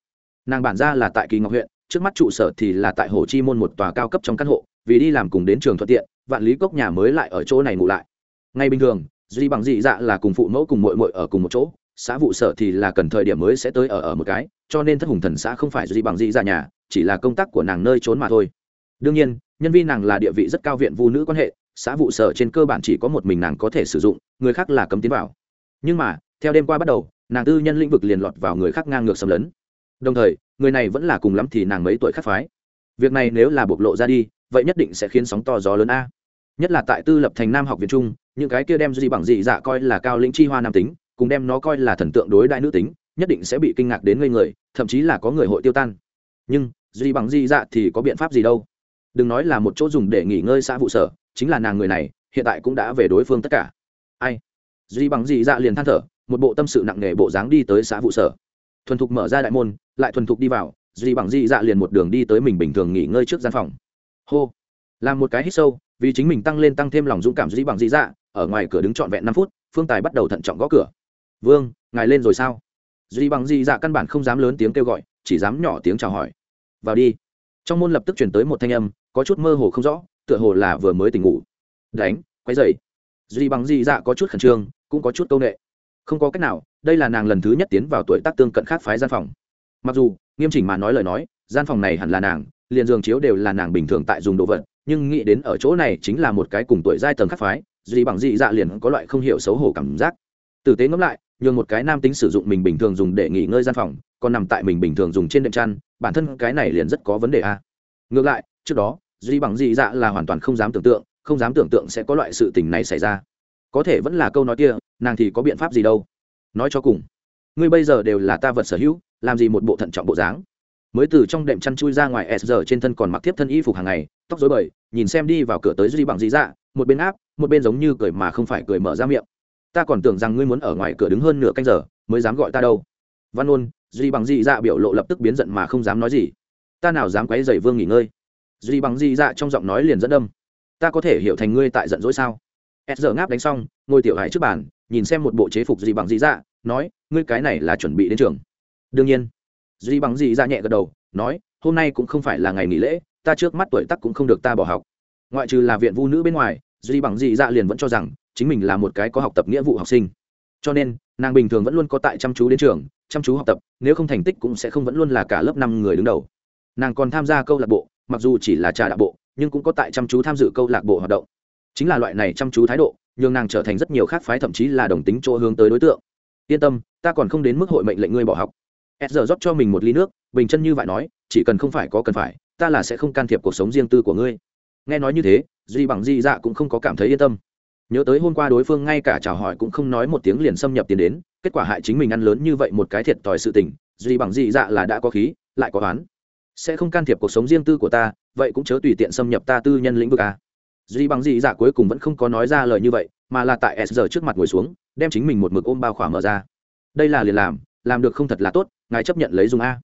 Nàng bản ra là tại kỳ ngọc huyện, trước mắt trụ sở thì là tại hồ chi môn một tòa cao cấp trong căn hộ, vì đi làm cùng đến trường thuận tiện, vạn lý cốc nhà mới lại ở chỗ này ngủ lại. Ngay bình thường duy bằng dị dạ là cùng phụ mẫu cùng mội mội ở cùng một chỗ, xã vụ sở thì là cần thời điểm mới sẽ tới ở ở một cái, cho nên thất hùng thần xã không phải duy bằng dị dạ nhà, chỉ là công tác của nàng nơi trốn mà thôi. Đương nhiên, nhân viên nàng là địa vị rất cao viện vu nữ quan hệ, xã vụ sở trên cơ bản chỉ có một mình nàng có thể sử dụng, người khác là cấm tiến vào. Nhưng mà, theo đêm qua bắt đầu, nàng tư nhân lĩnh vực liền lọt vào người khác ngang ngược xâm lấn. Đồng thời, người này vẫn là cùng lắm thì nàng mấy tuổi khác phái. Việc này nếu là bộc lộ ra đi, vậy nhất định sẽ khiến sóng to gió lớn a. Nhất là tại tư lập thành nam học viện trung những cái kia đem gì bằng gì dạ coi là cao lĩnh chi hoa nam tính, cùng đem nó coi là thần tượng đối đại nữ tính, nhất định sẽ bị kinh ngạc đến ngây người, thậm chí là có người hội tiêu tan. Nhưng, gì bằng gì dạ thì có biện pháp gì đâu. Đừng nói là một chỗ dùng để nghỉ ngơi xã vụ sở, chính là nàng người này, hiện tại cũng đã về đối phương tất cả. Ai? Duy bằng dị dạ liền than thở, một bộ tâm sự nặng nề bộ dáng đi tới xã vụ sở. Thuần thục mở ra đại môn, lại thuần thục đi vào duy bằng dị dạ liền một đường đi tới mình bình thường nghỉ ngơi trước gian phòng. Hô. Làm một cái hít sâu, vì chính mình tăng lên tăng thêm lòng dũng cảm duy bằng dị dạ ở ngoài cửa đứng trọn vẹn năm phút, phương tài bắt đầu thận trọng gõ cửa. Vương, ngài lên rồi sao? Duy bằng dị dạ căn bản không dám lớn tiếng kêu gọi, chỉ dám nhỏ tiếng chào hỏi. Vào đi. Trong môn lập tức chuyển tới một thanh âm, có chút mơ hồ không rõ, tựa hồ là vừa mới tỉnh ngủ. Đánh quay dậy duy bằng dị dạ có chút khẩn trương, cũng có chút c â u n ệ không có cách nào, đây là nàng lần thứ nhất tiến vào tuổi tác tương cận khác phái gian phòng. Mặc dù, nghiêm chỉnh mà nói lời nói, gian phòng này hẳn là nàng, liền giường chiếu đều là nàng bình thường tại dùng đồ vật, nhưng nghĩ đến ở chỗ này chính là một cái cùng tuổi giai tầng khác phái duy bằng dị dạ liền có loại không hiểu xấu hổ cảm giác. Tử tế ngẫm lại, nhường một cái nam tính sử dụng mình bình thường dùng để nghỉ ngơi gian phòng, còn nằm tại mình bình thường dùng trên đệm chăn, bản thân cái này liền rất có vấn đề a. Ngược lại, trước đó duy bằng dị dạ là hoàn toàn không dám tưởng tượng, không dám tưởng tượng sẽ có loại sự tình này xảy ra. Có thể vẫn là câu nói kia, nàng thì có biện pháp gì đâu. Nói cho cùng, ngươi bây giờ đều là ta vật sở hữu, làm gì một bộ thận trọng bộ dáng? Mới từ trong đệm chăn chui ra ngoài s giờ trên thân còn mặc tiếp thân y phục hàng ngày, tóc dối bời, nhìn xem đi vào cửa tới duy bằng dị dạ một bên áp một bên giống như cười mà không phải cười mở ra miệng. Ta còn tưởng rằng ngươi muốn ở ngoài cửa đứng hơn nửa canh giờ, mới dám gọi ta đâu. Văn ôn duy bằng dị dạ biểu lộ lập tức biến giận mà không dám nói gì. Ta nào dám quấy dày vương nghỉ ngơi? Duy bằng dị dạ trong giọng nói liền dẫn âm. Ta có thể hiểu thành ngươi tại giận dỗi sao? S giờ ngáp đánh xong, ngồi tiểu hải trước bàn, nhìn xem một bộ chế phục duy bằng dị dạ nói, ngươi cái này là chuẩn bị đến trường. Đương nhiên. Duy bằng dị dạ nhẹ gật đầu, nói, hôm nay cũng không phải là ngày nghỉ lễ, ta trước mắt tuổi tắc cũng không được ta bỏ học. Ngoại trừ là viện vu nữ bên ngoài duy bằng dị dạ liền vẫn cho rằng chính mình là một cái có học tập nghĩa vụ học sinh. Cho nên, nàng bình thường vẫn luôn có tại chăm chú đến trường, chăm chú học tập, nếu không thành tích cũng sẽ không vẫn luôn là cả lớp năm người đứng đầu. Nàng còn tham gia câu lạc bộ, mặc dù chỉ là trà đạo bộ, nhưng cũng có tại chăm chú tham dự câu lạc bộ hoạt động. Chính là loại này chăm chú thái độ, nhường nàng trở thành rất nhiều khác phái thậm chí là đồng tính chỗ hướng tới đối tượng. Yên tâm, ta còn không đến mức hội mệnh lệnh ngươi bỏ học. S giờ rót cho mình một ly nước, bình chân như vậy nói, chỉ cần không phải có cần phải, ta là sẽ không can thiệp cuộc sống riêng tư của ngươi nghe nói như thế, duy bằng di dạ cũng không có cảm thấy yên tâm. Nhớ tới hôm qua đối phương ngay cả chào hỏi cũng không nói một tiếng liền xâm nhập tiến đến, kết quả hại chính mình ăn lớn như vậy một cái thiệt tòi sự tình, duy bằng di dạ là đã có khí, lại có oán. Sẽ không can thiệp cuộc sống riêng tư của ta, vậy cũng chớ tùy tiện xâm nhập ta tư nhân lĩnh vực a duy bằng dị dạ cuối cùng vẫn không có nói ra lời như vậy, mà là tại s giờ trước mặt ngồi xuống, đem chính mình một mực ôm bao khỏa mở ra. Đây là liền làm làm được không thật là tốt, ngài chấp nhận lấy dùng a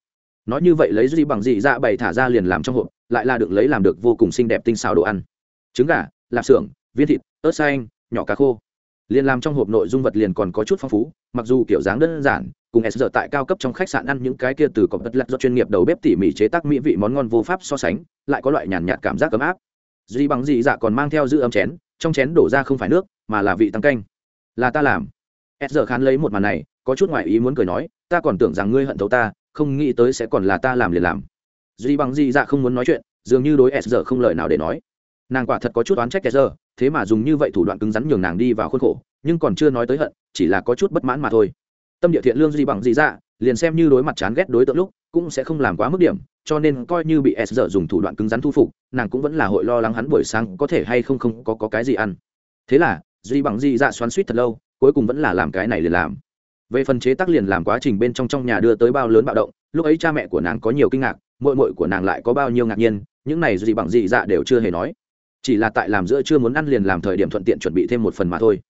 nói như vậy lấy gì bằng gì dạ bày thả ra liền làm trong hộp, lại là được lấy làm được vô cùng xinh đẹp tinh xào đồ ăn. Trứng gà, lạp xưởng, viên thịt, ớt xanh nhỏ cá khô. Liền làm trong hộp nội dung vật liền còn có chút phong phú, mặc dù kiểu dáng đơn giản, cùng s giờ tại cao cấp trong khách sạn ăn những cái kia từ cọc đất lặt do chuyên nghiệp đầu bếp tỉ mỉ chế tác mỹ vị món ngon vô pháp so sánh, lại có loại nhàn nhạt cảm giác ấm áp. Duy bằng dị dạ còn mang theo giữ ấm chén, trong chén đổ ra không phải nước, mà là vị tăng canh. Là ta làm. S giờ khán lấy một màn này, có chút ngoại ý muốn cười nói, ta còn tưởng rằng ngươi hận thấu ta không nghĩ tới sẽ còn là ta làm liền làm. Duy bằng dị dạ không muốn nói chuyện dường như đối s giờ không lời nào để nói. Nàng quả thật có chút oán trách s giờ thế mà dùng như vậy thủ đoạn cứng rắn nhường nàng đi vào khuôn khổ nhưng còn chưa nói tới hận chỉ là có chút bất mãn mà thôi. Tâm địa thiện lương duy bằng dị dạ liền xem như đối mặt chán ghét đối tượng lúc cũng sẽ không làm quá mức điểm cho nên coi như bị s giờ dùng thủ đoạn cứng rắn thu phục nàng cũng vẫn là hội lo lắng hắn buổi sáng có thể hay không không có, có cái gì ăn. Thế là duy bằng dị dạ xoắn suýt thật lâu cuối cùng vẫn là làm cái này liền làm về phần chế tác liền làm quá trình bên trong trong nhà đưa tới bao lớn bạo động lúc ấy cha mẹ của nàng có nhiều kinh ngạc mội mội của nàng lại có bao nhiêu ngạc nhiên những này gì bằng dị dạ đều chưa hề nói chỉ là tại làm giữa chưa muốn ăn liền làm thời điểm thuận tiện chuẩn bị thêm một phần mà thôi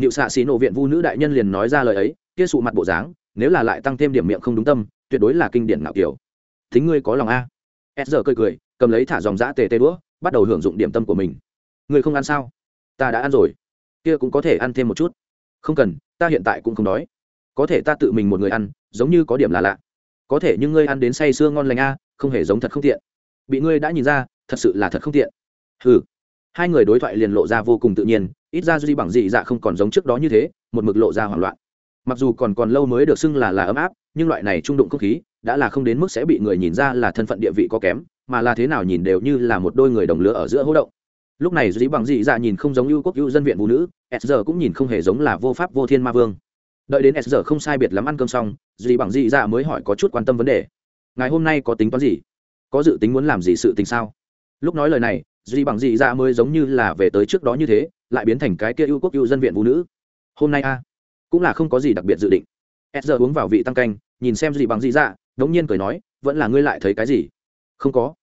Niệu xạ xí nộ viện vu nữ đại nhân liền nói ra lời ấy, kia sụ mặt bộ dáng, nếu là lại tăng thêm điểm miệng không đúng tâm, tuyệt đối là kinh điển ngạo kiểu. Thính ngươi có lòng a. S giờ cười cười, cầm lấy thả dòng dã tề tê đũa, bắt đầu hưởng dụng điểm tâm của mình. Ngươi không ăn sao? Ta đã ăn rồi. Kia cũng có thể ăn thêm một chút. Không cần, ta hiện tại cũng không đói. Có thể ta tự mình một người ăn, giống như có điểm là lạ. Có thể nhưng ngươi ăn đến say sưa ngon lành a, không hề giống thật không tiện. Bị ngươi đã nhìn ra, thật sự là thật không tiện. Hừ. Hai người đối thoại liền lộ ra vô cùng tự nhiên, ít ra duy bằng dị dạ không còn giống trước đó như thế một mực lộ ra hoảng loạn mặc dù còn còn lâu mới được xưng là là ấm áp nhưng loại này trung đụng không khí đã là không đến mức sẽ bị người nhìn ra là thân phận địa vị có kém mà là thế nào nhìn đều như là một đôi người đồng lứa ở giữa hỗ động lúc này duy bằng dị dạ nhìn không giống ưu quốc ưu dân viện phụ nữ s giờ cũng nhìn không hề giống là vô pháp vô thiên ma vương đợi đến s giờ không sai biệt lắm ăn cơm xong duy bằng dì dạ mới hỏi có chút quan tâm vấn đề. Ngày hôm nay có tính toán gì? Có dự tính muốn làm gì sự tình sao? Lúc nói lời này duy bằng dì dạ mới giống như là về tới trước đó như thế, lại biến thành cái kia ưu quốc ưu dân viện vũ nữ. Hôm nay a, cũng là không có gì đặc biệt dự định. S giờ uống vào vị tăng canh, nhìn xem dì bằng dì dạ đống nhiên cười nói, vẫn là ngươi lại thấy cái gì? Không có.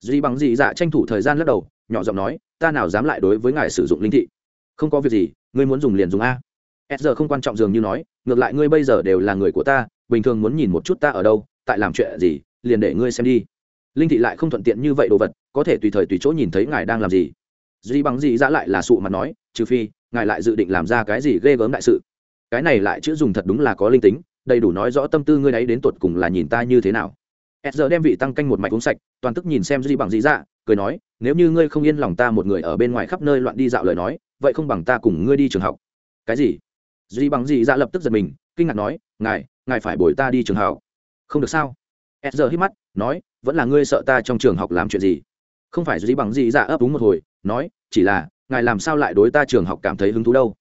Dì bằng dì dạ tranh thủ thời gian lắc đầu, nhỏ giọng nói, ta nào dám lại đối với ngài sử dụng linh thị? Không có việc gì, ngươi muốn dùng liền dùng a s giờ không quan trọng dường như nói, ngược lại ngươi bây giờ đều là người của ta, bình thường muốn nhìn một chút ta ở đâu, tại làm chuyện gì, liền để ngươi xem đi. Linh thị lại không thuận tiện như vậy đồ vật, có thể tùy thời tùy chỗ nhìn thấy ngài đang làm gì. Duy bằng gì ra lại là sụ mặt nói, trừ phi, ngài lại dự định làm ra cái gì ghê gớm đại sự. Cái này lại chữ dùng thật đúng là có linh tính, đầy đủ nói rõ tâm tư ngươi ấy đến tột cùng là nhìn ta như thế nào. S giờ đem vị tăng canh một mạch uống sạch, toàn tức nhìn xem duy bằng gì ra cười nói, nếu như ngươi không yên lòng ta một người ở bên ngoài khắp nơi loạn đi dạo lời nói, vậy không bằng ta cùng ngươi đi trường học. Cái gì? Duy bằng gì ra dạ lập tức giật mình, kinh ngạc nói, ngài ngài phải bồi ta đi trường học. Không được sao? S giờ hít mắt, nói, vẫn là ngươi sợ ta trong trường học làm chuyện gì? Không phải duy bằng gì ra dạ ấp úng một hồi, nói, chỉ là, ngài làm sao lại đối ta trường học cảm thấy hứng thú đâu?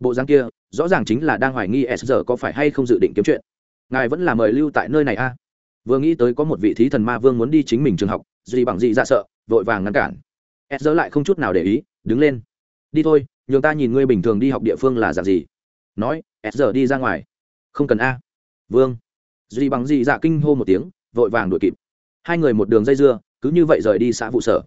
Bộ dáng kia, rõ ràng chính là đang hoài nghi s giờ có phải hay không dự định kiếm chuyện. Ngài vẫn là mời lưu tại nơi này a. À? vừa nghĩ tới có một vị thí thần ma vương muốn đi chính mình trường học, duy bằng gì ra dạ sợ, vội vàng ngăn cản. S giờ lại không chút nào để ý, đứng lên. Đi thôi, nhường ta nhìn ngươi bình thường đi học địa phương là dạng gì nói s giờ đi ra ngoài. Không cần a. Vương. Duy bằng gì dạ kinh hô một tiếng, vội vàng đuổi kịp. Hai người một đường dây dưa, cứ như vậy rời đi xã vụ sở.